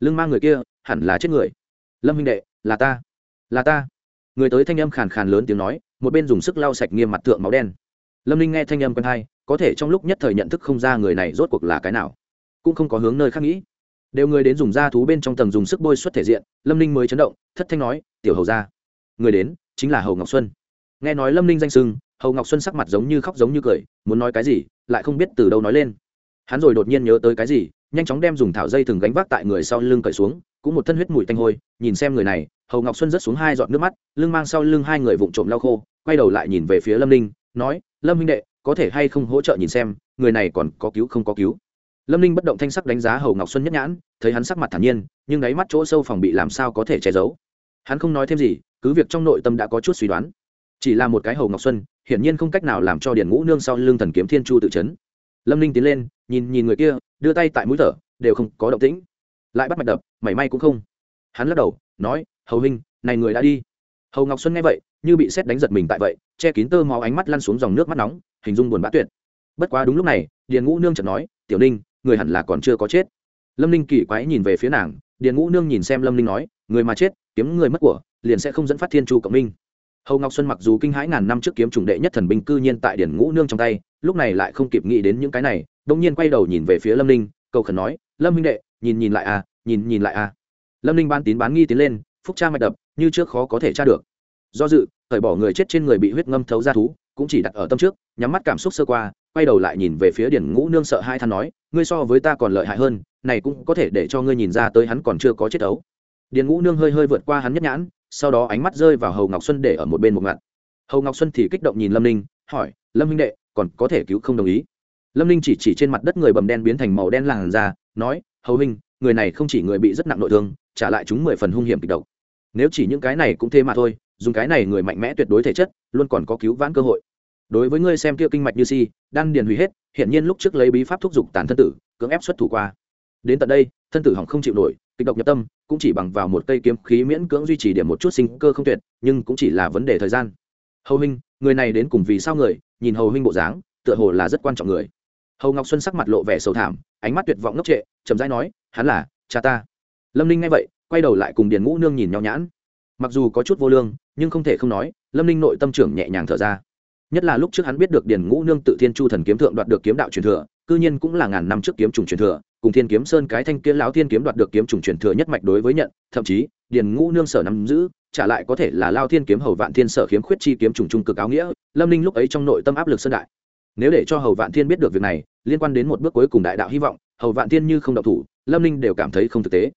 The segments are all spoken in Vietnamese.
lưng mang người kia hẳn là chết người. Lâm huynh đệ, là ta là ta. Người tới thanh âm khàn khàn lớn tiếng nói, một bên dùng sức lau sạch nghiêm mặt tượng máu đen. Lâm ninh nghe thanh âm quen hai có thể trong lúc nhất thời nhận thức không ra người này rốt cuộc là cái nào. Cũng không có hướng nơi khác nghĩ. Đều người đến dùng da thú bên trong tầng dùng sức bôi xuất thể diện, lâm ninh mới chấn động, thất thanh nói, tiểu hầu ra người đến chính là hầu ngọc xuân. Nghe nói lâm ninh danh sưng, hầu ngọc xuân sắc mặt giống như khóc giống như cười, muốn nói cái gì, lại không biết từ đâu nói lên. Hắn rồi đột nhiên nhớ tới cái gì nhanh chóng đem dùng thảo dây thừng gánh vác tại người sau lưng cởi xuống, cũng một thân huyết mùi tanh hôi, nhìn xem người này, hầu ngọc xuân rớt xuống hai giọt nước mắt, lưng mang sau lưng hai người vụng trộm lau khô, quay đầu lại nhìn về phía lâm ninh, nói, lâm minh đệ, có thể hay không hỗ trợ nhìn xem, người này còn có cứu không có cứu? Lâm ninh bất động thanh sắc đánh giá hầu ngọc xuân nhất nhãn, thấy hắn sắc mặt thản nhiên, nhưng đáy mắt chỗ sâu phòng bị làm sao có thể che giấu. Hắn không nói thêm gì, cứ việc trong nội tâm đã có chút suy đoán. Chỉ là một cái hầu ngọc xuân, hiển nhiên không cách nào làm cho điển ngũ nương sau lưng thần kiếm thiên chu tự chấn lâm ninh tiến lên, nhìn nhìn người kia, đưa tay tại mũi thở, đều không có động tĩnh. Lại bắt mạch đập, mảy may cũng không. Hắn lắc đầu, nói, hầu hình này người đã đi. Hầu ngọc xuân nghe vậy, như bị xét đánh giật mình tại vậy, che kín tơ máu ánh mắt lăn xuống dòng nước mắt nóng, hình dung buồn bã tuyệt. Bất quá đúng lúc này, điền ngũ nương chợt nói, tiểu ninh, người hẳn là còn chưa có chết. Lâm ninh kỳ quái nhìn về phía nàng, điền ngũ nương nhìn xem lâm ninh nói, người mà chết, kiếm người mất của, liền sẽ không dẫn phát thiên chu cộng minh hầu ngọc xuân mặc dù kinh hãi ngàn năm trước kiếm chủng đệ nhất thần binh cư nhiên tại điền ngũ nương trong tay, lúc này lại không kịp nghĩ đến những cái này đông nhiên quay đầu nhìn về phía lâm ninh, cầu khẩn nói, lâm minh đệ, nhìn nhìn lại à nhìn nhìn lại à. Lâm ninh ban tín bán nghi tiến lên, phúc cha mạch đập, như trước khó có thể tra được. Do dự, cởi bỏ người chết trên người bị huyết ngâm thấu ra thú, cũng chỉ đặt ở tâm trước, nhắm mắt cảm xúc sơ qua, quay đầu lại nhìn về phía điển ngũ nương sợ hai than nói, ngươi so với ta còn lợi hại hơn, này cũng có thể để cho ngươi nhìn ra tới hắn còn chưa có chết ấu. Điển ngũ nương hơi hơi vượt qua hắn nhất nhãn sau đó ánh mắt rơi vào hầu ngọc xuân để ở một bên một ngặt hầu ngọc xuân thì kích động nhìn lâm ninh, hỏi, lâm minh đệ, còn có thể cứu không đồng ý? Lâm ninh chỉ chỉ trên mặt đất người bầm đen biến thành màu đen làn ra nói, hầu minh người này không chỉ người bị rất nặng nội thương, trả lại chúng mười phần hung hiểm kịch độc. Nếu chỉ những cái này cũng thế mà thôi, dùng cái này người mạnh mẽ tuyệt đối thể chất, luôn còn có cứu vãn cơ hội. Đối với ngươi xem kia kinh mạch như si, đan điền hủy hết hiện nhiên lúc trước lấy bí pháp thúc giục tàn thân tử, cưỡng ép xuất thủ qua. Đến tận đây, thân tử hỏng không chịu nổi kịch độc nhập tâm, cũng chỉ bằng vào một cây kiếm khí miễn cưỡng duy trì điểm một chút sinh cơ không tuyệt, nhưng cũng chỉ là vấn đề thời gian. Hầu huynh, người này đến cùng vì sao người? Nhìn hầu huynh bộ dáng, tựa hồ là rất quan trọng người. Hầu ngọc xuân sắc mặt lộ vẻ sầu thảm, ánh mắt tuyệt vọng ngốc trệ, chậm rãi nói, hắn là, cha ta. Lâm ninh nghe vậy, quay đầu lại cùng điền ngũ nương nhìn nhau nhãn. Mặc dù có chút vô lương, nhưng không thể không nói, lâm ninh nội tâm trưởng nhẹ nhàng thở ra. Nhất là lúc trước hắn biết được điền ngũ nương tự thiên chu thần kiếm thượng đoạt được kiếm đạo truyền thừa, cư nhiên cũng là ngàn năm trước kiếm trùng truyền thừa cùng thiên kiếm sơn cái thanh kia lão thiên kiếm đoạt được kiếm trùng truyền thừa nhất mạch đối với nhận, thậm chí, điền ngũ nương sở nắm giữ, trả lại có thể là lao thiên kiếm hầu vạn thiên sở khiếm khuyết chi kiếm trùng trung cực áo nghĩa, lâm ninh lúc ấy trong nội tâm áp lực sơn đại. Nếu để cho hầu vạn thiên biết được việc này, liên quan đến một bước cuối cùng đại đạo hy vọng, hầu vạn thiên như không độc thủ, lâm ninh đều cảm thấy không thực tế.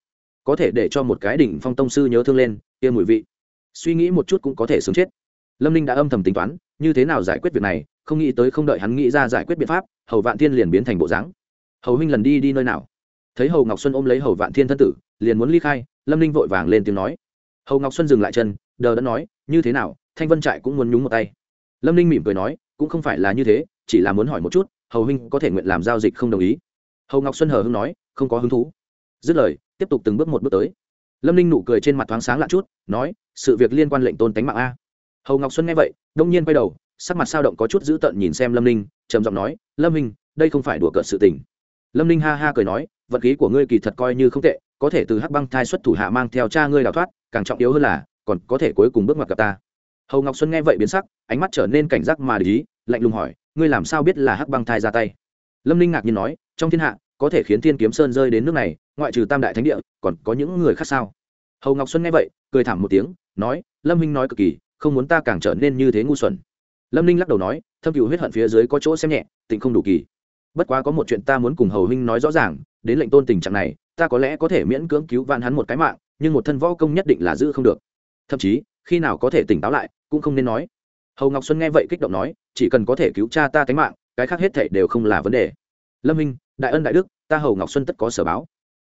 Có thể để cho một cái đỉnh phong tông sư nhớ thương lên, kia mùi vị. Suy nghĩ một chút cũng có thể sướng chết. Lâm ninh đã âm thầm tính toán, như thế nào giải quyết việc này, không nghĩ tới không đợi hắn nghĩ ra giải quyết biện pháp, hầu vạn thiên liền biến thành bộ dáng hầu huynh lần đi đi nơi nào? Thấy hầu ngọc xuân ôm lấy hầu vạn thiên thân tử, liền muốn ly khai, lâm ninh vội vàng lên tiếng nói. Hầu ngọc xuân dừng lại chân, đờ đã nói, như thế nào, thanh vân trại cũng muốn nhúng một tay. Lâm ninh mỉm cười nói, cũng không phải là như thế, chỉ là muốn hỏi một chút, hầu huynh có thể nguyện làm giao dịch không đồng ý? Hầu ngọc xuân hờ hưng nói, không có hứng thú. Dứt lời, tiếp tục từng bước một bước tới. Lâm ninh nụ cười trên mặt thoáng sáng lạ chút, nói, sự việc liên quan lệnh tôn tánh mạng a. Hầu ngọc xuân nghe vậy, đông nhiên quay đầu, sắc mặt sao động có chút dữ tợn nhìn xem lâm ninh, trầm giọng nói, lâm minh đây không phải đùa cợt sự tình lâm ninh ha ha cười nói vật khí của ngươi kỳ thật coi như không tệ, có thể từ hắc băng thai xuất thủ hạ mang theo cha ngươi đào thoát, càng trọng yếu hơn là, còn có thể cuối cùng bước ngoặt gặp ta. Hầu ngọc xuân nghe vậy biến sắc, ánh mắt trở nên cảnh giác mà để ý, lạnh lùng hỏi, ngươi làm sao biết là hắc băng thai ra tay? Lâm ninh ngạc nhiên nói, trong thiên hạ, có thể khiến thiên kiếm sơn rơi đến nước này, ngoại trừ tam đại thánh địa, còn có những người khác sao? Hầu ngọc xuân nghe vậy, cười thảm một tiếng, nói, lâm minh nói cực kỳ, không muốn ta càng trở nên như thế ngu xuẩn. Lâm ninh lắc đầu nói, thâm cựu huyết hận phía dưới có chỗ xem nhẹ, tịnh không đủ kỳ bất quá có một chuyện ta muốn cùng hầu huynh nói rõ ràng, đến lệnh tôn tình trạng này, ta có lẽ có thể miễn cưỡng cứu vạn hắn một cái mạng, nhưng một thân võ công nhất định là giữ không được. Thậm chí, khi nào có thể tỉnh táo lại, cũng không nên nói. Hầu ngọc xuân nghe vậy kích động nói, chỉ cần có thể cứu cha ta tính mạng, cái khác hết thể đều không là vấn đề. Lâm minh đại ân đại đức, ta hầu ngọc xuân tất có sở báo.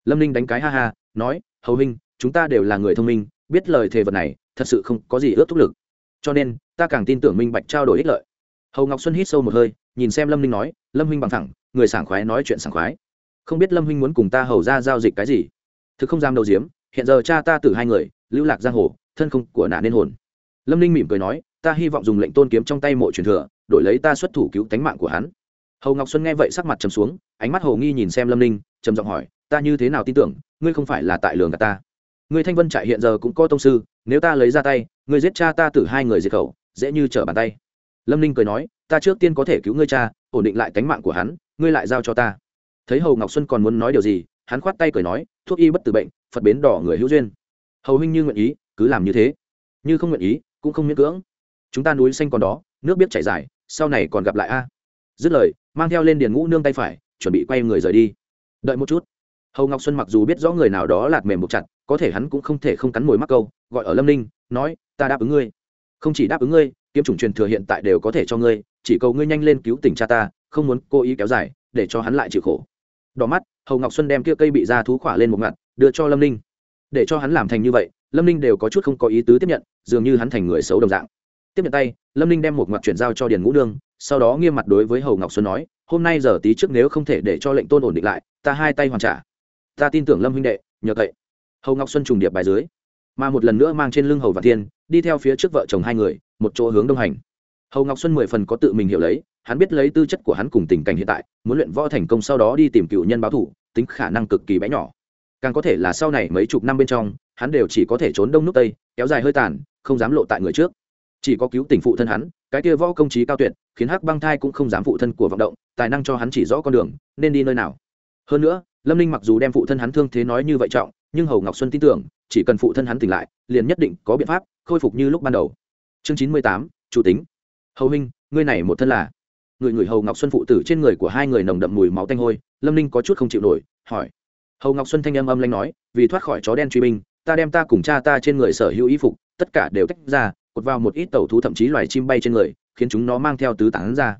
Lâm ninh đánh cái ha ha, nói, hầu minh chúng ta đều là người thông minh, biết lời thề vật này, thật sự không có gì ước thúc lực. Cho nên, ta càng tin tưởng minh bạch trao đổi ích lợi. Hầu ngọc xuân hít sâu một hơi, nhìn xem lâm ninh nói, lâm huynh bằng thẳng người sảng khoái nói chuyện sảng khoái. Không biết lâm huynh muốn cùng ta hầu ra giao dịch cái gì? Thực không dám đầu diếm, hiện giờ cha ta tử hai người, lưu lạc giang hồ, thân không của nạn nên hồn. Lâm ninh mỉm cười nói, ta hy vọng dùng lệnh tôn kiếm trong tay mộ truyền thừa, đổi lấy ta xuất thủ cứu tánh mạng của hắn. Hầu ngọc xuân nghe vậy sắc mặt trầm xuống, ánh mắt hồ nghi nhìn xem lâm ninh, trầm giọng hỏi, ta như thế nào tin tưởng, ngươi không phải là tại lường gạt ta? Ngươi thanh vân trại hiện giờ cũng có tông sư, nếu ta lấy ra tay, ngươi giết cha ta tử hai người diệt khẩu, dễ như trở bàn tay. Lâm ninh cười nói, ta trước tiên có thể cứu ngươi cha, ổn định lại tánh mạng của hắn ngươi lại giao cho ta. Thấy hầu ngọc xuân còn muốn nói điều gì, hắn khoát tay cười nói, thuốc y bất tử bệnh, phật bến đỏ người hữu duyên. Hầu huynh như nguyện ý, cứ làm như thế. Như không nguyện ý, cũng không miễn cưỡng. Chúng ta núi xanh còn đó, nước biết chảy dài, sau này còn gặp lại a. Dứt lời, mang theo lên điền ngũ nương tay phải, chuẩn bị quay người rời đi. Đợi một chút. Hầu ngọc xuân mặc dù biết rõ người nào đó lạt mềm một chặt, có thể hắn cũng không thể không cắn mồi mắc câu, gọi ở lâm ninh, nói, ta đáp ứng ngươi. Không chỉ đáp ứng ngươi, kiếm chủng truyền thừa hiện tại đều có thể cho ngươi, chỉ cầu ngươi nhanh lên cứu tỉnh cha ta không muốn cố ý kéo dài để cho hắn lại chịu khổ. Đỏ mắt hầu ngọc xuân đem kia cây bị ra thú khỏa lên một ngặt đưa cho lâm ninh. Để cho hắn làm thành như vậy lâm ninh đều có chút không có ý tứ tiếp nhận dường như hắn thành người xấu đồng dạng. Tiếp nhận tay lâm ninh đem một ngặt chuyển giao cho điền ngũ đương, sau đó nghiêm mặt đối với hầu ngọc xuân nói hôm nay giờ tí trước nếu không thể để cho lệnh tôn ổn định lại ta hai tay hoàn trả. Ta tin tưởng lâm huynh đệ nhờ cậy. Hầu ngọc xuân trùng điệp bài dưới. Mà một lần nữa mang trên lưng hầu và thiên đi theo phía trước vợ chồng hai người một chỗ hướng đông hành hầu ngọc xuân mười phần có tự mình hiểu lấy, hắn biết lấy tư chất của hắn cùng tình cảnh hiện tại, muốn luyện võ thành công sau đó đi tìm cựu nhân báo thủ, tính khả năng cực kỳ bé nhỏ. Càng có thể là sau này mấy chục năm bên trong, hắn đều chỉ có thể trốn đông núp tây, kéo dài hơi tàn, không dám lộ tại người trước. Chỉ có cứu tình phụ thân hắn, cái kia võ công trí cao tuyệt, khiến hắc băng thai cũng không dám phụ thân của vọng động, tài năng cho hắn chỉ rõ con đường, nên đi nơi nào. Hơn nữa, lâm ninh mặc dù đem phụ thân hắn thương thế nói như vậy trọng, nhưng hầu ngọc xuân tin tưởng, chỉ cần phụ thân hắn tỉnh lại, liền nhất định có biện pháp khôi phục như lúc ban đầu. Chương chín mươi tám, chủ tính hầu huynh, ngươi này một thân là. Người người hầu ngọc xuân phụ tử trên người của hai người nồng đậm mùi máu tanh hôi, lâm ninh có chút không chịu nổi, hỏi. Hầu ngọc xuân thanh âm âm lanh nói, vì thoát khỏi chó đen truy binh, ta đem ta cùng cha ta trên người sở hữu y phục, tất cả đều tách ra, cột vào một ít tàu thú thậm chí loài chim bay trên người, khiến chúng nó mang theo tứ tán ra.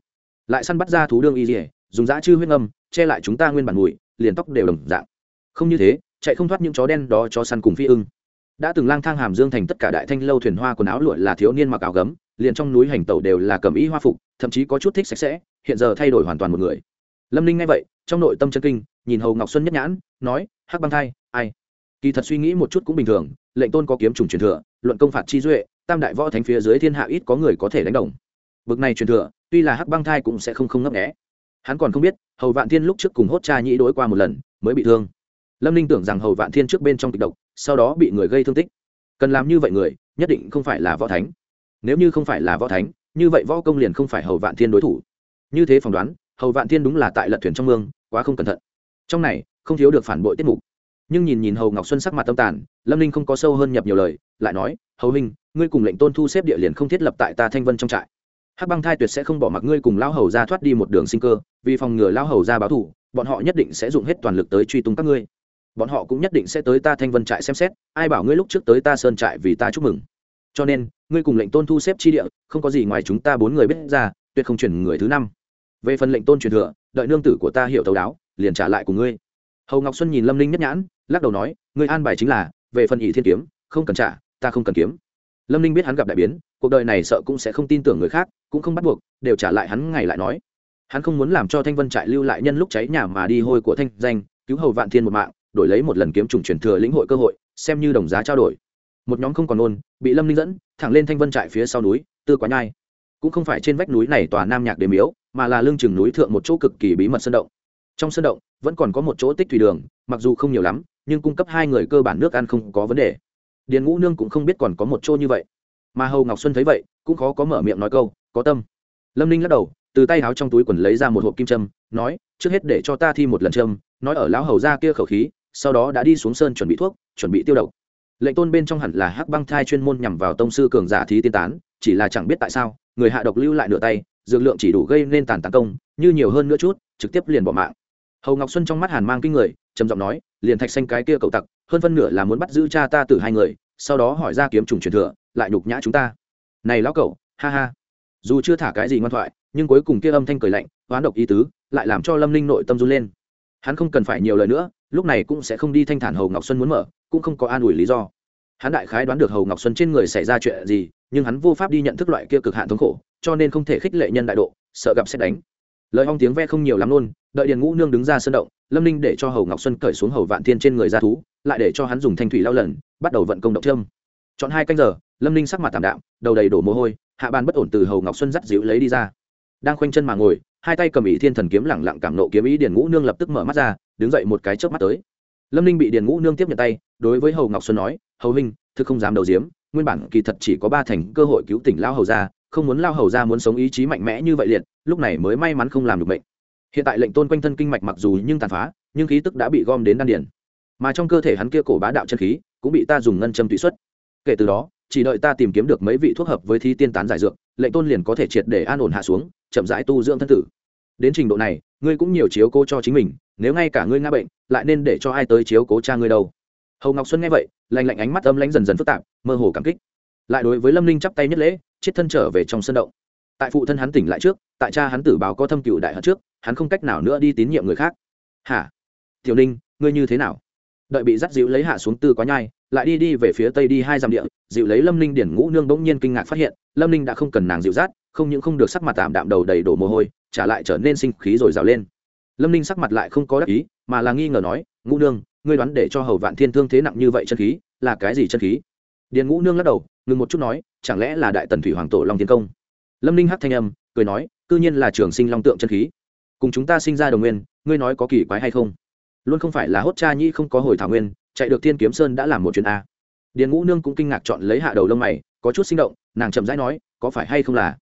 Lại săn bắt ra thú đương y dỉa dùng dã chư huyết âm che lại chúng ta nguyên bản mùi, liền tóc đều đồng dạng. Không như thế, chạy không thoát những chó đen đó cho săn cùng phi ưng. Đã từng lang thang hàm dương thành tất cả đại thanh lâu thuyền hoa quần áo lụa là thiếu niên mặc áo gấm liền trong núi hành tẩu đều là cầm ý hoa phục, thậm chí có chút thích sạch sẽ, hiện giờ thay đổi hoàn toàn một người. Lâm ninh nghe vậy, trong nội tâm chân kinh, nhìn hầu ngọc xuân nhất nhãn, nói, hắc băng thai, ai? Kỳ thật suy nghĩ một chút cũng bình thường, lệnh tôn có kiếm trùng truyền thừa, luận công phạt chi duệ, tam đại võ thánh phía dưới thiên hạ ít có người có thể đánh đồng. Bực này truyền thừa, tuy là hắc băng thai cũng sẽ không không ngấp nghẽ hắn còn không biết, hầu vạn thiên lúc trước cùng hốt cha nhĩ đối qua một lần, mới bị thương. Lâm ninh tưởng rằng hầu vạn thiên trước bên trong kịch độc, sau đó bị người gây thương tích. Cần làm như vậy người, nhất định không phải là võ thánh nếu như không phải là võ thánh, như vậy võ công liền không phải hầu vạn thiên đối thủ. Như thế phỏng đoán, hầu vạn thiên đúng là tại lật thuyền trong mương, quá không cẩn thận. Trong này, không thiếu được phản bội tiết mục. Nhưng nhìn nhìn hầu ngọc xuân sắc mặt tâm tàn, lâm ninh không có sâu hơn nhập nhiều lời, lại nói, hầu hình ngươi cùng lệnh tôn thu xếp địa liền không thiết lập tại ta thanh vân trong trại. Hắc băng thai tuyệt sẽ không bỏ mặc ngươi cùng lão hầu ra thoát đi một đường sinh cơ, vì phòng ngừa lão hầu ra báo thù, bọn họ nhất định sẽ dùng hết toàn lực tới truy tung các ngươi. Bọn họ cũng nhất định sẽ tới ta thanh vân trại xem xét, ai bảo ngươi lúc trước tới ta sơn trại vì ta chúc mừng cho nên, ngươi cùng lệnh tôn thu xếp chi địa, không có gì ngoài chúng ta bốn người biết ra, tuyệt không chuyển người thứ năm. Về phần lệnh tôn truyền thừa, đợi nương tử của ta hiểu thấu đáo, liền trả lại của ngươi. Hầu ngọc xuân nhìn lâm linh nhất nhãn, lắc đầu nói, ngươi an bài chính là, về phần ỷ thiên kiếm, không cần trả, ta không cần kiếm. Lâm ninh biết hắn gặp đại biến, cuộc đời này sợ cũng sẽ không tin tưởng người khác, cũng không bắt buộc, đều trả lại hắn ngày lại nói. Hắn không muốn làm cho thanh vân trại lưu lại nhân lúc cháy nhà mà đi hôi của thanh danh, cứu hầu vạn thiên một mạng, đổi lấy một lần kiếm trùng truyền thừa lĩnh hội cơ hội, xem như đồng giá trao đổi một nhóm không còn nôn, bị lâm ninh dẫn thẳng lên thanh vân trại phía sau núi tư quá nhai. Cũng không phải trên vách núi này tòa nam nhạc đế miếu mà là lưng chừng núi thượng một chỗ cực kỳ bí mật sơn động. Trong sơn động vẫn còn có một chỗ tích thủy đường mặc dù không nhiều lắm nhưng cung cấp hai người cơ bản nước ăn không có vấn đề. Điền ngũ nương cũng không biết còn có một chỗ như vậy. Mà hầu ngọc xuân thấy vậy cũng khó có mở miệng nói câu có tâm. Lâm ninh lắc đầu từ tay áo trong túi quần lấy ra một hộp kim trâm nói trước hết để cho ta thi một lần trâm nói ở lão hầu ra kia khẩu khí sau đó đã đi xuống sơn chuẩn bị thuốc chuẩn bị tiêu độc lệnh tôn bên trong hẳn là hắc băng thai chuyên môn nhằm vào tông sư cường giả thí tiên tán, chỉ là chẳng biết tại sao, người hạ độc lưu lại nửa tay, dược lượng chỉ đủ gây nên tàn tàn công, như nhiều hơn nữa chút, trực tiếp liền bỏ mạng. Hầu ngọc xuân trong mắt hàn mang kinh người, trầm giọng nói, liền thạch xanh cái kia cậu tặc, hơn phân nửa là muốn bắt giữ cha ta từ hai người, sau đó hỏi ra kiếm trùng truyền thừa, lại nhục nhã chúng ta. Này lão cậu, ha ha. Dù chưa thả cái gì ngoan thoại, nhưng cuối cùng kia âm thanh cười lạnh, hoán độc ý tứ, lại làm cho lâm linh nội tâm run lên. Hắn không cần phải nhiều lời nữa lúc này cũng sẽ không đi thanh thản hầu ngọc xuân muốn mở, cũng không có an ủi lý do. Hắn đại khái đoán được hầu ngọc xuân trên người xảy ra chuyện gì, nhưng hắn vô pháp đi nhận thức loại kia cực hạn thống khổ, cho nên không thể khích lệ nhân đại độ, sợ gặp xét đánh. Lời hong tiếng ve không nhiều lắm luôn, đợi điền ngũ nương đứng ra sân động, lâm ninh để cho hầu ngọc xuân cởi xuống hầu vạn thiên trên người ra thú, lại để cho hắn dùng thanh thủy lao lần, bắt đầu vận công động trâm chọn hai canh giờ, lâm ninh sắc mặt tảm đạm, đầu đầy đổ mồ hôi, hạ bàn bất ổn từ hầu ngọc xuân dắt dịu lấy đi ra đang khoanh chân mà ngồi hai tay cầm ý thiên thần kiếm lẳng lặng cảm nộ kiếm ý điền ngũ nương lập tức mở mắt ra đứng dậy một cái chớp mắt tới. Lâm ninh bị điền ngũ nương tiếp nhận tay đối với hầu ngọc xuân nói hầu huynh thực không dám đầu diếm nguyên bản kỳ thật chỉ có ba thành cơ hội cứu tỉnh lao hầu ra không muốn lao hầu ra muốn sống ý chí mạnh mẽ như vậy liệt lúc này mới may mắn không làm được bệnh hiện tại lệnh tôn quanh thân kinh mạch mặc dù nhưng tàn phá nhưng khí tức đã bị gom đến đan điền, mà trong cơ thể hắn kia cổ bá đạo chân khí cũng bị ta dùng ngân châm tụy xuất. Kể từ đó chỉ đợi ta tìm kiếm được mấy vị thuốc hợp với thi tiên tán giải dược lệnh tôn liền có thể triệt để an ổn hạ xuống chậm rãi tu dưỡng thân tử. Đến trình độ này, ngươi cũng nhiều chiếu cố cho chính mình, nếu ngay cả ngươi ngã bệnh, lại nên để cho ai tới chiếu cố cha ngươi đâu. Hầu ngọc xuân nghe vậy, lạnh lạnh ánh mắt âm lãnh dần dần phức tạp, mơ hồ cảm kích. Lại đối với lâm ninh chắp tay nhất lễ, chết thân trở về trong sân động. Tại phụ thân hắn tỉnh lại trước, tại cha hắn tử báo có thâm cựu đại hận trước, hắn không cách nào nữa đi tín nhiệm người khác. Hả? Tiểu ninh, ngươi như thế nào? Đợi bị dắt dịu lấy hạ xuống tư quá nhai, lại đi đi về phía tây đi hai dặm địa, dịu lấy lâm ninh điển ngũ nương bỗng nhiên kinh ngạc phát hiện, lâm ninh đã không cần nàng dịu dắt không những không được sắc mặt tạm đạm đầu đầy đổ mồ hôi, trả lại trở nên sinh khí rồi rào lên. Lâm ninh sắc mặt lại không có đắc ý, mà là nghi ngờ nói, ngũ nương, ngươi đoán để cho hầu vạn thiên thương thế nặng như vậy chân khí, là cái gì chân khí? Điền ngũ nương lắc đầu, ngừng một chút nói, chẳng lẽ là đại tần thủy hoàng tổ long tiến công? Lâm ninh hát thanh âm, cười nói, cư nhiên là trường sinh long tượng chân khí. Cùng chúng ta sinh ra đồng nguyên, ngươi nói có kỳ quái hay không? Luôn không phải là hốt cha nhi không có hồi thảo nguyên, chạy được thiên kiếm sơn đã làm một chuyện a. Điền ngũ nương cũng kinh ngạc chọn lấy hạ đầu lông mày, có chút sinh động, nàng chậm rãi nói, có phải hay không là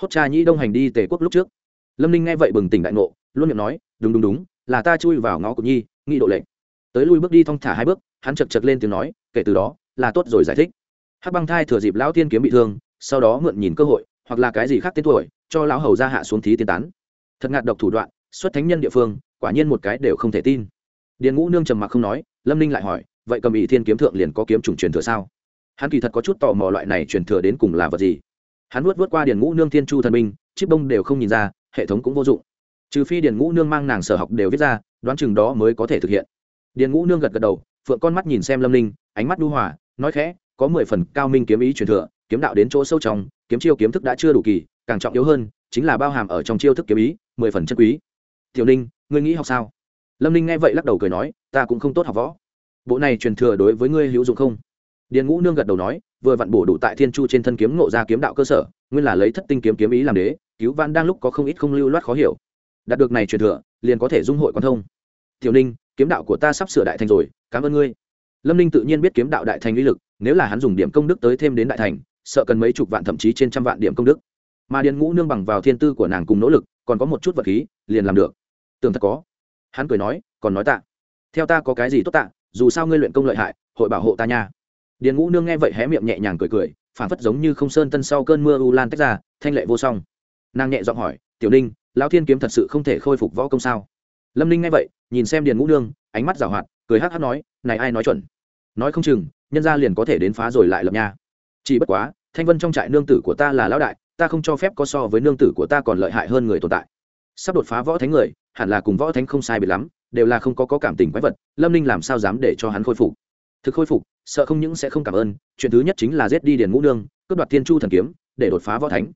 hốt cha nhi đông hành đi tề quốc lúc trước. Lâm ninh nghe vậy bừng tỉnh đại ngộ, luôn miệng nói, đúng đúng đúng, là ta chui vào ngõ của nhi, nghị độ lệnh. Tới lui bước đi thong thả hai bước, hắn chật chật lên tiếng nói, kể từ đó, là tốt rồi giải thích. Hắc băng thai thừa dịp lão tiên kiếm bị thương, sau đó mượn nhìn cơ hội, hoặc là cái gì khác tên tuổi, cho lão hầu ra hạ xuống thí tiên tán. Thật ngạt độc thủ đoạn, xuất thánh nhân địa phương, quả nhiên một cái đều không thể tin. Điền ngũ nương trầm mặc không nói, lâm ninh lại hỏi, vậy cầm ý thiên kiếm thượng liền có kiếm trùng truyền thừa sao? Hắn kỳ thật có chút tò mò loại này truyền thừa đến cùng là vật gì hắn nuốt vớt qua điền ngũ nương thiên chu thần minh, chip bông đều không nhìn ra, hệ thống cũng vô dụng. Trừ phi điền ngũ nương mang nàng sở học đều viết ra, đoán chừng đó mới có thể thực hiện. Điền ngũ nương gật gật đầu, phượng con mắt nhìn xem lâm ninh, ánh mắt đu hòa, nói khẽ, có mười phần cao minh kiếm ý truyền thừa, kiếm đạo đến chỗ sâu trong, kiếm chiêu kiếm thức đã chưa đủ kỳ, càng trọng yếu hơn, chính là bao hàm ở trong chiêu thức kiếm ý, mười phần chân quý. Tiểu ninh, ngươi nghĩ học sao? Lâm ninh nghe vậy lắc đầu cười nói, ta cũng không tốt học võ. Bộ này truyền thừa đối với ngươi hữu dụng không? Điền ngũ nương gật đầu nói vừa vặn bổ đủ tại thiên chu trên thân kiếm ngộ ra kiếm đạo cơ sở, nguyên là lấy thất tinh kiếm kiếm ý làm đế, cứu vãn đang lúc có không ít không lưu loát khó hiểu. Đạt được này truyền thừa, liền có thể dung hội quan thông. Tiểu ninh, kiếm đạo của ta sắp sửa đại thành rồi, cảm ơn ngươi. Lâm ninh tự nhiên biết kiếm đạo đại thành uy lực, nếu là hắn dùng điểm công đức tới thêm đến đại thành, sợ cần mấy chục vạn thậm chí trên trăm vạn điểm công đức. Mà điền ngũ nương bằng vào thiên tư của nàng cùng nỗ lực, còn có một chút vật khí, liền làm được. Tưởng thật có. Hắn cười nói, còn nói tạ. Theo ta có cái gì tốt tạ, dù sao ngươi luyện công lợi hại, hội bảo hộ ta nha điền ngũ nương nghe vậy hé miệng nhẹ nhàng cười cười phản phất giống như không sơn tân sau cơn mưa u lan tách ra thanh lệ vô song. Nàng nhẹ giọng hỏi tiểu ninh lão thiên kiếm thật sự không thể khôi phục võ công sao? Lâm ninh nghe vậy nhìn xem điền ngũ nương ánh mắt giảo hoạt cười hát hát nói này ai nói chuẩn? Nói không chừng nhân gia liền có thể đến phá rồi lại lập nha. Chỉ bất quá thanh vân trong trại nương tử của ta là lão đại ta không cho phép có so với nương tử của ta còn lợi hại hơn người tồn tại. Sắp đột phá võ thánh người hẳn là cùng võ thánh không sai biệt lắm đều là không có, có cảm tình quái vật lâm ninh làm sao dám để cho hắn khôi phục? Thực khôi phục, sợ không những sẽ không cảm ơn, chuyện thứ nhất chính là giết đi điền ngũ nương, cướp đoạt thiên chu thần kiếm, để đột phá võ thánh.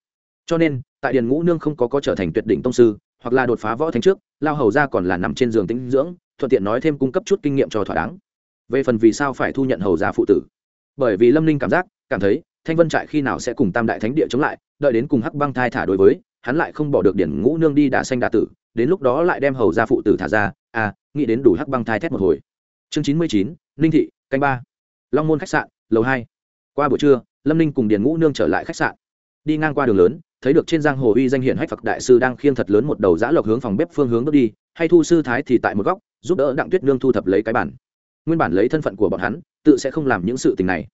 Cho nên, tại điền ngũ nương không có có trở thành tuyệt đỉnh tông sư, hoặc là đột phá võ thánh trước, lao hầu ra còn là nằm trên giường tĩnh dưỡng, thuận tiện nói thêm cung cấp chút kinh nghiệm cho thỏa đáng. Về phần vì sao phải thu nhận hầu gia phụ tử? Bởi vì lâm ninh cảm giác, cảm thấy, thanh vân trại khi nào sẽ cùng tam đại thánh địa chống lại, đợi đến cùng hắc băng thai thả đối với, hắn lại không bỏ được điển ngũ nương đi đà xanh đà tử, đến lúc đó lại đem hầu gia phụ tử thả ra. À nghĩ đến đủ hắc băng thai thét một hồi. Chương chín mươi chín, ninh thị canh ba. Long môn khách sạn, lầu hai. Qua buổi trưa, lâm ninh cùng điền ngũ nương trở lại khách sạn. Đi ngang qua đường lớn, thấy được trên giang hồ uy danh hiển hách phật đại sư đang khiêng thật lớn một đầu giã lộc hướng phòng bếp phương hướng bước đi, hay thu sư thái thì tại một góc, giúp đỡ đặng tuyết nương thu thập lấy cái bản nguyên bản lấy thân phận của bọn hắn, tự sẽ không làm những sự tình này.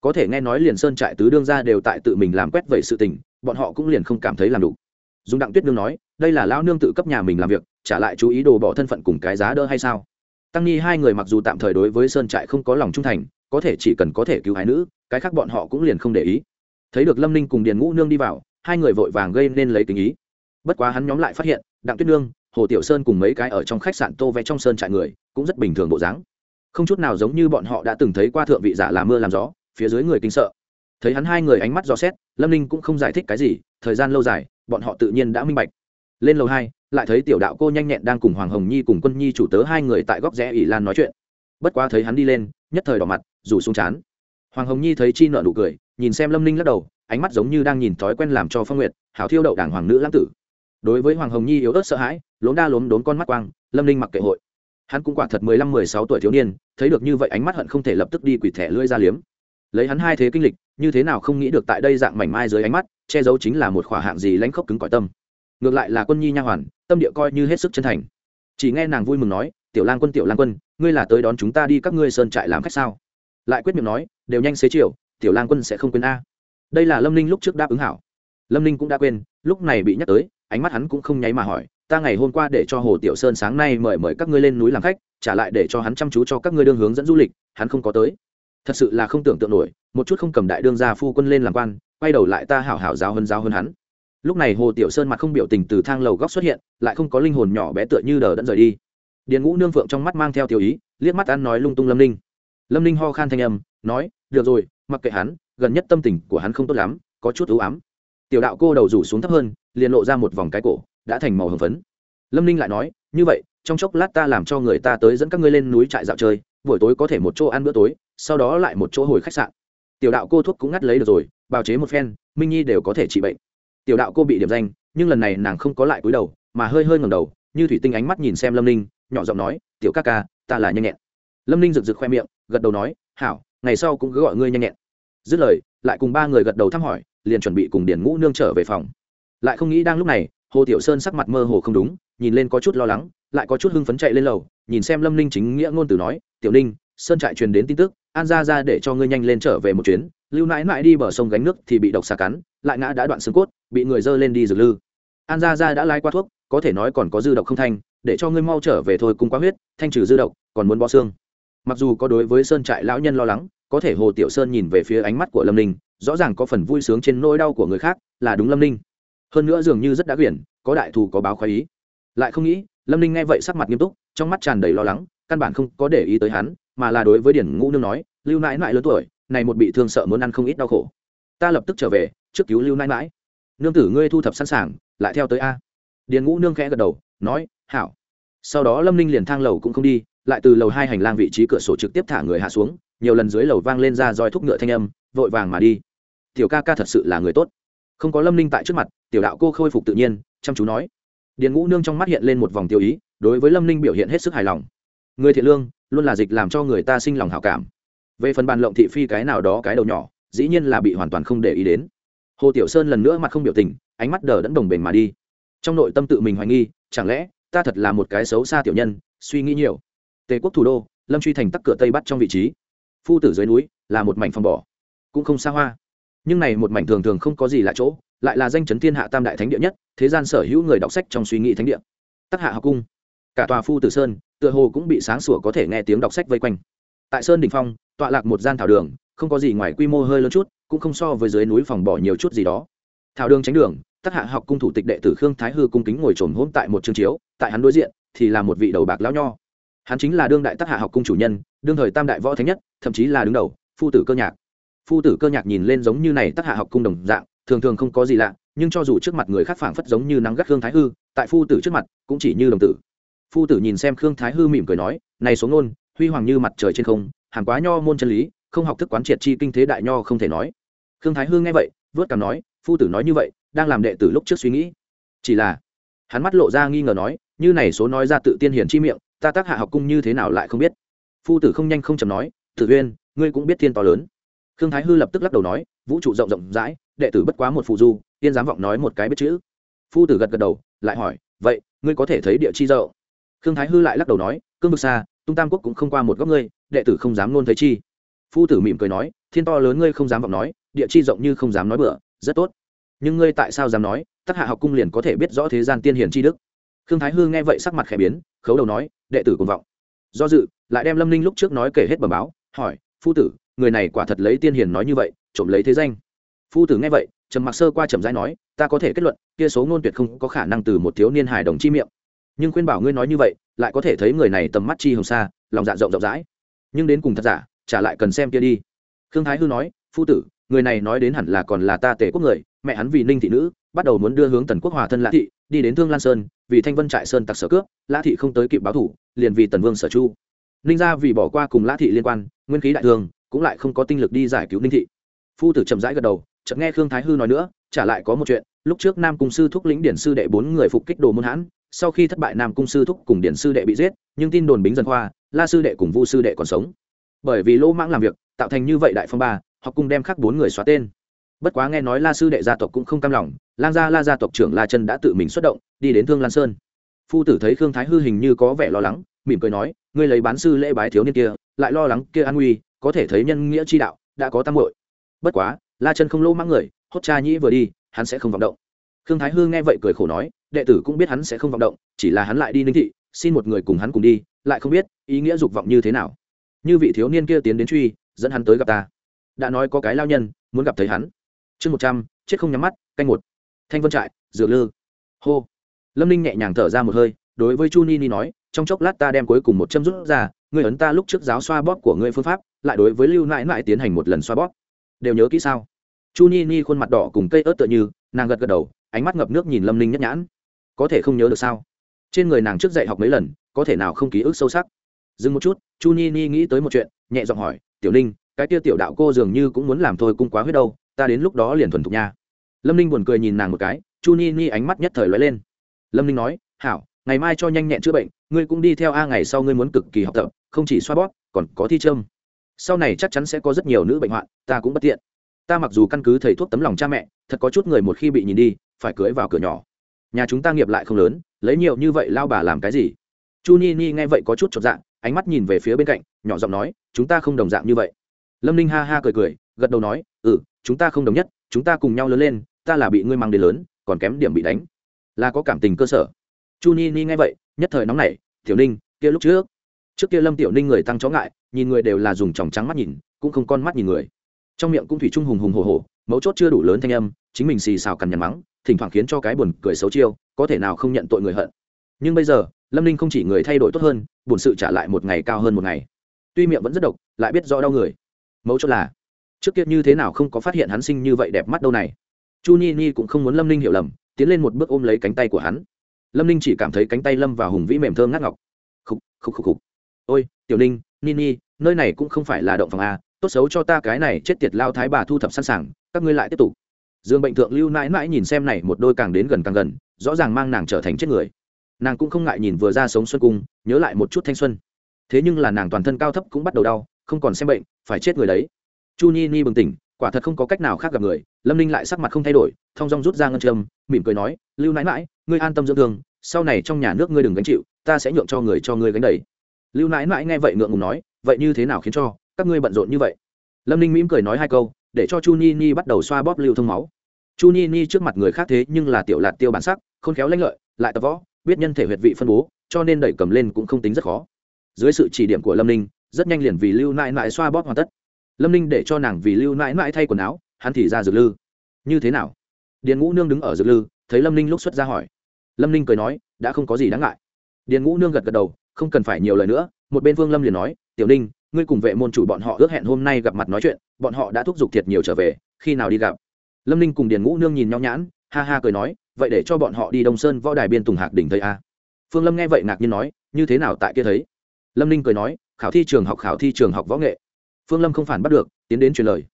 Có thể nghe nói liền sơn trại tứ đương ra đều tại tự mình làm quét vậy sự tình, bọn họ cũng liền không cảm thấy làm đủ. Dùng đặng tuyết nương nói, đây là lao nương tự cấp nhà mình làm việc, trả lại chú ý đồ bỏ thân phận cùng cái giá đỡ hay sao? Tăng nhi hai người mặc dù tạm thời đối với sơn trại không có lòng trung thành, có thể chỉ cần có thể cứu hai nữ, cái khác bọn họ cũng liền không để ý. Thấy được lâm ninh cùng điền ngũ nương đi vào, hai người vội vàng gây nên lấy tình ý. Bất quá hắn nhóm lại phát hiện, đặng tuyết nương, hồ tiểu sơn cùng mấy cái ở trong khách sạn tô vẽ trong sơn trại người, cũng rất bình thường bộ dáng. Không chút nào giống như bọn họ đã từng thấy qua thượng vị giả làm mưa làm gió, phía dưới người kinh sợ. Thấy hắn hai người ánh mắt dò xét, lâm ninh cũng không giải thích cái gì, thời gian lâu dài, bọn họ tự nhiên đã minh bạch. Lên lầu hai lại thấy tiểu đạo cô nhanh nhẹn đang cùng hoàng hồng nhi cùng quân nhi chủ tớ hai người tại góc rẽ ỷ lan nói chuyện. Bất quá thấy hắn đi lên, nhất thời đỏ mặt, rủ xuống chán. Hoàng hồng nhi thấy chi nợ nụ cười, nhìn xem lâm ninh lắc đầu, ánh mắt giống như đang nhìn thói quen làm cho phong nguyệt, hảo thiêu đậu đảng hoàng nữ lãng tử. Đối với hoàng hồng nhi yếu ớt sợ hãi, lốm đa lốm đốn con mắt quang, lâm ninh mặc kệ hội. Hắn cũng quả thật mười lăm mười sáu tuổi thiếu niên, thấy được như vậy ánh mắt hận không thể lập tức đi quỷ thẻ lưỡi ra liếm. Lấy hắn hai thế kinh lịch, như thế nào không nghĩ được tại đây dạng mảnh mai dưới ánh mắt, che giấu chính là một khỏa hạng gì lãnh khốc cứng cỏi tâm ngược lại là quân nhi nha hoàn, tâm địa coi như hết sức chân thành. Chỉ nghe nàng vui mừng nói, tiểu lang quân, tiểu lang quân, ngươi là tới đón chúng ta đi các ngươi sơn trại làm khách sao? Lại quyết miệng nói, đều nhanh xế chiều, tiểu lang quân sẽ không quên a. Đây là lâm ninh lúc trước đáp ứng hảo. Lâm ninh cũng đã quên, lúc này bị nhắc tới, ánh mắt hắn cũng không nháy mà hỏi, ta ngày hôm qua để cho hồ tiểu sơn sáng nay mời mời các ngươi lên núi làm khách, trả lại để cho hắn chăm chú cho các ngươi đương hướng dẫn du lịch, hắn không có tới. Thật sự là không tưởng tượng nổi, một chút không cầm đại đương gia phu quân lên làm quan, quay đầu lại ta hảo hảo giáo hơn giáo hơn hắn lúc này hồ tiểu sơn mặt không biểu tình từ thang lầu góc xuất hiện, lại không có linh hồn nhỏ bé tựa như đờ đẫn rời đi. Điền ngũ nương phượng trong mắt mang theo tiểu ý, liếc mắt ăn nói lung tung lâm ninh. Lâm ninh ho khan thanh âm, nói, được rồi, mặc kệ hắn, gần nhất tâm tình của hắn không tốt lắm, có chút ưu ám. Tiểu đạo cô đầu rủ xuống thấp hơn, liền lộ ra một vòng cái cổ, đã thành màu hồng phấn. Lâm ninh lại nói, như vậy, trong chốc lát ta làm cho người ta tới dẫn các ngươi lên núi trại dạo chơi, buổi tối có thể một chỗ ăn bữa tối, sau đó lại một chỗ hồi khách sạn. Tiểu đạo cô thuốc cũng ngắt lấy được rồi, bào chế một phen, minh nhi đều có thể trị bệnh tiểu đạo cô bị điểm danh, nhưng lần này nàng không có lại cúi đầu, mà hơi hơi ngầm đầu, như thủy tinh ánh mắt nhìn xem lâm ninh, nhỏ giọng nói, tiểu ca ca, ta là nhanh nhẹn. Lâm ninh rực rực khoe miệng, gật đầu nói, hảo, ngày sau cũng cứ gọi ngươi nhanh nhẹn. Dứt lời, lại cùng ba người gật đầu thăm hỏi, liền chuẩn bị cùng điển ngũ nương trở về phòng. Lại không nghĩ đang lúc này, hồ tiểu sơn sắc mặt mơ hồ không đúng, nhìn lên có chút lo lắng, lại có chút hưng phấn chạy lên lầu, nhìn xem lâm ninh chính nghĩa ngôn từ nói, tiểu ninh, sơn trại truyền đến tin tức, an ra ra để cho ngươi nhanh lên trở về một chuyến, lưu nãi nãi đi bờ sông gánh nước thì bị độc xà cắn, lại ngã đã đoạn xương cốt bị người dơ lên đi dược lư. An gia gia đã lái qua thuốc, có thể nói còn có dư độc không thanh, để cho ngươi mau trở về thôi cùng quá huyết, thanh trừ dư độc, còn muốn bỏ xương. Mặc dù có đối với sơn trại lão nhân lo lắng, có thể hồ tiểu sơn nhìn về phía ánh mắt của lâm ninh, rõ ràng có phần vui sướng trên nỗi đau của người khác, là đúng lâm ninh. Hơn nữa dường như rất đã quyển, có đại thù có báo khoái ý. Lại không nghĩ, lâm ninh nghe vậy sắc mặt nghiêm túc, trong mắt tràn đầy lo lắng, căn bản không có để ý tới hắn, mà là đối với điển ngũ nương nói, lưu nãi nãi lớn tuổi, này một bị thương sợ muốn ăn không ít đau khổ. Ta lập tức trở về, trước cứu lưu nãi nãi nương tử ngươi thu thập sẵn sàng, lại theo tới a. Điền ngũ nương khẽ gật đầu, nói, hảo. Sau đó lâm ninh liền thang lầu cũng không đi, lại từ lầu hai hành lang vị trí cửa sổ trực tiếp thả người hạ xuống, nhiều lần dưới lầu vang lên ra roi thúc ngựa thanh âm, vội vàng mà đi. Tiểu ca ca thật sự là người tốt. Không có lâm ninh tại trước mặt, tiểu đạo cô khôi phục tự nhiên, chăm chú nói. Điền ngũ nương trong mắt hiện lên một vòng tiêu ý, đối với lâm ninh biểu hiện hết sức hài lòng. Người thiện lương, luôn là dịch làm cho người ta sinh lòng hảo cảm. Về phần bàn lộng thị phi cái nào đó cái đầu nhỏ, dĩ nhiên là bị hoàn toàn không để ý đến hồ tiểu sơn lần nữa mặt không biểu tình, ánh mắt đờ đẫn đồng bền mà đi. Trong nội tâm tự mình hoài nghi, chẳng lẽ ta thật là một cái xấu xa tiểu nhân, suy nghĩ nhiều. Tề quốc thủ đô, lâm truy thành tắc cửa tây bắt trong vị trí. Phu tử dưới núi là một mảnh phòng bỏ, cũng không xa hoa. Nhưng này một mảnh thường thường không có gì lạ chỗ, lại là danh chấn thiên hạ tam đại thánh địa nhất, thế gian sở hữu người đọc sách trong suy nghĩ thánh địa. Tắc hạ học cung, cả tòa phu tử sơn, tựa hồ cũng bị sáng sủa có thể nghe tiếng đọc sách vây quanh. Tại sơn đình phong, tọa lạc một gian thảo đường, không có gì ngoài quy mô hơi lớn chút cũng không so với dưới núi phòng bỏ nhiều chút gì đó. Thảo đường tránh đường, tắc hạ học cung thủ tịch đệ tử khương thái hư cung kính ngồi trồn hôm tại một trường chiếu, tại hắn đối diện thì là một vị đầu bạc lão nho. Hắn chính là đương đại tắc hạ học cung chủ nhân, đương thời tam đại võ thánh nhất, thậm chí là đứng đầu, phu tử cơ nhạc. Phu tử cơ nhạc nhìn lên giống như này tắc hạ học cung đồng dạng, thường thường không có gì lạ, nhưng cho dù trước mặt người khác phảng phất giống như nắng gắt khương thái hư, tại phu tử trước mặt cũng chỉ như đồng tử. Phu tử nhìn xem khương thái hư mỉm cười nói, này số ngôn, huy hoàng như mặt trời trên không hàng quá nho môn chân lý, không học thức quán triệt chi kinh thế đại nho không thể nói khương thái hư nghe vậy, vớt cảm nói, phu tử nói như vậy, đang làm đệ tử lúc trước suy nghĩ. Chỉ là, hắn mắt lộ ra nghi ngờ nói, như này số nói ra tự tiên hiển chi miệng, ta tác hạ học cung như thế nào lại không biết? Phu tử không nhanh không chầm nói, tử uyên, ngươi cũng biết thiên to lớn. Khương thái hư lập tức lắc đầu nói, vũ trụ rộng rộng rãi, đệ tử bất quá một phụ du, tiên dám vọng nói một cái biết chữ. Phu tử gật gật đầu, lại hỏi, vậy, ngươi có thể thấy địa chi dậu khương thái hư lại lắc đầu nói, cương vực xa, tung tam quốc cũng không qua một góc ngươi, đệ tử không dám luôn thấy chi. Phu tử mỉm cười nói, thiên to lớn ngươi không dám vọng nói địa chi rộng như không dám nói bừa, rất tốt. Nhưng ngươi tại sao dám nói, tắc hạ học cung liền có thể biết rõ thế gian tiên hiển chi đức? Khương thái hư nghe vậy sắc mặt khẽ biến, khấu đầu nói, đệ tử cùng vọng. Do dự, lại đem lâm ninh lúc trước nói kể hết bẩm báo, hỏi, phu tử, người này quả thật lấy tiên hiền nói như vậy, trộm lấy thế danh? Phu tử nghe vậy, trầm mặc sơ qua trầm rãi nói, ta có thể kết luận, kia số ngôn tuyệt không có khả năng từ một thiếu niên hài đồng chi miệng. Nhưng khuyên bảo ngươi nói như vậy, lại có thể thấy người này tầm mắt chi hồng xa, lòng dạ rộng rộng rãi. Nhưng đến cùng thật giả, trả lại cần xem kia đi. Khương thái hư nói, phu tử người này nói đến hẳn là còn là ta tể quốc người, mẹ hắn vì ninh thị nữ, bắt đầu muốn đưa hướng tần quốc hòa thân lã thị, đi đến thương lan sơn, vì thanh vân trại sơn tặc sở cướp, lã thị không tới kịp báo thủ, liền vì tần vương sở chu. Ninh ra vì bỏ qua cùng lã thị liên quan, nguyên khí đại thương cũng lại không có tinh lực đi giải cứu ninh thị. Phu tử chậm rãi gật đầu, chợt nghe khương thái hư nói nữa trả lại có một chuyện, lúc trước nam cung sư thúc lĩnh điển sư đệ bốn người phục kích đồ môn hãn, sau khi thất bại nam cung sư thúc cùng điển sư đệ bị giết, nhưng tin đồn bính dân khoa, la sư đệ cùng vu sư đệ còn sống. Bởi vì lỗ mãng làm việc, tạo thành như vậy đại phong ba học cung đem khắc bốn người xóa tên. Bất quá nghe nói la sư đệ gia tộc cũng không cam lòng, lang gia la gia tộc trưởng la chân đã tự mình xuất động, đi đến thương lan sơn. Phu tử thấy khương thái hư hình như có vẻ lo lắng, mỉm cười nói, ngươi lấy bán sư lễ bái thiếu niên kia, lại lo lắng kia an nguy, có thể thấy nhân nghĩa chi đạo đã có tam hội bất quá, la chân không lỗ mắng người, hốt cha nhĩ vừa đi, hắn sẽ không vọng động. Khương thái hư nghe vậy cười khổ nói, đệ tử cũng biết hắn sẽ không vọng động, chỉ là hắn lại đi ninh thị, xin một người cùng hắn cùng đi, lại không biết ý nghĩa dục vọng như thế nào. Như vị thiếu niên kia tiến đến truy, dẫn hắn tới gặp ta đã nói có cái lao nhân, muốn gặp thấy hắn. Chương một trăm, chết không nhắm mắt, canh một. Thanh vân trại, dược lư. Hô. Lâm ninh nhẹ nhàng thở ra một hơi, đối với chu ni ni nói, trong chốc lát ta đem cuối cùng một châm rút ra, ngươi ấn ta lúc trước giáo xoa bóp của ngươi phương pháp, lại đối với lưu nãi nãi tiến hành một lần xoa bóp. Đều nhớ kỹ sao? Chu ni ni khuôn mặt đỏ cùng cây ớt tựa như, nàng gật gật đầu, ánh mắt ngập nước nhìn lâm ninh nhất nhãn. Có thể không nhớ được sao? Trên người nàng trước dạy học mấy lần, có thể nào không ký ức sâu sắc? Dừng một chút, chu ni ni nghĩ tới một chuyện, nhẹ giọng hỏi, tiểu ninh cái kia tiểu đạo cô dường như cũng muốn làm thôi cung quá huyết đâu, ta đến lúc đó liền thuần thục nha. Lâm ninh buồn cười nhìn nàng một cái, chu ni ni ánh mắt nhất thời lóe lên. Lâm ninh nói, hảo, ngày mai cho nhanh nhẹn chữa bệnh, ngươi cũng đi theo a ngày sau ngươi muốn cực kỳ học tập, không chỉ xoa bóp, còn có thi trâm sau này chắc chắn sẽ có rất nhiều nữ bệnh hoạn, ta cũng bất tiện. Ta mặc dù căn cứ thầy thuốc tấm lòng cha mẹ, thật có chút người một khi bị nhìn đi, phải cưới vào cửa nhỏ. Nhà chúng ta nghiệp lại không lớn, lấy nhiều như vậy lao bà làm cái gì? Chu ni ni nghe vậy có chút chột dạng ánh mắt nhìn về phía bên cạnh, nhỏ giọng nói, chúng ta không đồng dạng như vậy lâm ninh ha ha cười cười, gật đầu nói ừ chúng ta không đồng nhất, chúng ta cùng nhau lớn lên, ta là bị ngươi mang đến lớn, còn kém điểm bị đánh. Là có cảm tình cơ sở. Chu ni ni nghe vậy, nhất thời nóng nảy, tiểu ninh, kia lúc trước? Trước kia lâm tiểu ninh người tăng chó ngại, nhìn người đều là dùng tròng trắng mắt nhìn, cũng không con mắt nhìn người. Trong miệng cũng thủy chung hùng hùng hồ hồ mấu chốt chưa đủ lớn thanh âm, chính mình xì xào cằn nhằn mắng, thỉnh thoảng khiến cho cái buồn cười xấu chiêu, có thể nào không nhận tội người hận. Nhưng bây giờ, lâm ninh không chỉ người thay đổi tốt hơn, buồn sự trả lại một ngày cao hơn một ngày. Tuy miệng vẫn rất độc, lại biết rõ đau người mấu chốt là, trước kia như thế nào không có phát hiện hắn sinh như vậy đẹp mắt đâu này. Chu Nhi Nhi cũng không muốn lâm ninh hiểu lầm, tiến lên một bước ôm lấy cánh tay của hắn. Lâm ninh chỉ cảm thấy cánh tay lâm vào hùng vĩ mềm thơm ngát ngọc. Khúc khúc khúc khúc ôi, tiểu ninh ni ni nơi này cũng không phải là động phòng a tốt xấu cho ta cái này chết tiệt lao thái bà thu thập sẵn sàng, các ngươi lại tiếp tục. Dương bệnh thượng lưu mãi mãi nhìn xem này một đôi càng đến gần càng gần, rõ ràng mang nàng trở thành chết người. Nàng cũng không ngại nhìn vừa ra sống xuân cung, nhớ lại một chút thanh xuân. Thế nhưng là nàng toàn thân cao thấp cũng bắt đầu đau, không còn xem bệnh phải chết người đấy. Chu Nhi Nhi bừng tỉnh, quả thật không có cách nào khác gặp người, lâm ninh lại sắc mặt không thay đổi, thong dong rút ra ngân châm, mỉm cười nói, lưu nãi mãi ngươi an tâm dưỡng thương, sau này trong nhà nước ngươi đừng gánh chịu, ta sẽ nhượng cho người cho ngươi gánh đầy. Lưu nãi mãi nghe vậy ngượng ngùng nói, vậy như thế nào khiến cho các ngươi bận rộn như vậy? Lâm ninh mỉm cười nói hai câu, để cho chu ni ni bắt đầu xoa bóp lưu thông máu. Chu ni ni trước mặt người khác thế nhưng là tiểu lạt tiêu bản sắc không khéo lãnh lợi, lại tập võ, biết nhân thể huyệt vị phân bố, cho nên đẩy cầm lên cũng không tính rất khó. Dưới sự chỉ điểm của lâm ninh rất nhanh liền vì lưu nãi nãi xoa bóp hoàn tất. Lâm ninh để cho nàng vì lưu nãi nãi thay quần áo, hắn thì ra dược lư. Như thế nào? Điền ngũ nương đứng ở dược lư, thấy lâm ninh lúc xuất ra hỏi. Lâm ninh cười nói, đã không có gì đáng ngại. Điền ngũ nương gật gật đầu, không cần phải nhiều lời nữa, một bên vương lâm liền nói, tiểu ninh, ngươi cùng vệ môn chủ bọn họ ước hẹn hôm nay gặp mặt nói chuyện, bọn họ đã thúc giục thiệt nhiều trở về, khi nào đi gặp? Lâm ninh cùng điền ngũ nương nhìn nhau nhãn, ha ha cười nói, vậy để cho bọn họ đi đông sơn võ đài biên tùng hạc đỉnh thấy a. Phương lâm nghe vậy ngạc nhiên nói, như thế nào tại kia thấy? Lâm ninh cười nói khảo thi trường học khảo thi trường học võ nghệ. Phương lâm không phản bắt được, tiến đến truyền lời.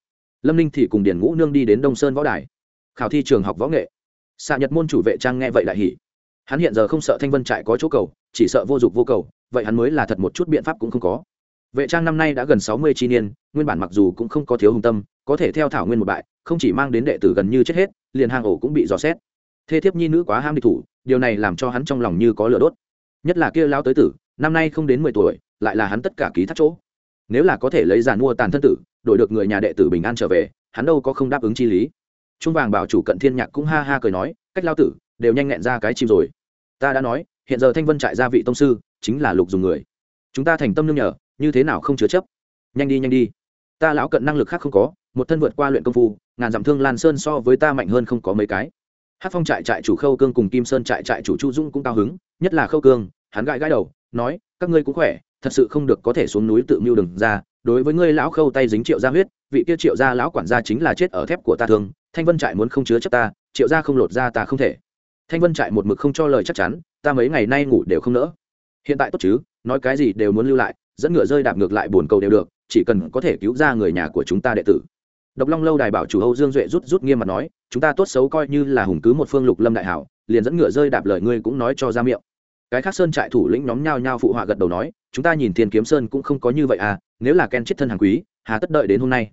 Lâm ninh thì cùng điền ngũ nương đi đến đông sơn võ đài. Khảo thi trường học võ nghệ. Xạ nhật môn chủ vệ trang nghe vậy lại hỉ. Hắn hiện giờ không sợ thanh vân trại có chỗ cầu, chỉ sợ vô dụng vô cầu, vậy hắn mới là thật một chút biện pháp cũng không có. Vệ trang năm nay đã gần sáu mươi chi niên, nguyên bản mặc dù cũng không có thiếu hùng tâm, có thể theo thảo nguyên một bại, không chỉ mang đến đệ tử gần như chết hết, liền hang ổ cũng bị dò xét. Thê thiếp nhi nữ quá ham địch thủ, điều này làm cho hắn trong lòng như có lửa đốt. Nhất là kia lao tới tử, năm nay không đến mười tuổi lại là hắn tất cả ký thác chỗ. Nếu là có thể lấy giàn mua tàn thân tử, đổi được người nhà đệ tử bình an trở về, hắn đâu có không đáp ứng chi lý. Trung vàng bảo chủ cận thiên nhạc cũng ha ha cười nói, cách lao tử, đều nhanh nhẹn ra cái chim rồi. Ta đã nói, hiện giờ thanh vân trại gia vị tông sư, chính là lục dùng người. Chúng ta thành tâm nương nhờ, như thế nào không chứa chấp? Nhanh đi nhanh đi. Ta lão cận năng lực khác không có, một thân vượt qua luyện công phu, ngàn dặm thương lan sơn so với ta mạnh hơn không có mấy cái. Hát phong trại trại chủ khâu cương cùng kim sơn trại trại chủ chu dung cũng cao hứng, nhất là khâu cương, hắn gãi gãi đầu, nói, các ngươi cũng khỏe thật sự không được có thể xuống núi tự mưu đừng ra, đối với ngươi lão khâu tay dính triệu gia huyết, vị kia triệu gia lão quản gia chính là chết ở thép của ta thường thanh vân trại muốn không chứa chấp ta, triệu gia không lột ra ta không thể. Thanh vân trại một mực không cho lời chắc chắn, ta mấy ngày nay ngủ đều không nỡ. Hiện tại tốt chứ, nói cái gì đều muốn lưu lại, dẫn ngựa rơi đạp ngược lại buồn cầu đều được, chỉ cần có thể cứu ra người nhà của chúng ta đệ tử. Độc long lâu đài bảo chủ âu dương duệ rút rút nghiêm mặt nói, chúng ta tốt xấu coi như là hùng cứ một phương lục lâm đại hảo, liền dẫn ngựa rơi đạp lời ngươi cũng nói cho ra miệng cái khác sơn trại thủ lĩnh nhóm nhao nhao phụ họa gật đầu nói, chúng ta nhìn thiên kiếm sơn cũng không có như vậy à nếu là ken chết thân hàng quý, hà tất đợi đến hôm nay.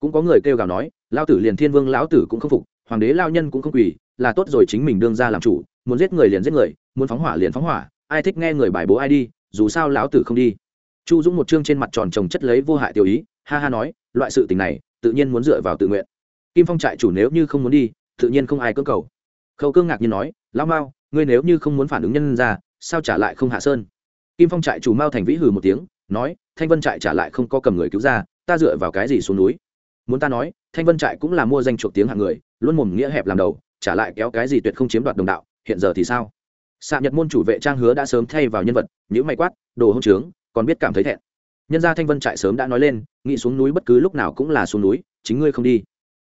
Cũng có người kêu gào nói lao tử liền thiên vương lão tử cũng không phục, hoàng đế lao nhân cũng không quỳ, là tốt rồi chính mình đương ra làm chủ, muốn giết người liền giết người, muốn phóng hỏa liền phóng hỏa, ai thích nghe người bài bố ai đi, dù sao lão tử không đi. Chu dũng một chương trên mặt tròn trồng chất lấy vô hại tiểu ý, ha ha nói, loại sự tình này, tự nhiên muốn dựa vào tự nguyện. Kim phong trại chủ nếu như không muốn đi, tự nhiên không ai cơ cầu. Khâu cương ngạc nhiên nói, lão mao, ngươi nếu như không muốn phản ứng nhân ra sao trả lại không hạ sơn? Kim phong trại chủ mao thành vĩ hừ một tiếng, nói, thanh vân trại trả lại không có cầm người cứu ra, ta dựa vào cái gì xuống núi? Muốn ta nói, thanh vân trại cũng là mua danh chuộc tiếng hạng người, luôn mồm nghĩa hẹp làm đầu, trả lại kéo cái gì tuyệt không chiếm đoạt đồng đạo, hiện giờ thì sao? Xạ nhật môn chủ vệ trang hứa đã sớm thay vào nhân vật những may quát, đồ hông trướng, còn biết cảm thấy thẹn. Nhân gia thanh vân trại sớm đã nói lên, nghĩ xuống núi bất cứ lúc nào cũng là xuống núi, chính ngươi không đi.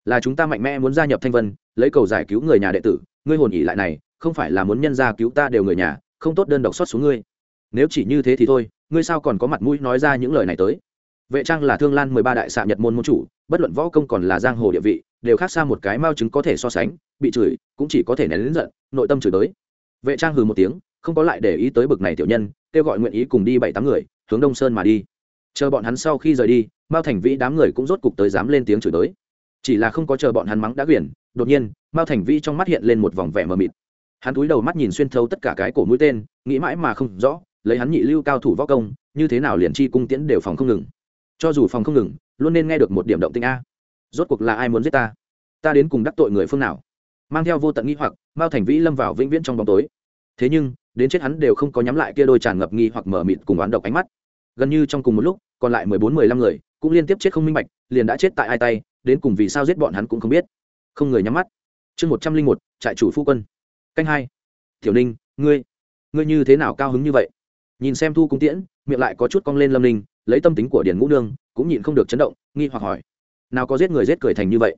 Là chúng ta mạnh mẽ muốn gia nhập thanh vân, lấy cầu giải cứu người nhà đệ tử, ngươi hồn ỉ lại này, không phải là muốn nhân gia cứu ta đều người nhà không tốt đơn độc xuất xuống ngươi. Nếu chỉ như thế thì thôi, ngươi sao còn có mặt mũi nói ra những lời này tới? Vệ trang là thương lan mười ba đại xạ nhật môn môn chủ, bất luận võ công còn là giang hồ địa vị, đều khác xa một cái mao chứng có thể so sánh, bị chửi, cũng chỉ có thể nén lớn giận, nội tâm chửi tới vệ trang hừ một tiếng, không có lại để ý tới bực này tiểu nhân, kêu gọi nguyện ý cùng đi bảy tám người, hướng đông sơn mà đi. Chờ bọn hắn sau khi rời đi, mao thành vĩ đám người cũng rốt cục tới dám lên tiếng chửi tới chỉ là không có chờ bọn hắn mắng đã quyển, đột nhiên, mao thành vĩ trong mắt hiện lên một vòng vẻ mờ mịt hắn túi đầu mắt nhìn xuyên thấu tất cả cái cổ mũi tên, nghĩ mãi mà không rõ, lấy hắn nhị lưu cao thủ võ công, như thế nào liền chi cung tiễn đều phòng không ngừng. Cho dù phòng không ngừng, luôn nên nghe được một điểm động tinh a. Rốt cuộc là ai muốn giết ta? Ta đến cùng đắc tội người phương nào? Mang theo vô tận nghi hoặc, mao thành vĩ lâm vào vĩnh viễn trong bóng tối. Thế nhưng, đến chết hắn đều không có nhắm lại kia đôi tràn ngập nghi hoặc mở mịt cùng oán độc ánh mắt. Gần như trong cùng một lúc, còn lại mười bốn, mười lăm người, cũng liên tiếp chết không minh bạch, liền đã chết tại ai tay, đến cùng vì sao giết bọn hắn cũng không biết. Không người nhắm mắt. Chương một trăm linh một, trại chủ phu quân canh hai. Tiểu ninh, ngươi ngươi như thế nào cao hứng như vậy? Nhìn xem thu cung tiễn, miệng lại có chút cong lên lâm ninh, lấy tâm tính của điền ngũ nương, cũng nhịn không được chấn động, nghi hoặc hỏi. Nào có giết người giết cười thành như vậy?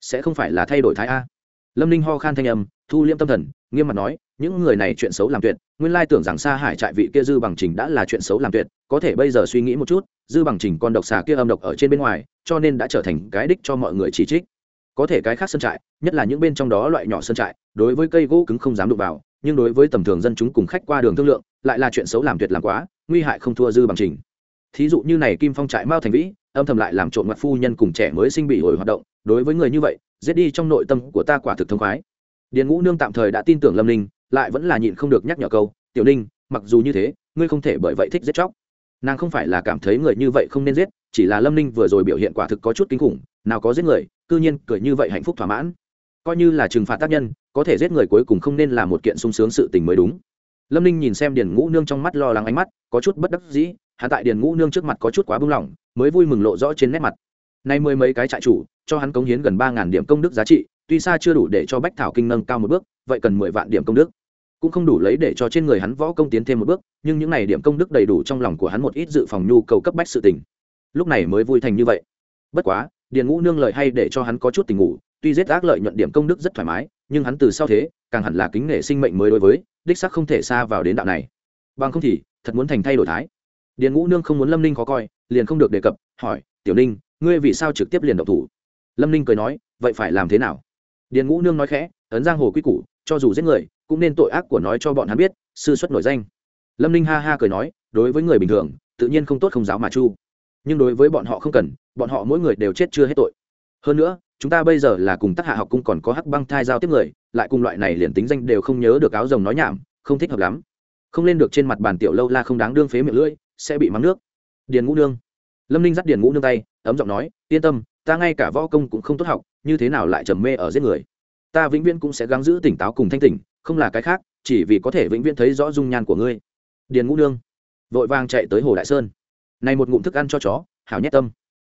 Sẽ không phải là thay đổi thái a? Lâm ninh ho khan thanh âm, thu liêm tâm thần, nghiêm mặt nói, những người này chuyện xấu làm tuyệt, nguyên lai tưởng rằng xa hải trại vị kia dư bằng trình đã là chuyện xấu làm tuyệt, có thể bây giờ suy nghĩ một chút, dư bằng trình con độc xà kia âm độc ở trên bên ngoài, cho nên đã trở thành cái đích cho mọi người chỉ trích có thể cái khác sân trại, nhất là những bên trong đó loại nhỏ sân trại, đối với cây gỗ cứng không dám đụng vào, nhưng đối với tầm thường dân chúng cùng khách qua đường thương lượng, lại là chuyện xấu làm tuyệt làm quá, nguy hại không thua dư bằng trình. Thí dụ như này kim phong trại mao thành vĩ, âm thầm lại làm trộn mặt phu nhân cùng trẻ mới sinh bị hồi hoạt động, đối với người như vậy, giết đi trong nội tâm của ta quả thực thông khoái. Điền ngũ nương tạm thời đã tin tưởng lâm ninh, lại vẫn là nhịn không được nhắc nhở câu, tiểu ninh, mặc dù như thế, ngươi không thể bởi vậy thích giết chóc. Nàng không phải là cảm thấy người như vậy không nên giết, chỉ là lâm ninh vừa rồi biểu hiện quả thực có chút kinh khủng nào có giết người, cư nhiên cười như vậy hạnh phúc thỏa mãn. Coi như là trừng phạt tác nhân, có thể giết người cuối cùng không nên là một kiện sung sướng sự tình mới đúng. Lâm ninh nhìn xem điền ngũ nương trong mắt lo lắng ánh mắt, có chút bất đắc dĩ, hạ tại điền ngũ nương trước mặt có chút quá bung lỏng, mới vui mừng lộ rõ trên nét mặt. Nay mười mấy cái trại chủ, cho hắn cống hiến gần ba ngàn điểm công đức giá trị, tuy xa chưa đủ để cho bách thảo kinh nâng cao một bước, vậy cần mười vạn điểm công đức. Cũng không đủ lấy để cho trên người hắn võ công tiến thêm một bước, nhưng những n à y điểm công đức đầy đủ trong lòng của hắn một ít dự phòng nhu cầu cấp bách sự tình. Lúc này mới vui thành như vậy. Bất quá điền ngũ nương lời hay để cho hắn có chút tình ngủ, tuy giết ác lợi nhuận điểm công đức rất thoải mái, nhưng hắn từ sau thế, càng hẳn là kính nể sinh mệnh mới đối với, đích sắc không thể xa vào đến đạo này. Bằng không thì, thật muốn thành thay đổi thái. Điền ngũ nương không muốn lâm ninh khó coi, liền không được đề cập, hỏi, tiểu ninh, ngươi vì sao trực tiếp liền độc thủ? Lâm ninh cười nói, vậy phải làm thế nào? Điền ngũ nương nói khẽ, ấn giang hồ quy củ, cho dù giết người, cũng nên tội ác của nói cho bọn hắn biết, sư xuất nổi danh. Lâm ninh ha ha cười nói, đối với người bình thường, tự nhiên không tốt không giáo mà chu nhưng đối với bọn họ không cần, bọn họ mỗi người đều chết chưa hết tội. Hơn nữa, chúng ta bây giờ là cùng tác hạ học cung còn có hắc băng thai giao tiếp người, lại cùng loại này liền tính danh đều không nhớ được áo rồng nói nhảm, không thích hợp lắm. Không lên được trên mặt bàn tiểu lâu la không đáng đương phế miệng lưỡi, sẽ bị mắng nước. Điền ngũ nương. Lâm ninh dắt điền ngũ nương tay, ấm giọng nói, yên tâm, ta ngay cả võ công cũng không tốt học, như thế nào lại trầm mê ở giết người? Ta vĩnh viễn cũng sẽ gắng giữ tỉnh táo cùng thanh tỉnh, không là cái khác, chỉ vì có thể vĩnh viễn thấy rõ dung nhan của ngươi. Điền ngũ nương vội vàng chạy tới hồ đại sơn này một ngụm thức ăn cho chó, hảo nhét tâm.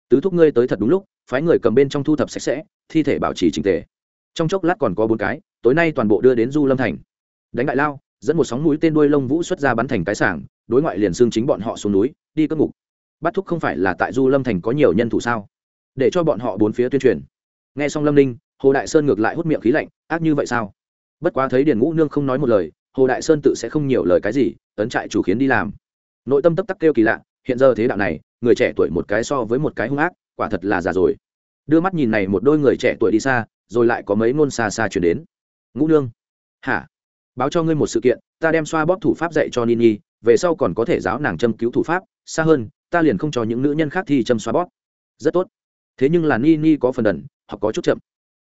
Tứ thúc ngươi tới thật đúng lúc, phái người cầm bên trong thu thập sạch sẽ, thi thể bảo trì trình tề. Trong chốc lát còn có bốn cái, tối nay toàn bộ đưa đến du lâm thành. Đánh đại lao, dẫn một sóng mũi tên đuôi lông vũ xuất ra bắn thành cái sảng, đối ngoại liền xương chính bọn họ xuống núi, đi cất ngục. Bắt thúc không phải là tại du lâm thành có nhiều nhân thủ sao? Để cho bọn họ bốn phía tuyên truyền. Nghe xong lâm ninh, hồ đại sơn ngược lại hút miệng khí lạnh, ác như vậy sao? Bất quá thấy điền ngũ nương không nói một lời, hồ đại sơn tự sẽ không nhiều lời cái gì, tấn trại chủ khiến đi làm. Nội tâm tấp tắc kêu kỳ lạ hiện giờ thế đạo này, người trẻ tuổi một cái so với một cái hung ác, quả thật là già rồi. Đưa mắt nhìn này một đôi người trẻ tuổi đi xa, rồi lại có mấy ngôn xa xa chuyển đến. Ngũ nương. Hả? Báo cho ngươi một sự kiện, ta đem xoa bóp thủ pháp dạy cho nini, về sau còn có thể giáo nàng châm cứu thủ pháp, xa hơn, ta liền không cho những nữ nhân khác thi châm xoa bóp. Rất tốt. Thế nhưng là nini có phần đần, học có chút chậm.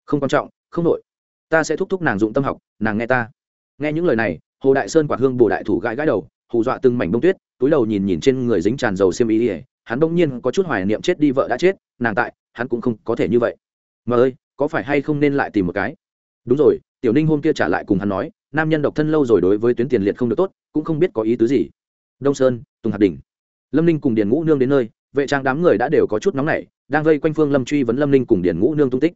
Không quan trọng, không nội ta sẽ thúc thúc nàng dụng tâm học, nàng nghe ta. Nghe những lời này, hồ đại sơn quả hương bồ đại thủ gãi gãi đầu, hù dọa từng mảnh bông tuyết túi đầu nhìn nhìn trên người dính tràn dầu xiêm ý ỉa hắn bỗng nhiên có chút hoài niệm chết đi vợ đã chết, nàng tại, hắn cũng không có thể như vậy. Mà ơi, có phải hay không nên lại tìm một cái? Đúng rồi, tiểu ninh hôm kia trả lại cùng hắn nói, nam nhân độc thân lâu rồi đối với tuyến tiền liệt không được tốt, cũng không biết có ý tứ gì. Đông sơn, tùng hạt đình lâm ninh cùng điền ngũ nương đến nơi, vệ trang đám người đã đều có chút nóng nảy, đang vây quanh phương lâm truy vấn lâm ninh cùng điền ngũ nương tung tích.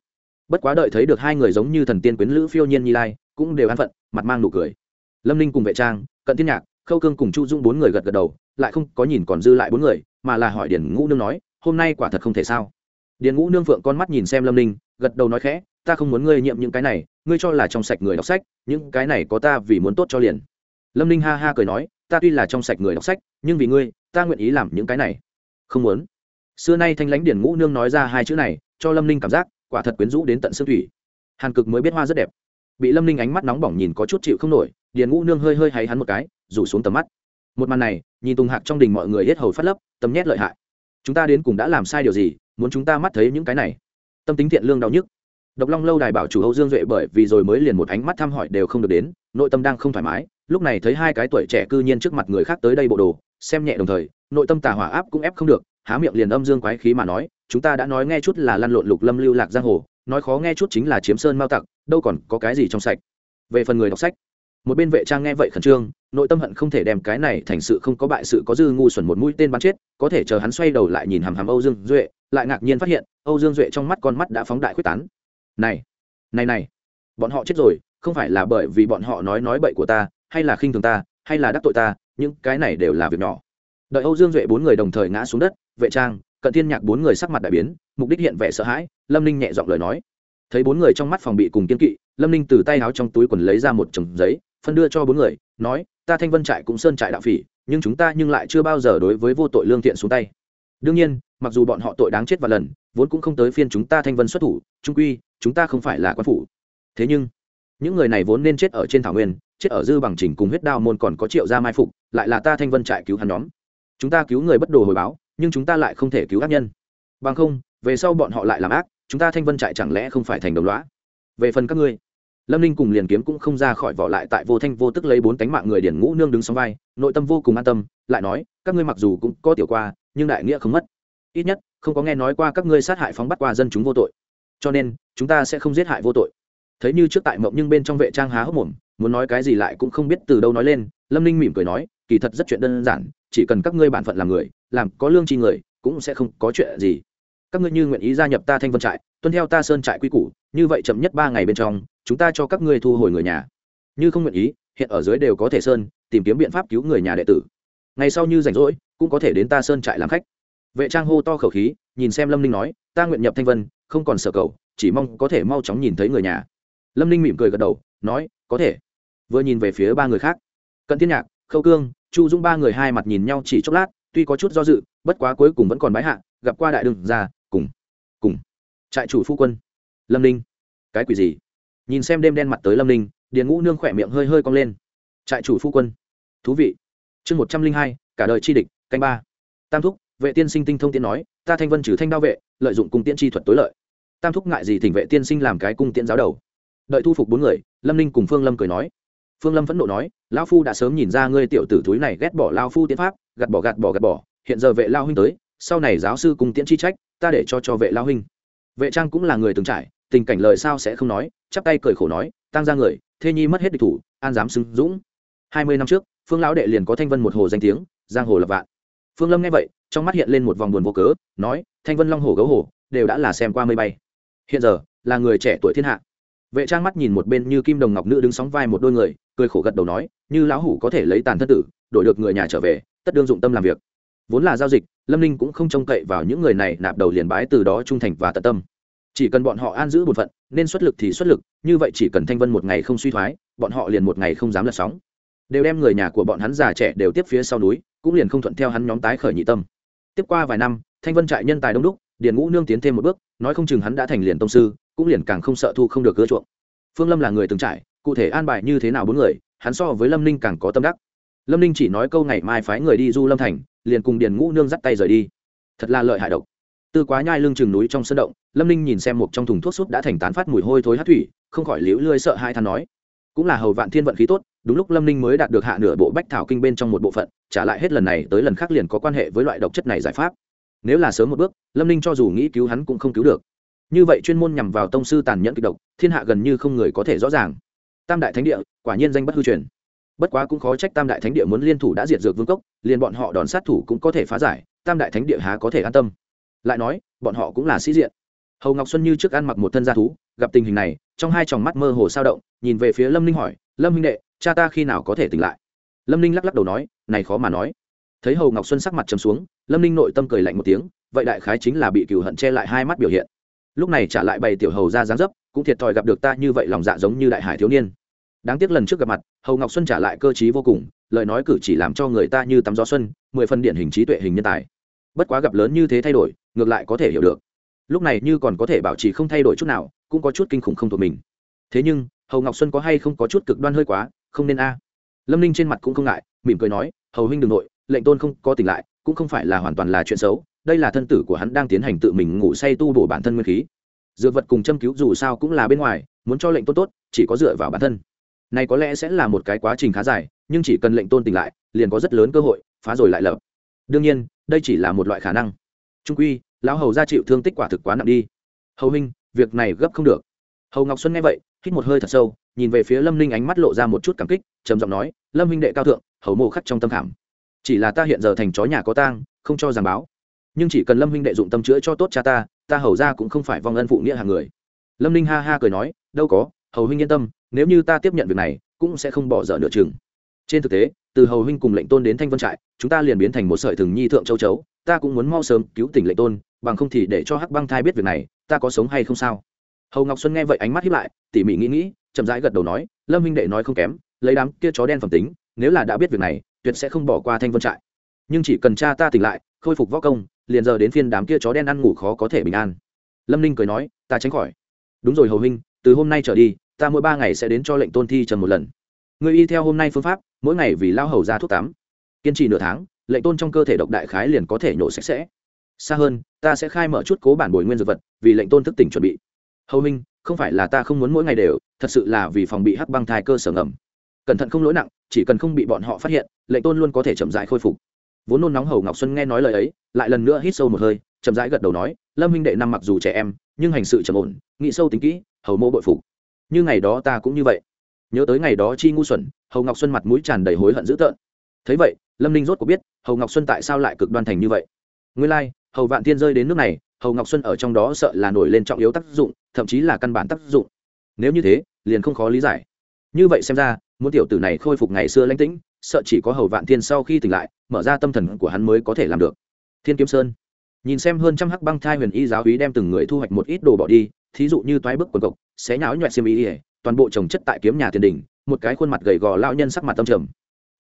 Bất quá đợi thấy được hai người giống như thần tiên quyến lữ phiêu nhiên nhi lai, cũng đều an phận, mặt mang nụ cười. Lâm ninh cùng vệ trang, cận thiên nhạc khâu cương cùng chu dung bốn người gật gật đầu, lại không có nhìn còn dư lại bốn người, mà là hỏi điền ngũ nương nói, hôm nay quả thật không thể sao? Điền ngũ nương phượng con mắt nhìn xem lâm ninh, gật đầu nói khẽ, ta không muốn ngươi nhiệm những cái này, ngươi cho là trong sạch người đọc sách, những cái này có ta vì muốn tốt cho liền. Lâm ninh ha ha cười nói, ta tuy là trong sạch người đọc sách, nhưng vì ngươi, ta nguyện ý làm những cái này. Không muốn. Xưa nay thanh lãnh điển ngũ nương nói ra hai chữ này, cho lâm ninh cảm giác, quả thật quyến rũ đến tận xương thủy. Hàn cực mới biết hoa rất đẹp. Bị lâm ninh ánh mắt nóng bỏng nhìn có chút chịu không nổi điền ngũ nương hơi hơi hay hắn một cái, rủ xuống tầm mắt. Một màn này, nhìn tùng hạc trong đình mọi người hết hầu phát lấp tầm nhét lợi hại. Chúng ta đến cùng đã làm sai điều gì, muốn chúng ta mắt thấy những cái này? Tâm tính thiện lương đau nhức. Độc long lâu đài bảo chủ âu dương duệ bởi vì rồi mới liền một ánh mắt thăm hỏi đều không được đến, nội tâm đang không thoải mái, lúc này thấy hai cái tuổi trẻ cư nhiên trước mặt người khác tới đây bộ đồ, xem nhẹ đồng thời, nội tâm tà hỏa áp cũng ép không được, há miệng liền âm dương quái khí mà nói, chúng ta đã nói nghe chút là lăn lộn lục lâm lưu lạc giang hồ, nói khó nghe chút chính là chiếm sơn mao tặc, đâu còn có cái gì trong sạch. Về phần người đọc sách một bên vệ trang nghe vậy khẩn trương, nội tâm hận không thể đem cái này thành sự không có bại sự có dư ngu xuẩn một mũi tên bắn chết, có thể chờ hắn xoay đầu lại nhìn hàm hàm âu dương duệ, lại ngạc nhiên phát hiện, âu dương duệ trong mắt con mắt đã phóng đại quyết tán. Này này này, bọn họ chết rồi, không phải là bởi vì bọn họ nói nói bậy của ta, hay là khinh thường ta, hay là đắc tội ta, những cái này đều là việc nhỏ. Đợi âu dương duệ bốn người đồng thời ngã xuống đất, vệ trang, cận thiên nhạc bốn người sắc mặt đại biến, mục đích hiện vẻ sợ hãi, lâm ninh nhẹ giọng lời nói. Thấy bốn người trong mắt phòng bị cùng kiên kỵ, lâm ninh từ tay áo trong túi quần lấy ra một chồng giấy phân đưa cho bốn người, nói, ta thanh vân trại cũng sơn trại đạo phỉ, nhưng chúng ta nhưng lại chưa bao giờ đối với vô tội lương thiện xuống tay. Đương nhiên, mặc dù bọn họ tội đáng chết và lần, vốn cũng không tới phiên chúng ta thanh vân xuất thủ, trung quy, chúng ta không phải là quan phủ. Thế nhưng, những người này vốn nên chết ở trên thảo nguyên, chết ở dư bằng trình cùng huyết đao môn còn có triệu gia mai phục, lại là ta thanh vân trại cứu hắn nhóm. Chúng ta cứu người bất đồ hồi báo, nhưng chúng ta lại không thể cứu ác nhân. Bằng không, về sau bọn họ lại làm ác, chúng ta thanh vân trại chẳng lẽ không phải thành đồng lõa? Về phần các ngươi lâm ninh cùng liền kiếm cũng không ra khỏi vỏ lại tại vô thanh vô tức lấy bốn cánh mạng người điển ngũ nương đứng sóng vai, nội tâm vô cùng an tâm, lại nói, các ngươi mặc dù cũng có tiểu qua, nhưng đại nghĩa không mất. Ít nhất, không có nghe nói qua các ngươi sát hại phóng bắt qua dân chúng vô tội. Cho nên, chúng ta sẽ không giết hại vô tội. Thấy như trước tại mộng nhưng bên trong vệ trang há hốc mồm, muốn nói cái gì lại cũng không biết từ đâu nói lên, lâm ninh mỉm cười nói, kỳ thật rất chuyện đơn giản, chỉ cần các ngươi bản phận làm người, làm có lương tri người, cũng sẽ không có chuyện gì. Các ngươi như nguyện ý gia nhập ta thanh vân trại, tuân theo ta sơn trại quy củ, như vậy chậm nhất ba ngày bên trong chúng ta cho các ngươi thu hồi người nhà. Như không nguyện ý, hiện ở dưới đều có thể sơn, tìm kiếm biện pháp cứu người nhà đệ tử. Ngày sau như rảnh rỗi, cũng có thể đến ta sơn trại làm khách. Vệ trang hô to khẩu khí, nhìn xem lâm ninh nói, ta nguyện nhập thanh vân, không còn sợ cầu, chỉ mong có thể mau chóng nhìn thấy người nhà. Lâm ninh mỉm cười gật đầu, nói, có thể. Vừa nhìn về phía ba người khác. Cận thiên nhạc, khâu cương, chu dung ba người hai mặt nhìn nhau chỉ chốc lát, tuy có chút do dự, bất quá cuối cùng vẫn còn bái hạ, gặp qua đại đường ra cùng cùng. Trại chủ phu quân, lâm ninh, cái quỷ gì? Nhìn xem đêm đen mặt tới lâm ninh điền ngũ nương khỏe miệng hơi hơi cong lên trại chủ phu quân thú vị chương một trăm linh hai cả đời chi địch canh ba tam thúc vệ tiên sinh tinh thông tiên nói ta thanh vân trừ thanh đao vệ lợi dụng cung tiễn chi thuật tối lợi tam thúc ngại gì thỉnh vệ tiên sinh làm cái cung tiễn giáo đầu đợi thu phục bốn người lâm ninh cùng phương lâm cười nói phương lâm phẫn nộ nói lao phu đã sớm nhìn ra ngươi tiểu tử túi này ghét bỏ lao phu tiến pháp gạt bỏ gạt bỏ gạt bỏ hiện giờ vệ lao huynh tới sau này giáo sư cùng tiễn chi trách ta để cho cho vệ lao huynh vệ trang cũng là người từng trải tình cảnh lời sao sẽ không nói, chắp tay cười khổ nói tăng ra người, thê nhi mất hết địch thủ, an dám xưng dũng. Hai mươi năm trước, phương lão đệ liền có thanh vân một hồ danh tiếng, giang hồ lập vạn. Phương lâm nghe vậy, trong mắt hiện lên một vòng buồn vô cớ, nói, thanh vân long hồ gấu hồ, đều đã là xem qua mây bay. Hiện giờ, là người trẻ tuổi thiên hạ. Vệ trang mắt nhìn một bên như kim đồng ngọc nữ đứng sóng vai một đôi người, cười khổ gật đầu nói, như lão hủ có thể lấy tàn thân tử, đổi được người nhà trở về, tất đương dụng tâm làm việc. Vốn là giao dịch, lâm ninh cũng không trông cậy vào những người này, nạp đầu liền bái từ đó trung thành và tận tâm chỉ cần bọn họ an giữ bổn phận, nên xuất lực thì xuất lực, như vậy chỉ cần thanh vân một ngày không suy thoái, bọn họ liền một ngày không dám lật sóng. Đều đem người nhà của bọn hắn già trẻ đều tiếp phía sau núi, cũng liền không thuận theo hắn nhóm tái khởi nhị tâm. Tiếp qua vài năm, thanh vân trại nhân tài đông đúc, điền ngũ nương tiến thêm một bước, nói không chừng hắn đã thành liền tông sư, cũng liền càng không sợ thu không được gỡ chuộng. Phương lâm là người từng trải, cụ thể an bài như thế nào bốn người, hắn so với lâm ninh càng có tâm đắc. Lâm ninh chỉ nói câu ngày mai phái người đi du lâm thành, liền cùng điền ngũ nương dắt tay rời đi. Thật là lợi hại độc tư quá nhai lưng chừng núi trong sân động, lâm ninh nhìn xem một trong thùng thuốc súp đã thành tán phát mùi hôi thối hát thủy, không khỏi liễu lươi sợ hai than nói. Cũng là hầu vạn thiên vận khí tốt, đúng lúc lâm ninh mới đạt được hạ nửa bộ bách thảo kinh bên trong một bộ phận, trả lại hết lần này tới lần khác liền có quan hệ với loại độc chất này giải pháp. Nếu là sớm một bước, lâm ninh cho dù nghĩ cứu hắn cũng không cứu được. Như vậy chuyên môn nhằm vào tông sư tàn nhẫn kịch độc, thiên hạ gần như không người có thể rõ ràng. Tam đại thánh địa, quả nhiên danh bất hư truyền. Bất quá cũng khó trách tam đại thánh địa muốn liên thủ đã diệt dược vương cốc, liền bọn họ đòn sát thủ cũng có thể phá giải, tam đại thánh địa há có thể an tâm lại nói, bọn họ cũng là sĩ diện. Hầu ngọc xuân như trước ăn mặc một thân gia thú, gặp tình hình này, trong hai tròng mắt mơ hồ sao động, nhìn về phía lâm ninh hỏi, lâm huynh đệ, cha ta khi nào có thể tỉnh lại? Lâm ninh lắc lắc đầu nói, này khó mà nói. Thấy hầu ngọc xuân sắc mặt trầm xuống, lâm ninh nội tâm cười lạnh một tiếng, vậy đại khái chính là bị cừu hận che lại hai mắt biểu hiện. Lúc này trả lại bày tiểu hầu ra dáng dấp, cũng thiệt thòi gặp được ta như vậy lòng dạ giống như đại hải thiếu niên. Đáng tiếc lần trước gặp mặt, hầu ngọc xuân trả lại cơ t vô cùng, lời nói cử chỉ làm cho người ta như tắm gió xuân, mười phần điển hình trí tuệ hình nhân tài. Bất quá gặp lớn như thế thay đổi ngược lại có thể hiểu được. Lúc này như còn có thể bảo trì không thay đổi chút nào, cũng có chút kinh khủng không thuộc mình. Thế nhưng, hầu ngọc xuân có hay không có chút cực đoan hơi quá, không nên a. Lâm ninh trên mặt cũng không ngại, mỉm cười nói, hầu huynh đ ừ n g nội, lệnh tôn không có tỉnh lại, cũng không phải là hoàn toàn là chuyện xấu, đây là thân tử của hắn đang tiến hành tự mình ngủ say tu bổ bản thân nguyên khí. Dược vật cùng châm cứu dù sao cũng là bên ngoài, muốn cho lệnh tôn tốt, chỉ có dựa vào bản thân. Này có lẽ sẽ là một cái quá trình khá dài, nhưng chỉ cần lệnh tôn tỉnh lại, liền có rất lớn cơ hội, phá rồi lại lập. Đương nhiên, đây chỉ là một loại khả năng trung quy, lão hầu ra chịu thương tích quả thực quá nặng đi. Hầu huynh, việc này gấp không được. Hầu ngọc xuân nghe vậy, hít một hơi thật sâu, nhìn về phía lâm ninh ánh mắt lộ ra một chút cảm kích, trầm giọng nói, lâm huynh đệ cao thượng, hầu mộ khắc trong tâm khảm. Chỉ là ta hiện giờ thành chó nhà có tang, không cho giảng báo. Nhưng chỉ cần lâm huynh đệ dụng tâm chữa cho tốt cha ta ta hầu ra cũng không phải vong ân phụ nghĩa hàng người. Lâm ninh ha ha cười nói, đâu có, hầu huynh yên tâm, nếu như ta tiếp nhận việc này, cũng sẽ không bỏ dở nửa chừng. Trên thực tế, từ hầu huynh cùng lệnh tôn đến thanh vân trại, chúng ta liền biến thành một sợi thừng nhi thượng châu chấu ta cũng muốn mau sớm cứu tỉnh lệnh tôn, bằng không thì để cho hắc băng thai biết việc này, ta có sống hay không sao? Hầu ngọc xuân nghe vậy ánh mắt hiếp lại, tỉ mỉ nghĩ nghĩ, chậm rãi gật đầu nói, lâm minh đệ nói không kém, lấy đám kia chó đen phẩm tính, nếu là đã biết việc này, tuyệt sẽ không bỏ qua thanh vân trại. Nhưng chỉ cần cha ta tỉnh lại, khôi phục võ công, liền giờ đến phiên đám kia chó đen ăn ngủ khó có thể bình an. Lâm ninh cười nói, ta tránh khỏi. Đúng rồi hầu huynh từ hôm nay trở đi, ta mỗi ba ngày sẽ đến cho lệnh tôn thi trần một lần. Người y theo hôm nay phương pháp, mỗi ngày vì lao hầu ra thuốc tắm. Kiên trì nửa tháng lệnh tôn trong cơ thể độc đại khái liền có thể nhổ sạch sẽ. Xa hơn, ta sẽ khai mở chút cố bản bồi nguyên dược vật, vì lệnh tôn thức tỉnh chuẩn bị. Hầu minh không phải là ta không muốn mỗi ngày đều, thật sự là vì phòng bị hắc băng thai cơ sở ngầm. Cẩn thận không lỗi nặng, chỉ cần không bị bọn họ phát hiện lệnh tôn luôn có thể chậm rãi khôi phục. Vốn nôn nóng hầu ngọc xuân nghe nói lời ấy, lại lần nữa hít sâu một hơi, chậm rãi gật đầu nói, lâm minh đệ năm mặc dù trẻ em, nhưng hành sự trầm ổn, nghĩ sâu tính kỹ, hầu mô bội phục. Như ngày đó ta cũng như vậy. Nhớ tới ngày đó chi ngu xuẩn, hầu ngọc xuân mặt mũi tràn đầy hối hận dữ tợn. Thấy vậy lâm ninh rốt có biết hầu ngọc xuân tại sao lại cực đoan thành như vậy. Nguyên lai、like, hầu vạn thiên rơi đến nước này hầu ngọc xuân ở trong đó sợ là nổi lên trọng yếu tác dụng thậm chí là căn bản tác dụng. Nếu như thế liền không khó lý giải. Như vậy xem ra muốn tiểu tử này khôi phục ngày xưa lãnh tĩnh sợ chỉ có hầu vạn thiên sau khi tỉnh lại mở ra tâm thần của hắn mới có thể làm được. Thiên kiếm sơn. Nhìn xem hơn trăm hắc băng thai huyền y giáo hí đem từng người thu hoạch một ít đồ bỏ đi thí dụ như toái bức quần cộc xé nháo nhoẹt xiêm y toàn bộ trồng chất tại kiếm nhà tiền đình một cái khuôn mặt gầy gò lao nhân sắc mặt tâm trầm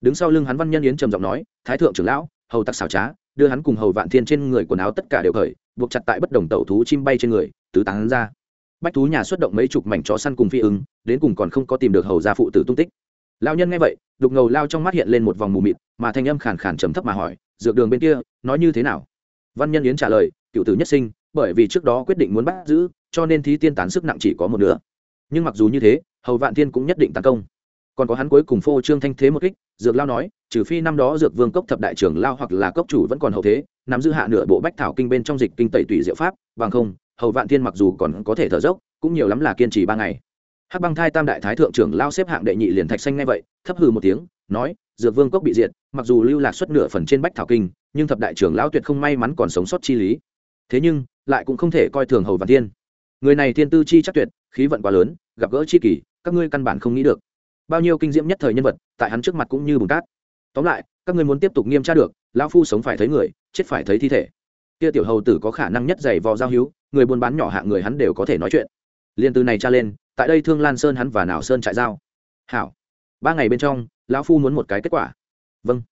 đứng sau lưng hắn văn nhân yến trầm giọng nói, thái thượng trưởng lão, hầu tặc xảo trá, đưa hắn cùng hầu vạn thiên trên người quần áo tất cả đều khởi, buộc chặt tại bất đồng tẩu thú chim bay trên người, tứ tán ra. Bách thú nhà xuất động mấy chục mảnh chó săn cùng phi ứng, đến cùng còn không có tìm được hầu gia phụ tử tung tích. Lao nhân nghe vậy, đục ngầu lao trong mắt hiện lên một vòng mù mịt, mà thanh âm khàn khàn trầm thấp mà hỏi, dược đường bên kia, nói như thế nào? Văn nhân yến trả lời, cựu tử nhất sinh, bởi vì trước đó quyết định muốn bắt giữ, cho nên thí tiên tán sức nặng chỉ có một nửa. Nhưng mặc dù như thế, hầu vạn thiên cũng nhất định tấn công còn có hắn cuối cùng phô trương thanh thế một kích, dược lao nói, trừ phi năm đó dược vương cốc thập đại trưởng lao hoặc là cốc chủ vẫn còn hậu thế, nắm giữ hạ nửa bộ bách thảo kinh bên trong dịch kinh tẩy tùy diệu pháp, bằng không, hầu vạn thiên mặc dù còn có thể thở dốc, cũng nhiều lắm là kiên trì ba ngày. Hắc băng thai tam đại thái thượng trưởng lao xếp hạng đệ nhị liền thạch xanh ngay vậy, thấp hừ một tiếng, nói, dược vương cốc bị diệt, mặc dù lưu lạc xuất nửa phần trên bách thảo kinh, nhưng thập đại trưởng lao tuyệt không may mắn còn sống sót chi lý. Thế nhưng, lại cũng không thể coi thường hầu vạn thiên. Người này thiên tư chi chắc tuyệt, khí vận quá lớn, gặp gỡ chi kỳ, các ngươi căn bản không nghĩ được bao nhiêu kinh diễm nhất thời nhân vật tại hắn trước mặt cũng như bùn cát. Tóm lại, các ngươi muốn tiếp tục nghiêm tra được, lão phu sống phải thấy người, chết phải thấy thi thể. Kia tiểu hầu tử có khả năng nhất giày vò giao hữu, người buôn bán nhỏ hạng người hắn đều có thể nói chuyện. Liền từ này tra lên, tại đây thương lan sơn hắn và nào sơn trại giao. Hảo. Ba ngày bên trong, lão phu muốn một cái kết quả. Vâng.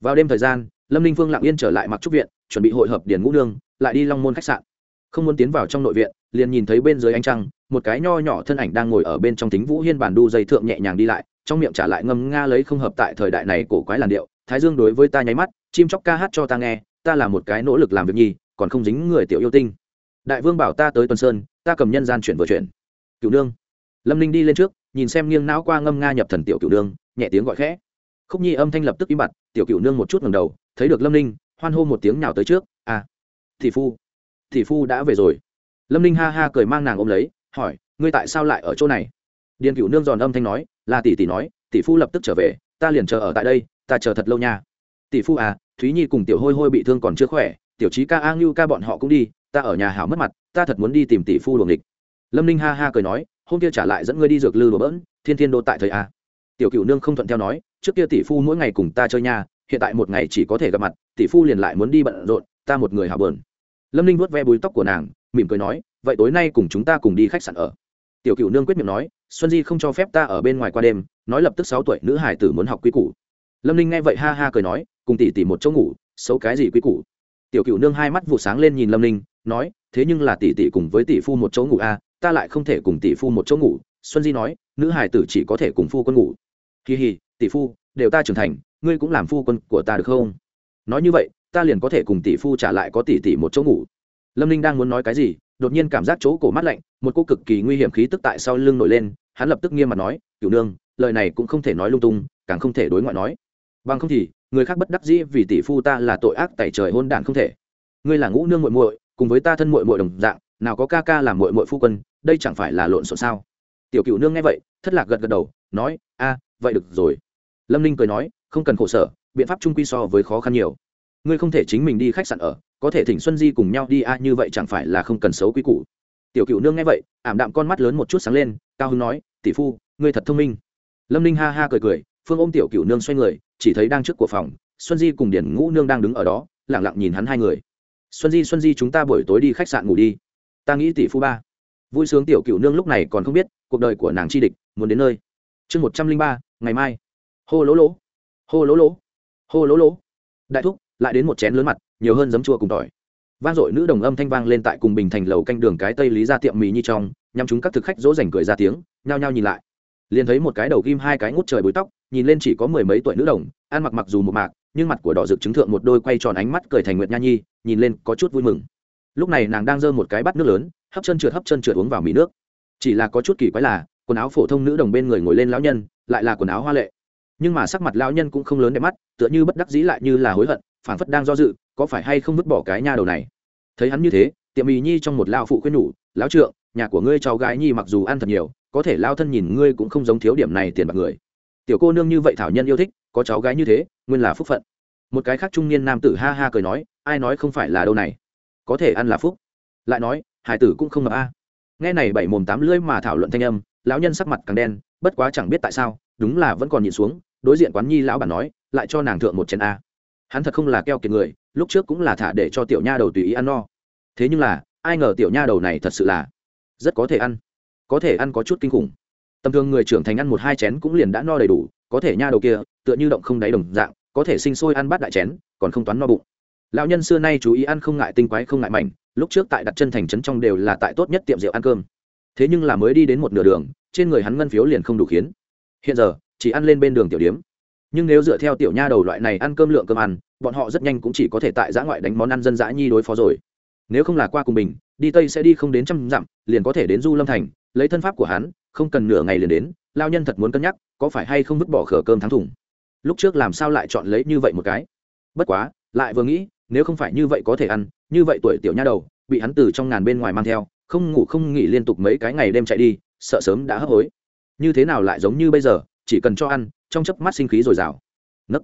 Vào đêm thời gian, lâm ninh phương lặng yên trở lại mặc trúc viện, chuẩn bị hội hợp điền ngũ nương, lại đi long môn khách sạn. Không muốn tiến vào trong nội viện, liền nhìn thấy bên dưới ánh trăng một cái nho nhỏ thân ảnh đang ngồi ở bên trong tính vũ hiên bàn đu dây thượng nhẹ nhàng đi lại, trong miệng trả lại ngâm nga lấy không hợp tại thời đại này cổ quái làn điệu, thái dương đối với ta nháy mắt, chim chóc ca hát cho ta nghe, ta là một cái nỗ lực làm việc nhi, còn không dính người tiểu yêu tinh. Đại vương bảo ta tới tuần sơn, ta cầm nhân gian chuyển vừa chuyển. Cựu nương. Lâm ninh đi lên trước, nhìn xem nghiêng não qua ngâm nga nhập thần tiểu cựu nương, nhẹ tiếng gọi khẽ. Khúc nhi âm thanh lập tức im bặt, tiểu cựu nương một chút ngầm đầu, thấy được lâm ninh, hoan hô một tiếng nào tới trước à thị phu thị phu đã về rồi. Lâm ninh ha ha cười mang nàng ôm lấy hỏi, ngươi tại sao lại ở chỗ này? Điền cựu nương giòn âm thanh nói, là tỷ tỷ nói, tỷ phu lập tức trở về, ta liền chờ ở tại đây, ta chờ thật lâu nha. Tỷ phu à thúy nhi cùng tiểu hôi hôi bị thương còn chưa khỏe, tiểu trí ca, a ngưu ca bọn họ cũng đi, ta ở nhà hảo mất mặt, ta thật muốn đi tìm tỷ phu luồng địch. Lâm ninh ha ha cười nói, hôm kia trả lại dẫn ngươi đi dược lư đùa bỡn, thiên thiên đô tại thời a. Tiểu cựu nương không thuận theo nói, trước kia tỷ phu mỗi ngày cùng ta chơi nha, hiện tại một ngày chỉ có thể gặp mặt, tỷ phu liền lại muốn đi bận rộn, ta một người hảo bờn lâm ninh vuốt ve bùi tóc của nàng, mỉm cười nói vậy tối nay cùng chúng ta cùng đi khách sạn ở. Tiểu cựu nương quyết miệng nói xuân di không cho phép ta ở bên ngoài qua đêm nói lập tức sáu tuổi nữ hải tử muốn học quy củ. Lâm ninh nghe vậy ha ha cười nói cùng tỷ tỷ một chỗ ngủ xấu cái gì quy củ? Tiểu cựu nương hai mắt vụ sáng lên nhìn lâm ninh nói thế nhưng là tỷ tỷ cùng với tỷ phu một chỗ ngủ a à, ta lại không thể cùng tỷ phu một chỗ ngủ. Xuân di nói nữ hải tử chỉ có thể cùng phu quân ngủ. Kỳ hì tỷ phu đều ta trưởng thành ngươi cũng làm phu quân của ta được không? Nói như vậy ta liền có thể cùng tỷ phu trả lại có tỷ tỷ một chỗ ngủ. Lâm ninh đang muốn nói cái gì đột nhiên cảm giác chỗ cổ mắt lạnh, một cô cực kỳ nguy hiểm khí tức tại sau lưng nổi lên, hắn lập tức nghiêm mặt nói, cửu nương, lời này cũng không thể nói lung tung, càng không thể đối ngoại nói. Bằng không thì, người khác bất đắc dĩ vì tỷ phu ta là tội ác tẩy trời hôn đản không thể. Ngươi là ngũ nương muội muội, cùng với ta thân muội muội đồng dạng, nào có ca ca làm muội muội phu quân, đây chẳng phải là lộn xộn sao? Tiểu cửu nương nghe vậy, thất lạc gật gật đầu, nói, a, vậy được rồi. Lâm ninh cười nói, không cần khổ sở, biện pháp trung quy so với khó khăn nhiều. Ngươi không thể chính mình đi khách sạn ở có thể thỉnh xuân di cùng nhau đi a, như vậy chẳng phải là không cần xấu quy củ. Tiểu cựu nương nghe vậy, ảm đạm con mắt lớn một chút sáng lên, cao hưng nói, tỷ phu, ngươi thật thông minh. Lâm ninh ha ha cười cười, phương ôm tiểu cựu nương xoay người, chỉ thấy đang trước của phòng, xuân di cùng điển ngũ nương đang đứng ở đó lẳng lặng nhìn hắn hai người. Xuân di xuân di, chúng ta buổi tối đi khách sạn ngủ đi. Ta nghĩ tỷ phu ba. Vui sướng tiểu cựu nương lúc này còn không biết, cuộc đời của nàng chi địch, muốn đến nơi. Chương một trăm linh ba, ngày mai. Hô lỗ lỗ. Hô lỗ lỗ. Hô lỗ lỗ. Đại thúc, lại đến một chén lớn mặt nhiều hơn giấm chua cùng tỏi. Vang dội nữ đồng âm thanh vang lên tại cùng bình thành lầu canh đường cái tây lý ra tiệm mì như trong nhằm chúng các thực khách dỗ dành cười ra tiếng, nhao nhao nhìn lại. Liền thấy một cái đầu kim hai cái ngút trời búi tóc, nhìn lên chỉ có mười mấy tuổi nữ đồng, ăn mặc mặc dù một mạc, nhưng mặt của đỏ rực chứng thượng một đôi quay tròn ánh mắt cười thành nguyệt nha nhi, nhìn lên có chút vui mừng. Lúc này nàng đang giơ một cái bát nước lớn, hấp chân trượt hấp chân trượt uống vào mì nước. Chỉ là có chút kỳ quái là, quần áo phổ thông nữ đồng bên người ngồi lên lão nhân, lại là quần áo hoa lệ. Nhưng mà sắc mặt lão nhân cũng không lớn đẹp mắt, tựa như bất đắc dĩ lại như là hối hận phản phất đang do dự, có phải hay không vứt bỏ cái nha đầu này? Thấy hắn như thế, tiệm mì nhi trong một lao phụ khuyên nhủ, lão trượng, nhà của ngươi cháu gái nhi mặc dù ăn thật nhiều, có thể lao thân nhìn ngươi cũng không giống thiếu điểm này tiền bạc người. Tiểu cô nương như vậy thảo nhân yêu thích, có cháu gái như thế, nguyên là phúc phận. Một cái khác trung niên nam tử ha ha cười nói, ai nói không phải là đâu này? Có thể ăn là phúc. Lại nói, hải tử cũng không mập a. Nghe này bảy mồm tám lưỡi mà thảo luận thanh âm, lão nhân sắc mặt càng đen, bất quá chẳng biết tại sao, đúng là vẫn còn nhìn xuống, đối diện quán nhi lão bản nói, lại cho nàng thượng một chén a hắn thật không là keo kiệt người, lúc trước cũng là thả để cho tiểu nha đầu tùy ý ăn no. Thế nhưng là, ai ngờ tiểu nha đầu này thật sự là rất có thể ăn. Có thể ăn có chút kinh khủng. Tầm thường người trưởng thành ăn một hai chén cũng liền đã no đầy đủ, có thể nha đầu kia, tựa như động không đáy đồng dạng, có thể sinh sôi ăn bát đại chén, còn không toán no bụng. Lão nhân xưa nay chú ý ăn không ngại tinh quái không ngại mảnh, lúc trước tại đặt chân thành trấn trong đều là tại tốt nhất tiệm rượu ăn cơm. Thế nhưng là mới đi đến một nửa đường, trên người hắn ngân phiếu liền không đủ khiến. Hiện giờ, chỉ ăn lên bên đường tiểu điếm nhưng nếu dựa theo tiểu nha đầu loại này ăn cơm lượng cơm ăn, bọn họ rất nhanh cũng chỉ có thể tại giã ngoại đánh món ăn dân dã nhi đối phó rồi. Nếu không là qua cùng mình, đi tây sẽ đi không đến trăm dặm, liền có thể đến du lâm thành, lấy thân pháp của hắn, không cần nửa ngày liền đến, lao nhân thật muốn cân nhắc, có phải hay không vứt bỏ khở cơm thắng thủng lúc trước làm sao lại chọn lấy như vậy một cái? Bất quá, lại vừa nghĩ, nếu không phải như vậy có thể ăn, như vậy tuổi tiểu nha đầu, bị hắn từ trong ngàn bên ngoài mang theo, không ngủ không nghỉ liên tục mấy cái ngày đêm chạy đi, sợ sớm đã hấp hối. Như thế nào lại giống như bây giờ, chỉ cần cho ăn trong chớp mắt sinh khí rồi rào, nấc.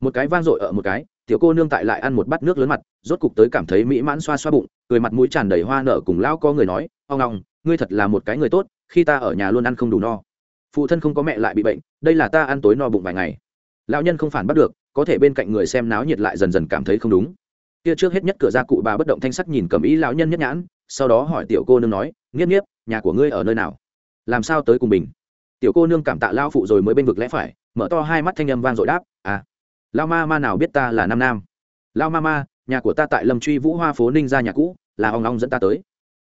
Một cái vang dội ở một cái tiểu cô nương tại lại ăn một bát nước lớn mặt rốt cục tới cảm thấy mỹ mãn xoa xoa bụng cười mặt mũi tràn đầy hoa nở cùng lão có người nói ông ngong ngươi thật là một cái người tốt khi ta ở nhà luôn ăn không đủ no. Phụ thân không có mẹ lại bị bệnh đây là ta ăn tối no bụng vài ngày. Lão nhân không phản bắt được có thể bên cạnh người xem náo nhiệt lại dần dần cảm thấy không đúng. Kia trước hết nhất cửa ra cụ bà bất động thanh sắc nhìn cầm ý lão nhân nhất nhãn sau đó hỏi tiểu cô nương nói nghiếp nghiếp nhà của ngươi ở nơi nào? Làm sao tới cùng mình tiểu cô nương cảm tạ lao phụ rồi mới bên vực lẽ phải mở to hai mắt thanh âm vang dội đáp à lao ma ma nào biết ta là nam nam? Lao ma ma, nhà của ta tại lâm truy vũ hoa phố ninh ra nhà cũ, là ông long dẫn ta tới.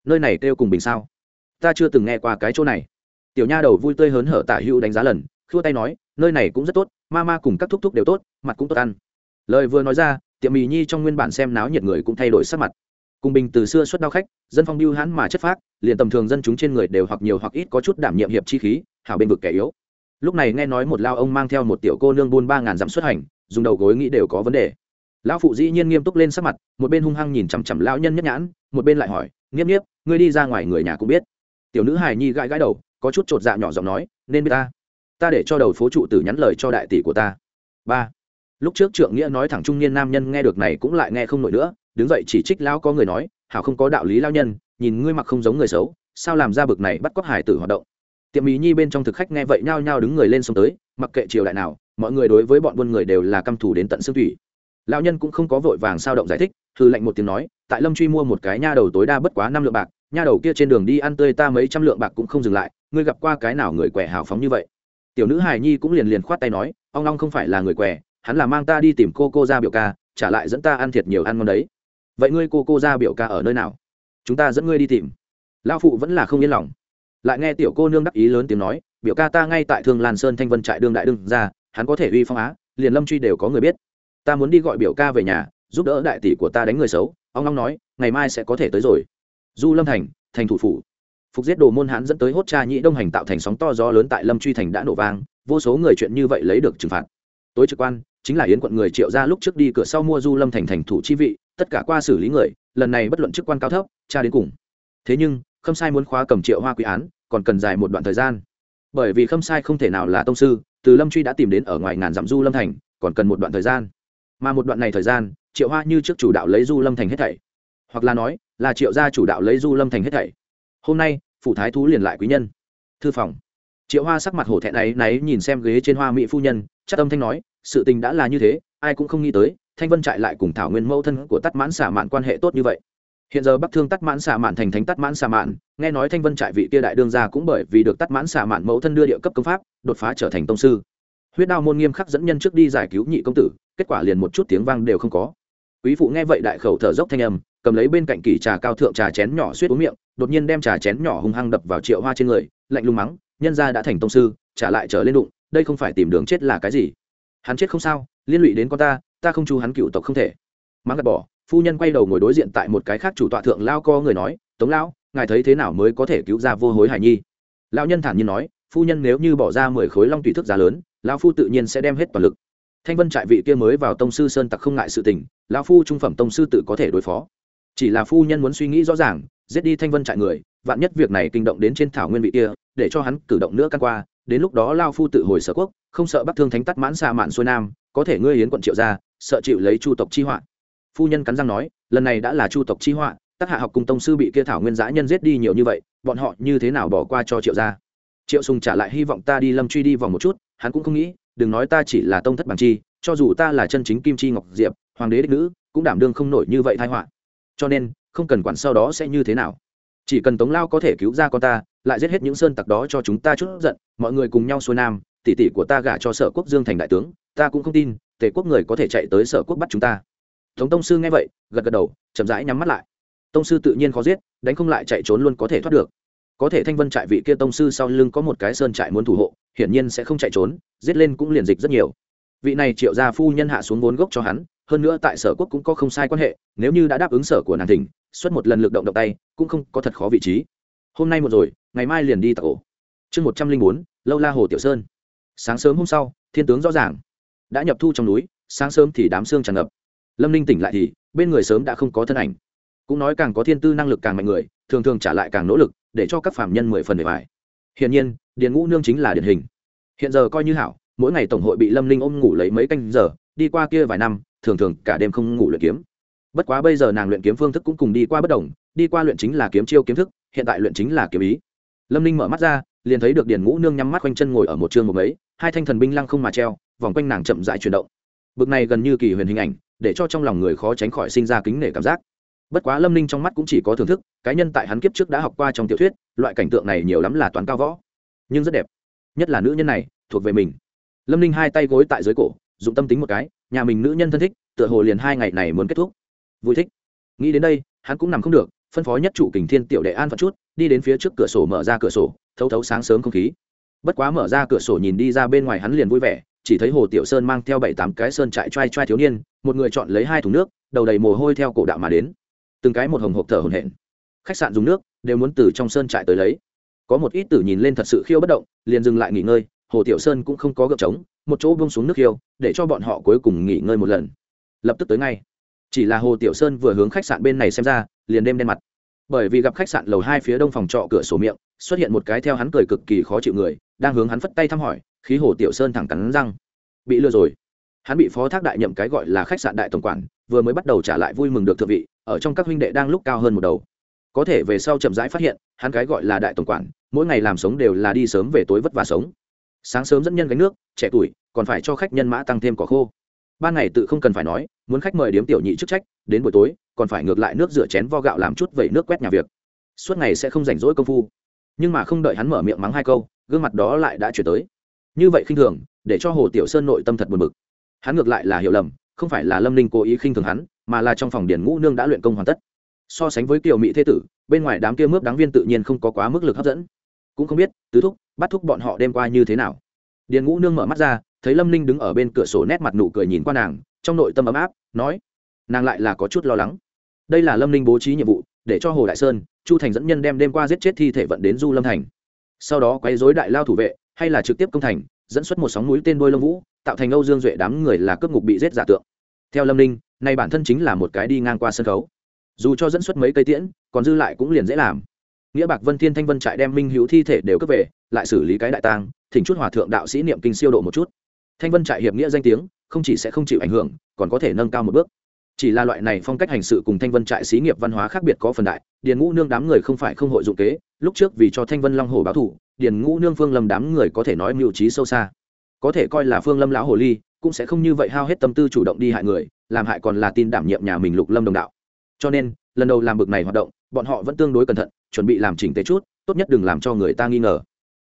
Nơi này kêu cùng bình sao? Ta chưa từng nghe qua cái chỗ này. Tiểu nha đầu vui tươi hớn hở tả hữu đánh giá lần, khua tay nói, nơi này cũng rất tốt, ma ma cùng các thúc thúc đều tốt, mặt cũng tốt ăn. Lời vừa nói ra, tiệm mì nhi trong nguyên bản xem náo nhiệt người cũng thay đổi sắc mặt. Cùng bình từ xưa xuất đao khách, dân phong biêu hãn mà chất phác, liền tầm thường dân chúng trên người đều hoặc nhiều hoặc ít có chút đảm nhiệm hiệp chi khí, hảo bên vực kẻ yếu lúc này nghe nói một lao ông mang theo một tiểu cô nương buôn ba ngàn dặm xuất hành, dùng đầu gối nghĩ đều có vấn đề. Lão phụ dĩ nhiên nghiêm túc lên sắc mặt, một bên hung hăng nhìn chằm chằm lão nhân nhất nhãn, một bên lại hỏi, nghiếp nghiếp, ngươi đi ra ngoài người nhà cũng biết. Tiểu nữ hài nhi gãi gãi đầu, có chút chột dạ nhỏ giọng nói, nên biết ta. Ta để cho đầu phố trụ tử nhắn lời cho đại tỷ của ta. Ba. Lúc trước trượng nghĩa nói thẳng trung niên nam nhân nghe được này cũng lại nghe không nổi nữa, đứng dậy chỉ trích lão có người nói, hảo không có đạo lý lao nhân, nhìn ngươi mặc không giống người xấu, sao làm ra bực này bắt cóc hải tử hoạt động? Tiệm mì nhi bên trong thực khách nghe vậy nhao nhao đứng người lên sông tới, mặc kệ triều đại nào, mọi người đối với bọn buôn người đều là căm thù đến tận xương thủy lão nhân cũng không có vội vàng sao động giải thích thư lệnh một tiếng nói, tại lâm truy mua một cái nha đầu tối đa bất quá năm lượng bạc, nha đầu kia trên đường đi ăn tươi ta mấy trăm lượng bạc cũng không dừng lại, ngươi gặp qua cái nào người quẻ hào phóng như vậy? Tiểu nữ hài nhi cũng liền liền khoát tay nói ông long không phải là người quẻ, hắn là mang ta đi tìm cô cô ra biểu ca, trả lại dẫn ta ăn thiệt nhiều ăn ngon đấy. Vậy ngươi cô cô ra biểu ca ở nơi nào? Chúng ta dẫn ngươi đi tìm. Lão phụ vẫn là không yên lòng lại nghe tiểu cô nương đắc ý lớn tiếng nói, biểu ca ta ngay tại thương lan sơn thanh vân trại đương đại đương ra hắn có thể uy phong á, liền lâm truy đều có người biết. Ta muốn đi gọi biểu ca về nhà, giúp đỡ đại tỷ của ta đánh người xấu. Ông long nói, ngày mai sẽ có thể tới rồi. Du lâm thành thành thủ phủ. Phục giết đồ môn hãn dẫn tới hốt cha nhĩ đông hành tạo thành sóng to gió lớn tại lâm truy thành đã nổ vang, vô số người chuyện như vậy lấy được trừng phạt. Tối trực quan, chính là yến quận người triệu ra lúc trước đi cửa sau mua du lâm thành thành thủ chi vị, tất cả qua xử lý người, lần này bất luận chức quan cao thấp, cha đến cùng. Thế nhưng khâm sai muốn khóa cầm triệu hoa quý án, còn cần dài một đoạn thời gian. Bởi vì khâm sai không thể nào là tông sư, từ lâm truy đã tìm đến ở ngoài ngàn dặm du lâm thành, còn cần một đoạn thời gian. Mà một đoạn này thời gian, triệu hoa như trước chủ đạo lấy du lâm thành hết thảy. Hoặc là nói, là triệu gia chủ đạo lấy du lâm thành hết thảy. Hôm nay, phủ thái thú liền lại quý nhân. Thư phòng. Triệu hoa sắc mặt hổ thẹn ấy, náy nhìn xem ghế trên hoa mỹ phu nhân, chắc âm thanh nói, sự tình đã là như thế, ai cũng không nghĩ tới, thanh vân trại lại cùng thảo nguyên mẫu thân của tắt mãn xả mạn quan hệ tốt như vậy hiện giờ bắc thương tắt mãn xà mạn thành thánh tắt mãn xà mạn, nghe nói thanh vân trại vị kia đại đương gia cũng bởi vì được tắt mãn xà mạn mẫu thân đưa địa cấp công pháp, đột phá trở thành tông sư. Huyết đao môn nghiêm khắc dẫn nhân trước đi giải cứu nhị công tử, kết quả liền một chút tiếng vang đều không có. Quý phụ nghe vậy đại khẩu thở dốc thanh âm, cầm lấy bên cạnh kỳ trà cao thượng trà chén nhỏ suýt uống miệng, đột nhiên đem trà chén nhỏ hung hăng đập vào triệu hoa trên người, lạnh lùng mắng, nhân gia đã thành tông sư, trả lại trở lên đụng, đây không phải tìm đường chết là cái gì? Hắn chết không sao, liên lụy đến con ta ta không chu hắn cựu tộc không thể. Mắng gạt bỏ phu nhân quay đầu ngồi đối diện tại một cái khác chủ tọa thượng lao co người nói, tống lão, ngài thấy thế nào mới có thể cứu ra vô hối hải nhi? Lão nhân thản nhiên nói, phu nhân nếu như bỏ ra mười khối long tùy thức giá lớn, lão phu tự nhiên sẽ đem hết toàn lực. Thanh vân trại vị kia mới vào tông sư sơn tặc không ngại sự tình, lão phu trung phẩm tông sư tự có thể đối phó. Chỉ là phu nhân muốn suy nghĩ rõ ràng, giết đi thanh vân trại người, vạn nhất việc này kinh động đến trên thảo nguyên vị kia, để cho hắn cử động nữa căn qua, đến lúc đó lao phu tự hồi sở quốc, không sợ bắc thương thánh tắt mãn xa mạn xuôi nam, có thể ngươi hiến quận triệu ra sợ chịu lấy chu tộc chi hoạn phu nhân cắn răng nói, lần này đã là chu tộc chi họa tác hạ học cùng tông sư bị kia thảo nguyên giã nhân giết đi nhiều như vậy, bọn họ như thế nào bỏ qua cho triệu gia? Triệu sùng trả lại hy vọng ta đi lâm truy đi vòng một chút, hắn cũng không nghĩ, đừng nói ta chỉ là tông thất bằng chi, cho dù ta là chân chính kim chi ngọc diệp, hoàng đế đích nữ, cũng đảm đương không nổi như vậy tai họa. Cho nên, không cần quản sau đó sẽ như thế nào. Chỉ cần tống lao có thể cứu ra con ta, lại giết hết những sơn tặc đó cho chúng ta chút giận, mọi người cùng nhau xuôi nam, tỷ tỷ của ta gả cho sở quốc dương thành đại tướng, ta cũng không tin, tề quốc người có thể chạy tới sở quốc bắt chúng ta tống tông sư nghe vậy, gật gật đầu, chậm rãi nhắm mắt lại. Tông sư tự nhiên khó giết, đánh không lại chạy trốn luôn có thể thoát được. Có thể thanh vân trại vị kia tông sư sau lưng có một cái sơn trại muốn thủ hộ, hiển nhiên sẽ không chạy trốn, giết lên cũng liền dịch rất nhiều. Vị này triệu gia phu nhân hạ xuống vốn gốc cho hắn, hơn nữa tại sở quốc cũng có không sai quan hệ, nếu như đã đáp ứng sở của nàng thỉnh, xuất một lần lực động động tay, cũng không có thật khó vị trí. Hôm nay một rồi, ngày mai liền đi tạc ổ. Chương một trăm linh bốn, lâu la hồ tiểu sơn. Sáng sớm hôm sau, thiên tướng rõ ràng. Đã nhập thu trong núi, sáng sớm thì đám xương tràn ngập lâm ninh tỉnh lại thì, bên người sớm đã không có thân ảnh. Cũng nói càng có thiên tư năng lực càng mạnh người, thường thường trả lại càng nỗ lực, để cho các phạm nhân mười phần để bài hiển nhiên, điền ngũ nương chính là điển hình. Hiện giờ coi như hảo, mỗi ngày tổng hội bị lâm ninh ôm ngủ lấy mấy canh giờ, đi qua kia vài năm, thường thường cả đêm không ngủ luyện kiếm. Bất quá bây giờ nàng luyện kiếm phương thức cũng cùng đi qua bất đồng, đi qua luyện chính là kiếm chiêu kiếm thức, hiện tại luyện chính là kiếm ý. Lâm ninh mở mắt ra, liền thấy được điền ngũ nương nhắm mắt quanh chân ngồi ở một trường một mấy, hai thanh thần binh lăng không mà treo, vòng quanh nàng chậm dại chuyển động. Bực này gần như kỳ huyền hình ảnh để cho trong lòng người khó tránh khỏi sinh ra kính nể cảm giác. Bất quá lâm ninh trong mắt cũng chỉ có thưởng thức cá nhân tại hắn kiếp trước đã học qua trong tiểu thuyết, loại cảnh tượng này nhiều lắm là toán cao võ. Nhưng rất đẹp, nhất là nữ nhân này, thuộc về mình. Lâm ninh hai tay gối tại dưới cổ, dụng tâm tính một cái, nhà mình nữ nhân thân thích, tựa hồ liền hai ngày này muốn kết thúc. Vui thích. Nghĩ đến đây, hắn cũng nằm không được, phân phó nhất chủ kình thiên tiểu đệ an phận chút, đi đến phía trước cửa sổ mở ra cửa sổ, thấu thấu sáng sớm không khí. Bất quá mở ra cửa sổ nhìn đi ra bên ngoài hắn liền vui vẻ chỉ thấy hồ tiểu sơn mang theo bảy tám cái sơn trại trai trai thiếu niên, một người chọn lấy hai thùng nước, đầu đầy mồ hôi theo cổ đạo mà đến. Từng cái một hồng hộp thở hổn hển. Khách sạn dùng nước, đều muốn từ trong sơn trại tới lấy. Có một ít tử nhìn lên thật sự khiêu bất động, liền dừng lại nghỉ ngơi, hồ tiểu sơn cũng không có gợp trống, một chỗ bông xuống nước khiêu, để cho bọn họ cuối cùng nghỉ ngơi một lần. Lập tức tới ngay. Chỉ là hồ tiểu sơn vừa hướng khách sạn bên này xem ra, liền đêm đen mặt. Bởi vì gặp khách sạn lầu hai phía đông phòng trọ cửa sổ miệng xuất hiện một cái theo hắn cười cực kỳ khó chịu người, đang hướng hắn phất tay thăm hỏi, khí hồ tiểu sơn thẳng cắn răng. Bị lừa rồi. Hắn bị phó thác đại nhậm cái gọi là khách sạn đại tổng quản, vừa mới bắt đầu trả lại vui mừng được thượng vị, ở trong các huynh đệ đang lúc cao hơn một đầu. Có thể về sau chậm rãi phát hiện, hắn cái gọi là đại tổng quản, mỗi ngày làm sống đều là đi sớm về tối vất vả sống. Sáng sớm dẫn nhân gánh nước, trẻ tuổi, còn phải cho khách nhân mã tăng thêm cỏ khô. Ban ngày tự không cần phải nói, muốn khách mời điếm tiểu nhị chức trách, đến buổi tối, còn phải ngược lại nước rửa chén vo gạo làm chút vẩy nước quét nhà việc. Suốt ngày sẽ không rảnh rỗi công phu nhưng mà không đợi hắn mở miệng mắng hai câu, gương mặt đó lại đã chuyển tới. Như vậy khinh thường, để cho hồ tiểu sơn nội tâm thật buồn bực. Hắn ngược lại là hiểu lầm, không phải là lâm ninh cố ý khinh thường hắn, mà là trong phòng điển ngũ nương đã luyện công hoàn tất. So sánh với kiều mỹ thế tử, bên ngoài đám kia mướp đáng viên tự nhiên không có quá mức lực hấp dẫn. Cũng không biết, tứ thúc, bắt thúc bọn họ đêm qua như thế nào. Điền ngũ nương mở mắt ra, thấy lâm ninh đứng ở bên cửa sổ nét mặt nụ cười nhìn qua nàng, trong nội tâm ấm áp, nói, nàng lại là có chút lo lắng. Đây là lâm ninh bố trí nhiệm vụ để cho hồ đại sơn, chu thành dẫn nhân đem đêm qua giết chết thi thể vận đến du lâm thành. Sau đó quấy dối đại lao thủ vệ, hay là trực tiếp công thành, dẫn xuất một sóng núi tên đôi lông vũ, tạo thành âu dương duệ đám người là cướp ngục bị giết giả tượng. Theo lâm ninh, nay bản thân chính là một cái đi ngang qua sân khấu. Dù cho dẫn xuất mấy cây tiễn, còn dư lại cũng liền dễ làm. Nghĩa bạc vân thiên thanh vân trại đem minh hữu thi thể đều cướp về, lại xử lý cái đại tang, thỉnh chút hòa thượng đạo sĩ niệm kinh siêu độ một chút. Thanh vân trại hiệp nghĩa danh tiếng, không chỉ sẽ không chịu ảnh hưởng, còn có thể nâng cao một bước chỉ là loại này phong cách hành sự cùng thanh vân trại xí nghiệp văn hóa khác biệt có phần đại. Điền ngũ nương đám người không phải không hội dụng kế, lúc trước vì cho thanh vân long hồ báo thủ, điền ngũ nương phương lâm đám người có thể nói mưu trí sâu xa. Có thể coi là phương lâm lão hồ ly, cũng sẽ không như vậy hao hết tâm tư chủ động đi hại người, làm hại còn là tin đảm nhiệm nhà mình lục lâm đồng đạo. Cho nên, lần đầu làm bực này hoạt động, bọn họ vẫn tương đối cẩn thận, chuẩn bị làm chỉnh tế chút, tốt nhất đừng làm cho người ta nghi ngờ.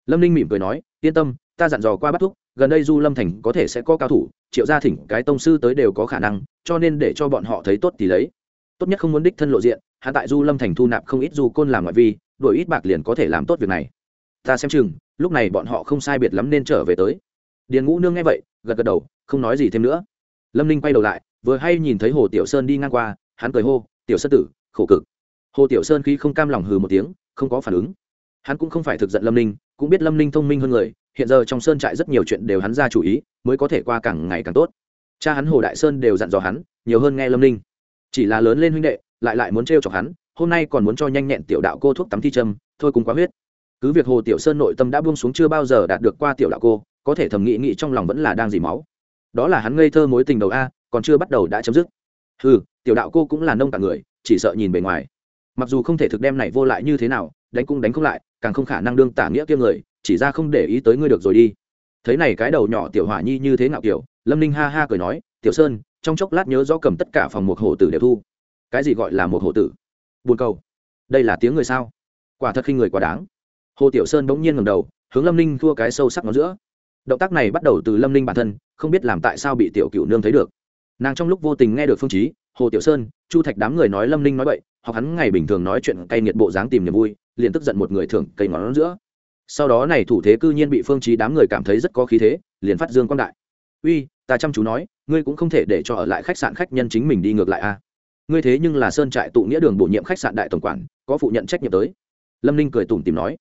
Lâm ninh mỉm cười nói, yên tâm, ta dặn dò qua bắt thúc, gần đây du lâm thành có thể sẽ có cao thủ, triệu gia thỉnh, cái tông sư tới đều có khả năng cho nên để cho bọn họ thấy tốt thì lấy. Tốt nhất không muốn đích thân lộ diện hạ tại du lâm thành thu nạp không ít du côn làm ngoại vi, đổi ít bạc liền có thể làm tốt việc này. Ta xem chừng, lúc này bọn họ không sai biệt lắm nên trở về tới. Điền ngũ nương nghe vậy, gật gật đầu, không nói gì thêm nữa. Lâm ninh quay đầu lại, vừa hay nhìn thấy hồ tiểu sơn đi ngang qua, hắn cười hô, tiểu sơn tử, khổ cực. Hồ tiểu sơn khi không cam lòng hừ một tiếng, không có phản ứng. Hắn cũng không phải thực giận lâm ninh, cũng biết lâm ninh thông minh hơn người, hiện giờ trong sơn trại rất nhiều chuyện đều hắn ra chủ ý, mới có thể qua càng ngày càng tốt cha hắn hồ đại sơn đều dặn dò hắn, nhiều hơn nghe lâm ninh. Chỉ là lớn lên huynh đệ, lại lại muốn t chọc hắn, hôm nay còn muốn cho nhanh nhẹn tiểu đạo cô thuốc tắm thi trâm thôi cùng quá huyết. Cứ việc hồ tiểu sơn nội tâm đã buông xuống chưa bao giờ đạt được qua tiểu đạo cô, có thể thầm nghĩ nghĩ trong lòng vẫn là đang dì máu. Đó là hắn ngây thơ mối tình đầu a, còn chưa bắt đầu đã chấm dứt. Ừ tiểu đạo cô cũng là nông cả người, chỉ sợ nhìn bề ngoài. Mặc dù không thể thực đem này vô lại như thế nào, đánh cũng đánh không lại, càng không khả năng đương tả nghĩa kiêng người, chỉ ra không để ý tới ngươi được rồi đi. Thấy này cái đầu nhỏ tiểu hỏa nhi như thế nào kiểu lâm ninh ha ha cười nói, tiểu sơn, trong chốc lát nhớ rõ cầm tất cả phòng một hổ tử đều thu. Cái gì gọi là một hổ tử? Buồn cầu. Đây là tiếng người sao? Quả thật khi người quá đáng. Hồ tiểu sơn bỗng nhiên ngầm đầu, hướng lâm ninh thua cái sâu sắc nó giữa. Động tác này bắt đầu từ lâm ninh bản thân, không biết làm tại sao bị tiểu cựu nương thấy được. Nàng trong lúc vô tình nghe được phương chí hồ tiểu sơn, chu thạch đám người nói lâm ninh nói vậy hoặc hắn ngày bình thường nói chuyện cay nghiệt bộ dáng tìm niềm vui, liền tức giận một người thường cây ngón giữa. Sau đó này thủ thế cư nhiên bị phương chí đám người cảm thấy rất có khí thế, liền phát dương quan đại. Uy ta chăm chú nói, ngươi cũng không thể để cho ở lại khách sạn khách nhân chính mình đi ngược lại a ngươi thế nhưng là sơn trại tụ nghĩa đường bổ nhiệm khách sạn đại tổng quản, có phụ nhận trách nhiệm tới. Lâm ninh cười tủm tìm nói,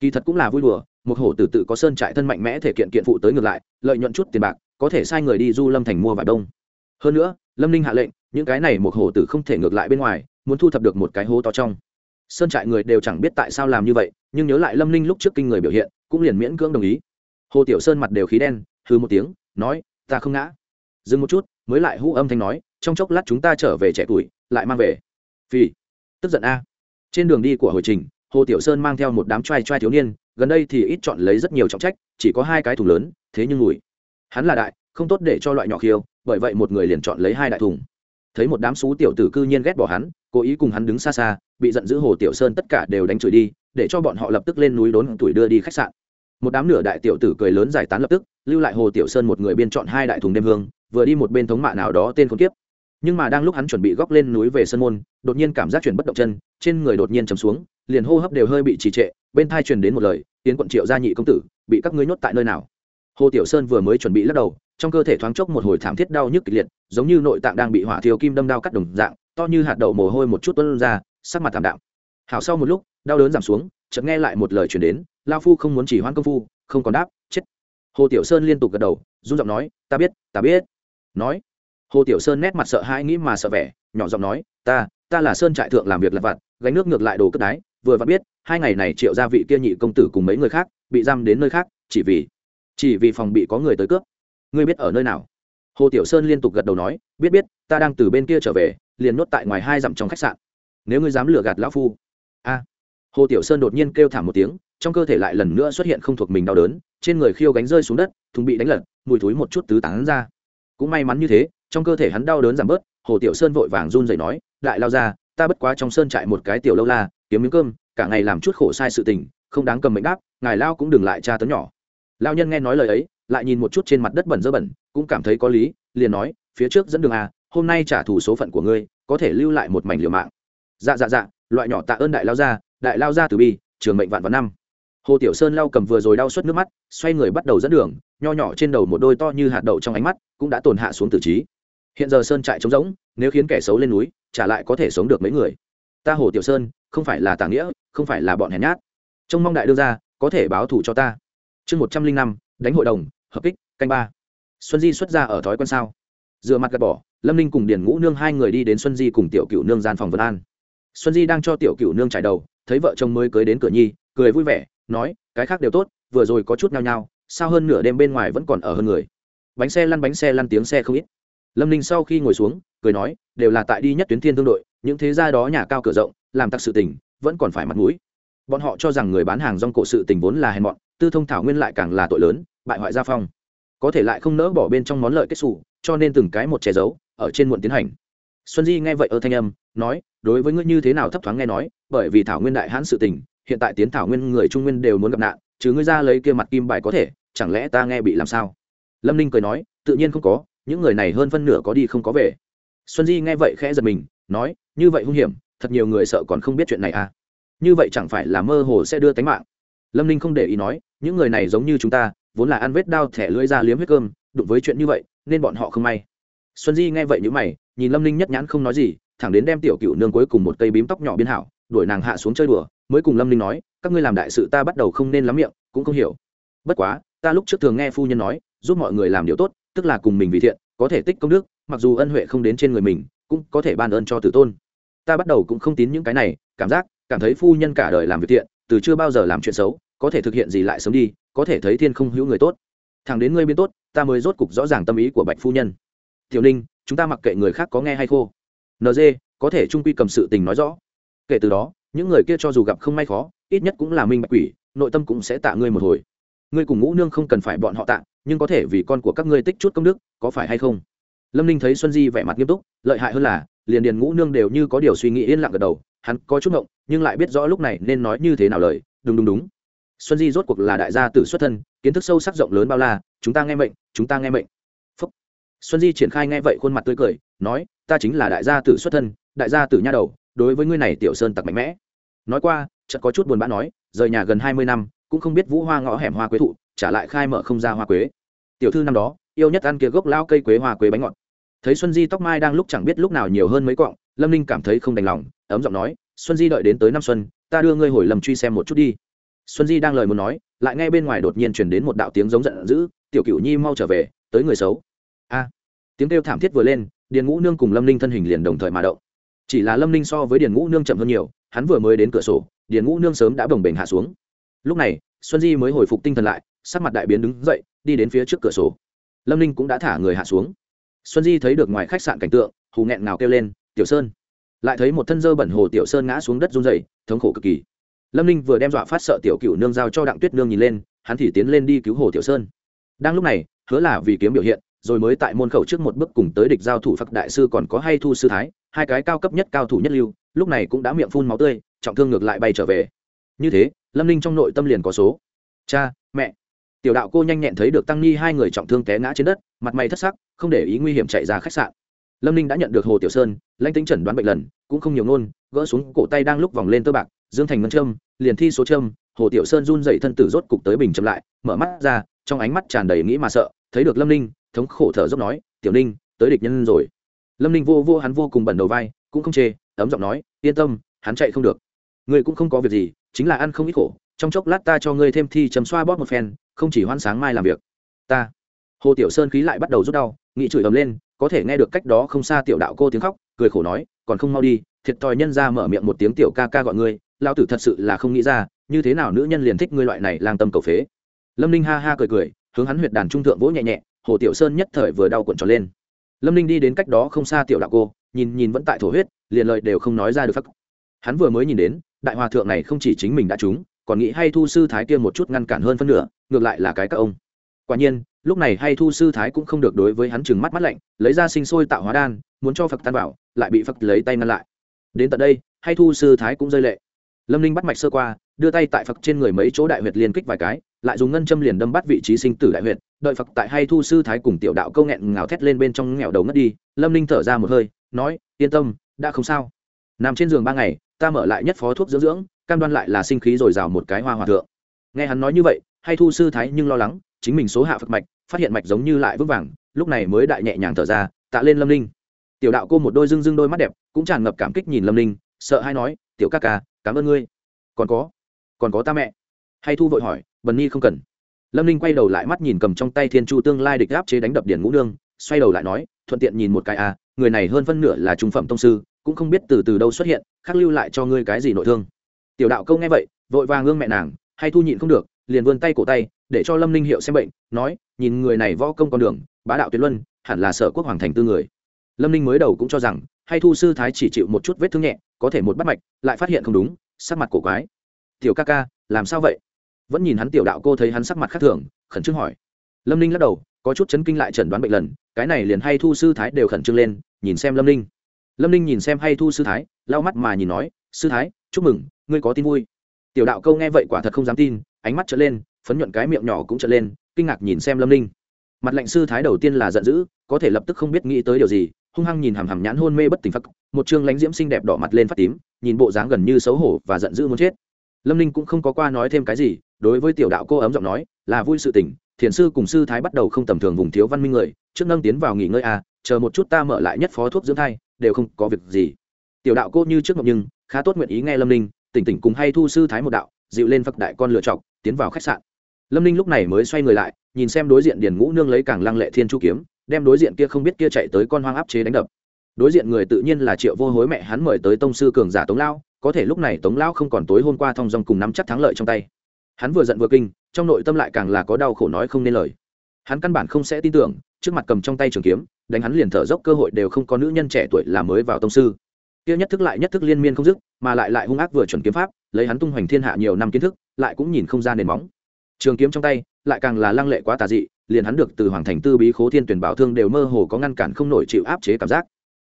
kỳ thật cũng là vui đùa, một hổ tử tự có sơn trại thân mạnh mẽ thể kiện kiện phụ tới ngược lại, lợi nhuận chút tiền bạc, có thể sai người đi du lâm thành mua vải đông. Hơn nữa, lâm ninh hạ lệnh, những cái này một hổ tử không thể ngược lại bên ngoài, muốn thu thập được một cái hố to trong. Sơn trại người đều chẳng biết tại sao làm như vậy, nhưng nhớ lại lâm ninh lúc trước kinh người biểu hiện, cũng liền miễn cưỡng đồng ý. Hồ tiểu sơn mặt đều khí đen hư một tiếng, nói ta không ngã. Dừng một chút, mới lại hũ âm thanh nói, trong chốc lát chúng ta trở về trẻ tuổi, lại mang về. Vì tức giận a. Trên đường đi của hồi trình, hồ tiểu sơn mang theo một đám trai trai thiếu niên, gần đây thì ít chọn lấy rất nhiều trọng trách, chỉ có hai cái thùng lớn, thế nhưng mùi hắn là đại, không tốt để cho loại nhỏ khiêu, bởi vậy một người liền chọn lấy hai đại thùng. Thấy một đám xú tiểu tử cư nhiên ghét bỏ hắn, cố ý cùng hắn đứng xa xa, bị giận dữ hồ tiểu sơn tất cả đều đánh chửi đi, để cho bọn họ lập tức lên núi đốn tuổi đưa đi khách sạn một đám nửa đại tiểu tử cười lớn giải tán lập tức, lưu lại hồ tiểu sơn một người biên chọn hai đại thùng đêm hương, vừa đi một bên thống mạ nào đó tên khốn kiếp. Nhưng mà đang lúc hắn chuẩn bị góc lên núi về sân môn, đột nhiên cảm giác chuyển bất động chân, trên người đột nhiên chầm xuống, liền hô hấp đều hơi bị trì trệ, bên thai truyền đến một lời, tiến quận triệu gia nhị công tử, bị các ngươi nhốt tại nơi nào? Hồ tiểu sơn vừa mới chuẩn bị lắc đầu, trong cơ thể thoáng chốc một hồi thảm thiết đau nhức kịch liệt, giống như nội tạng đang bị hỏa thiêu kim đâm đao cắt đồng dạng, to như hạt đậu mồ hôi một chút tuân ra, sắc mặt thảm đạm. Hảo sau một lúc, đau đớn giảm xuống chợt nghe lại một lời chuyển đến, lao phu không muốn chỉ hoãn công phu, không còn đáp, chết. Hồ tiểu sơn liên tục gật đầu, run giọng nói, ta biết ta biết. Nói, hồ tiểu sơn nét mặt sợ hãi nghĩ mà sợ vẻ, nhỏ giọng nói, ta ta là sơn trại thượng làm việc lặt vặt, gánh nước ngược lại đồ cất đái, vừa vặn biết, hai ngày này triệu gia vị kia nhị công tử cùng mấy người khác, bị giam đến nơi khác, chỉ vì chỉ vì phòng bị có người tới cướp. Ngươi biết ở nơi nào? Hồ tiểu sơn liên tục gật đầu nói, biết biết, ta đang từ bên kia trở về, liền nốt tại ngoài hai dặm trong khách sạn. Nếu ngươi dám lừa gạt lão phu, a hồ tiểu sơn đột nhiên kêu thảm một tiếng, trong cơ thể lại lần nữa xuất hiện không thuộc mình đau đớn, trên người khiêu gánh rơi xuống đất, thùng bị đánh lật, mùi thúi một chút tứ tán ra. Cũng may mắn như thế, trong cơ thể hắn đau đớn giảm bớt, hồ tiểu sơn vội vàng run rẩy nói, đại lao ra, ta bất quá trong sơn trại một cái tiểu lâu la, kiếm miếng cơm, cả ngày làm chút khổ sai sự tình, không đáng cầm mệnh đáp, ngài lao cũng đừng lại tra tấn nhỏ. Lao nhân nghe nói lời ấy, lại nhìn một chút trên mặt đất bẩn dơ bẩn, cũng cảm thấy có lý, liền nói, phía trước dẫn đường à hôm nay trả thù số phận của ngươi, có thể lưu lại một mảnh liều mạng. Dạ dạ dạ loại nhỏ tạ ơn đại lao gia đại lao ra từ bi, trường mệnh vạn vạn năm. Hồ tiểu sơn lao cầm vừa rồi đau suất nước mắt, xoay người bắt đầu dẫn đường, nho nhỏ trên đầu một đôi to như hạt đậu trong ánh mắt cũng đã tổn hạ xuống tử trí. Hiện giờ sơn trại trống rỗng, nếu khiến kẻ xấu lên núi trả lại có thể sống được mấy người. Ta hồ tiểu sơn, không phải là tàng nghĩa, không phải là bọn hèn nhát. Trông mong đại đưa ra có thể báo thù cho ta. Chương một trăm linh năm, đánh hội đồng, hợp kích, canh ba. Xuân di xuất ra ở thói quen sao? Dựa mặt gạt bỏ, lâm ninh cùng điền ngũ nương hai người đi đến xuân di cùng tiểu cựu nương gian phòng vân an. Xuân di đang cho tiểu cựu nương trải đầu thấy vợ chồng mới cưới đến cửa nhi, cười vui vẻ, nói, cái khác đều tốt, vừa rồi có chút nhao nhao, sao hơn nửa đêm bên ngoài vẫn còn ở hơn người? Bánh xe lăn bánh xe lăn tiếng xe không ít. Lâm ninh sau khi ngồi xuống, cười nói, đều là tại đi nhất tuyến thiên thương đội, những thế gia đó nhà cao cửa rộng, làm tặc sự tình, vẫn còn phải mặt mũi. Bọn họ cho rằng người bán hàng rong cổ sự tình vốn là hèn mọn, tư thông thảo nguyên lại càng là tội lớn, bại hoại gia phong. Có thể lại không nỡ bỏ bên trong món lợi kết xù, cho nên từng cái một che giấu, ở trên muộn tiến hành xuân di nghe vậy ở thanh âm, nói, đối với ngươi như thế nào thấp thoáng nghe nói, bởi vì thảo nguyên đại hãn sự tình, hiện tại tiến thảo nguyên người trung nguyên đều muốn gặp nạn chứ ngươi ra lấy kia mặt kim bài có thể, chẳng lẽ ta nghe bị làm sao? Lâm ninh cười nói, tự nhiên không có, những người này hơn phân nửa có đi không có về. Xuân di nghe vậy khẽ giật mình, nói, như vậy hung hiểm, thật nhiều người sợ còn không biết chuyện này à? Như vậy chẳng phải là mơ hồ sẽ đưa tánh mạng. Lâm ninh không để ý nói, những người này giống như chúng ta, vốn là ăn vết đao thẻ lưỡi ra liếm huyết cơm, đụng với chuyện như vậy, nên bọn họ không may. Xuân di nghe vậy n mày nhìn lâm ninh nhất nhãn không nói gì, thẳng đến đem tiểu cựu nương cuối cùng một cây bím tóc nhỏ biên hảo, đuổi nàng hạ xuống chơi đùa, mới cùng lâm ninh nói, các ngươi làm đại sự ta bắt đầu không nên lắm miệng, cũng không hiểu. Bất quá, ta lúc trước thường nghe phu nhân nói, giúp mọi người làm điều tốt, tức là cùng mình vì thiện, có thể tích công đức, mặc dù ân huệ không đến trên người mình, cũng có thể ban ơn cho tử tôn. Ta bắt đầu cũng không tín những cái này, cảm giác, cảm thấy phu nhân cả đời làm việc thiện, từ chưa bao giờ làm chuyện xấu, có thể thực hiện gì lại sớm đi, có thể thấy thiên không hữu người tốt. Thằng đến ngươi biên tốt, ta mới rốt cục rõ ràng tâm ý của bạch phu nhân. Tiểu ninh chúng ta mặc kệ người khác có nghe hay khô. Nd có thể trung quy cầm sự tình nói rõ. Kể từ đó, những người kia cho dù gặp không may khó, ít nhất cũng là minh bạch quỷ, nội tâm cũng sẽ tạ ngươi một hồi. Ngươi cùng ngũ nương không cần phải bọn họ tạ, nhưng có thể vì con của các ngươi tích chút công đức, có phải hay không? Lâm ninh thấy xuân di vẻ mặt nghiêm túc, lợi hại hơn là, liền điền ngũ nương đều như có điều suy nghĩ yên lặng gật đầu, hắn có chút ngộng, nhưng lại biết rõ lúc này nên nói như thế nào lời, đúng đúng đúng. Xuân di rốt cuộc là đại gia tử xuất thân, kiến thức sâu sắc rộng lớn bao la, chúng ta nghe mệnh, chúng ta nghe mệnh xuân di triển khai nghe vậy khuôn mặt tươi cười, nói, ta chính là đại gia tử xuất thân, đại gia tử nha đầu, đối với ngươi này tiểu sơn tặc mạnh mẽ. Nói qua, chợt có chút buồn bã nói, rời nhà gần hai mươi năm, cũng không biết vũ hoa ngõ hẻm hoa quế thụ, trả lại khai mở không ra hoa quế. Tiểu thư năm đó, yêu nhất ăn kia gốc lao cây quế hoa quế bánh ngọt. Thấy xuân di tóc mai đang lúc chẳng biết lúc nào nhiều hơn mấy cọng lâm ninh cảm thấy không đành lòng, ấm giọng nói, xuân di đợi đến tới năm xuân, ta đưa ngươi hồi lầm truy xem một chút đi. Xuân di đang lời muốn nói, lại nghe bên ngoài đột nhiên chuyển đến một đạo tiếng giống giận dữ, tiểu Cựu nhi mau trở về, tới người xấu a. Tiếng kêu thảm thiết vừa lên, điền ngũ nương cùng lâm ninh thân hình liền đồng thời mà động. Chỉ là lâm ninh so với điền ngũ nương chậm hơn nhiều, hắn vừa mới đến cửa sổ, điền ngũ nương sớm đã bồng bềnh hạ xuống. Lúc này, xuân di mới hồi phục tinh thần lại, sắc mặt đại biến đứng dậy, đi đến phía trước cửa sổ. Lâm ninh cũng đã thả người hạ xuống. Xuân di thấy được ngoài khách sạn cảnh tượng, hù nghẹn nào kêu lên, tiểu sơn. Lại thấy một thân dơ bẩn hồ tiểu sơn ngã xuống đất run dày thống khổ cực kỳ. Lâm ninh vừa đem dọa phát sợ tiểu cựu nương giao cho đặng tuyết nương nhìn lên, hắn thì tiến lên đi cứu hồ tiểu sơn. Đang lúc này, hứa là vì kiếm biểu hiện rồi mới tại môn khẩu trước một bước cùng tới địch giao thủ phật đại sư còn có hay thu sư thái, hai cái cao cấp nhất cao thủ nhất lưu, lúc này cũng đã miệng phun máu tươi, trọng thương ngược lại bay trở về. Như thế, lâm ninh trong nội tâm liền có số. Cha, mẹ. Tiểu đạo cô nhanh nhẹn thấy được tăng ni hai người trọng thương té ngã trên đất, mặt mày thất sắc, không để ý nguy hiểm chạy ra khách sạn. Lâm ninh đã nhận được hồ tiểu sơn, lãnh tính chẩn đoán bệnh lần, cũng không nhiều ngôn, gỡ xuống cổ tay đang lúc vòng lên tơ bạc, dương thành ngân trâm liền thi số trâm hồ tiểu sơn run dậy thân tử rốt cục tới bình chậm lại, mở mắt ra, trong ánh mắt tràn đầy nghĩ mà sợ, thấy được lâm ninh thống khổ thở dốc nói, tiểu ninh, tới địch nhân rồi. Lâm ninh vô vô hắn vô cùng bẩn đầu vai, cũng không chê, ấm giọng nói, yên tâm, hắn chạy không được. Ngươi cũng không có việc gì, chính là ăn không ít khổ. Trong chốc lát ta cho ngươi thêm thi chấm xoa bóp một phen, không chỉ hoan sáng mai làm việc. Ta. Hồ tiểu sơn khí lại bắt đầu rút đau nghị chửi ầm lên, có thể nghe được cách đó không xa tiểu đạo cô tiếng khóc, cười khổ nói, còn không mau đi, thiệt thòi nhân ra mở miệng một tiếng tiểu ca ca gọi ngươi lao tử thật sự là không nghĩ ra, như thế nào nữ nhân liền thích ngươi loại này lang tâm cầu phế. Lâm ninh ha ha cười cười, hướng hắn huyệt đàn trung thượng vỗ nhẹ nhẹ hồ tiểu sơn nhất thời vừa đau cuộn tròn lên. Lâm ninh đi đến cách đó không xa tiểu đạo cô nhìn nhìn vẫn tại thổ huyết liền lợi đều không nói ra được phắc. Hắn vừa mới nhìn đến đại hòa thượng này không chỉ chính mình đã trúng còn nghĩ hay thu sư thái kia một chút ngăn cản hơn phân nửa ngược lại là cái các ông. Quả nhiên lúc này hay thu sư thái cũng không được đối với hắn chừng mắt mắt lạnh lấy ra sinh sôi tạo hóa đan muốn cho phật tan bảo, lại bị phật lấy tay ngăn lại. Đến tận đây hay thu sư thái cũng rơi lệ. Lâm ninh bắt mạch sơ qua đưa tay tại phật trên người mấy chỗ đại huyệt liên kích vài cái lại dùng ngân châm liền đâm bắt vị trí sinh tử đại huyệt đợi phật tại hay thu sư thái cùng tiểu đạo câu nghẹn ngào thét lên bên trong nghèo đầu ngất đi, lâm ninh thở ra một hơi, nói, yên tâm, đã không sao. Nằm trên giường ba ngày, ta mở lại nhất phó thuốc dưỡng dưỡng, cam đoan lại là sinh khí dồi dào một cái hoa hòa thượng. Nghe hắn nói như vậy, hay thu sư thái nhưng lo lắng, chính mình số hạ phật mạch, phát hiện mạch giống như lại vững vàng, lúc này mới đại nhẹ nhàng thở ra, tạ lên lâm ninh. Tiểu đạo cô một đôi dưng dưng đôi mắt đẹp, cũng tràn ngập cảm kích nhìn lâm ninh, sợ hay nói, tiểu ca ca, cảm ơn ngươi. Còn có còn có ta mẹ. Hay thu vội hỏi, bần nhi không cần lâm ninh quay đầu lại mắt nhìn cầm trong tay thiên chu tương lai địch áp chế đánh đập điển ngũ nương, xoay đầu lại nói, thuận tiện nhìn một cái à người này hơn phân nửa là trung phẩm tông sư, cũng không biết từ từ đâu xuất hiện khắc lưu lại cho ngươi cái gì nội thương. Tiểu đạo câu nghe vậy, vội vàng ngương mẹ nàng, hay thu nhịn không được, liền vươn tay cổ tay, để cho lâm ninh hiệu xem bệnh, nói, nhìn người này võ công con đường, bá đạo tuyệt luân, hẳn là sở quốc hoàng thành tư người. Lâm ninh mới đầu cũng cho rằng, hay thu sư thái chỉ chịu một chút vết thương nhẹ, có thể một bắt mạch, lại phát hiện không đúng, sắc mặt cổ quái. Tiểu ca ca, làm sao vậy? Vẫn nhìn hắn tiểu đạo cô thấy hắn sắc mặt khác thường, khẩn trương hỏi. Lâm ninh lắc đầu, có chút chấn kinh lại chẩn đoán bệnh lần, cái này liền hay thu sư thái đều khẩn trương lên, nhìn xem lâm ninh. Lâm ninh nhìn xem hay thu sư thái, lau mắt mà nhìn nói, sư thái, chúc mừng, ngươi có tin vui. Tiểu đạo câu nghe vậy quả thật không dám tin, ánh mắt trở lên, phấn nhuận cái miệng nhỏ cũng trở lên, kinh ngạc nhìn xem lâm ninh. Mặt lệnh sư thái đầu tiên là giận dữ, có thể lập tức không biết nghĩ tới điều gì, hung hăng nhìn hàm hàm nhãn hôn mê bất tỉnh phật, một chương lánh diễm xinh đẹp đỏ mặt lên phát tím, nhìn bộ dáng gần như xấu hổ và giận dữ muốn chết. Lâm ninh cũng không có qua nói thêm cái gì đối với tiểu đạo cô ấm giọng nói, là vui sự tỉnh thiền sư cùng sư thái bắt đầu không tầm thường vùng thiếu văn minh người, trước nâng tiến vào nghỉ ngơi à chờ một chút ta mở lại nhất phó thuốc dưỡng thai, đều không có việc gì. Tiểu đạo cô như trước ngọc nhưng, khá tốt nguyện ý nghe lâm ninh, tỉnh tỉnh cùng hay thu sư thái một đạo, dịu lên phật đại con lựa chọc tiến vào khách sạn. Lâm ninh lúc này mới xoay người lại, nhìn xem đối diện điền ngũ nương lấy càng lăng lệ thiên chu kiếm, đem đối diện kia không biết kia chạy tới con hoang áp chế đánh đập. Đối diện người tự nhiên là triệu vô hối mẹ hắn mời tới tông sư cường giả tống lao, có thể lúc này tống lao không còn tối hôm qua thong dong cùng nắm chắc thắng lợi trong tay hắn vừa giận vừa kinh, trong nội tâm lại càng là có đau khổ nói không nên lời. Hắn căn bản không sẽ tin tưởng, trước mặt cầm trong tay trường kiếm, đánh hắn liền thở dốc, cơ hội đều không có nữ nhân trẻ tuổi là mới vào tông sư. Kia nhất thức lại nhất thức liên miên không dứt, mà lại lại hung ác vừa chuẩn kiếm pháp, lấy hắn tung hoành thiên hạ nhiều năm kiến thức, lại cũng nhìn không ra nền móng. Trường kiếm trong tay, lại càng là lăng lệ quá tà dị, liền hắn được từ hoàng thành tư bí khố thiên tuyển bảo thương đều mơ hồ có ngăn cản không nổi chịu áp chế cảm giác.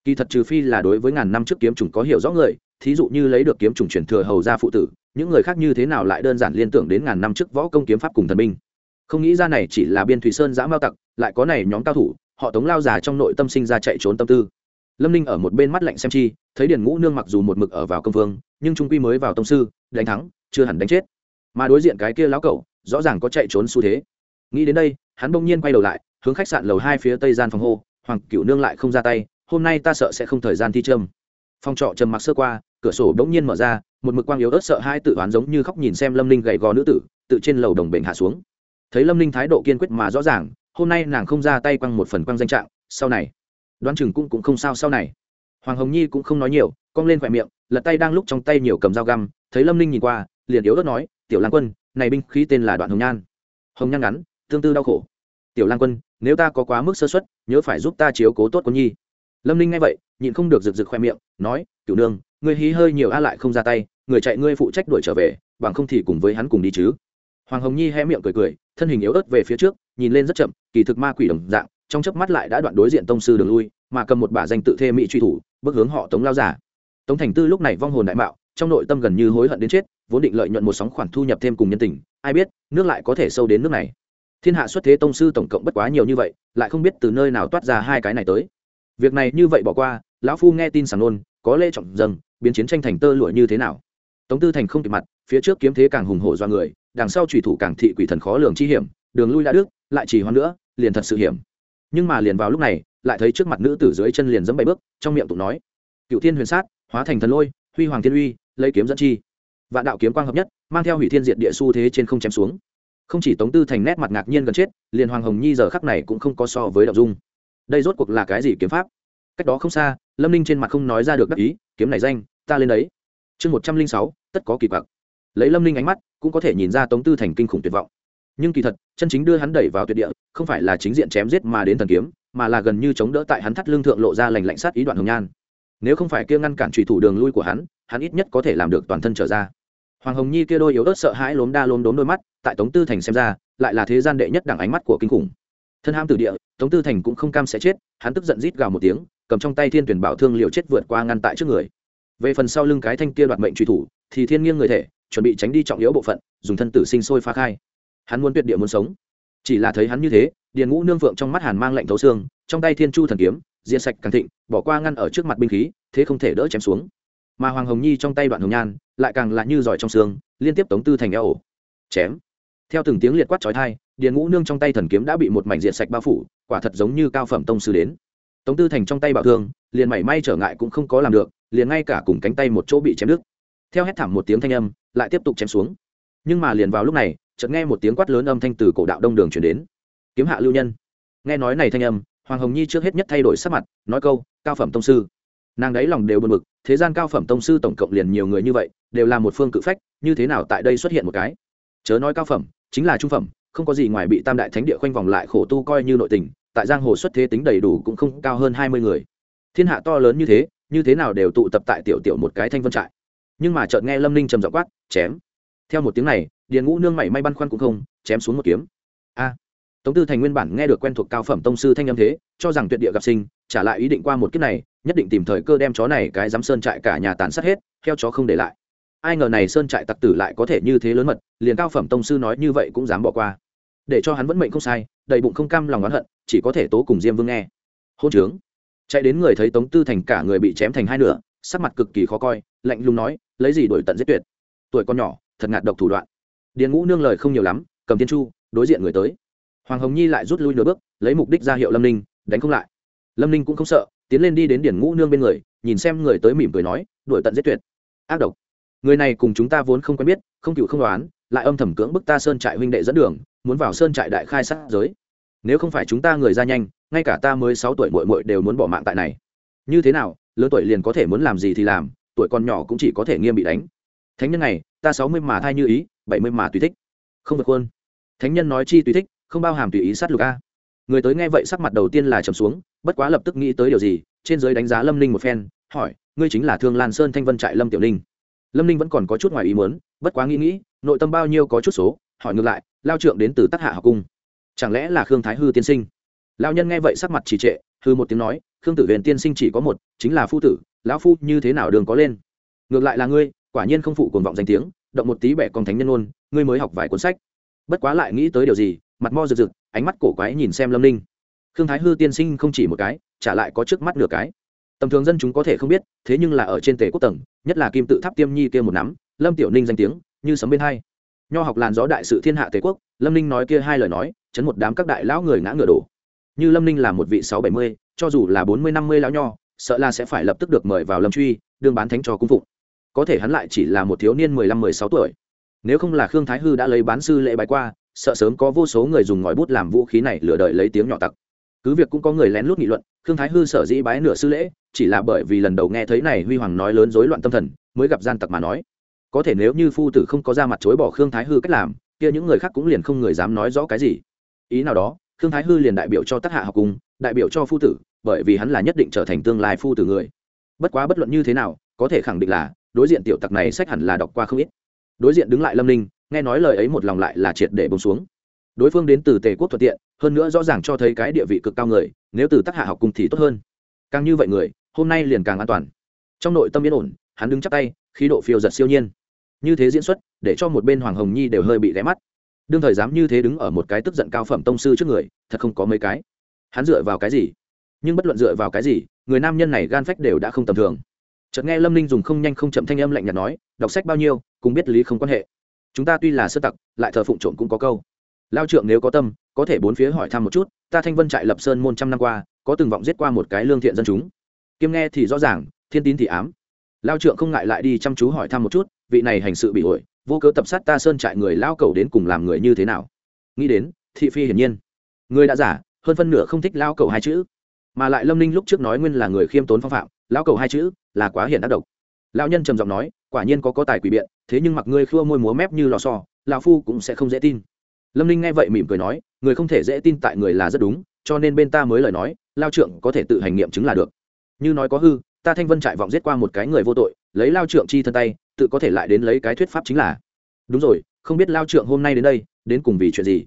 Kỳ thật trừ phi là đối với ngàn năm trước kiếm trùng có hiểu rõ người thí dụ như lấy được kiếm trùng truyền thừa hầu ra phụ tử, những người khác như thế nào lại đơn giản liên tưởng đến ngàn năm trước võ công kiếm pháp cùng thần binh? Không nghĩ ra này chỉ là biên thủy sơn giã mao tặc, lại có này nhóm cao thủ, họ tống lao già trong nội tâm sinh ra chạy trốn tâm tư. Lâm ninh ở một bên mắt lạnh xem chi, thấy điền ngũ nương mặc dù một mực ở vào công vương, nhưng trung quy mới vào tông sư, đánh thắng, chưa hẳn đánh chết. Mà đối diện cái kia lão cậu rõ ràng có chạy trốn xu thế. Nghĩ đến đây, hắn bỗng nhiên quay đầu lại, hướng khách sạn lầu hai phía tây gian phòng hô, hoàng cựu nương lại không ra tay, hôm nay ta sợ sẽ không thời gian thi trâm. Phòng trọ trầm mặc sơ qua cửa sổ bỗng nhiên mở ra, một mực quang yếu ớt sợ hai tự oán giống như khóc nhìn xem lâm ninh gầy gò nữ tử, tự trên lầu đồng bệnh hạ xuống. Thấy lâm ninh thái độ kiên quyết mà rõ ràng, hôm nay nàng không ra tay quăng một phần quăng danh trạng, sau này, đoán chừng cũng cũng không sao sau này. Hoàng hồng nhi cũng không nói nhiều, cong lên khỏe miệng, lật tay đang lúc trong tay nhiều cầm dao găm, thấy lâm ninh nhìn qua, liền yếu ớt nói, tiểu lang quân, này binh khí tên là đoạn hồng nhan. Hồng nhan ngắn, tương tư đau khổ. Tiểu lang quân, nếu ta có quá mức sơ xuất nhớ phải giúp ta chiếu cố tốt quân nhi. Lâm ninh nghe vậy, nhịn không được rực rực khoe miệng, nói, cửu nương người hí hơi nhiều a lại không ra tay, người chạy ngươi phụ trách đuổi trở về, bằng không thì cùng với hắn cùng đi chứ. Hoàng hồng nhi hé miệng cười cười, thân hình yếu ớt về phía trước, nhìn lên rất chậm, kỳ thực ma quỷ đồng dạng, trong chớp mắt lại đã đoạn đối diện tông sư đường lui, mà cầm một bả danh tự thê mỹ truy thủ, bước hướng họ tống lao giả tống thành tư lúc này vong hồn đại mạo, trong nội tâm gần như hối hận đến chết, vốn định lợi nhuận một sóng khoản thu nhập thêm cùng nhân tình, ai biết, nước lại có thể sâu đến nước này. Thiên hạ xuất thế tông sư tổng cộng bất quá nhiều như vậy, lại không biết từ nơi nào toát ra hai cái này tới. Việc này như vậy bỏ qua, lão phu nghe tin sàng nôn, có lễ trọng dâng biến chiến tranh thành tơ lụa như thế nào. Tống tư thành không kịp mặt, phía trước kiếm thế càng hùng hổ do người, đằng sau thủy thủ càng thị quỷ thần khó lường chi hiểm, đường lui đã đức, lại chỉ hoan nữa, liền thật sự hiểm. Nhưng mà liền vào lúc này, lại thấy trước mặt nữ tử dưới chân liền dẫm bảy bước, trong miệng tụng nói cựu thiên huyền sát, hóa thành thần lôi, huy hoàng thiên uy, lấy kiếm dẫn chi. Vạn đạo kiếm quang hợp nhất, mang theo hủy thiên diệt địa xu thế trên không chém xuống. Không chỉ tống tư thành nét mặt ngạc nhiên gần chết, liền hoàng hồng nhi giờ khắc này cũng không có so với đạo dung. Đây rốt cuộc là cái gì kiếm pháp? Cách đó không xa, lâm ninh trên mặt không nói ra được đắc ý kiếm này danh, ta lên đấy. Chương một trăm linh sáu, tất có kỳ quặc. Lấy lâm ninh ánh mắt, cũng có thể nhìn ra tống tư thành kinh khủng tuyệt vọng. Nhưng kỳ thật, chân chính đưa hắn đẩy vào tuyệt địa, không phải là chính diện chém giết mà đến thần kiếm, mà là gần như chống đỡ tại hắn thắt lưng thượng lộ ra lành lạnh sát ý đoạn hồng nhan. Nếu không phải kia ngăn cản trùy thủ đường lui của hắn hắn ít nhất có thể làm được toàn thân trở ra. Hoàng hồng nhi kia đôi yếu ớt sợ hãi lốm đa lốm đốm đôi mắt, tại tống tư thành xem ra, lại là thế gian đệ nhất đẳng ánh mắt của kinh khủng. Thân ham tử địa, tống tư thành cũng không cam sẽ chết, hắn tức giận rít gào một tiếng cầm trong tay thiên tuyển bảo thương liều chết vượt qua ngăn tại trước người. Về phần sau lưng cái thanh kia đoạt mệnh truy thủ, thì thiên nghiêng người thể, chuẩn bị tránh đi trọng yếu bộ phận, dùng thân tử sinh sôi phá khai. Hắn muốn tuyệt địa muốn sống. Chỉ là thấy hắn như thế, điền ngũ nương phượng trong mắt hàn mang lạnh thấu xương, trong tay thiên chu thần kiếm diện sạch càng thịnh, bỏ qua ngăn ở trước mặt binh khí, thế không thể đỡ chém xuống. Mà hoàng hồng nhi trong tay đoạn hồng nhan, lại càng lạ như giỏi trong xương, liên tiếp tống tư thành eo ổ. Chém. Theo từng tiếng liệt quát trói thai điền ngũ nương trong tay thần kiếm đã bị một mảnh diện sạch bao phủ, quả thật giống như cao phẩm tông sư đến tống tư thành trong tay bảo thương, liền mảy may trở ngại cũng không có làm được, liền ngay cả cùng cánh tay một chỗ bị chém đứt. Theo hét thảm một tiếng thanh âm, lại tiếp tục chém xuống. Nhưng mà liền vào lúc này, chợt nghe một tiếng quát lớn âm thanh từ cổ đạo đông đường chuyển đến. Kiếm hạ lưu nhân. Nghe nói này thanh âm, hoàng hồng nhi trước hết nhất thay đổi sắc mặt, nói câu, cao phẩm tông sư. Nàng đấy lòng đều bật mực thế gian cao phẩm tông sư tổng cộng liền nhiều người như vậy, đều là một phương cự phách, như thế nào tại đây xuất hiện một cái? Chớ nói cao phẩm, chính là trung phẩm, không có gì ngoài bị tam đại thánh địa khoanh vòng lại khổ tu coi như nội tình tại giang hồ xuất thế tính đầy đủ cũng không cao hơn hai mươi người. Thiên hạ to lớn như thế như thế nào đều tụ tập tại tiểu tiểu một cái thanh vân trại. Nhưng mà chợt nghe lâm ninh trầm dọ quát, chém. Theo một tiếng này, điền ngũ nương mảy may băn khoăn cũng không, chém xuống một kiếm. A! Tống tư thành nguyên bản nghe được quen thuộc cao phẩm tông sư thanh âm thế, cho rằng tuyệt địa gặp sinh, trả lại ý định qua một kiếp này, nhất định tìm thời cơ đem chó này cái dám sơn trại cả nhà tàn sát hết, theo chó không để lại. Ai ngờ này sơn trại tặc tử lại có thể như thế lớn mật, liền cao phẩm tông sư nói như vậy cũng dám bỏ qua để cho hắn vẫn mệnh không sai, đầy bụng không cam lòng oán hận, chỉ có thể tố cùng diêm vương nghe. Hôn trướng. Chạy đến người thấy tống tư thành cả người bị chém thành hai nửa, sắc mặt cực kỳ khó coi, lạnh lùng nói, lấy gì đổi tận giết tuyệt? Tuổi con nhỏ, thật ngạt độc thủ đoạn. Điền ngũ nương lời không nhiều lắm, cầm tiên chu, đối diện người tới. Hoàng hồng nhi lại rút lui nửa bước, lấy mục đích ra hiệu lâm ninh, đánh không lại. Lâm ninh cũng không sợ, tiến lên đi đến điển ngũ nương bên người, nhìn xem người tới mỉm cười nói, đuổi tận giết tuyệt. Ác độc. Người này cùng chúng ta vốn không quen biết, không cựu không đoán, lại âm thầm cưỡng bức ta sơn trại huynh đệ dẫn đường muốn vào sơn trại đại khai sát giới. Nếu không phải chúng ta người ra nhanh, ngay cả ta mới sáu tuổi mội mội đều muốn bỏ mạng tại này. Như thế nào, lớn tuổi liền có thể muốn làm gì thì làm, tuổi còn nhỏ cũng chỉ có thể nghiêm bị đánh. Thánh nhân này, ta sáu mươi mà thai như ý, bảy mươi mà tùy thích. Không vượt khuôn. Thánh nhân nói chi tùy thích, không bao hàm tùy ý sát lục a. Người tới nghe vậy sắc mặt đầu tiên là trầm xuống, bất quá lập tức nghĩ tới điều gì, trên giới đánh giá lâm ninh một phen, hỏi, ngươi chính là thương lan sơn thanh vân trại lâm tiểu ninh? Lâm ninh vẫn còn có chút ngoài ý muốn, bất quá nghĩ nghĩ, nội tâm bao nhiêu có chút số hỏi ngược lại, lao trượng đến từ tác hạ học cung, chẳng lẽ là khương thái hư tiên sinh? Lao nhân nghe vậy sắc mặt trì trệ, hư một tiếng nói, khương tử huyền tiên sinh chỉ có một, chính là phu tử, lão phu như thế nào đường có lên? Ngược lại là ngươi, quả nhiên không phụ cuồng vọng danh tiếng, động một tí bẻ còn thánh nhân ôn ngươi mới học vài cuốn sách. Bất quá lại nghĩ tới điều gì, mặt mo rực rực, ánh mắt cổ quái nhìn xem lâm ninh. Khương thái hư tiên sinh không chỉ một cái, trả lại có trước mắt nửa cái. Tầm thường dân chúng có thể không biết, thế nhưng là ở trên tề quốc tầng, nhất là kim tự tháp tiêm nhi kia một nắm, lâm tiểu ninh danh tiếng, như sấm bên hai nho học làn gió đại sự thiên hạ tề quốc, lâm ninh nói kia hai lời nói, chấn một đám các đại lão người ngã ngựa đổ. Như lâm ninh là một vị sáu bảy mươi, cho dù là bốn mươi, năm mươi lão nho, sợ là sẽ phải lập tức được mời vào lâm truy, đương bán thánh cho cung phụng. Có thể hắn lại chỉ là một thiếu niên mười lăm, mười sáu tuổi. Nếu không là khương thái hư đã lấy bán sư lễ bài qua, sợ sớm có vô số người dùng ngòi bút làm vũ khí này lừa đợi lấy tiếng nhỏ tặc. Cứ việc cũng có người lén lút nghị luận, khương thái hư sở dĩ bái nửa sư lễ, chỉ là bởi vì lần đầu nghe thấy này huy hoàng nói lớn rối loạn tâm thần, mới gặp gian tặc mà nói có thể nếu như phu tử không có ra mặt chối bỏ khương thái hư cách làm, kia những người khác cũng liền không người dám nói rõ cái gì. Ý nào đó, khương thái hư liền đại biểu cho tác hạ học cùng đại biểu cho phu tử, bởi vì hắn là nhất định trở thành tương lai phu tử người. Bất quá bất luận như thế nào, có thể khẳng định là, đối diện tiểu tặc này sách hẳn là đọc qua không ít. Đối diện đứng lại lâm ninh, nghe nói lời ấy một lòng lại là triệt để bông xuống. Đối phương đến từ tề quốc thuận tiện, hơn nữa rõ ràng cho thấy cái địa vị cực cao người, nếu từ tác hạ học cùng thì tốt hơn. Càng như vậy người, hôm nay liền càng an toàn. Trong nội tâm yên ổn, hắn đứng chắc tay, khí độ phiêu giật siêu nhiên như thế diễn xuất, để cho một bên hoàng hồng nhi đều hơi bị ghé mắt. Đương thời dám như thế đứng ở một cái tức giận cao phẩm tông sư trước người, thật không có mấy cái. Hắn dựa vào cái gì? Nhưng bất luận dựa vào cái gì, người nam nhân này gan phách đều đã không tầm thường. Chợt nghe lâm ninh dùng không nhanh không chậm thanh âm lạnh nhạt nói, đọc sách bao nhiêu, cùng biết lý không quan hệ. Chúng ta tuy là sơ tặc, lại thờ phụng trộm cũng có câu. Lao trượng nếu có tâm, có thể bốn phía hỏi thăm một chút, ta thanh vân trại lập sơn môn trăm năm qua, có từng vọng giết qua một cái lương thiện dân chúng. Kiêm nghe thì rõ ràng, thiên tín thì ám. Lao trượng không ngại lại đi chăm chú hỏi thăm một chút vị này hành sự bị ổi vô cớ tập sát ta sơn trại người lao cầu đến cùng làm người như thế nào? Nghĩ đến, thị phi hiển nhiên. Người đã giả, hơn phân nửa không thích lao cầu hai chữ. Mà lại lâm ninh lúc trước nói nguyên là người khiêm tốn phong phạm lao cầu hai chữ là quá hiển đắc độc. Lão nhân trầm giọng nói, quả nhiên có có tài quỷ biện, thế nhưng mặc ngươi khua môi múa mép như lò xo, lão phu cũng sẽ không dễ tin. Lâm ninh nghe vậy mỉm cười nói, người không thể dễ tin tại người là rất đúng, cho nên bên ta mới lời nói, lao trượng có thể tự hành nghiệm chứng là được. Như nói có hư, ta thanh vân trại vọng giết qua một cái người vô tội lấy lao trượng chi thân tay, tự có thể lại đến lấy cái thuyết pháp chính là, đúng rồi, không biết lao trượng hôm nay đến đây, đến cùng vì chuyện gì?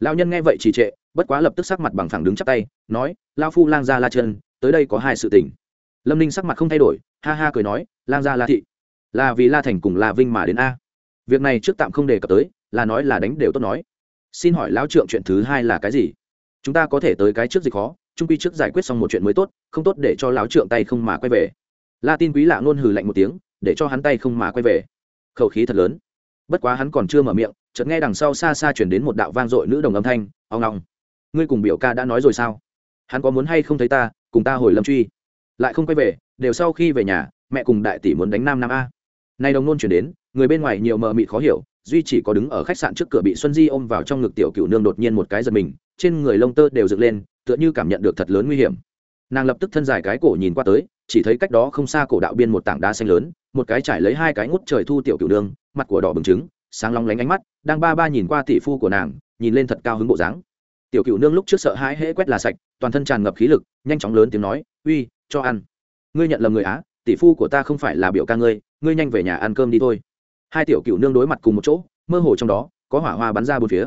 Lao nhân nghe vậy trì trệ, bất quá lập tức sắc mặt bằng phẳng đứng chắp tay, nói, lao phu lang gia la chân tới đây có hai sự tình. Lâm ninh sắc mặt không thay đổi, ha ha cười nói, lang gia la thị, là vì la thành cùng la vinh mà đến a. Việc này trước tạm không đề cập tới, là nói là đánh đều tốt nói. Xin hỏi lão trượng chuyện thứ hai là cái gì? Chúng ta có thể tới cái trước dịch khó trung quy trước giải quyết xong một chuyện mới tốt, không tốt để cho lão trượng tay không mà quay về la tin quý lạ ngôn hừ lạnh một tiếng, để cho hắn tay không mà quay về. Khẩu khí thật lớn. Bất quá hắn còn chưa mở miệng, chợt nghe đằng sau xa xa chuyển đến một đạo vang dội nữ đồng âm thanh, ông ngong ngươi cùng biểu ca đã nói rồi sao? Hắn có muốn hay không thấy ta, cùng ta hồi lâm truy? Lại không quay về, đều sau khi về nhà, mẹ cùng đại tỷ muốn đánh nam nam a. Nay đồng nôn chuyển đến, người bên ngoài nhiều mờ mịt khó hiểu, duy chỉ có đứng ở khách sạn trước cửa bị xuân di ôm vào trong ngực tiểu cựu nương đột nhiên một cái giật mình, trên người lông tơ đều dựng lên, tựa như cảm nhận được thật lớn nguy hiểm. Nàng lập tức thân dài cái cổ nhìn qua tới chỉ thấy cách đó không xa cổ đạo biên một tảng đá xanh lớn, một cái trải lấy hai cái ngút trời thu tiểu cửu đường, mặt của đỏ bừng trứng, sáng long lánh ánh mắt, đang ba ba nhìn qua tỷ phu của nàng, nhìn lên thật cao hứng bộ dáng. Tiểu cựu nương lúc trước sợ hãi hễ quét là sạch, toàn thân tràn ngập khí lực, nhanh chóng lớn tiếng nói, uy, cho ăn. Ngươi nhận lầm người á, tỷ phu của ta không phải là biểu ca ngươi ngươi nhanh về nhà ăn cơm đi thôi. Hai tiểu cựu nương đối mặt cùng một chỗ, mơ hồ trong đó, có hỏa hoa bắn ra bốn phía.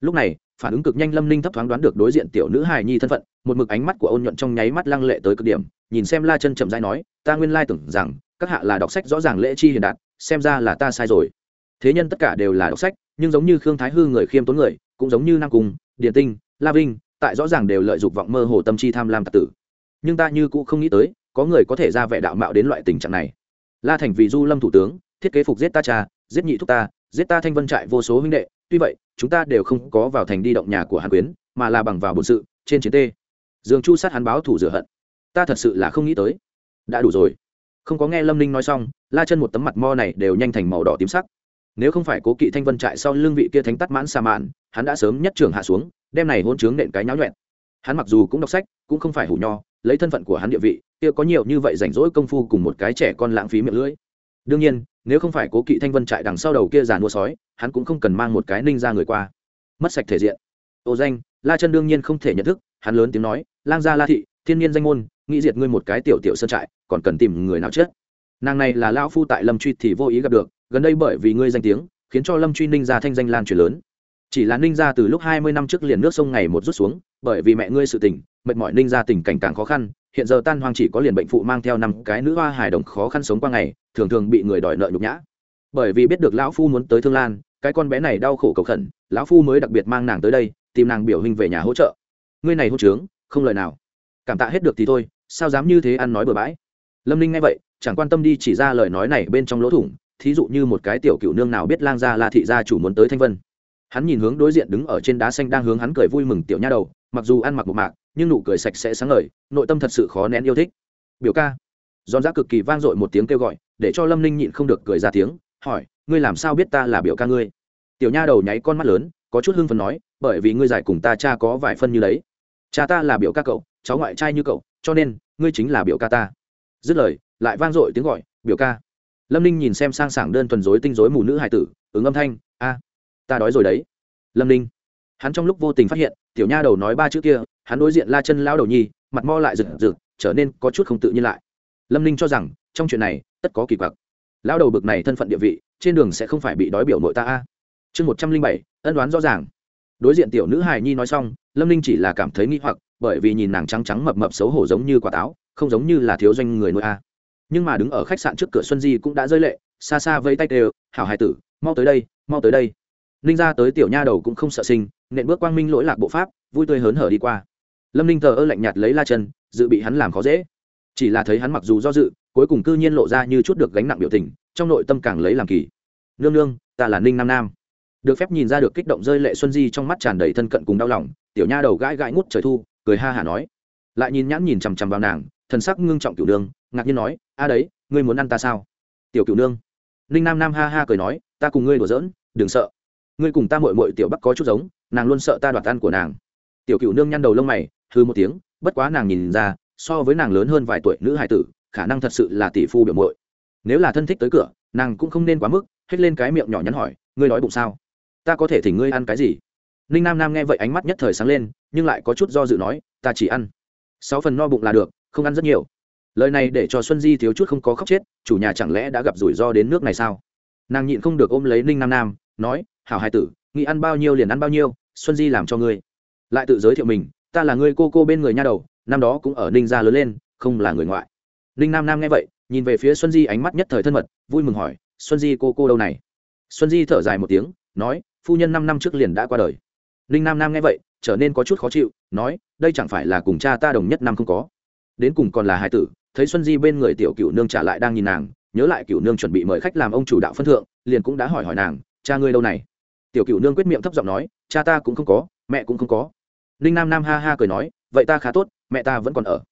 Lúc này phản ứng cực nhanh lâm ninh thấp thoáng đoán được đối diện tiểu nữ hài nhi thân phận, một mực ánh mắt của ôn nhuận trong nháy mắt lăng lệ tới cực điểm, nhìn xem la chân chậm dãi nói, ta nguyên lai tưởng rằng, các hạ là đọc sách rõ ràng lễ chi hiền đạt, xem ra là ta sai rồi. Thế nhân tất cả đều là đọc sách, nhưng giống như khương thái hư người khiêm tốn người, cũng giống như nam cung, điền tinh, la vinh, tại rõ ràng đều lợi dụng vọng mơ hồ tâm chi tham lam tạc tử. Nhưng ta như cũng không nghĩ tới, có người có thể ra vẻ đạo mạo đến loại tình trạng này. La thành vì du lâm thủ tướng, thiết kế phục giết ta cha, giết nhị thúc ta giết ta thanh vân trại vô số huynh đệ, tuy vậy, chúng ta đều không có vào thành đi động nhà của hàn quyến, mà là bằng vào bổn sự, trên chiến tê. Dương chu sát hắn báo thủ rửa hận. Ta thật sự là không nghĩ tới. Đã đủ rồi. Không có nghe lâm ninh nói xong, la chân một tấm mặt mo này đều nhanh thành màu đỏ tím sắc. Nếu không phải cố kỵ thanh vân trại sau lưng vị kia thánh tắt mãn xa mạn, hắn đã sớm nhất trường hạ xuống, đem này hôn chướng nện cái nháo nhuẹn hắn mặc dù cũng đọc sách, cũng không phải hủ nho, lấy thân phận của hắn địa vị, kia có nhiều như vậy rảnh rỗi công phu cùng một cái trẻ con lãng phí miệng lưỡi đương nhiên, nếu không phải cố kỵ thanh vân trại đằng sau đầu kia giàn mua sói, hắn cũng không cần mang một cái ninh ra người qua. Mất sạch thể diện. Ô danh, la chân đương nhiên không thể nhận thức, hắn lớn tiếng nói, lang gia la thị, thiên nhiên danh môn, nghĩ diệt ngươi một cái tiểu tiểu sơn trại, còn cần tìm người nào chết? Nàng này là lão phu tại lâm truy thì vô ý gặp được, gần đây bởi vì ngươi danh tiếng, khiến cho lâm truy ninh gia thanh danh lan truyền lớn. Chỉ là ninh gia từ lúc hai mươi năm trước liền nước sông ngày một rút xuống, bởi vì mẹ ngươi sự tình, mệt mỏi ninh gia tình cảnh càng khó khăn hiện giờ tan hoang chỉ có liền bệnh phụ mang theo năm cái nữ hoa hài đồng khó khăn sống qua ngày, thường thường bị người đòi nợ nhục nhã. Bởi vì biết được lão phu muốn tới thương lan, cái con bé này đau khổ cầu khẩn, lão phu mới đặc biệt mang nàng tới đây, tìm nàng biểu hình về nhà hỗ trợ. Ngươi này hỗ trướng, không lời nào. Cảm tạ hết được thì thôi, sao dám như thế ăn nói bừa bãi? Lâm ninh nghe vậy, chẳng quan tâm đi chỉ ra lời nói này bên trong lỗ thủng, thí dụ như một cái tiểu cựu nương nào biết lang gia là thị gia chủ muốn tới thanh vân hắn nhìn hướng đối diện đứng ở trên đá xanh đang hướng hắn cười vui mừng tiểu nha đầu, mặc dù ăn mặc một mạc, nhưng nụ cười sạch sẽ sáng ngời, nội tâm thật sự khó nén yêu thích. Biểu ca. Giòn giã cực kỳ vang dội một tiếng kêu gọi, để cho lâm ninh nhịn không được cười ra tiếng, hỏi, ngươi làm sao biết ta là biểu ca ngươi? Tiểu nha đầu nháy con mắt lớn, có chút hưng phần nói, bởi vì ngươi giải cùng ta cha có vài phân như đấy. Cha ta là biểu ca cậu, cháu ngoại trai như cậu, cho nên, ngươi chính là biểu ca ta. Dứt lời, lại vang dội tiếng gọi, biểu ca. Lâm ninh nhìn xem sang sảng đơn thuần dối tinh dối mù nữ hải tử, ứng âm thanh, a ta đói rồi đấy. Lâm ninh. Hắn trong lúc vô tình phát hiện, tiểu nha đầu nói ba chữ kia, hắn đối diện la chân lao đầu nhi, mặt mo lại rực rực trở nên có chút không tự nhiên lại. Lâm ninh cho rằng, trong chuyện này, tất có kỳ quặc. Lao đầu bực này thân phận địa vị, trên đường sẽ không phải bị đói biểu nội ta a. Chương một trăm linh bảy, ân đoán rõ ràng. Đối diện tiểu nữ hài nhi nói xong, lâm ninh chỉ là cảm thấy nghi hoặc, bởi vì nhìn nàng trắng trắng mập mập xấu hổ giống như quả táo, không giống như là thiếu doanh người nuôi a. Nhưng mà đứng ở khách sạn trước cửa xuân di cũng đã rơi lệ, xa xa vây tay đều hảo hài tử, mau tới đây, mau tới đây ninh ra tới tiểu nha đầu cũng không sợ sinh nện bước quang minh lỗi lạc bộ pháp, vui tươi hớn hở đi qua. Lâm ninh thờ ơ lạnh nhạt lấy la chân, dự bị hắn làm khó dễ. Chỉ là thấy hắn mặc dù do dự, cuối cùng cư nhiên lộ ra như chút được gánh nặng biểu tình, trong nội tâm càng lấy làm kỳ. Nương nương, ta là ninh nam nam. Được phép nhìn ra được kích động rơi lệ xuân di trong mắt tràn đầy thân cận cùng đau lòng, tiểu nha đầu gãi gãi ngút trời thu, cười ha hả nói. Lại nhìn nhãn nhìn chằm chằm vào nàng, thần sắc ngưng trọng cửu nương ngạc nhiên nói, a đấy, ngươi muốn ăn ta sao? Tiểu cửu nương. Ninh nam nam ha ha cười nói, ta cùng ngươi đùa giỡn, đừng sợ ngươi cùng ta mội mội tiểu bắc có chút giống, nàng luôn sợ ta đoạt ăn của nàng. Tiểu Cựu nương nhăn đầu lông mày hư một tiếng, bất quá nàng nhìn ra, so với nàng lớn hơn vài tuổi nữ hải tử, khả năng thật sự là tỷ phu biểu mội nếu là thân thích tới cửa, nàng cũng không nên quá mức hết lên cái miệng nhỏ nhắn hỏi, ngươi nói bụng sao? Ta có thể thỉnh ngươi ăn cái gì? Ninh nam nam nghe vậy ánh mắt nhất thời sáng lên, nhưng lại có chút do dự nói, ta chỉ ăn. Sáu phần no bụng là được, không ăn rất nhiều. Lời này để cho xuân di thiếu chút không có khóc chết, chủ nhà chẳng lẽ đã gặp rủi ro đến nước này sao? Nàng nhịn không được ôm lấy ninh nam nam, nói hảo hai tử, nghĩ ăn bao nhiêu liền ăn bao nhiêu, xuân di làm cho ngươi. Lại tự giới thiệu mình, ta là ngươi cô cô bên người nha đầu, năm đó cũng ở ninh gia lớn lên, không là người ngoại. Ninh nam nam nghe vậy, nhìn về phía xuân di ánh mắt nhất thời thân mật, vui mừng hỏi, xuân di cô cô đâu này? Xuân di thở dài một tiếng, nói, phu nhân năm năm trước liền đã qua đời. Ninh nam nam nghe vậy, trở nên có chút khó chịu, nói, đây chẳng phải là cùng cha ta đồng nhất năm không có. Đến cùng còn là hai tử. Thấy xuân di bên người tiểu cựu nương trả lại đang nhìn nàng, nhớ lại cựu nương chuẩn bị mời khách làm ông chủ đạo phân thượng, liền cũng đã hỏi hỏi nàng, cha ngươi đâu này? Tiểu cựu nương quyết miệng thấp giọng nói, cha ta cũng không có, mẹ cũng không có. Ninh nam nam ha ha cười nói, vậy ta khá tốt, mẹ ta vẫn còn ở.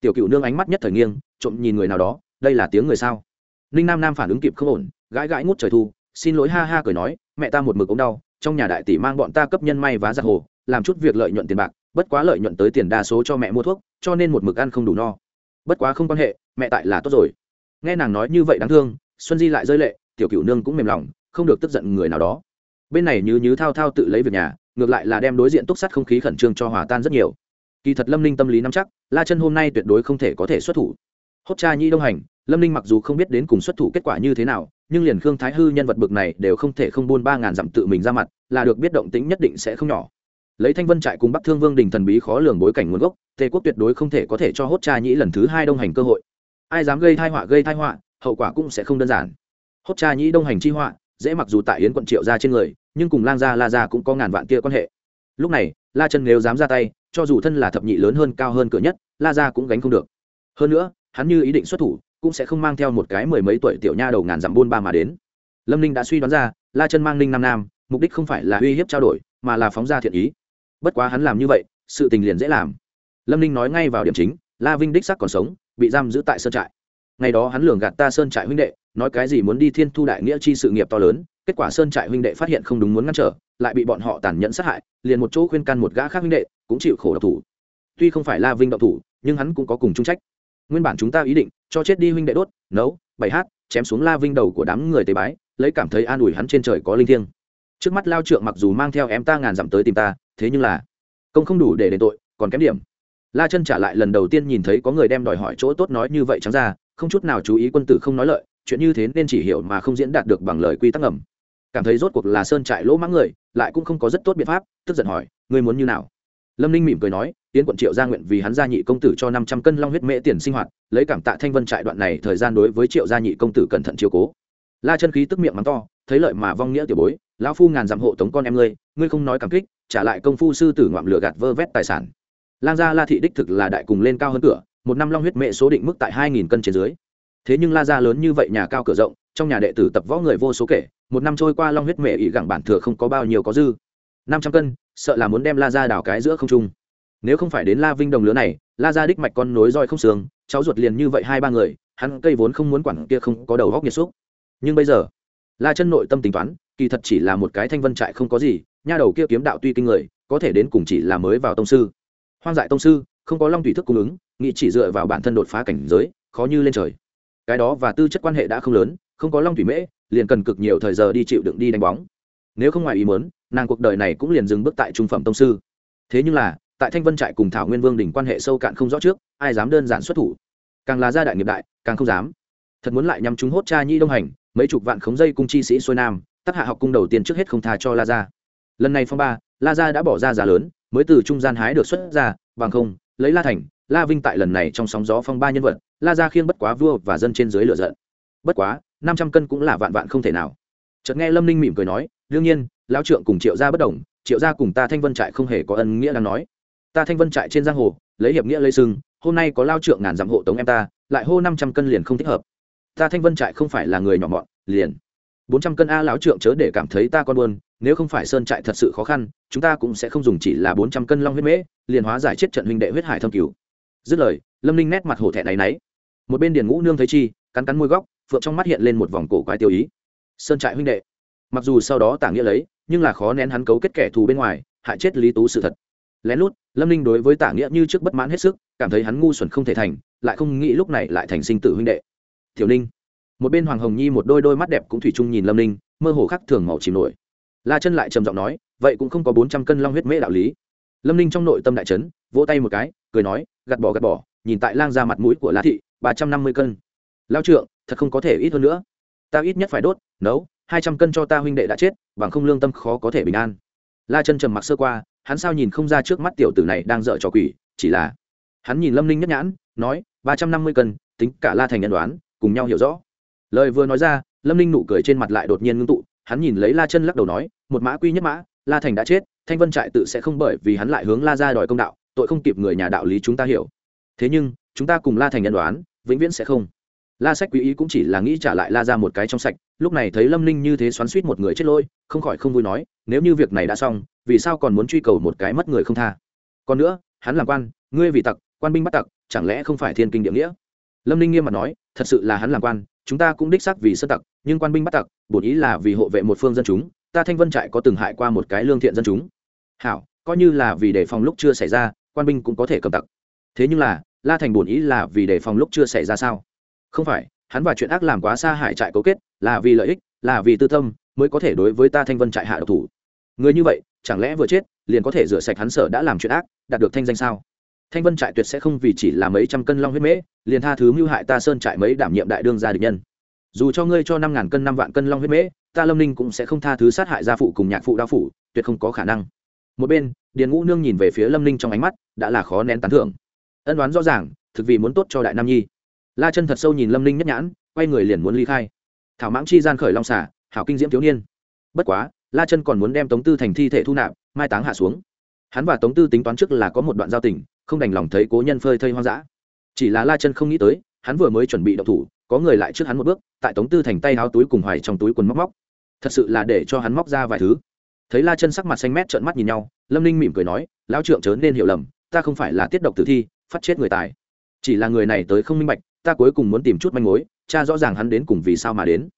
Tiểu cựu nương ánh mắt nhất thời nghiêng, trộm nhìn người nào đó, đây là tiếng người sao? Ninh nam nam phản ứng kịp không ổn, gãi gãi ngút trời thu, xin lỗi ha ha cười nói, mẹ ta một mực ống đau, trong nhà đại tỷ mang bọn ta cấp nhân may vá giặc hồ, làm chút việc lợi nhuận tiền bạc, bất quá lợi nhuận tới tiền đa số cho mẹ mua thuốc, cho nên một mực ăn không đủ no. Bất quá không quan hệ, mẹ tại là tốt rồi. Nghe nàng nói như vậy đáng thương, xuân di lại rơi lệ, tiểu cửu nương cũng mềm lòng, không được tức giận người nào đó bên này như như thao thao tự lấy việc nhà, ngược lại là đem đối diện túc sát không khí khẩn trương cho hòa tan rất nhiều. Kỳ thật lâm ninh tâm lý nắm chắc, la chân hôm nay tuyệt đối không thể có thể xuất thủ. Hốt cha nhi đông hành, lâm ninh mặc dù không biết đến cùng xuất thủ kết quả như thế nào, nhưng liền khương thái hư nhân vật bực này đều không thể không buôn ba ngàn dặm tự mình ra mặt, là được biết động tĩnh nhất định sẽ không nhỏ. Lấy thanh vân trại cùng bắc thương vương đình thần bí khó lường bối cảnh nguồn gốc, tề quốc tuyệt đối không thể có thể cho hốt cha nhĩ lần thứ hai đông hành cơ hội. Ai dám gây thai họa, gây thai họa, hậu quả cũng sẽ không đơn giản. Hốt cha nhĩ đông hành chi họa dễ mặc dù tại yến quận triệu ra trên người, nhưng cùng lang gia la gia cũng có ngàn vạn kia quan hệ. Lúc này, la chân nếu dám ra tay, cho dù thân là thập nhị lớn hơn cao hơn cửa nhất, la gia cũng gánh không được. Hơn nữa, hắn như ý định xuất thủ, cũng sẽ không mang theo một cái mười mấy tuổi tiểu nha đầu ngàn dặm buôn ba mà đến. Lâm ninh đã suy đoán ra, la chân mang ninh nam nam, mục đích không phải là uy hiếp trao đổi, mà là phóng ra thiện ý. Bất quá hắn làm như vậy, sự tình liền dễ làm. Lâm ninh nói ngay vào điểm chính, la vinh đích sắc còn sống, bị giam giữ tại sơn trại ngày đó hắn lường gạt ta sơn trại huynh đệ, nói cái gì muốn đi thiên thu đại nghĩa chi sự nghiệp to lớn, kết quả sơn trại huynh đệ phát hiện không đúng muốn ngăn trở, lại bị bọn họ tàn nhẫn sát hại, liền một chỗ khuyên can một gã khác huynh đệ, cũng chịu khổ độc thủ. Tuy không phải la vinh độc thủ, nhưng hắn cũng có cùng chung trách. Nguyên bản chúng ta ý định, cho chết đi huynh đệ đốt, nấu, bày hát, chém xuống la vinh đầu của đám người tế bái, lấy cảm thấy an ủi hắn trên trời có linh thiêng. Trước mắt lao trượng mặc dù mang theo em ta ngàn dặm tới tìm ta, thế nhưng là công không đủ để đền tội, còn kém điểm. La chân trả lại lần đầu tiên nhìn thấy có người đem đòi hỏi chỗ tốt nói như vậy trắng ra không chút nào chú ý quân tử không nói lợi, chuyện như thế nên chỉ hiểu mà không diễn đạt được bằng lời quy tắc ngầm. Cảm thấy rốt cuộc là sơn trại lỗ mãng người, lại cũng không có rất tốt biện pháp, tức giận hỏi, ngươi muốn như nào? Lâm ninh mỉm cười nói, tiến quận triệu gia nguyện vì hắn gia nhị công tử cho năm trăm cân long huyết mễ tiền sinh hoạt, lấy cảm tạ thanh vân trại đoạn này thời gian đối với triệu gia nhị công tử cẩn thận chiều cố. La chân khí tức miệng mắng to, thấy lợi mà vong nghĩa tiểu bối, lão phu ngàn dặm hộ tống con em ngươi ngươi không nói cảm kích, trả lại công phu sư tử ngoạm lửa gạt vơ vét tài sản. Lang gia la thị đích thực là đại cùng lên cao hơn cửa một năm long huyết mệ số định mức tại hai nghìn cân trên dưới. Thế nhưng la gia lớn như vậy nhà cao cửa rộng, trong nhà đệ tử tập võ người vô số kể, một năm trôi qua long huyết mệ ỉ gẳng bản thừa không có bao nhiêu có dư. Năm trăm cân, sợ là muốn đem la gia đào cái giữa không trung. Nếu không phải đến la vinh đồng lứa này, la gia đích mạch con nối roi không sướng cháu ruột liền như vậy hai ba người, hắn cây vốn không muốn quản kia không có đầu góc nhiệt xúc. Nhưng bây giờ, la chân nội tâm tính toán, kỳ thật chỉ là một cái thanh vân trại không có gì, nha đầu kia kiếm đạo tuy kinh người, có thể đến cùng chỉ là mới vào tông sư. Hoang dại tông sư không có long thủy thức cung ứng nghị chỉ dựa vào bản thân đột phá cảnh giới, khó như lên trời. Cái đó và tư chất quan hệ đã không lớn, không có long thủy mễ, liền cần cực nhiều thời giờ đi chịu đựng đi đánh bóng. Nếu không ngoài ý muốn, nàng cuộc đời này cũng liền dừng bước tại trung phẩm tông sư. Thế nhưng là, tại thanh vân trại cùng thảo nguyên vương đỉnh quan hệ sâu cạn không rõ trước, ai dám đơn giản xuất thủ? Càng là gia đại nghiệp đại, càng không dám. Thật muốn lại nhắm chúng hốt cha nhi đông hành, mấy chục vạn khống dây cung chi sĩ xuôi nam tác hạ học cung đầu tiên trước hết không tha cho la gia. Lần này phong ba, la gia đã bỏ ra giá lớn, mới từ trung gian hái được xuất ra, bằng không lấy la thành, la vinh tại lần này trong sóng gió phong ba nhân vật, la gia khiêng bất quá vua và dân trên dưới lựa giận. Bất quá, năm trăm cân cũng là vạn vạn không thể nào. Chợt nghe lâm ninh mỉm cười nói, đương nhiên, lão trượng cùng triệu gia bất đồng, triệu gia cùng ta thanh vân trại không hề có ân nghĩa đang nói. Ta thanh vân trại trên giang hồ, lấy hiệp nghĩa lấy sưng hôm nay có lao trượng ngàn dặm hộ tống em ta, lại hô năm trăm cân liền không thích hợp. Ta thanh vân trại không phải là người nhỏ mọn, liền bốn trăm cân a, lão trượng chớ để cảm thấy ta con buôn nếu không phải sơn trại thật sự khó khăn, chúng ta cũng sẽ không dùng chỉ là bốn trăm cân long huyết mễ, liền hóa giải chết trận huynh đệ huyết hải thâm cứu dứt lời, lâm ninh nét mặt hổ thẹn náy náy một bên điền ngũ nương thấy chi, cắn cắn môi góc, phượng trong mắt hiện lên một vòng cổ quái tiêu ý. Sơn trại huynh đệ. Mặc dù sau đó tả nghĩa lấy, nhưng là khó nén hắn cấu kết kẻ thù bên ngoài, hại chết lý tú sự thật. Lén lút, lâm ninh đối với tả nghĩa như trước bất mãn hết sức, cảm thấy hắn ngu xuẩn không thể thành, lại không nghĩ lúc này lại thành sinh tử huynh đệ. Tiểu ninh. Một bên hoàng hồng nhi một đôi đôi mắt đẹp cũng thủy chung nhìn lâm ninh, mơ hồ khắc thường màu chìm nổi la chân lại trầm giọng nói, vậy cũng không có bốn trăm cân long huyết mễ đạo lý. Lâm ninh trong nội tâm đại trấn vỗ tay một cái, cười nói, gạt bỏ gạt bỏ, nhìn tại lang ra mặt mũi của la thị, ba trăm năm mươi cân. Lao trượng, thật không có thể ít hơn nữa. Ta ít nhất phải đốt, nấu, hai trăm cân cho ta huynh đệ đã chết, bằng không lương tâm khó có thể bình an. La chân trầm mặc sơ qua, hắn sao nhìn không ra trước mắt tiểu tử này đang dợ trò quỷ, chỉ là hắn nhìn lâm ninh nhất nhãn, nói, ba trăm năm mươi cân, tính cả la thành nhân đoán, cùng nhau hiểu rõ. Lời vừa nói ra, lâm ninh nụ cười trên mặt lại đột nhiên ngưng tụ hắn nhìn lấy la chân lắc đầu nói, một mã quy nhất mã, la thành đã chết, thanh vân trại tự sẽ không bởi vì hắn lại hướng la ra đòi công đạo, tội không kịp người nhà đạo lý chúng ta hiểu. Thế nhưng, chúng ta cùng la thành nhân đoán, vĩnh viễn sẽ không. La sách quý ý cũng chỉ là nghĩ trả lại la ra một cái trong sạch, lúc này thấy lâm ninh như thế xoắn suýt một người chết lôi, không khỏi không vui nói, nếu như việc này đã xong, vì sao còn muốn truy cầu một cái mất người không tha? Còn nữa, hắn làm quan, ngươi vì tặc, quan binh bắt tặc, chẳng lẽ không phải thiên kinh địa nghĩa? Lâm ninh nghiêm mặt nói, thật sự là hắn làm quan chúng ta cũng đích xác vì sơ tặc, nhưng quan binh bắt tặc, bổn ý là vì hộ vệ một phương dân chúng, ta thanh vân trại có từng hại qua một cái lương thiện dân chúng. Hảo, coi như là vì đề phòng lúc chưa xảy ra, quan binh cũng có thể cầm tặc. Thế nhưng là, la thành bổn ý là vì đề phòng lúc chưa xảy ra sao? Không phải, hắn và chuyện ác làm quá xa hại trại cấu kết, là vì lợi ích, là vì tư tâm, mới có thể đối với ta thanh vân trại hạ độc thủ. Người như vậy, chẳng lẽ vừa chết, liền có thể rửa sạch hắn sở đã làm chuyện ác, đạt được thanh danh sao? Thanh vân trại tuyệt sẽ không vì chỉ là mấy trăm cân long huyết mễ, liền tha thứ mưu hại ta sơn trại mấy đảm nhiệm đại đương gia địch nhân. Dù cho ngươi cho năm ngàn cân năm vạn cân long huyết mễ, ta lâm ninh cũng sẽ không tha thứ sát hại gia phụ cùng nhạc phụ đao phủ, tuyệt không có khả năng. Một bên, điền ngũ nương nhìn về phía lâm ninh trong ánh mắt, đã là khó nén tán thưởng. Ân đoán rõ ràng, thực vì muốn tốt cho đại nam nhi. La chân thật sâu nhìn lâm ninh nhất nhãn, quay người liền muốn ly khai. Thảo mãng chi gian khởi long xả hảo kinh diễm thiếu niên. Bất quá, la chân còn muốn đem tống tư thành thi thể thu nạp, mai táng hạ xuống. Hắn và tống tư tính toán trước là có một đoạn giao tình không đành lòng thấy cố nhân phơi thây hoang dã. Chỉ là la chân không nghĩ tới, hắn vừa mới chuẩn bị đậu thủ, có người lại trước hắn một bước, tại tống tư thành tay háo túi cùng hoài trong túi quần móc móc. Thật sự là để cho hắn móc ra vài thứ. Thấy la chân sắc mặt xanh mét trợn mắt nhìn nhau, lâm ninh mỉm cười nói, lão trượng chớ nên hiểu lầm, ta không phải là tiết độc tử thi, phát chết người tài. Chỉ là người này tới không minh bạch, ta cuối cùng muốn tìm chút manh mối, cha rõ ràng hắn đến cùng vì sao mà đến.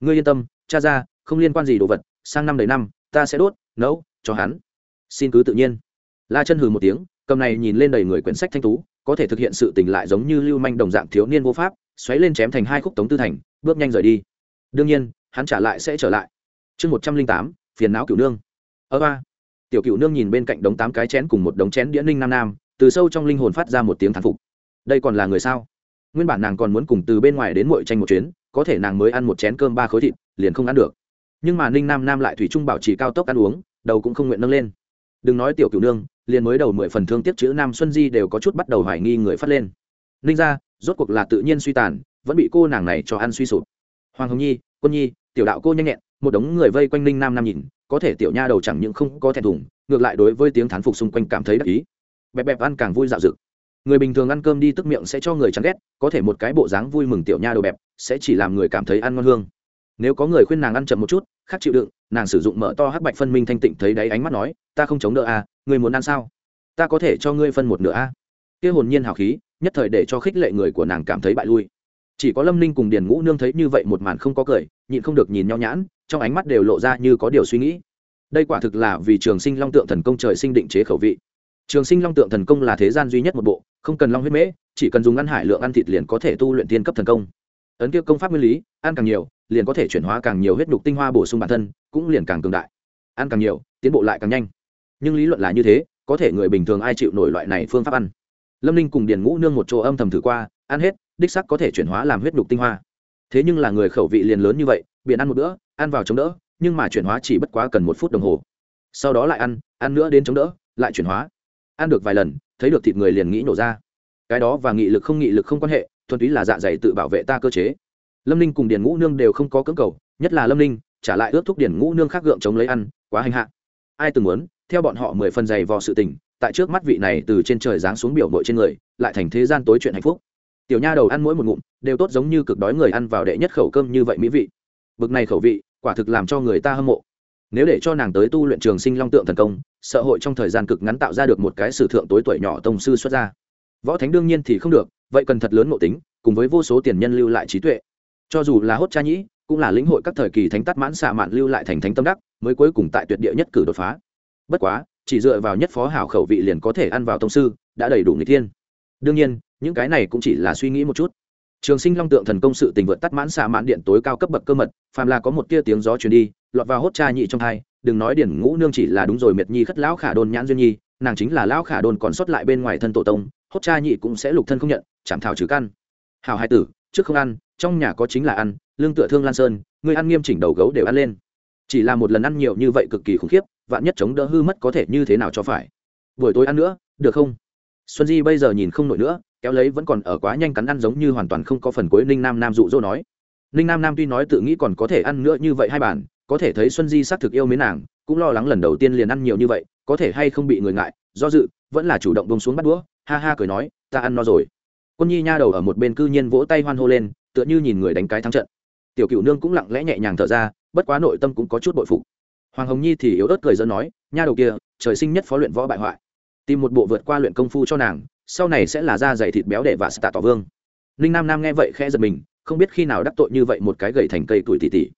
Ngươi yên tâm, cha ra, không liên quan gì đồ vật, sang năm đầy năm, ta sẽ đốt, nấu, cho hắn. Xin cứ tự nhiên. La chân hừ một tiếng cầm này nhìn lên đầy người quyển sách thanh tú, có thể thực hiện sự tình lại giống như lưu manh đồng dạng thiếu niên vô pháp, xoáy lên chém thành hai khúc tống tư thành, bước nhanh rời đi. Đương nhiên, hắn trả lại sẽ trở lại. Chương một trăm linh tám, phiền não cửu nương. Ơ ba. Tiểu cửu nương nhìn bên cạnh đống tám cái chén cùng một đống chén đĩa ninh nam nam, từ sâu trong linh hồn phát ra một tiếng thán phục. Đây còn là người sao? Nguyên bản nàng còn muốn cùng từ bên ngoài đến muội tranh một chuyến, có thể nàng mới ăn một chén cơm ba khối thịt, liền không ăn được. Nhưng mà ninh nam nam lại thủy trung bảo trì cao tốc ăn uống, đầu cũng không nguyện nâng lên. Đừng nói tiểu cửu nương liền mới đầu mười phần thương tiếc chữ nam xuân di đều có chút bắt đầu hoài nghi người phát lên. Ninh ra rốt cuộc là tự nhiên suy tàn vẫn bị cô nàng này cho ăn suy sụp. Hoàng hồng nhi quân nhi tiểu đạo cô nhanh nhẹn một đống người vây quanh ninh nam nam nhìn có thể tiểu nha đầu chẳng những không có thẹn thùng ngược lại đối với tiếng thán phục xung quanh cảm thấy đắc ý. Bẹp bẹp ăn càng vui dạo dực. Người bình thường ăn cơm đi tức miệng sẽ cho người chán ghét có thể một cái bộ dáng vui mừng tiểu nha đầu bẹp sẽ chỉ làm người cảm thấy ăn ngon hương. Nếu có người khuyên nàng ăn chậm một chút khác chịu đựng nàng sử dụng mở to hắc bạch phân minh thanh tịnh thấy đáy ánh mắt nói ta không chống đỡ à, người muốn ăn sao? Ta có thể cho ngươi phân một nửa a. À. kia hồn nhiên hào khí, nhất thời để cho khích lệ người của nàng cảm thấy bại lui. Chỉ có lâm ninh cùng điền ngũ nương thấy như vậy một màn không có cười, nhịn không được nhìn nhau nhãn, trong ánh mắt đều lộ ra như có điều suy nghĩ. Đây quả thực là vì trường sinh long tượng thần công trời sinh định chế khẩu vị. Trường sinh long tượng thần công là thế gian duy nhất một bộ, không cần long huyết mễ, chỉ cần dùng ăn hải lượng ăn thịt liền có thể tu luyện tiên cấp thần công. Ấn kia công pháp nguyên lý, ăn càng nhiều, liền có thể chuyển hóa càng nhiều huyết đục tinh hoa bổ sung bản thân, cũng liền càng cường đại. Ăn càng nhiều, tiến bộ lại càng nhanh nhưng lý luận là như thế, có thể người bình thường ai chịu nổi loại này phương pháp ăn. Lâm ninh cùng điền ngũ nương một chỗ âm thầm thử qua, ăn hết, đích sắc có thể chuyển hóa làm huyết đục tinh hoa. Thế nhưng là người khẩu vị liền lớn như vậy biển ăn một bữa, ăn vào chống đỡ, nhưng mà chuyển hóa chỉ bất quá cần một phút đồng hồ. Sau đó lại ăn ăn nữa đến chống đỡ, lại chuyển hóa. Ăn được vài lần, thấy được thịt người liền nghĩ nổ ra. Cái đó và nghị lực không nghị lực không quan hệ, thuần túy là dạ dày tự bảo vệ ta cơ chế. Lâm ninh cùng điền ngũ nương đều không có cưỡng cầu, nhất là lâm ninh, trả lại ước thúc điền ngũ nương khác gượng chống lấy ăn, quá hành hạ. Ai từng muốn theo bọn họ mười phần dày vò sự tình, tại trước mắt vị này từ trên trời giáng xuống biểu mội trên người, lại thành thế gian tối chuyện hạnh phúc. Tiểu nha đầu ăn mỗi một ngụm, đều tốt giống như cực đói người ăn vào đệ nhất khẩu cơm như vậy mỹ vị. Bực này khẩu vị, quả thực làm cho người ta hâm mộ. Nếu để cho nàng tới tu luyện trường sinh long tượng thần công, sợ hội trong thời gian cực ngắn tạo ra được một cái sử thượng tối tuổi nhỏ tông sư xuất ra võ thánh đương nhiên thì không được, vậy cần thật lớn ngộ tính, cùng với vô số tiền nhân lưu lại trí tuệ. Cho dù là hốt cha nhĩ, cũng là lĩnh hội các thời kỳ thánh tắt mãn xạ mạn lưu lại thành thánh tâm đắc, mới cuối cùng tại tuyệt địa nhất cử đột phá bất quá, chỉ dựa vào nhất phó hảo khẩu vị liền có thể ăn vào tông sư, đã đầy đủ người thiên. Đương nhiên, những cái này cũng chỉ là suy nghĩ một chút. Trường sinh long tượng thần công sự tình vượt tắt mãn xạ mạn điện tối cao cấp bậc cơ mật, phàm là có một tia tiếng gió truyền đi, lọt vào hốt cha nhị trong hai, đừng nói điển ngũ nương chỉ là đúng rồi miệt nhi khất lão khả đôn nhãn duyên nhi, nàng chính là lão khả đôn còn sót lại bên ngoài thân tổ tông, hốt cha nhị cũng sẽ lục thân không nhận, chảm thảo trừ căn. Hào hai tử, trước không ăn, trong nhà có chính là ăn, lương tựa thương lan sơn, người ăn nghiêm chỉnh đầu gấu đều ăn lên. Chỉ là một lần ăn nhiều như vậy cực kỳ khủng khiếp vạn nhất chống đỡ hư mất có thể như thế nào cho phải. Buổi tối ăn nữa, được không? Xuân di bây giờ nhìn không nổi nữa, kéo lấy vẫn còn ở quá nhanh cắn ăn giống như hoàn toàn không có phần cuối ninh nam nam dụ dỗ nói. Ninh nam nam tuy nói tự nghĩ còn có thể ăn nữa như vậy hai bản, có thể thấy xuân di xác thực yêu mến nàng, cũng lo lắng lần đầu tiên liền ăn nhiều như vậy, có thể hay không bị người ngại, do dự, vẫn là chủ động bông xuống bắt đũa, ha ha cười nói, ta ăn no rồi. Quân nhi nha đầu ở một bên cư nhiên vỗ tay hoan hô lên, tựa như nhìn người đánh cái thắng trận. Tiểu cựu nương cũng lặng lẽ nhẹ nhàng thở ra, bất quá nội tâm cũng có chút bội phụ hoàng hồng nhi thì yếu ớt cười dân nói, nha đầu kia, trời sinh nhất phó luyện võ bại hoại. Tìm một bộ vượt qua luyện công phu cho nàng, sau này sẽ là da dày thịt béo để và tạ tỏ vương. Ninh nam nam nghe vậy khẽ giật mình, không biết khi nào đắc tội như vậy một cái gầy thành cây tuổi tỷ tỷ.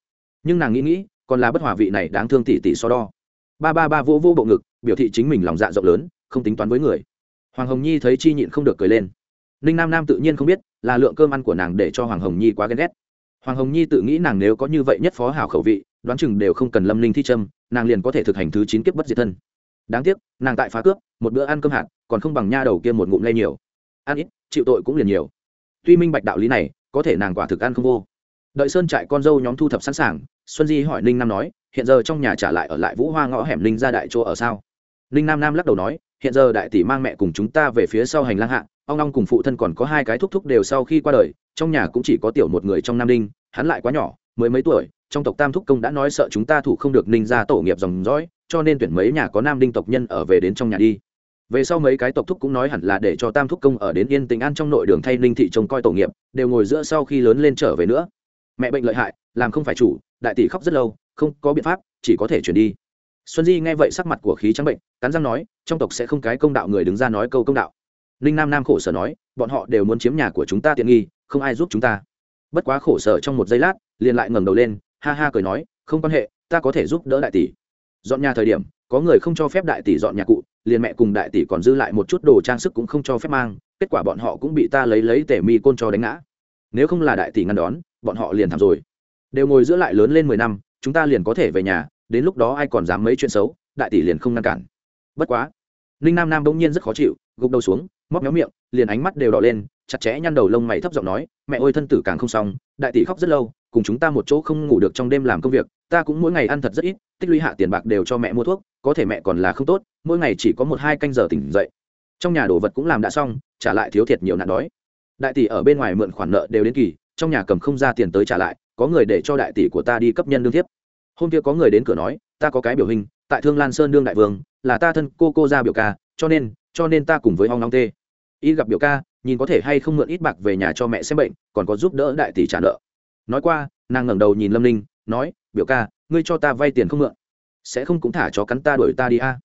Nhưng nàng nghĩ nghĩ, còn là bất hòa vị này đáng thương tỷ tỷ so đo. Ba ba ba vô vô bộ ngực, biểu thị chính mình lòng dạ rộng lớn, không tính toán với người. Hoàng hồng nhi thấy chi nhịn không được cười lên. Ninh nam nam tự nhiên không biết, là lượng cơm ăn của nàng để cho hoàng hồng nhi quá ghen ghét. Hoàng hồng nhi tự nghĩ nàng nếu có như vậy nhất phó hào khẩu vị đoán chừng đều không cần lâm linh thi trâm, nàng liền có thể thực hành thứ chín kiếp bất diệt thân. Đáng tiếc, nàng tại phá cướp, một bữa ăn cơm hạt, còn không bằng nha đầu kia một ngụm lây nhiều. Ăn ít, chịu tội cũng liền nhiều. Tuy minh bạch đạo lý này, có thể nàng quả thực ăn không vô. Đợi sơn trại con dâu nhóm thu thập sẵn sàng, xuân di hỏi ninh nam nói, hiện giờ trong nhà trả lại ở lại vũ hoa ngõ hẻm Linh ra đại chỗ ở sao? Ninh nam nam lắc đầu nói, hiện giờ đại tỷ mang mẹ cùng chúng ta về phía sau hành lang hạ ông long cùng phụ thân còn có hai cái thúc thúc đều sau khi qua đời, trong nhà cũng chỉ có tiểu một người trong nam ninh, hắn lại quá nhỏ mới mấy tuổi, trong tộc tam thúc công đã nói sợ chúng ta thủ không được ninh ra tổ nghiệp dòng dõi, cho nên tuyển mấy nhà có nam đinh tộc nhân ở về đến trong nhà đi. Về sau mấy cái tộc thúc cũng nói hẳn là để cho tam thúc công ở đến yên tình an trong nội đường thay ninh thị trông coi tổ nghiệp, đều ngồi giữa sau khi lớn lên trở về nữa. Mẹ bệnh lợi hại, làm không phải chủ, đại tỷ khóc rất lâu, không có biện pháp, chỉ có thể chuyển đi. Xuân di nghe vậy sắc mặt của khí trắng bệnh, cắn răng nói, trong tộc sẽ không cái công đạo người đứng ra nói câu công đạo. Ninh nam nam khổ sở nói, bọn họ đều muốn chiếm nhà của chúng ta tiện nghi, không ai giúp chúng ta. Bất quá khổ sở trong một giây lát liền lại ngẩng đầu lên, ha ha cười nói, không quan hệ, ta có thể giúp đỡ đại tỷ. Dọn nhà thời điểm, có người không cho phép đại tỷ dọn nhà cụ, liền mẹ cùng đại tỷ còn dư lại một chút đồ trang sức cũng không cho phép mang, kết quả bọn họ cũng bị ta lấy lấy tể mi côn cho đánh ngã. Nếu không là đại tỷ ngăn đón, bọn họ liền thảm rồi. Đều ngồi giữa lại lớn lên mười năm, chúng ta liền có thể về nhà, đến lúc đó ai còn dám mấy chuyện xấu, đại tỷ liền không ngăn cản. Bất quá, ninh nam nam bỗng nhiên rất khó chịu, gục đầu xuống, móc méo miệng, liền ánh mắt đều đỏ lên, chặt chẽ nhăn đầu lông mày thấp giọng nói, mẹ ơi, thân tử càng không xong đại tỷ khóc rất lâu, cùng chúng ta một chỗ không ngủ được trong đêm làm công việc, ta cũng mỗi ngày ăn thật rất ít, tích lũy hạ tiền bạc đều cho mẹ mua thuốc, có thể mẹ còn là không tốt, mỗi ngày chỉ có một hai canh giờ tỉnh dậy. Trong nhà đồ vật cũng làm đã xong, trả lại thiếu thiệt nhiều nạn đói. Đại tỷ ở bên ngoài mượn khoản nợ đều đến kỳ, trong nhà cầm không ra tiền tới trả lại, có người để cho đại tỷ của ta đi cấp nhân đương thiếp. Hôm kia có người đến cửa nói, ta có cái biểu hình, tại thương lan sơn đương đại vương, là ta thân cô cô ra biểu ca, cho nên cho nên ta cùng với hong long tê y gặp biểu ca, nhìn có thể hay không mượn ít bạc về nhà cho mẹ xem bệnh, còn có giúp đỡ đại tỷ trả nợ. Nói qua, nàng ngẩng đầu nhìn lâm ninh, nói, biểu ca, ngươi cho ta vay tiền không mượn. Sẽ không cũng thả cho cắn ta đuổi ta đi a.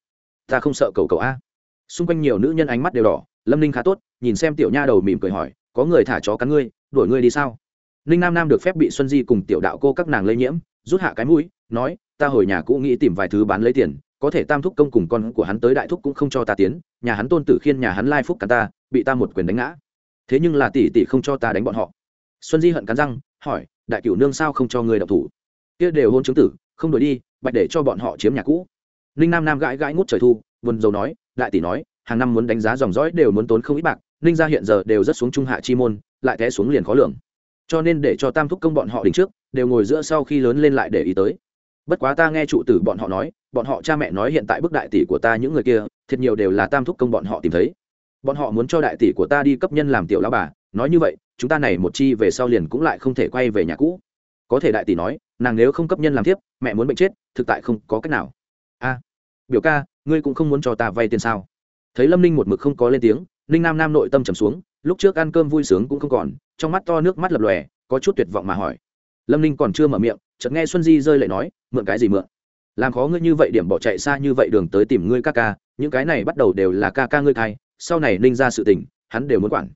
Ta không sợ cầu cầu a. Xung quanh nhiều nữ nhân ánh mắt đều đỏ, lâm ninh khá tốt, nhìn xem tiểu nha đầu mỉm cười hỏi, có người thả chó cắn ngươi, đuổi ngươi đi sao? Ninh nam nam được phép bị xuân di cùng tiểu đạo cô các nàng lây nhiễm, rút hạ cái mũi, nói, ta hồi nhà cũ nghĩ tìm vài thứ bán lấy tiền, có thể tam thúc công cùng con của hắn tới đại thúc cũng không cho ta tiến, nhà hắn tôn tử khiên nhà hắn lai phúc cắn ta bị ta một quyền đánh ngã. Thế nhưng là tỷ tỷ không cho ta đánh bọn họ. Xuân di hận cắn răng, hỏi, đại cửu nương sao không cho người đọc thủ? Kia đều hôn chứng tử, không đổi đi, bạch để cho bọn họ chiếm nhà cũ. Ninh nam nam gãi gãi ngút trời thu vườn dầu nói, đại tỷ nói, hàng năm muốn đánh giá dòng dõi đều muốn tốn không ít bạc, ninh gia hiện giờ đều rất xuống trung hạ chi môn, lại té xuống liền khó lường. Cho nên để cho tam thúc công bọn họ đỉnh trước, đều ngồi giữa sau khi lớn lên lại để ý tới. Bất quá ta nghe trụ tử bọn họ nói, bọn họ cha mẹ nói hiện tại bức đại tỷ của ta những người kia, thiệt nhiều đều là tam thúc công bọn họ tìm thấy bọn họ muốn cho đại tỷ của ta đi cấp nhân làm tiểu lao bà, nói như vậy, chúng ta này một chi về sau liền cũng lại không thể quay về nhà cũ. Có thể đại tỷ nói, nàng nếu không cấp nhân làm tiếp mẹ muốn bệnh chết, thực tại không có cách nào. A, biểu ca, ngươi cũng không muốn cho ta vay tiền sao? Thấy lâm ninh một mực không có lên tiếng, ninh nam nam nội tâm trầm xuống, lúc trước ăn cơm vui sướng cũng không còn, trong mắt to nước mắt lập lòe, có chút tuyệt vọng mà hỏi. Lâm ninh còn chưa mở miệng, chợt nghe xuân di rơi lại nói, mượn cái gì mượn? Làm khó ngươi như vậy điểm bỏ chạy xa như vậy đường tới tìm ngươi ca ca, những cái này bắt đầu đều là ca ca ngươi thai sau này ninh ra sự tình, hắn đều muốn quản.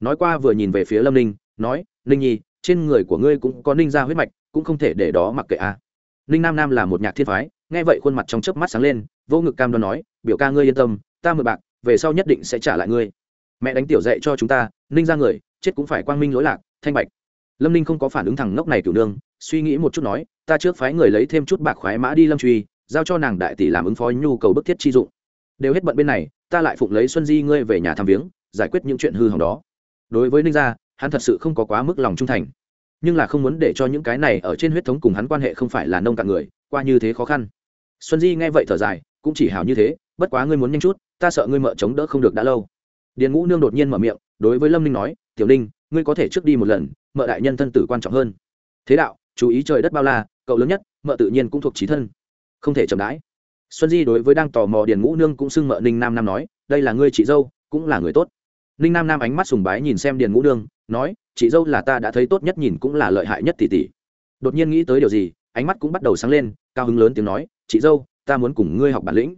Nói qua vừa nhìn về phía lâm ninh, nói, ninh nhi, trên người của ngươi cũng có ninh ra huyết mạch, cũng không thể để đó mặc kệ a. À. ninh nam nam là một nhạc thiên phái, nghe vậy khuôn mặt trong chớp mắt sáng lên, vô ngực cam đoan nói, biểu ca ngươi yên tâm, ta mượn bạc, về sau nhất định sẽ trả lại ngươi. Mẹ đánh tiểu dạy cho chúng ta, ninh ra người, chết cũng phải quang minh lỗi lạc, thanh bạch. Lâm ninh không có phản ứng thằng ngốc này kiểu nương, suy nghĩ một chút nói, ta trước phái người lấy thêm chút bạc khoái mã đi lâm truy, giao cho nàng đại tỷ làm ứng phó nhu cầu bức thiết chi dụng. Đều hết bận bên này ta lại phụng lấy xuân di ngươi về nhà thăm viếng, giải quyết những chuyện hư hỏng đó. Đối với ninh gia, hắn thật sự không có quá mức lòng trung thành. Nhưng là không muốn để cho những cái này ở trên huyết thống cùng hắn quan hệ không phải là nông cạn người, qua như thế khó khăn. Xuân di nghe vậy thở dài, cũng chỉ hào như thế, bất quá ngươi muốn nhanh chút, ta sợ ngươi mợ chống đỡ không được đã lâu. Điền ngũ nương đột nhiên mở miệng, đối với lâm ninh nói, tiểu ninh, ngươi có thể trước đi một lần, mợ đại nhân thân tử quan trọng hơn. Thế đạo, chú ý trời đất bao la, cậu lớn nhất, mợ tự nhiên cũng thuộc trí thân. Không thể chậm đãi xuân di đối với đang tò mò điền ngũ nương cũng xưng mợ ninh nam nam nói, đây là ngươi chị dâu, cũng là người tốt. Ninh nam nam ánh mắt sùng bái nhìn xem điền ngũ nương, nói, chị dâu là ta đã thấy tốt nhất nhìn cũng là lợi hại nhất tỷ tỷ. Đột nhiên nghĩ tới điều gì, ánh mắt cũng bắt đầu sáng lên, cao hứng lớn tiếng nói, chị dâu, ta muốn cùng ngươi học bản lĩnh.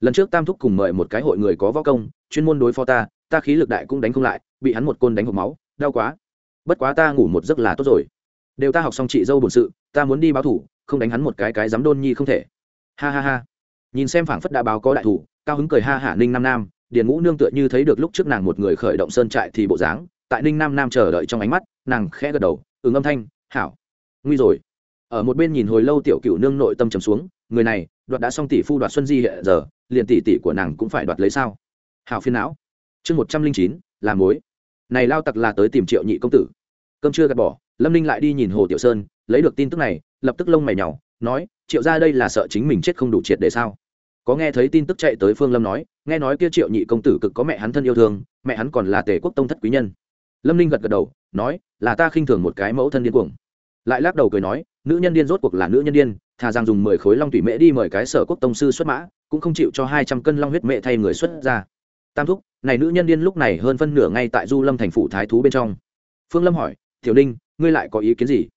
Lần trước tam thúc cùng mời một cái hội người có võ công, chuyên môn đối phó ta ta khí lực đại cũng đánh không lại, bị hắn một côn đánh hộp máu, đau quá. Bất quá ta ngủ một giấc là tốt rồi. Đều ta học xong chị dâu bổn sự, ta muốn đi báo thủ, không đánh hắn một cái cái dám đôn nhi không thể. Ha ha ha nhìn xem phảng phất đã báo có đại thủ, cao hứng cười ha hả ninh nam nam, điền ngũ nương tựa như thấy được lúc trước nàng một người khởi động sơn trại thì bộ dáng, tại ninh nam nam chờ đợi trong ánh mắt, nàng khẽ gật đầu ừ ứng âm thanh, hảo, nguy rồi. Ở một bên nhìn hồi lâu tiểu cựu nương nội tâm trầm xuống, người này, đoạt đã xong tỷ phu đoạt xuân di hiện giờ, liền tỷ tỷ của nàng cũng phải đoạt lấy sao? Hảo phiên não. Chương một trăm linh chín, là mối. Này lao tặc là tới tìm triệu nhị công tử. Cơm chưa gạt bỏ, lâm ninh lại đi nhìn hồ tiểu sơn, lấy được tin tức này, lập tức lông mày nhỏ nói, triệu ra đây là sợ chính mình chết không đủ triệt để sao? Có nghe thấy tin tức chạy tới phương lâm nói, nghe nói kia triệu nhị công tử cực có mẹ hắn thân yêu thương, mẹ hắn còn là tề quốc tông thất quý nhân. Lâm ninh gật gật đầu, nói, là ta khinh thường một cái mẫu thân điên cuồng. Lại lắc đầu cười nói, nữ nhân điên rốt cuộc là nữ nhân điên, thà rằng dùng mười khối long thủy mễ đi mời cái sở quốc tông sư xuất mã, cũng không chịu cho hai trăm cân long huyết mễ thay người xuất ra. Tam thúc, này nữ nhân điên lúc này hơn phân nửa ngay tại du lâm thành phủ thái thú bên trong. Phương lâm hỏi, tiểu ninh, ngươi lại có ý kiến gì?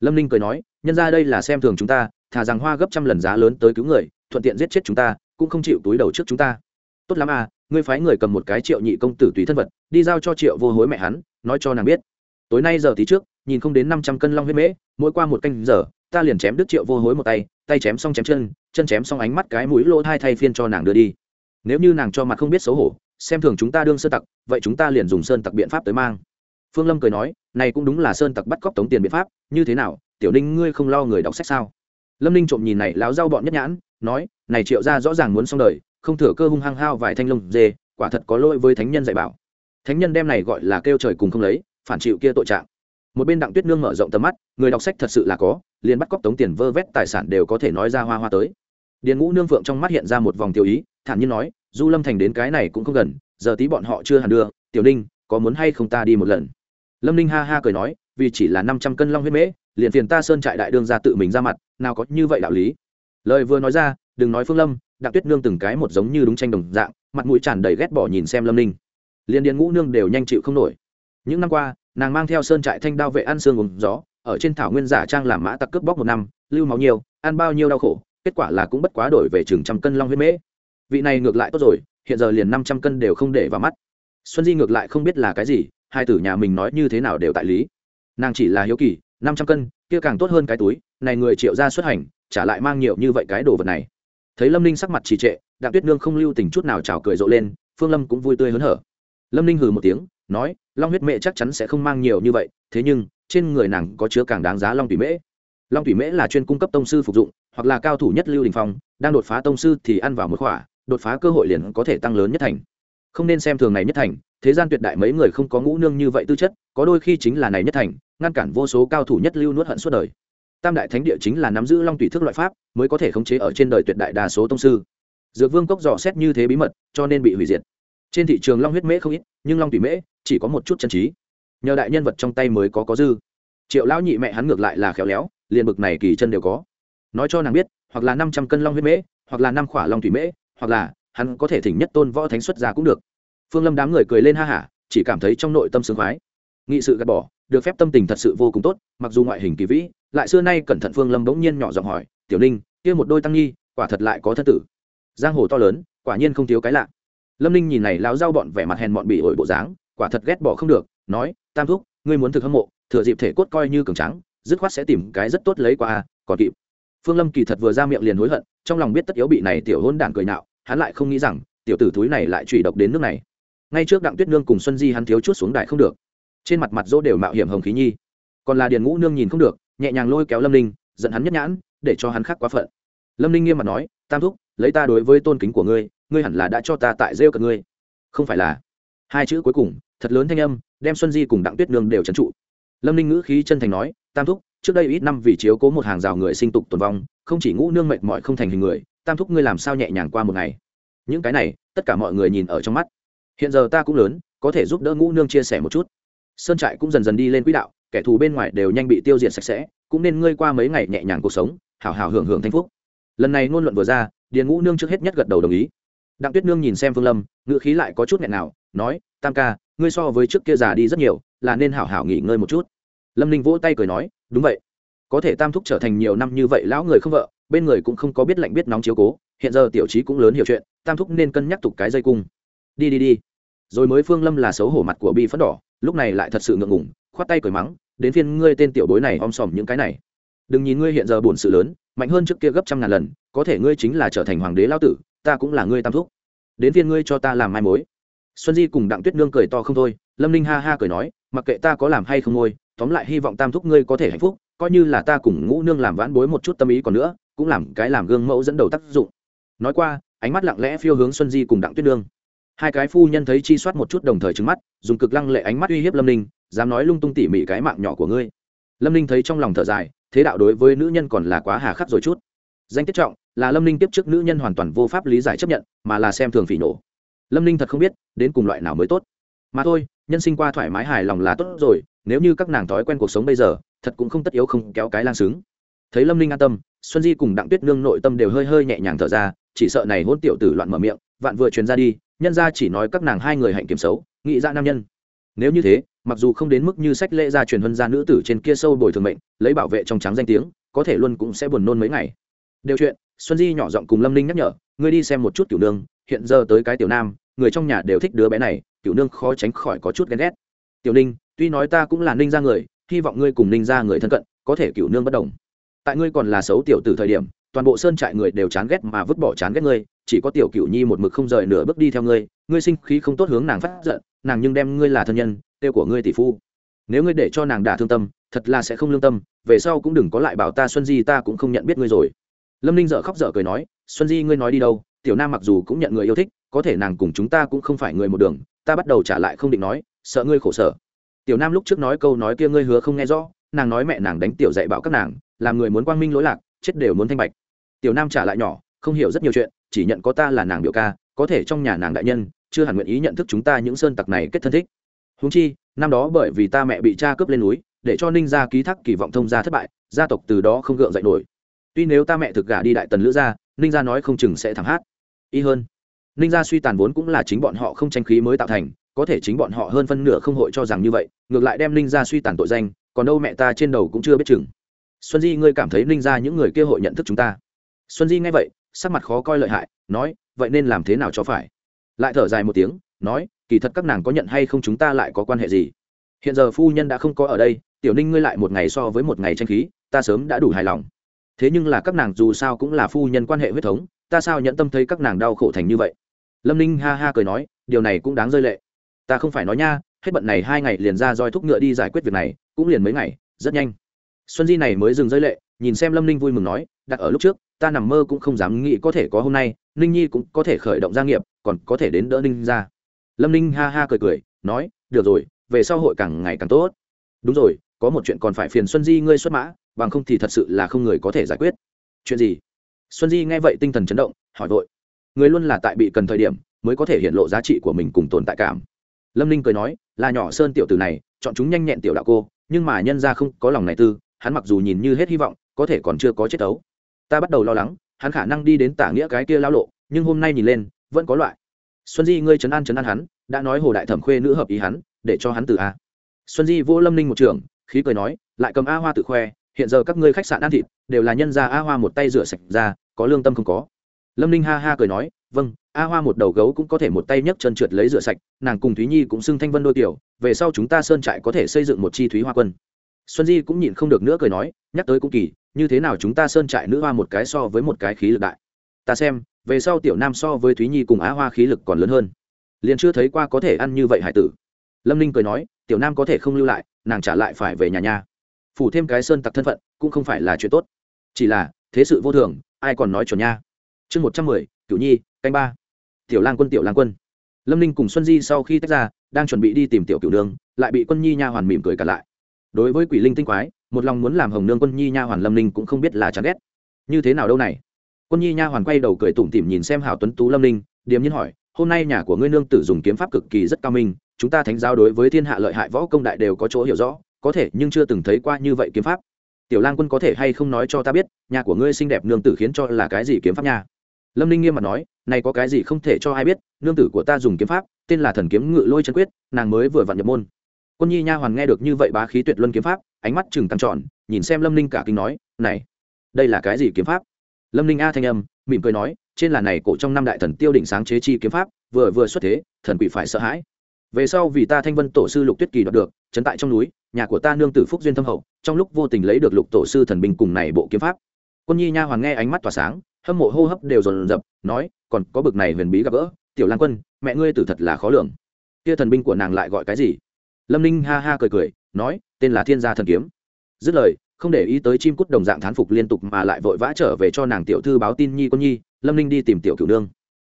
Lâm ninh cười nói, nhân ra đây là xem thường chúng ta, thà rằng hoa gấp trăm lần giá lớn tới cứu người thuận tiện giết chết chúng ta, cũng không chịu túi đầu trước chúng ta. Tốt lắm à ngươi phái người cầm một cái triệu nhị công tử tùy thân vật, đi giao cho triệu vô hối mẹ hắn, nói cho nàng biết. Tối nay giờ tí trước, nhìn không đến năm trăm cân long huyết mễ, mỗi qua một canh giờ, ta liền chém đứt triệu vô hối một tay tay chém xong chém chân chân chém xong ánh mắt cái mũi lỗ hai thay phiên cho nàng đưa đi. Nếu như nàng cho mặt không biết xấu hổ, xem thường chúng ta đương sơn tặc, vậy chúng ta liền dùng sơn tặc biện pháp tới mang. Phương lâm cười nói, này cũng đúng là sơn tặc bắt cóc tống tiền biện pháp, như thế nào, tiểu ninh ngươi không lo người đọc sách sao? Lâm ninh trộm nhìn này, láo dao bọn nhất nhãn nói, này triệu ra rõ ràng muốn xong đời, không thừa cơ hung hăng hao vài thanh lông dê, quả thật có lỗi với thánh nhân dạy bảo. Thánh nhân đem này gọi là kêu trời cùng không lấy, phản chịu kia tội trạng. Một bên đặng tuyết nương mở rộng tầm mắt, người đọc sách thật sự là có, liền bắt cóc tống tiền vơ vét tài sản đều có thể nói ra hoa hoa tới. Điền ngũ nương phượng trong mắt hiện ra một vòng tiêu ý, thản nhiên nói, du lâm thành đến cái này cũng không gần, giờ tí bọn họ chưa hẳn đưa, tiểu ninh, có muốn hay không ta đi một lần? Lâm ninh ha ha cười nói, vì chỉ là năm trăm cân long huyết mễ, liền phiền ta sơn trại đại đương ra tự mình ra mặt, nào có như vậy đạo lý lời vừa nói ra, đừng nói phương lâm, đặng tuyết nương từng cái một giống như đúng tranh đồng dạng, mặt mũi tràn đầy ghét bỏ nhìn xem lâm ninh. Liền điện ngũ nương đều nhanh chịu không nổi. Những năm qua, nàng mang theo sơn trại thanh đao vệ ăn xương uống gió, ở trên thảo nguyên giả trang làm mã tặc cướp bóc một năm, lưu máu nhiều, ăn bao nhiêu đau khổ, kết quả là cũng bất quá đổi về chừng trăm cân long huyết mễ. Vị này ngược lại tốt rồi, hiện giờ liền năm trăm cân đều không để vào mắt. Xuân di ngược lại không biết là cái gì, hai tử nhà mình nói như thế nào đều tại lý. Nàng chỉ là hiếu kỳ, năm trăm cân, kia càng tốt hơn cái túi, này người triệu ra xuất hành trả lại mang nhiều như vậy cái đồ vật này. Thấy lâm ninh sắc mặt trì trệ, đặng tuyết nương không lưu tình chút nào trào cười rộ lên, phương lâm cũng vui tươi hớn hở. Lâm ninh hừ một tiếng, nói, long huyết mễ chắc chắn sẽ không mang nhiều như vậy, thế nhưng, trên người nàng có chứa càng đáng giá long thủy mễ. Long thủy mễ là chuyên cung cấp tông sư phục dụng, hoặc là cao thủ nhất lưu đình phong, đang đột phá tông sư thì ăn vào một khỏa, đột phá cơ hội liền có thể tăng lớn nhất thành. Không nên xem thường này nhất thành, thế gian tuyệt đại mấy người không có ngũ nương như vậy tư chất, có đôi khi chính là này nhất thành, ngăn cản vô số cao thủ nhất lưu nuốt hận suốt đời tam đại thánh địa chính là nắm giữ long tùy thức loại pháp, mới có thể khống chế ở trên đời tuyệt đại đa số tông sư. Dược vương cốc dò xét như thế bí mật, cho nên bị hủy diệt. Trên thị trường long huyết mễ không ít, nhưng long tùy mễ chỉ có một chút chân trí. Nhờ đại nhân vật trong tay mới có có dư. Triệu lão nhị mẹ hắn ngược lại là khéo léo, liền bực này kỳ chân đều có. Nói cho nàng biết, hoặc là năm trăm cân long huyết mễ, hoặc là năm khỏa long thủy mễ, hoặc là hắn có thể thỉnh nhất tôn võ thánh xuất ra cũng được. Phương lâm đám người cười lên ha hả, chỉ cảm thấy trong nội tâm sướng khoái. Nghị sự gạt bỏ được phép tâm tình thật sự vô cùng tốt, mặc dù ngoại hình kỳ vĩ, lại xưa nay cẩn thận phương lâm bỗng nhiên nhỏ giọng hỏi, tiểu ninh, kia một đôi tăng nhi, quả thật lại có thân tử. Giang hồ to lớn, quả nhiên không thiếu cái lạ. Lâm ninh nhìn này lao dao bọn vẻ mặt hèn bọn bị ổi bộ dáng, quả thật ghét bỏ không được, nói, tam thúc, ngươi muốn thực hâm mộ, thừa dịp thể cốt coi như cường trắng dứt khoát sẽ tìm cái rất tốt lấy qua còn kịp. Phương lâm kỳ thật vừa ra miệng liền hối hận, trong lòng biết tất yếu bị này tiểu hôn đản cười nạo, hắn lại không nghĩ rằng, tiểu tử túi này lại trùy độc đến nước này. Ngay trước đặng tuyết nương cùng xuân di hắn thiếu chút xuống đại không được trên mặt mặt dỗ đều mạo hiểm hồng khí nhi. Còn là điền ngũ nương nhìn không được, nhẹ nhàng lôi kéo lâm ninh, giận hắn nhất nhãn, để cho hắn khác quá phận. Lâm ninh nghiêm mặt nói, tam thúc, lấy ta đối với tôn kính của ngươi ngươi hẳn là đã cho ta tại rêu cận ngươi. Không phải là. Hai chữ cuối cùng, thật lớn thanh âm, đem xuân di cùng đặng tuyết nương đều trấn trụ. Lâm ninh ngữ khí chân thành nói, tam thúc, trước đây ít năm vì chiếu cố một hàng rào người sinh tục tồn vong, không chỉ ngũ nương mệt mỏi không thành hình người, tam thúc ngươi làm sao nhẹ nhàng qua một ngày? Những cái này, tất cả mọi người nhìn ở trong mắt. Hiện giờ ta cũng lớn, có thể giúp đỡ ngũ nương chia sẻ một chút sơn trại cũng dần dần đi lên quỹ đạo, kẻ thù bên ngoài đều nhanh bị tiêu diệt sạch sẽ, cũng nên ngươi qua mấy ngày nhẹ nhàng cuộc sống hào hào hưởng hưởng thanh phúc. Lần này ngôn luận vừa ra, điền ngũ nương trước hết nhất gật đầu đồng ý. Đặng tuyết nương nhìn xem phương lâm, ngữ khí lại có chút nghẹn nào, nói, tam ca, ngươi so với trước kia già đi rất nhiều, là nên hảo hảo nghỉ ngơi một chút. Lâm ninh vỗ tay cười nói, đúng vậy. Có thể tam thúc trở thành nhiều năm như vậy lão người không vợ, bên người cũng không có biết lạnh biết nóng chiếu cố, hiện giờ tiểu trí cũng lớn hiểu chuyện, tam thúc nên cân nhắc tục cái dây cung. Đi đi đi. Rồi mới phương lâm là xấu hổ mặt của bi phấn đỏ lúc này lại thật sự ngượng ngùng, khoát tay cười mắng đến phiên ngươi tên tiểu bối này om sòm những cái này. Đừng nhìn ngươi hiện giờ buồn sự lớn mạnh hơn trước kia gấp trăm ngàn lần có thể ngươi chính là trở thành hoàng đế lao tử ta cũng là ngươi tam thúc. Đến phiên ngươi cho ta làm mai mối. Xuân di cùng đặng tuyết nương cười to không thôi lâm ninh ha ha cười nói mặc kệ ta có làm hay không ngôi tóm lại hy vọng tam thúc ngươi có thể hạnh phúc coi như là ta cùng ngũ nương làm vãn bối một chút tâm ý còn nữa cũng làm cái làm gương mẫu dẫn đầu tác dụng. Nói qua ánh mắt lặng lẽ phiêu hướng xuân di cùng đặng tuyết nương hai cái phu nhân thấy chi soát một chút đồng thời trứng mắt, dùng cực lăng lệ ánh mắt uy hiếp lâm ninh, dám nói lung tung tỉ mỉ cái mạng nhỏ của ngươi. Lâm ninh thấy trong lòng thở dài, thế đạo đối với nữ nhân còn là quá hà khắc rồi chút. Danh tiết trọng, là lâm ninh tiếp trước nữ nhân hoàn toàn vô pháp lý giải chấp nhận, mà là xem thường phỉ nổ. Lâm ninh thật không biết, đến cùng loại nào mới tốt. Mà thôi, nhân sinh qua thoải mái hài lòng là tốt rồi, nếu như các nàng thói quen cuộc sống bây giờ, thật cũng không tất yếu không kéo cái lang xứng. Thấy lâm ninh an tâm, xuân di cùng đặng tuyết nương nội tâm đều hơi hơi nhẹ nhàng thở ra, chỉ sợ này hôn tiểu tử loạn mở miệng, vạn vừa truyền ra đi nhân ra chỉ nói các nàng hai người hạnh kiểm xấu, nghĩ ra nam nhân. Nếu như thế, mặc dù không đến mức như sách lễ gia truyền huân gia nữ tử trên kia sâu bồi thường mệnh, lấy bảo vệ trong trắng danh tiếng, có thể luôn cũng sẽ buồn nôn mấy ngày. Đều chuyện, xuân di nhỏ giọng cùng lâm ninh nhắc nhở, ngươi đi xem một chút tiểu nương, hiện giờ tới cái tiểu nam, người trong nhà đều thích đứa bé này, tiểu nương khó tránh khỏi có chút ghen ghét. Tiểu ninh, tuy nói ta cũng là ninh ra người, hy vọng ngươi cùng ninh ra người thân cận, có thể cựu nương bất đồng. Tại ngươi còn là xấu tiểu từ thời điểm toàn bộ sơn trại người đều chán ghét mà vứt bỏ chán ghét ngươi, chỉ có tiểu cựu nhi một mực không rời nửa bước đi theo ngươi ngươi sinh khí không tốt hướng nàng phát giận, nàng nhưng đem ngươi là thân nhân, tiêu của ngươi tỷ phu. Nếu ngươi để cho nàng đả thương tâm, thật là sẽ không lương tâm, về sau cũng đừng có lại bảo ta xuân di ta cũng không nhận biết ngươi rồi. Lâm ninh dợ khóc dở cười nói, xuân di ngươi nói đi đâu, tiểu nam mặc dù cũng nhận người yêu thích, có thể nàng cùng chúng ta cũng không phải người một đường, ta bắt đầu trả lại không định nói, sợ ngươi khổ sở. Tiểu nam lúc trước nói câu nói kia ngươi hứa không nghe rõ, nàng nói mẹ nàng đánh tiểu dạy bảo các nàng, làm người muốn quang minh lỗi lạc chết đều muốn thanh bạch. Tiểu nam trả lại nhỏ, không hiểu rất nhiều chuyện, chỉ nhận có ta là nàng biểu ca, có thể trong nhà nàng đại nhân, chưa hẳn nguyện ý nhận thức chúng ta những sơn tặc này kết thân thích. Húng chi, năm đó bởi vì ta mẹ bị cha cướp lên núi, để cho ninh gia ký thác kỳ vọng thông gia thất bại, gia tộc từ đó không gượng dậy nổi. Tuy nếu ta mẹ thực gả đi đại tần lữ gia, ninh gia nói không chừng sẽ thẳng hát. Y hơn, ninh gia suy tàn vốn cũng là chính bọn họ không tranh khí mới tạo thành, có thể chính bọn họ hơn phân nửa không hội cho rằng như vậy, ngược lại đem ninh gia suy tàn tội danh, còn đâu mẹ ta trên đầu cũng chưa biết chừng xuân di, ngươi cảm thấy ninh gia những người kia hội nhận thức chúng ta? Xuân di nghe vậy, sắc mặt khó coi lợi hại, nói, vậy nên làm thế nào cho phải? Lại thở dài một tiếng, nói, kỳ thật các nàng có nhận hay không chúng ta lại có quan hệ gì? Hiện giờ phu nhân đã không có ở đây, tiểu ninh ngươi lại một ngày so với một ngày tranh khí, ta sớm đã đủ hài lòng. Thế nhưng là các nàng dù sao cũng là phu nhân quan hệ huyết thống, ta sao nhận tâm thấy các nàng đau khổ thành như vậy? Lâm ninh ha ha cười nói, điều này cũng đáng rơi lệ. Ta không phải nói nha, hết bận này hai ngày liền ra roi thúc ngựa đi giải quyết việc này, cũng liền mấy ngày, rất nhanh xuân di này mới dừng rơi lệ, nhìn xem lâm ninh vui mừng nói, đặt ở lúc trước, ta nằm mơ cũng không dám nghĩ có thể có hôm nay, ninh nhi cũng có thể khởi động gia nghiệp, còn có thể đến đỡ ninh ra. Lâm ninh ha ha cười cười, nói, được rồi, về sau hội càng ngày càng tốt. Đúng rồi, có một chuyện còn phải phiền xuân di ngươi xuất mã, bằng không thì thật sự là không người có thể giải quyết. Chuyện gì? Xuân di nghe vậy tinh thần chấn động, hỏi vội. Người luôn là tại bị cần thời điểm, mới có thể hiện lộ giá trị của mình cùng tồn tại cảm. Lâm ninh cười nói, là nhỏ sơn tiểu tử này, chọn chúng nhanh nhẹn tiểu đạo cô, nhưng mà nhân ra không có lòng này tư hắn mặc dù nhìn như hết hy vọng, có thể còn chưa có chết tấu. ta bắt đầu lo lắng, hắn khả năng đi đến tả nghĩa cái kia lao lộ, nhưng hôm nay nhìn lên, vẫn có loại. Xuân di, ngươi chấn an chấn an hắn, đã nói hồ đại thẩm khuê nữ hợp ý hắn, để cho hắn từ a. Xuân di vô lâm ninh một trường, khí cười nói, lại cầm a hoa tự khoe, hiện giờ các ngươi khách sạn ăn thịt, đều là nhân ra a hoa một tay rửa sạch ra, có lương tâm không có. Lâm ninh ha ha cười nói vâng a hoa một đầu gấu cũng có thể một tay nhấc chân trượt lấy rửa sạch, nàng cùng thúy nhi cũng xưng thanh vân đôi tiểu, về sau chúng ta sơn trại có thể xây dựng một chi thúy hoa quân xuân di cũng nhịn không được nữa cười nói, nhắc tới cũng kỳ, như thế nào chúng ta sơn trại nữ hoa một cái so với một cái khí lực đại? Ta xem, về sau tiểu nam so với thúy nhi cùng á hoa khí lực còn lớn hơn. Liền chưa thấy qua có thể ăn như vậy hải tử. Lâm ninh cười nói, tiểu nam có thể không lưu lại, nàng trả lại phải về nhà nhà phủ thêm cái sơn tặc thân phận, cũng không phải là chuyện tốt. Chỉ là, thế sự vô thường, ai còn nói chuẩn nha? Chương một trăm mười cựu nhi, canh ba. Tiểu lang quân, tiểu lang quân. Lâm ninh cùng xuân di sau khi tách ra, đang chuẩn bị đi tìm tiểu cửu nương, lại bị quân nhi nha hoàn mỉm cười cả lại đối với quỷ linh tinh quái, một lòng muốn làm hồng nương quân nhi nha hoàn lâm ninh cũng không biết là chán ghét. Như thế nào đâu này? Quân nhi nha hoàn quay đầu cười tủm tỉm nhìn xem hảo tuấn tú lâm ninh, điềm nhiên hỏi, hôm nay nhà của ngươi nương tử dùng kiếm pháp cực kỳ rất cao minh, chúng ta thánh giáo đối với thiên hạ lợi hại võ công đại đều có chỗ hiểu rõ, có thể nhưng chưa từng thấy qua như vậy kiếm pháp. Tiểu lang quân có thể hay không nói cho ta biết, nhà của ngươi xinh đẹp nương tử khiến cho là cái gì kiếm pháp nha? Lâm ninh nghiêm mặt nói, này có cái gì không thể cho ai biết, nương tử của ta dùng kiếm pháp, tên là thần kiếm ngự lôi chân quyết, nàng mới vừa vặn nhập môn quân nhi nha hoàn nghe được như vậy bá khí tuyệt luân kiếm pháp, ánh mắt chừng tăng tròn nhìn xem lâm ninh cả kinh nói, này, đây là cái gì kiếm pháp? Lâm ninh a thanh âm, mỉm cười nói, trên là này cổ trong năm đại thần tiêu định sáng chế chi kiếm pháp, vừa vừa xuất thế, thần quỷ phải sợ hãi. Về sau vì ta thanh vân tổ sư lục tuyết kỳ đoạt được, trấn tại trong núi, nhà của ta nương tử phúc duyên thâm hậu, trong lúc vô tình lấy được lục tổ sư thần binh cùng này bộ kiếm pháp. Quân nhi nha hoàn nghe ánh mắt tỏa sáng, hâm mộ hô hấp đều dồn dập, nói, còn có bực này huyền bí gặp gỡ, tiểu lan quân, mẹ ngươi tử thật là khó lường. Kia thần binh của nàng lại gọi cái gì? Lâm ninh ha ha cười cười, nói, tên là thiên gia thần kiếm. Dứt lời, không để ý tới chim cút đồng dạng thán phục liên tục mà lại vội vã trở về cho nàng tiểu thư báo tin nhi quân nhi, lâm ninh đi tìm tiểu cửu nương.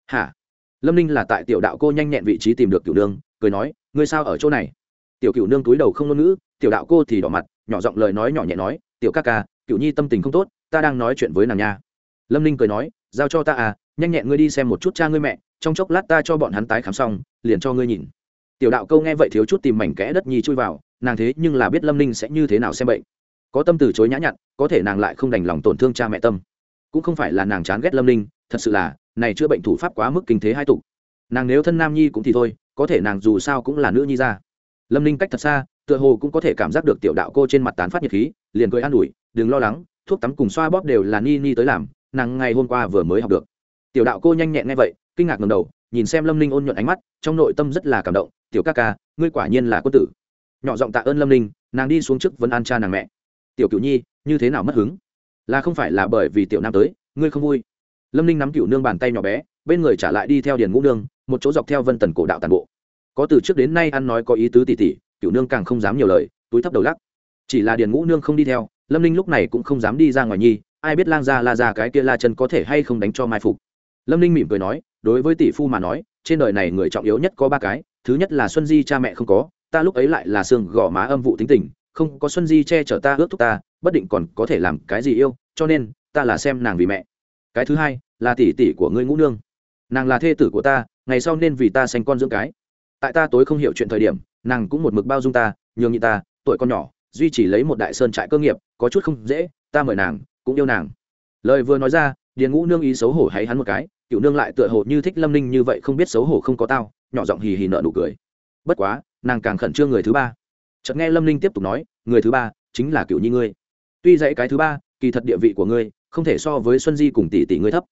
Hả? Lâm ninh là tại tiểu đạo cô nhanh nhẹn vị trí tìm được cửu nương, cười nói, ngươi sao ở chỗ này? Tiểu cửu nương túi đầu không ngôn ngữ, tiểu đạo cô thì đỏ mặt, nhỏ giọng lời nói nhỏ nhẹ nói, tiểu ca ca, cửu nhi tâm tình không tốt, ta đang nói chuyện với nàng nha. Lâm ninh cười nói, giao cho ta à nhanh nhẹn ngươi đi xem một chút cha ngươi mẹ, trong chốc lát ta cho bọn hắn tái khám xong, liền cho ngươi nhìn tiểu đạo câu nghe vậy thiếu chút tìm mảnh kẽ đất nhi chui vào, nàng thế nhưng là biết lâm ninh sẽ như thế nào xem bệnh. Có tâm từ chối nhã nhặn, có thể nàng lại không đành lòng tổn thương cha mẹ tâm. Cũng không phải là nàng chán ghét lâm ninh, thật sự là, này chữa bệnh thủ pháp quá mức kinh thế hai tục. Nàng nếu thân nam nhi cũng thì thôi, có thể nàng dù sao cũng là nữ nhi ra. Lâm ninh cách thật xa, tựa hồ cũng có thể cảm giác được tiểu đạo cô trên mặt tán phát nhiệt khí, liền cười an ủi, đừng lo lắng, thuốc tắm cùng xoa bóp đều là ni ni tới làm, nàng ngày hôm qua vừa mới học được. Tiểu đạo cô nhanh nhẹn nghe vậy, kinh ngạc ngầm đầu nhìn xem lâm ninh ôn nhuận ánh mắt, trong nội tâm rất là cảm động, tiểu ca ca, ngươi quả nhiên là quân tử. Nhỏ giọng tạ ơn lâm ninh, nàng đi xuống trước vẫn an cha nàng mẹ. Tiểu cựu nhi, như thế nào mất hứng? Là không phải là bởi vì tiểu nam tới, ngươi không vui. Lâm ninh nắm cựu nương bàn tay nhỏ bé, bên người trả lại đi theo điền ngũ nương, một chỗ dọc theo vân tần cổ đạo tàn bộ. Có từ trước đến nay ăn nói có ý tứ tỉ tỉ cựu nương càng không dám nhiều lời, túi thấp đầu lắc. Chỉ là điền ngũ nương không đi theo, lâm ninh lúc này cũng không dám đi ra ngoài nhi, ai biết lang ra la ra cái kia la chân có thể hay không đánh cho mai phục. Lâm ninh mỉm cười nói đối với tỷ phu mà nói, trên đời này người trọng yếu nhất có ba cái, thứ nhất là xuân di cha mẹ không có, ta lúc ấy lại là xương gò má âm vụ tính tình, không có xuân di che chở ta ước thúc ta, bất định còn có thể làm cái gì yêu, cho nên, ta là xem nàng vì mẹ. Cái thứ hai, là tỷ tỷ của ngươi ngũ nương. Nàng là thê tử của ta, ngày sau nên vì ta sinh con dưỡng cái. Tại ta tối không hiểu chuyện thời điểm, nàng cũng một mực bao dung ta, nhường nhị ta, tuổi con nhỏ, duy chỉ lấy một đại sơn trại cơ nghiệp, có chút không dễ, ta mời nàng, cũng yêu nàng. Lời vừa nói ra, điền ngũ nương ý xấu hổ hay hắn một cái cựu nương lại tựa hồ như thích lâm ninh như vậy không biết xấu hổ không có tao, nhỏ giọng hì hì nợ nụ cười. Bất quá, nàng càng khẩn trương người thứ ba. Chợt nghe lâm ninh tiếp tục nói, người thứ ba chính là cựu nhi ngươi. Tuy dãy cái thứ ba, kỳ thật địa vị của ngươi không thể so với xuân di cùng tỷ tỷ ngươi thấp.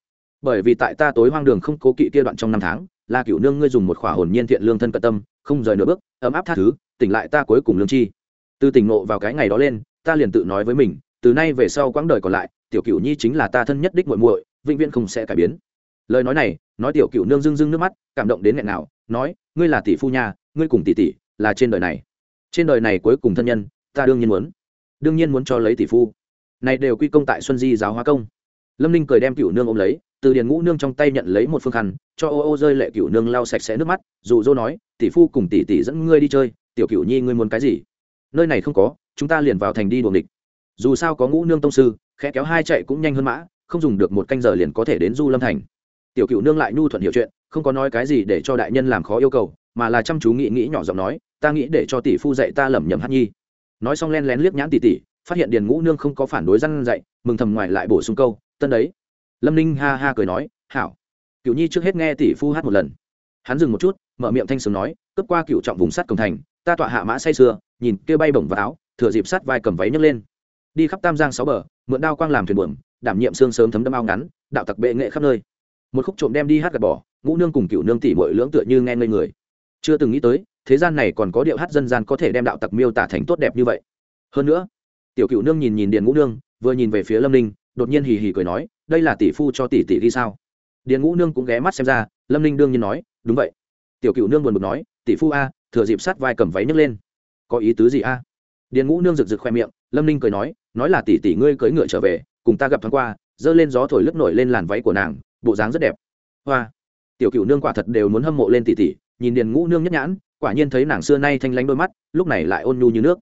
Bởi vì tại ta tối hoang đường không cố kỵ kia đoạn trong năm tháng, là cựu nương ngươi dùng một khỏa hồn nhiên thiện lương thân cận tâm, không rời nửa bước, ấm áp tha thứ, tỉnh lại ta cuối cùng lương chi. Từ tỉnh nộ vào cái ngày đó lên, ta liền tự nói với mình, từ nay về sau quãng đời còn lại, tiểu cựu nhi chính là ta thân nhất đích muội muội, vĩnh viễn không sẽ cải biến lời nói này, nói tiểu cựu nương dưng dưng nước mắt, cảm động đến nghẹn nào nói, ngươi là tỷ phu nhà, ngươi cùng tỷ tỷ là trên đời này. Trên đời này cuối cùng thân nhân, ta đương nhiên muốn, đương nhiên muốn cho lấy tỷ phu. Này đều quy công tại xuân di giáo hóa công. Lâm ninh cười đem cựu nương ôm lấy, từ điền ngũ nương trong tay nhận lấy một phương khăn, cho ô ô rơi lệ cựu nương lau sạch sẽ nước mắt dù dô nói, tỷ phu cùng tỷ tỷ dẫn ngươi đi chơi, tiểu cựu nhi ngươi muốn cái gì? Nơi này không có, chúng ta liền vào thành đi đuồng địch dù sao có ngũ nương tông sư, khẽ kéo hai chạy cũng nhanh hơn mã, không dùng được một canh giờ liền có thể đến du lâm thành tiểu cựu nương lại nhu thuận hiểu chuyện, không có nói cái gì để cho đại nhân làm khó yêu cầu, mà là chăm chú nghĩ nghĩ nhỏ giọng nói, ta nghĩ để cho tỷ phu dạy ta lẩm nhẩm hát nhi. Nói xong len lén liếc nhãn tỷ tỷ, phát hiện điền ngũ nương không có phản đối răn dạy, mừng thầm ngoài lại bổ sung câu, tân đấy. Lâm ninh ha ha cười nói, hảo. Cựu nhi trước hết nghe tỷ phu hát một lần. Hắn dừng một chút, mở miệng thanh sướng nói, cướp qua cựu trọng vùng sắt cổng thành, ta tọa hạ mã say sưa, nhìn kia bay bổng vào áo, thừa dịp sắt vai cầm váy nhấc lên. Đi khắp tam giang sáu bờ, mượn đao quang làm thuyền buồm, đảm nhiệm xương sớm thấm đâm ao ngắn, đạo tặc bệ nghệ khắp nơi một khúc trộm đem đi hát gạt bỏ, ngũ nương cùng cựu nương tỷ mọi lưỡng tựa như nghe ngây người. Chưa từng nghĩ tới, thế gian này còn có điệu hát dân gian có thể đem đạo tặc miêu tả thành tốt đẹp như vậy. Hơn nữa, tiểu cựu nương nhìn nhìn điền ngũ nương, vừa nhìn về phía lâm ninh, đột nhiên hì hì cười nói, đây là tỷ phu cho tỷ tỷ đi sao? Điền ngũ nương cũng ghé mắt xem ra, lâm ninh đương nhiên nói, đúng vậy. Tiểu cựu nương buồn bực nói, tỷ phu a, thừa dịp sát vai cầm váy nhấc lên. Có ý tứ gì a? Điền ngũ nương rực rực khoe miệng, lâm ninh cười nói nói là tỷ tỷ ngươi cưỡi ngựa trở về, cùng ta gặp thoáng qua giơ lên gió thổi lướt nổi lên làn váy của nàng bộ dáng rất đẹp. Hoa. Tiểu cựu nương quả thật đều muốn hâm mộ lên tỷ tỷ, nhìn điền ngũ nương nhất nhãn, quả nhiên thấy nàng xưa nay thanh lánh đôi mắt, lúc này lại ôn nhu như nước.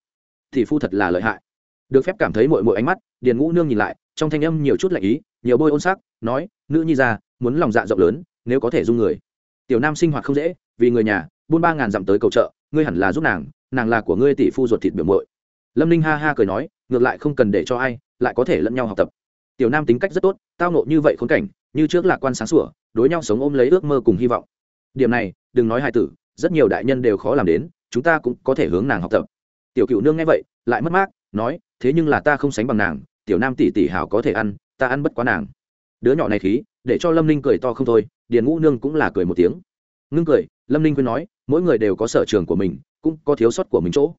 Tỷ phu thật là lợi hại. Được phép cảm thấy mội mội ánh mắt, điền ngũ nương nhìn lại, trong thanh âm nhiều chút lạnh ý, nhiều bôi ôn sắc, nói, nữ nhi ra muốn lòng dạ rộng lớn, nếu có thể dung người. Tiểu nam sinh hoạt không dễ, vì người nhà, buôn ba ngàn dặm tới cầu chợ, ngươi hẳn là giúp nàng nàng là của ngươi tỷ phu ruột thịt biểu mội lâm ninh ha ha cười nói, ngược lại không cần để cho ai, lại có thể lẫn nhau học tập. Tiểu nam tính cách rất tốt, tao nộ như vậy khốn cảnh như trước lạc quan sáng sủa, đối nhau sống ôm lấy ước mơ cùng hy vọng. Điểm này, đừng nói hài tử, rất nhiều đại nhân đều khó làm đến, chúng ta cũng có thể hướng nàng học tập. Tiểu cựu nương nghe vậy, lại mất mát, nói, thế nhưng là ta không sánh bằng nàng, tiểu nam tỷ tỷ hảo có thể ăn, ta ăn bất quá nàng. Đứa nhỏ này khí, để cho lâm ninh cười to không thôi, điền ngũ nương cũng là cười một tiếng. Ngưng cười, lâm ninh khuyên nói, mỗi người đều có sở trường của mình, cũng có thiếu sót của mình chỗ.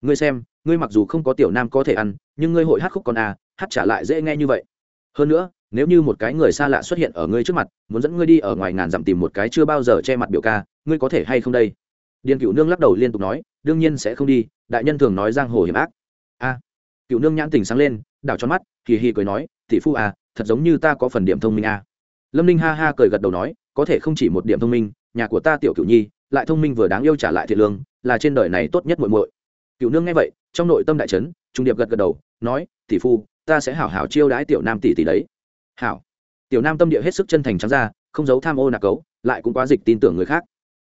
Ngươi xem, ngươi mặc dù không có tiểu nam có thể ăn, nhưng ngươi hội hát khúc con à hát trả lại dễ nghe như vậy. Hơn nữa nếu như một cái người xa lạ xuất hiện ở ngươi trước mặt, muốn dẫn ngươi đi ở ngoài ngàn dặm tìm một cái chưa bao giờ che mặt biểu ca, ngươi có thể hay không đây? Điền cựu nương lắc đầu liên tục nói, đương nhiên sẽ không đi, đại nhân thường nói giang hồ hiểm ác. A. Cựu nương nhãn tình sáng lên, đảo tròn mắt kỳ hì cười nói, tỷ phu à thật giống như ta có phần điểm thông minh à. lâm ninh ha ha cười gật đầu nói, có thể không chỉ một điểm thông minh, nhà của ta tiểu cựu nhi, lại thông minh vừa đáng yêu trả lại thiệt lương, là trên đời này tốt nhất muội muội. Cựu nương nghe vậy, trong nội tâm đại trấn trung điệp gật gật đầu, nói, tỷ phu, ta sẽ hảo hảo chiêu đãi tiểu nam tỷ tỷ đấy hảo. Tiểu nam tâm địa hết sức chân thành trắng ra, không giấu tham ô nạc cấu, lại cũng quá dịch tin tưởng người khác.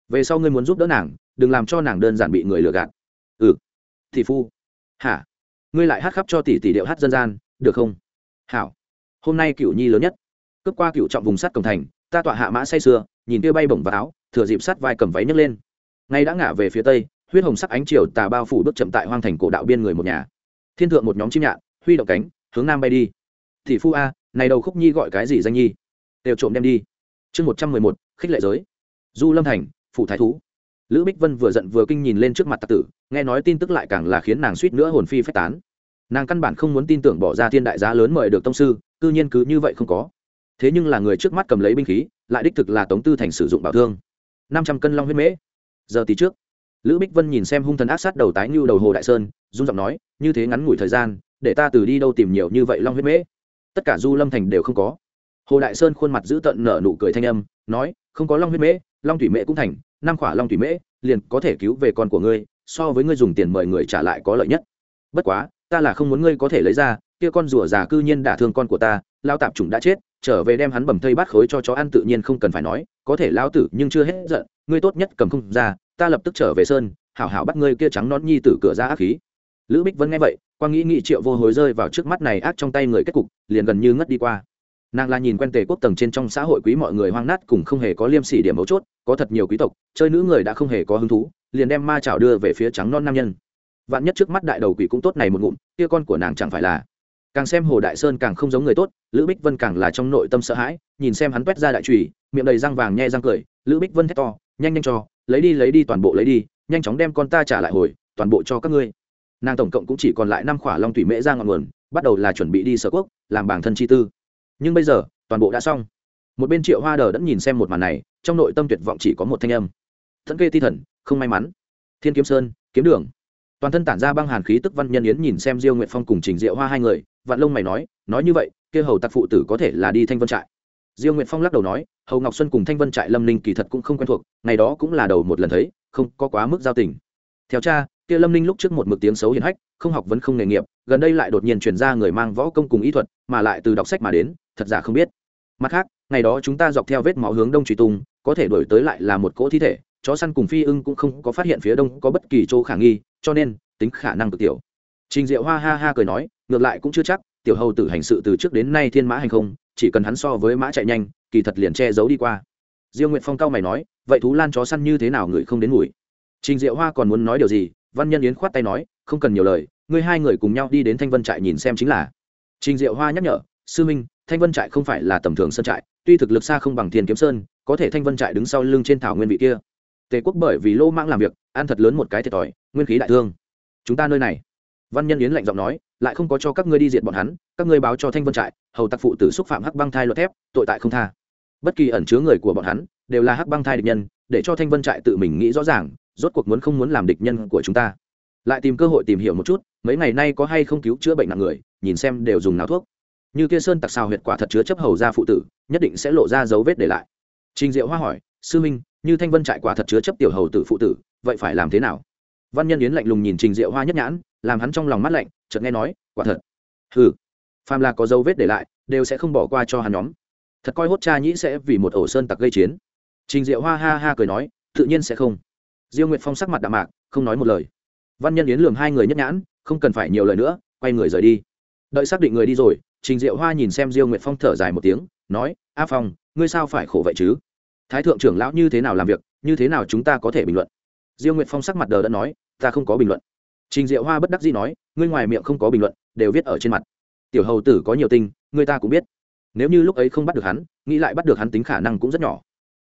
Về sau ngươi muốn giúp đỡ nàng, đừng làm cho nàng đơn giản bị người lừa gạt. Ừ. Thì phu. Hả? Ngươi lại hát khắp cho tỷ tỷ điệu hát dân gian, được không? Hảo. Hôm nay cựu nhi lớn nhất. Cướp qua cựu trọng vùng sắt cổng thành, ta tọa hạ mã say sưa, nhìn kia bay bổng vào áo, thừa dịp sắt vai cầm váy nhấc lên. Ngay đã ngả về phía tây, huyết hồng sắc ánh chiều tà bao phủ bước chậm tại hoang thành cổ đạo biên người một nhà. Thiên thượng một nhóm chim nhạn, huy động cánh, hướng nam bay đi. Thị phu a này đầu khúc nhi gọi cái gì danh nhi? Đều trộm đem đi. Chương một trăm mười một, khích lệ giới. Du lâm thành, phủ thái thú. Lữ bích vân vừa giận vừa kinh nhìn lên trước mặt tạ tử, nghe nói tin tức lại càng là khiến nàng suýt nữa hồn phi phách tán. Nàng căn bản không muốn tin tưởng bỏ ra thiên đại giá lớn mời được tông sư, cư nhiên cứ như vậy không có. Thế nhưng là người trước mắt cầm lấy binh khí, lại đích thực là tống tư thành sử dụng bảo thương. Năm trăm cân long huyết mễ. Giờ tí trước. Lữ bích vân nhìn xem hung thần ác sát đầu tái như đầu hồ đại sơn dung giọng nói, như thế ngắn ngủi thời gian, để ta từ đi đâu tìm nhiều như vậy long huyết mễ? Tất cả du lâm thành đều không có. Hồ đại sơn khuôn mặt giữ tận nở nụ cười thanh âm, nói, không có long huyết mễ, long thủy mễ cũng thành, năm khỏa long thủy mễ, liền có thể cứu về con của ngươi, so với ngươi dùng tiền mời người trả lại có lợi nhất. Bất quá, ta là không muốn ngươi có thể lấy ra, kia con rùa già cư nhiên đả thương con của ta lao tạp chủng đã chết, trở về đem hắn bầm thây bát khối cho chó ăn tự nhiên không cần phải nói, có thể lao tử nhưng chưa hết giận, ngươi tốt nhất cầm không ra, ta lập tức trở về sơn, hảo hảo bắt ngươi kia trắng nón nhi tử cửa ra ác khí lữ bích Vân nghe vậy, quang nghĩ nghị triệu vô hối rơi vào trước mắt này ác trong tay người kết cục, liền gần như ngất đi qua. Nàng là nhìn quen tề quốc tầng trên trong xã hội quý mọi người hoang nát cùng không hề có liêm sỉ điểm mấu chốt, có thật nhiều quý tộc, chơi nữ người đã không hề có hứng thú, liền đem ma chảo đưa về phía trắng non nam nhân. Vạn nhất trước mắt đại đầu quỷ cũng tốt này một ngụm, kia con của nàng chẳng phải là. Càng xem hồ đại sơn càng không giống người tốt, lữ bích vân càng là trong nội tâm sợ hãi, nhìn xem hắn quét ra đại trùy, miệng đầy răng vàng nhe răng cười, lữ bích vân thét to, nhanh nhanh cho, lấy đi lấy đi, toàn bộ lấy đi, nhanh chóng đem con ta trả lại hồi, toàn bộ cho các ngươi nàng tổng cộng cũng chỉ còn lại năm khỏa long thủy mễ ra ngọn nguồn, bắt đầu là chuẩn bị đi sở quốc, làm bảng thân chi tư. Nhưng bây giờ, toàn bộ đã xong. Một bên triệu hoa đờ đẫn nhìn xem một màn này, trong nội tâm tuyệt vọng chỉ có một thanh âm. Thân kê ti thần, không may mắn. Thiên kiếm sơn, kiếm đường. Toàn thân tản ra băng hàn khí tức văn nhân yến nhìn xem diêu nguyện phong cùng trình diệu hoa hai người vạn lông mày nói nói như vậy, kia hầu tặc phụ tử có thể là đi thanh vân trại. Diêu nguyện phong lắc đầu nói, hầu ngọc xuân cùng thanh vân trại lâm ninh kỳ thật cũng không quen thuộc, ngày đó cũng là đầu một lần thấy, không có quá mức giao tình. Theo cha kia lâm ninh lúc trước một mực tiếng xấu hiển hách, không học vấn không nghề nghiệp, gần đây lại đột nhiên chuyển ra người mang võ công cùng ý thuật, mà lại từ đọc sách mà đến, thật giả không biết. Mặt khác, ngày đó chúng ta dọc theo vết máu hướng đông truy tung, có thể đổi tới lại là một cỗ thi thể, chó săn cùng phi ưng cũng không có phát hiện phía đông có bất kỳ chỗ khả nghi, cho nên, tính khả năng cực tiểu. Trình diệu hoa ha ha cười nói, ngược lại cũng chưa chắc, tiểu hầu tử hành sự từ trước đến nay thiên mã hành không, chỉ cần hắn so với mã chạy nhanh, kỳ thật liền che giấu đi qua. Diêu nguyệt phong cao mày nói, vậy thú lan chó săn như thế nào người không đến mùi trình diệu hoa còn muốn nói điều gì văn nhân yến khoát tay nói, không cần nhiều lời, ngươi hai người cùng nhau đi đến thanh vân trại nhìn xem chính là. Trình diệu hoa nhắc nhở, sư minh, thanh vân trại không phải là tầm thường sơn trại, tuy thực lực xa không bằng thiên kiếm sơn, có thể thanh vân trại đứng sau lưng trên thảo nguyên vị kia. Tề quốc bởi vì lô mãng làm việc, ăn thật lớn một cái thiệt thòi, nguyên khí đại thương. Chúng ta nơi này. Văn nhân yến lạnh giọng nói, lại không có cho các ngươi đi diệt bọn hắn, các ngươi báo cho thanh vân trại, hầu tặc phụ tử xúc phạm hắc băng thai luật thép, tội tại không tha. Bất kỳ ẩn chứa người của bọn hắn, đều là hắc băng thai địch nhân, để cho thanh vân trại tự mình nghĩ rõ ràng rốt cuộc muốn không muốn làm địch nhân của chúng ta. Lại tìm cơ hội tìm hiểu một chút, mấy ngày nay có hay không cứu chữa bệnh nặng người, nhìn xem đều dùng nào thuốc. Như kia sơn tặc xào huyệt quả thật chứa chấp hầu ra phụ tử, nhất định sẽ lộ ra dấu vết để lại. Trình diệu hoa hỏi, sư minh, như thanh vân trại quả thật chứa chấp tiểu hầu tử phụ tử, vậy phải làm thế nào? Văn nhân yến lạnh lùng nhìn trình diệu hoa nhất nhãn, làm hắn trong lòng mắt lạnh, chợt nghe nói, quả thật. Hừ, phàm là có dấu vết để lại, đều sẽ không bỏ qua cho hắn nhóm. Thật coi hốt cha nhĩ sẽ vì một ổ sơn tặc gây chiến. Trình diệu hoa ha ha cười nói, tự nhiên sẽ không diêu nguyệt phong sắc mặt đạm mạc, không nói một lời. Văn nhân yến lường hai người nhất nhãn, không cần phải nhiều lời nữa, quay người rời đi. Đợi xác định người đi rồi, trình diệu hoa nhìn xem diêu nguyệt phong thở dài một tiếng, nói, a phong, ngươi sao phải khổ vậy chứ? Thái thượng trưởng lão như thế nào làm việc, như thế nào chúng ta có thể bình luận? Diêu nguyệt phong sắc mặt đờ đã nói, ta không có bình luận. Trình diệu hoa bất đắc dĩ nói, ngươi ngoài miệng không có bình luận, đều viết ở trên mặt. Tiểu hầu tử có nhiều tinh người ta cũng biết. Nếu như lúc ấy không bắt được hắn, nghĩ lại bắt được hắn tính khả năng cũng rất nhỏ.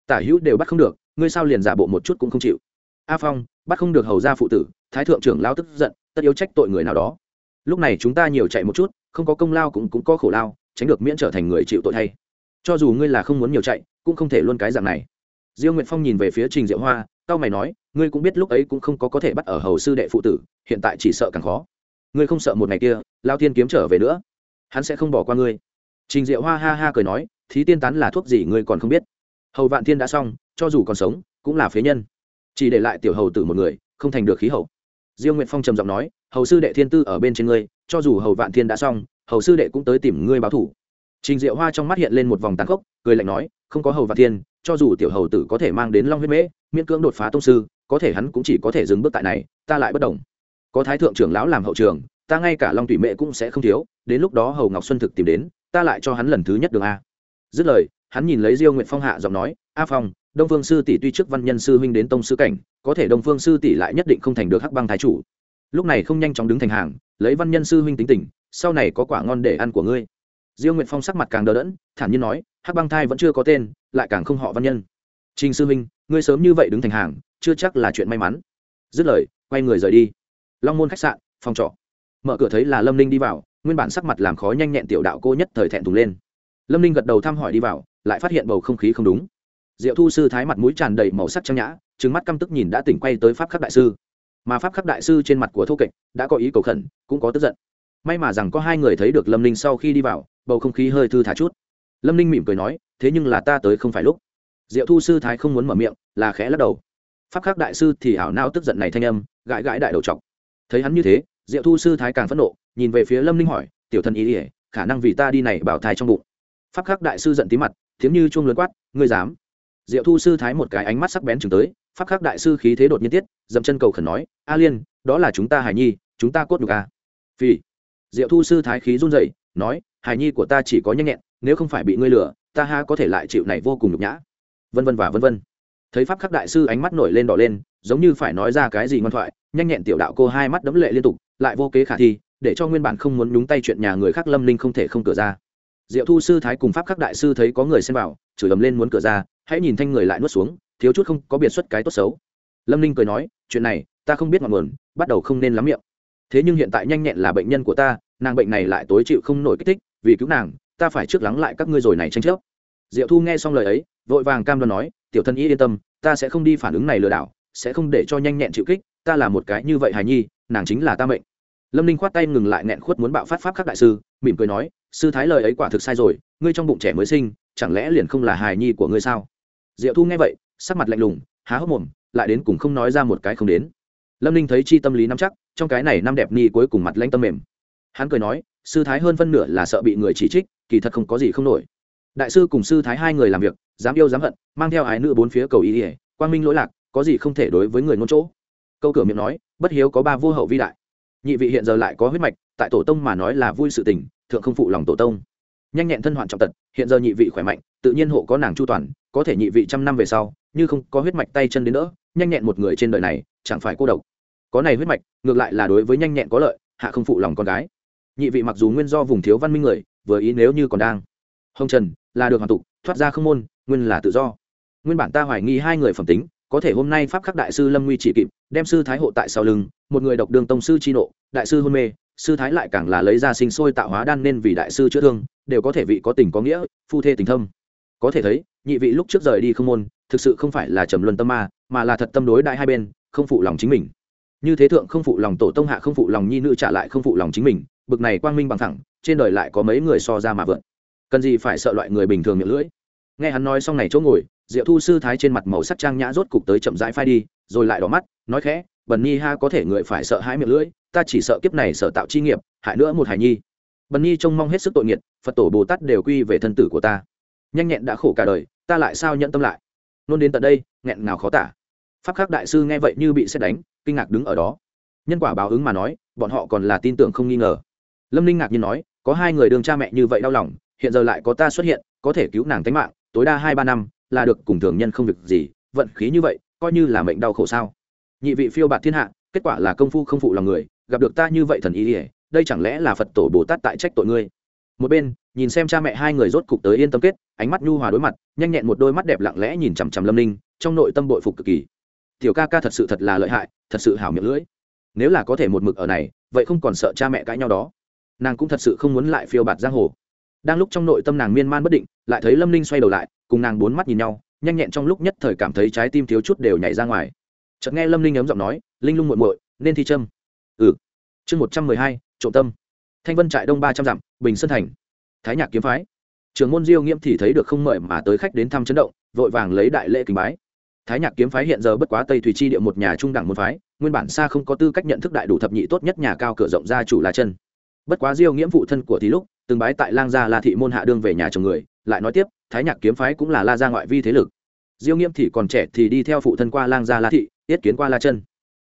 Tả hữu đều bắt không được, ngươi sao liền giả bộ một chút cũng không chịu? A phong, bắt không được hầu ra phụ tử, thái thượng trưởng lao tức giận, tất yếu trách tội người nào đó. Lúc này chúng ta nhiều chạy một chút, không có công lao cũng cũng có khổ lao, tránh được miễn trở thành người chịu tội thay. Cho dù ngươi là không muốn nhiều chạy, cũng không thể luôn cái dạng này. Diêu nguyệt phong nhìn về phía trình diệu hoa tao mày nói, ngươi cũng biết lúc ấy cũng không có có thể bắt ở hầu sư đệ phụ tử, hiện tại chỉ sợ càng khó. Ngươi không sợ một ngày kia, lao thiên kiếm trở về nữa. Hắn sẽ không bỏ qua ngươi. Trình diệu hoa ha ha cười nói, thí tiên tán là thuốc gì ngươi còn không biết. Hầu vạn thiên đã xong, cho dù còn sống, cũng là phế nhân chỉ để lại tiểu hầu tử một người, không thành được khí hậu. Diêu nguyệt phong trầm giọng nói, hầu sư đệ thiên tư ở bên trên ngươi, cho dù hầu vạn thiên đã xong, hầu sư đệ cũng tới tìm ngươi báo thủ. Trình diệu hoa trong mắt hiện lên một vòng tàn khốc, cười lạnh nói, không có hầu vạn thiên, cho dù tiểu hầu tử có thể mang đến long huyết mễ, miễn cưỡng đột phá tông sư, có thể hắn cũng chỉ có thể dừng bước tại này, ta lại bất đồng có thái thượng trưởng lão làm hậu trường, ta ngay cả long thủy mễ cũng sẽ không thiếu, đến lúc đó hầu ngọc xuân thực tìm đến, ta lại cho hắn lần thứ nhất đường a. Dứt lời, hắn nhìn lấy diêu nguyện phong hạ giọng nói, a phong đông phương sư tỷ tuy trước văn nhân sư huynh đến tông sư cảnh, có thể đông phương sư tỷ lại nhất định không thành được hắc băng thái chủ. Lúc này không nhanh chóng đứng thành hàng, lấy văn nhân sư huynh tính tình, sau này có quả ngon để ăn của ngươi. Diêu nguyện phong sắc mặt càng đờ đẫn, thản nhiên nói, hắc băng thai vẫn chưa có tên, lại càng không họ văn nhân. Trình sư huynh, ngươi sớm như vậy đứng thành hàng, chưa chắc là chuyện may mắn. Dứt lời, quay người rời đi. Long môn khách sạn, phòng trọ. Mở cửa thấy là lâm ninh đi vào, nguyên bản sắc mặt làm khó nhanh nhẹn tiểu đạo cô nhất thời thẹn thùng lên. Lâm ninh gật đầu thăm hỏi đi vào, lại phát hiện bầu không khí không đúng diệu thu sư thái mặt mũi tràn đầy màu sắc trang nhã trứng mắt căm tức nhìn đã tỉnh quay tới pháp khắc đại sư. Mà pháp khắc đại sư trên mặt của thô kệch đã có ý cầu khẩn, cũng có tức giận. May mà rằng có hai người thấy được lâm ninh sau khi đi vào, bầu không khí hơi thư thả chút. Lâm ninh mỉm cười nói, thế nhưng là ta tới không phải lúc. Diệu thu sư thái không muốn mở miệng, là khẽ lắc đầu. Pháp khắc đại sư thì ảo nao tức giận này thanh âm, gãi gãi đại đầu chọc. Thấy hắn như thế, diệu thu sư thái càng phẫn nộ, nhìn về phía lâm ninh hỏi, tiểu thần ý ỉa khả năng vì ta đi này bảo thai trong bụng. Pháp khắc đại sư giận tí mặt, tiếng như chuông lớn quát, ngươi dám? Diệu thu sư thái một cái ánh mắt sắc bén chừng tới pháp khắc đại sư khí thế đột nhiên tiết dậm chân cầu khẩn nói a liên đó là chúng ta hải nhi chúng ta cốt được a à? diệu thu sư thái khí run rẩy, nói hải nhi của ta chỉ có nhanh nhẹn nếu không phải bị ngươi lừa ta ha có thể lại chịu này vô cùng nhục nhã. Vân vân và vân vân. Thấy pháp khắc đại sư ánh mắt nổi lên đỏ lên giống như phải nói ra cái gì ngoan thoại nhanh nhẹn tiểu đạo cô hai mắt đấm lệ liên tục lại vô kế khả thi để cho nguyên bản không muốn nhúng tay chuyện nhà người khác lâm linh không thể không cửa ra. Diệu thu sư thái cùng pháp khắc đại sư thấy có người xem vào chửi ầm lên muốn cửa ra hãy nhìn thanh người lại nuốt xuống, thiếu chút không có biệt xuất cái tốt xấu. Lâm ninh cười nói, chuyện này, ta không biết ngọn nguồn, bắt đầu không nên lắm miệng. Thế nhưng hiện tại nhanh nhẹn là bệnh nhân của ta, nàng bệnh này lại tối chịu không nổi kích thích, vì cứu nàng, ta phải trước lắng lại các ngươi rồi này tranh chấp. Diệu thu nghe xong lời ấy, vội vàng cam đoan nói, tiểu thân y yên tâm, ta sẽ không đi phản ứng này lừa đảo, sẽ không để cho nhanh nhẹn chịu kích, ta là một cái như vậy hài nhi, nàng chính là ta mệnh. Lâm ninh khoát tay ngừng lại nghẹn khuất muốn bạo phát pháp các đại sư, mỉm cười nói, sư thái lời ấy quả thực sai rồi, ngươi trong bụng trẻ mới sinh, chẳng lẽ liền không là hài nhi của ngươi sao? Diệu thu nghe vậy, sắc mặt lạnh lùng, há hốc mồm, lại đến cùng không nói ra một cái không đến. Lâm ninh thấy chi tâm lý nắm chắc, trong cái này năm đẹp ni cuối cùng mặt lanh tâm mềm. Hắn cười nói, sư thái hơn phân nửa là sợ bị người chỉ trích, kỳ thật không có gì không nổi. Đại sư cùng sư thái hai người làm việc, dám yêu dám hận, mang theo ái nữ bốn phía cầu ý ỉa quang minh lỗi lạc, có gì không thể đối với người ngôn chỗ. Câu cửa miệng nói, bất hiếu có ba vô hậu vi đại. Nhị vị hiện giờ lại có huyết mạch, tại tổ tông mà nói là vui sự tình, thượng không phụ lòng tổ tông nhanh nhẹn thân hoạn trọng tật hiện giờ nhị vị khỏe mạnh tự nhiên hộ có nàng chu toàn có thể nhị vị trăm năm về sau như không có huyết mạch tay chân đến nữa, nhanh nhẹn một người trên đời này chẳng phải cô độc. Có này huyết mạch ngược lại là đối với nhanh nhẹn có lợi hạ không phụ lòng con gái. Nhị vị mặc dù nguyên do vùng thiếu văn minh người vừa ý nếu như còn đang. Hồng trần là được hoàn tục thoát ra không môn nguyên là tự do. Nguyên bản ta hoài nghi hai người phẩm tính có thể hôm nay pháp khắc đại sư lâm nguy chỉ kịp đem sư thái hộ tại sau lưng một người độc đường tông sư chi nộ đại sư hôn mê sư thái lại càng là lấy ra sinh sôi tạo hóa đan nên vì đại sư chữa thương, đều có thể vị có tình có nghĩa, phu thê tình thâm. Có thể thấy, nhị vị lúc trước rời đi không môn, thực sự không phải là trầm luân tâm ma, mà là thật tâm đối đại hai bên, không phụ lòng chính mình. Như thế thượng không phụ lòng tổ tông hạ không phụ lòng nhi nữ trả lại không phụ lòng chính mình, bực này quang minh bằng thẳng, trên đời lại có mấy người so ra mà vượn. Cần gì phải sợ loại người bình thường miệng lưỡi? Nghe hắn nói xong này chỗ ngồi, diệu thu sư thái trên mặt màu sắc trang nhã rốt cục tới chậm rãi phai đi, rồi lại đỏ mắt, nói khẽ, bần nhi ha có thể người phải sợ hãi miệng lưỡi ta chỉ sợ kiếp này sợ tạo chi nghiệp, hại nữa một hài nhi. Bần nhi trông mong hết sức tội nghiệt, phật tổ bồ tát đều quy về thân tử của ta. Nhanh nhẹn đã khổ cả đời, ta lại sao nhận tâm lại? Nôn đến tận đây, nghẹn nào khó tả. Pháp khắc đại sư nghe vậy như bị xét đánh, kinh ngạc đứng ở đó. Nhân quả báo ứng mà nói, bọn họ còn là tin tưởng không nghi ngờ. Lâm ninh ngạc nhiên nói, có hai người đường cha mẹ như vậy đau lòng, hiện giờ lại có ta xuất hiện, có thể cứu nàng tính mạng, tối đa hai ba năm, là được cùng thường nhân không việc gì, vận khí như vậy, coi như là mệnh đau khổ sao. Nhị vị phiêu bạt thiên hạ, kết quả là công phu không phụ lòng người gặp được ta như vậy thần ý ỉa, đây chẳng lẽ là phật tổ bồ tát tại trách tội ngươi? Một bên, nhìn xem cha mẹ hai người rốt cục tới yên tâm kết, ánh mắt nhu hòa đối mặt, nhanh nhẹn một đôi mắt đẹp lặng lẽ nhìn chằm chằm lâm ninh, trong nội tâm bội phục cực kỳ. Tiểu ca ca thật sự thật là lợi hại, thật sự hảo miệng lưỡi. Nếu là có thể một mực ở này, vậy không còn sợ cha mẹ cãi nhau đó. Nàng cũng thật sự không muốn lại phiêu bạt giang hồ. Đang lúc trong nội tâm nàng miên man bất định, lại thấy lâm ninh xoay đầu lại, cùng nàng bốn mắt nhìn nhau, nhanh nhẹn trong lúc nhất thời cảm thấy trái tim thiếu chút đều nhảy ra ngoài. Chợt nghe lâm ninh ấm giọng nói, linh lung muội muội, nên thi trâm ừ. Chương một trăm mười hai, trộm tâm. Thanh vân trại đông ba trăm dặm, bình sơn thành. Thái nhạc kiếm phái. Trường môn diêu nghiễm thì thấy được không mời mà tới khách đến thăm chấn động, vội vàng lấy đại lễ kính bái. Thái nhạc kiếm phái hiện giờ bất quá tây thủy chi địa một nhà trung đẳng môn phái, nguyên bản xa không có tư cách nhận thức đại đủ thập nhị tốt nhất nhà cao cửa rộng gia chủ là chân. Bất quá diêu nghiễm phụ thân của thì lúc, từng bái tại lang gia la thị môn hạ đương về nhà chồng người, lại nói tiếp, thái nhạc kiếm phái cũng là la gia ngoại vi thế lực. Diêu nghiễm thì còn trẻ thì đi theo phụ thân qua lang gia la thị, yết kiến qua la chân.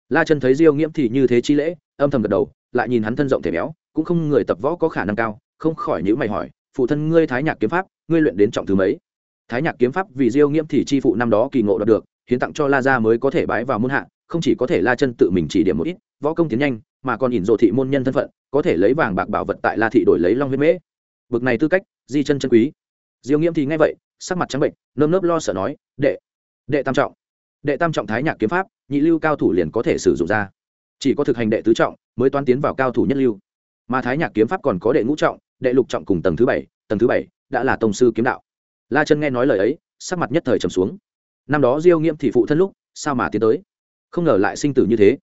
La chân thấy diêu nghiễm thì như thế chi lễ âm thầm gật đầu, lại nhìn hắn thân rộng thể béo, cũng không người tập võ có khả năng cao, không khỏi nhữ mày hỏi, phụ thân ngươi thái nhạc kiếm pháp, ngươi luyện đến trọng thứ mấy? Thái nhạc kiếm pháp vì diêu nghiễm thì chi phụ năm đó kỳ ngộ đạt được, hiến tặng cho la gia mới có thể bái vào môn hạ, không chỉ có thể la chân tự mình chỉ điểm một ít, võ công tiến nhanh, mà còn ỉn dộ thị môn nhân thân phận, có thể lấy vàng bạc bảo vật tại la thị đổi lấy long huyết mễ. Bực này tư cách, di chân chân quý. Diêu nghiễm thì nghe vậy, sắc mặt trắng bệnh, nơm nớp lo sợ nói, đệ đệ tam trọng, đệ tam trọng thái nhạc kiếm pháp, nhị lưu cao thủ liền có thể sử dụng ra chỉ có thực hành đệ tứ trọng mới toán tiến vào cao thủ nhất lưu. Mà thái nhạc kiếm pháp còn có đệ ngũ trọng, đệ lục trọng cùng tầng thứ bảy, tầng thứ bảy đã là tông sư kiếm đạo. La chân nghe nói lời ấy, sắc mặt nhất thời trầm xuống. Năm đó diêu nghiễm thì phụ thân lúc, sao mà tiến tới? Không ngờ lại sinh tử như thế.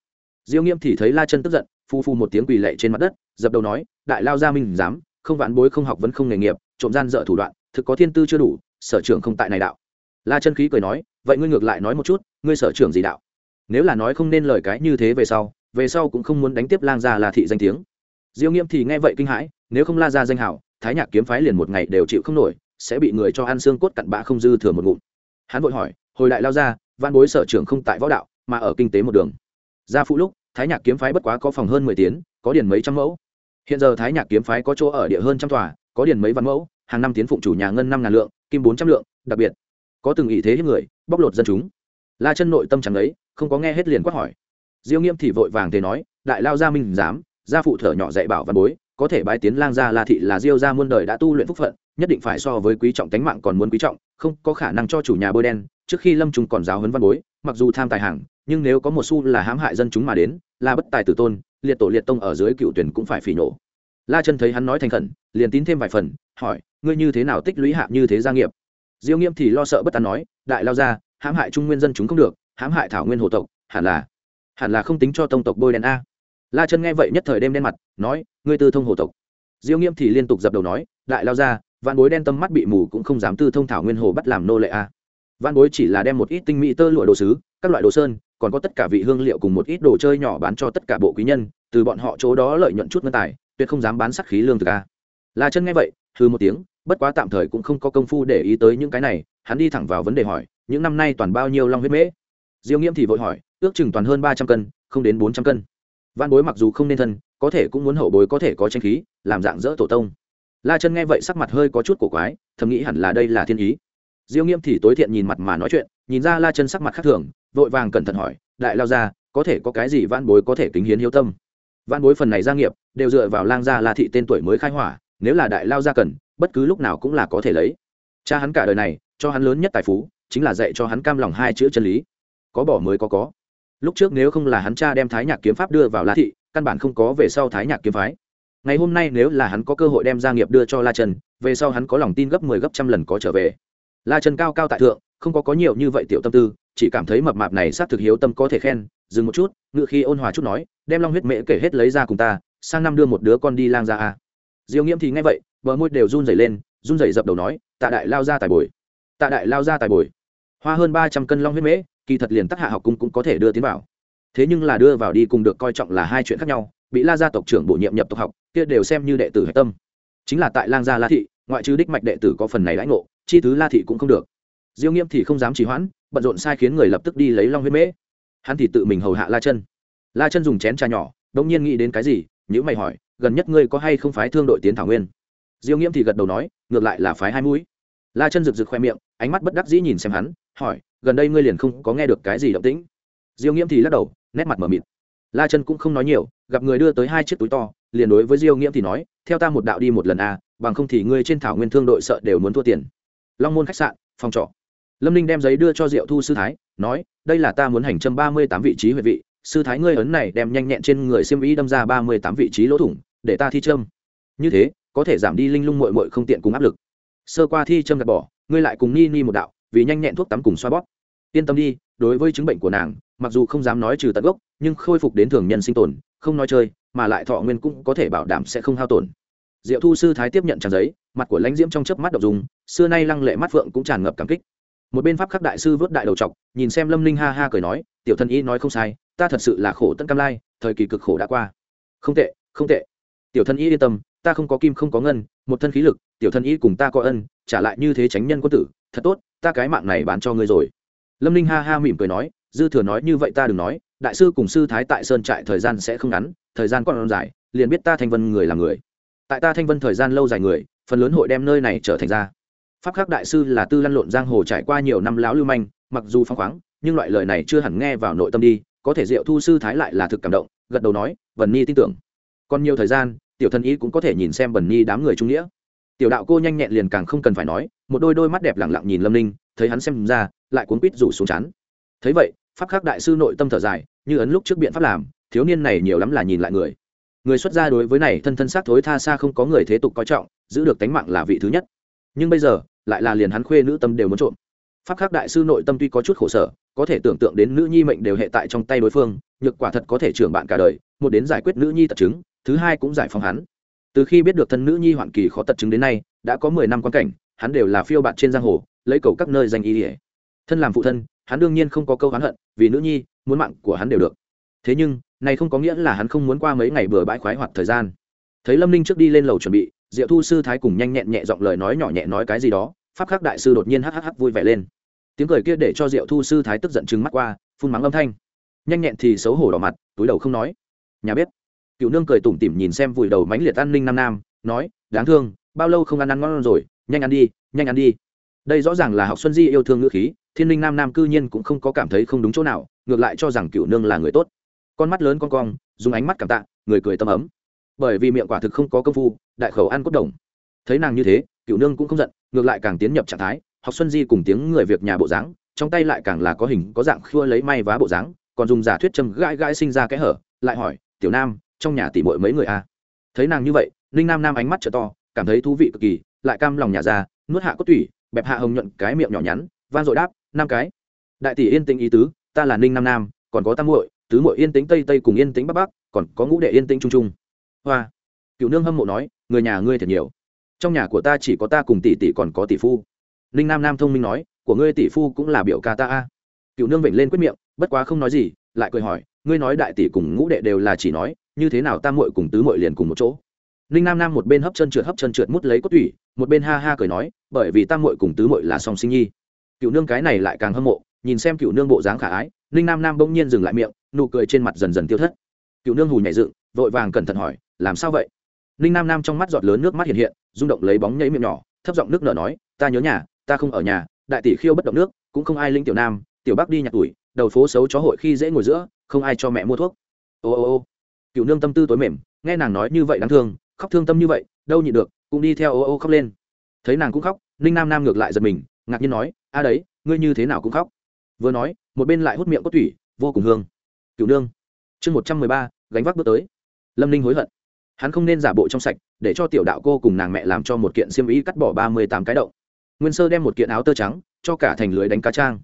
Diêu nghiễm thì thấy la chân tức giận, phu phu một tiếng quỳ lệ trên mặt đất, dập đầu nói, đại lao gia minh dám, không vạn bối không học vẫn không nghề nghiệp, trộm gian dở thủ đoạn, thực có thiên tư chưa đủ, sở trường không tại này đạo. La chân khí cười nói, vậy ngươi ngược lại nói một chút, ngươi sở trường gì đạo? Nếu là nói không nên lời cái như thế về sau về sau cũng không muốn đánh tiếp lang gia là thị danh tiếng. Diêu nghiễm thì nghe vậy kinh hãi, nếu không la ra danh hảo, thái nhạc kiếm phái liền một ngày đều chịu không nổi, sẽ bị người cho ăn xương cốt cặn bã không dư thừa một ngụm. Hắn vội hỏi, hồi đại lao ra văn bối sở trưởng không tại võ đạo, mà ở kinh tế một đường. Gia phụ lúc, thái nhạc kiếm phái bất quá có phòng hơn mười tiến, có điền mấy trăm mẫu. Hiện giờ thái nhạc kiếm phái có chỗ ở địa hơn trăm tòa, có điền mấy văn mẫu, hàng năm tiến phụng chủ nhà ngân năm ngàn lượng, kim bốn trăm lượng, đặc biệt. Có từng ý thế hiếp người, bóc lột dân chúng. La chân nội tâm chẳng đấy không có nghe hết liền quát hỏi diêu nghiêm thì vội vàng thế nói, đại lao gia minh dám gia phụ thở nhỏ dạy bảo văn bối, có thể bái tiến lang gia la thị là diêu gia muôn đời đã tu luyện phúc phận, nhất định phải so với quý trọng tánh mạng còn muốn quý trọng, không có khả năng cho chủ nhà bôi đen, trước khi lâm Trung còn giáo huấn văn bối, mặc dù tham tài hàng nhưng nếu có một xu là hãm hại dân chúng mà đến, là bất tài tử tôn, liệt tổ liệt tông ở dưới cựu tuyển cũng phải phỉ nổ. La chân thấy hắn nói thành khẩn, liền tín thêm vài phần, hỏi, ngươi như thế nào tích lũy hạ như thế gia nghiệp? Diêu nghiêm thì lo sợ bất an nói, đại lao ra hãm hại trung nguyên dân chúng không được, hãm hại thảo nguyên hồ tộc, hẳn là hẳn là không tính cho tông tộc bôi đen a. La chân nghe vậy nhất thời đêm đen mặt, nói, ngươi tư thông hồ tộc. Diêu nghiêm thì liên tục dập đầu nói, đại lao ra văn bối đen tâm mắt bị mù cũng không dám tư thông thảo nguyên hồ bắt làm nô lệ a. Văn bối chỉ là đem một ít tinh mỹ tơ lụa đồ sứ, các loại đồ sơn, còn có tất cả vị hương liệu cùng một ít đồ chơi nhỏ bán cho tất cả bộ quý nhân, từ bọn họ chỗ đó lợi nhuận chút ngân tài, tuyệt không dám bán sắc khí lương thực a. La chân nghe vậy hư một tiếng, bất quá tạm thời cũng không có công phu để ý tới những cái này, hắn đi thẳng vào vấn đề hỏi, những năm nay toàn bao nhiêu long huyết mễ? Diêu nghiêm thì vội hỏi ước chừng toàn hơn ba trăm cân, không đến bốn trăm cân. Văn bối mặc dù không nên thân, có thể cũng muốn hậu bối có thể có tranh khí, làm dạng dỡ tổ tông. La chân nghe vậy sắc mặt hơi có chút cổ quái, thầm nghĩ hẳn là đây là thiên ý. Diêu nghiêm thì tối thiện nhìn mặt mà nói chuyện, nhìn ra la chân sắc mặt khác thường, vội vàng cẩn thận hỏi, đại lao gia, có thể có cái gì van bối có thể kính hiến hiếu tâm? Van bối phần này gia nghiệp, đều dựa vào lang gia la thị tên tuổi mới khai hỏa, nếu là đại lao gia cần, bất cứ lúc nào cũng là có thể lấy. Cha hắn cả đời này, cho hắn lớn nhất tài phú, chính là dạy cho hắn cam lòng hai chữ chân lý. Có bỏ mới có có lúc trước nếu không là hắn cha đem thái nhạc kiếm pháp đưa vào la thị, căn bản không có về sau thái nhạc kiếm phái. Ngày hôm nay nếu là hắn có cơ hội đem gia nghiệp đưa cho la trần, về sau hắn có lòng tin gấp mười 10 gấp trăm lần có trở về. La trần cao cao tại thượng, không có có nhiều như vậy tiểu tâm tư, chỉ cảm thấy mập mạp này xác thực hiếu tâm có thể khen, dừng một chút, ngựa khi ôn hòa chút nói, đem long huyết mễ kể hết lấy ra cùng ta, sang năm đưa một đứa con đi lang ra a. Diêu nghiễm thì nghe vậy, bờ môi đều run rẩy lên, run rẩy dập đầu nói, tạ đại lao ra tài bồi. Tạ đại lao ra tài bồi. Hoa hơn ba trăm cân long huyết mễ kỳ thật liền tắc hạ học cung cũng có thể đưa tiến vào. Thế nhưng là đưa vào đi cùng được coi trọng là hai chuyện khác nhau, bị la gia tộc trưởng bổ nhiệm nhập tộc học, kia đều xem như đệ tử hạch tâm. Chính là tại lang gia la thị, ngoại trừ đích mạch đệ tử có phần này lãnh ngộ, chi thứ la thị cũng không được. Diêu nghiêm thì không dám trì hoãn, bận rộn sai khiến người lập tức đi lấy long huyết mễ. Hắn thì tự mình hầu hạ la chân. La chân dùng chén trà nhỏ đông nhiên nghĩ đến cái gì nhữ mày hỏi, gần nhất ngươi có hay không phái thương đội tiến thảo nguyên? Diêu nghiêm thì gật đầu nói, ngược lại là phái hai mũi. La chân rực rực khoe miệng, ánh mắt bất đắc dĩ nhìn xem hắn, hỏi gần đây ngươi liền không có nghe được cái gì động tĩnh. Diêu nghiễm thì lắc đầu, nét mặt m ở mịt. La chân cũng không nói nhiều, gặp người đưa tới hai chiếc túi to, liền đối với diêu nghiễm thì nói, theo ta một đạo đi một lần a bằng không thì ngươi trên thảo nguyên thương đội sợ đều muốn thua tiền. Long môn khách sạn, phòng trọ. Lâm ninh đem giấy đưa cho diệu thu sư thái, nói, đây là ta muốn hành trâm ba mươi tám vị trí huệ vị, sư thái ngươi ấn này đem nhanh nhẹn trên người xiêm ý đâm ra ba mươi tám vị trí lỗ thủng, để ta thi trâm. như thế, có thể giảm đi linh lung mội mội không tiện cùng áp lực. Sơ qua thi trâm gạt bỏ, ngươi lại cùng ni ni một đạo vì nhanh nhẹn thuốc tắm cùng xoa bóp. Yên tâm đi, đối với chứng bệnh của nàng, mặc dù không dám nói trừ tận gốc, nhưng khôi phục đến thường nhân sinh tồn, không nói chơi, mà lại thọ nguyên cũng có thể bảo đảm sẽ không hao tổn. Diệu thu sư thái tiếp nhận trang giấy, mặt của lãnh diễm trong chớp mắt đậu dùng, xưa nay lăng lệ mắt phượng cũng tràn ngập cảm kích. Một bên pháp khắc đại sư vớt đại đầu trọc nhìn xem lâm linh ha ha cười nói, tiểu thân y nói không sai, ta thật sự là khổ tận cam lai, thời kỳ cực khổ đã qua. Không tệ không tệ. Tiểu thân y yên tâm, ta không có kim không có ngân, một thân khí lực tiểu thân y cùng ta có ân, trả lại như thế tránh nhân quân tử, thật tốt, ta cái mạng này bán cho ngươi rồi. Lâm ninh ha ha mỉm cười nói, dư thừa nói như vậy ta đừng nói, đại sư cùng sư thái tại sơn trại thời gian sẽ không ngắn, thời gian còn dài, liền biết ta thanh vân người là người. Tại ta thanh vân thời gian lâu dài người, phần lớn hội đem nơi này trở thành ra. Pháp khắc đại sư là tư lăn lộn giang hồ trải qua nhiều năm láo lưu manh, mặc dù phăng khoáng, nhưng loại lời này chưa hẳn nghe vào nội tâm đi, có thể diệu thu sư thái lại là thực cảm động, gật đầu nói vần ni tin tưởng. Còn nhiều thời gian, tiểu thân ý cũng có thể nhìn xem vần ni đám người trung nghĩa tiểu đạo cô nhanh nhẹn liền càng không cần phải nói, một đôi đôi mắt đẹp lẳng lặng nhìn lâm ninh, thấy hắn xem ra, lại cuốn quýt rủ xuống chán. Thấy vậy, pháp khắc đại sư nội tâm thở dài, như ấn lúc trước biện pháp làm, thiếu niên này nhiều lắm là nhìn lại người. Người xuất gia đối với này thân thân xác thối tha xa không có người thế tục coi trọng, giữ được tánh mạng là vị thứ nhất. Nhưng bây giờ, lại là liền hắn khuê nữ tâm đều muốn trộm. Pháp khắc đại sư nội tâm tuy có chút khổ sở, có thể tưởng tượng đến nữ nhi mệnh đều hệ tại trong tay đối phương, nhược quả thật có thể trưởng bạn cả đời, một đến giải quyết nữ nhi tật chứng, thứ hai cũng giải phóng hắn từ khi biết được thân nữ nhi hoạn kỳ khó tật chứng đến nay, đã có mười năm quan cảnh, hắn đều là phiêu bạt trên giang hồ, lấy cầu các nơi danh y ỉa thân làm phụ thân, hắn đương nhiên không có câu hắn hận, vì nữ nhi, muốn mạng của hắn đều được. Thế nhưng, này không có nghĩa là hắn không muốn qua mấy ngày bừa bãi khoái hoạt thời gian. Thấy lâm ninh trước đi lên lầu chuẩn bị, diệu thu sư thái cùng nhanh nhẹn nhẹ giọng lời nói nhỏ nhẹ nói cái gì đó, pháp khắc đại sư đột nhiên hhh vui vẻ lên. Tiếng cười kia để cho diệu thu sư thái tức giận trừng mắt qua, phun mắng âm thanh. Nhanh nhẹn thì xấu hổ đỏ mặt, túi đầu không nói. Nhà bếp cựu nương cười tủm tỉm nhìn xem vùi đầu mánh liệt an ninh nam nam, nói, đáng thương, bao lâu không ăn ăn ngon rồi, nhanh ăn đi, nhanh ăn đi. Đây rõ ràng là học xuân di yêu thương ngữ khí, thiên linh nam nam cư nhiên cũng không có cảm thấy không đúng chỗ nào, ngược lại cho rằng cựu nương là người tốt. Con mắt lớn con cong, dùng ánh mắt cảm tạ, người cười tâm ấm. Bởi vì miệng quả thực không có công phu, đại khẩu ăn cốt đồng. Thấy nàng như thế cựu nương cũng không giận, ngược lại càng tiến nhập trạng thái, học xuân di cùng tiếng người việc nhà bộ dáng, trong tay lại càng là có hình, có dạng khua lấy may vá bộ dáng, còn dùng giả thuyết châm gãi gãi sinh ra cái hở, lại hỏi, tiểu nam trong nhà tỉ mội mấy người a à? thấy nàng như vậy, ninh nam nam ánh mắt trở to, cảm thấy thú vị cực kỳ, lại cam lòng nhà ra, nuốt hạ cốt tủy, bẹp hạ hồng nhuận cái miệng nhỏ nhắn van dội đáp năm cái. Đại tỷ yên tĩnh ý tứ, ta là ninh nam nam, còn có tam muội, tứ muội yên tĩnh tây tây cùng yên tĩnh bắc bắc, còn có ngũ đệ yên tĩnh trung trung. Hoa. Cựu nương hâm mộ nói, người nhà ngươi thật nhiều. Trong nhà của ta chỉ có ta cùng tỷ tỷ còn có tỷ phu. Ninh nam nam thông minh nói, của ngươi tỷ phu cũng là biểu ca ta a. Cựu nương vểnh lên quyết miệng, bất quá không nói gì, lại cười hỏi, ngươi nói đại tỷ cùng ngũ đệ đều là chỉ nói như thế nào tam muội cùng tứ muội liền cùng một chỗ? Ninh nam nam một bên hấp chân trượt hấp chân trượt mút lấy cốt thủy một bên ha ha cười nói, bởi vì tam muội cùng tứ muội là song sinh nhi. Cựu nương cái này lại càng hâm mộ, nhìn xem cựu nương bộ dáng khả ái, ninh nam nam bỗng nhiên dừng lại miệng, nụ cười trên mặt dần dần tiêu thất. Cựu nương hù nhảy dựng, vội vàng cẩn thận hỏi, làm sao vậy? Ninh nam nam trong mắt giọt lớn nước mắt hiện hiện, rung động lấy bóng nhảy miệng nhỏ, thấp giọng nước nở nói, ta nhớ nhà, ta không ở nhà, đại tỷ khiêu bất động nước, cũng không ai linh tiểu nam, tiểu bắc đi nhặt tuổi, đầu phố xấu chó hội khi dễ ngồi giữa, không ai cho mẹ mua thuốc. Ô ô ô cựu nương tâm tư tối mềm, nghe nàng nói như vậy đáng thương, khóc thương tâm như vậy, đâu nhịn được, cũng đi theo ô ô khóc lên. Thấy nàng cũng khóc, ninh nam nam ngược lại giật mình, ngạc nhiên nói, a đấy, ngươi như thế nào cũng khóc? Vừa nói, một bên lại hút miệng cốt thủy vô cùng hương. Cựu nương. Chương một trăm mười ba, gánh vác bước tới. Lâm ninh hối hận. Hắn không nên giả bộ trong sạch, để cho tiểu đạo cô cùng nàng mẹ làm cho một kiện xiêm ý cắt bỏ ba mươi tám cái động nguyên sơ đem một kiện áo tơ trắng, cho cả thành lưới đánh cá trang.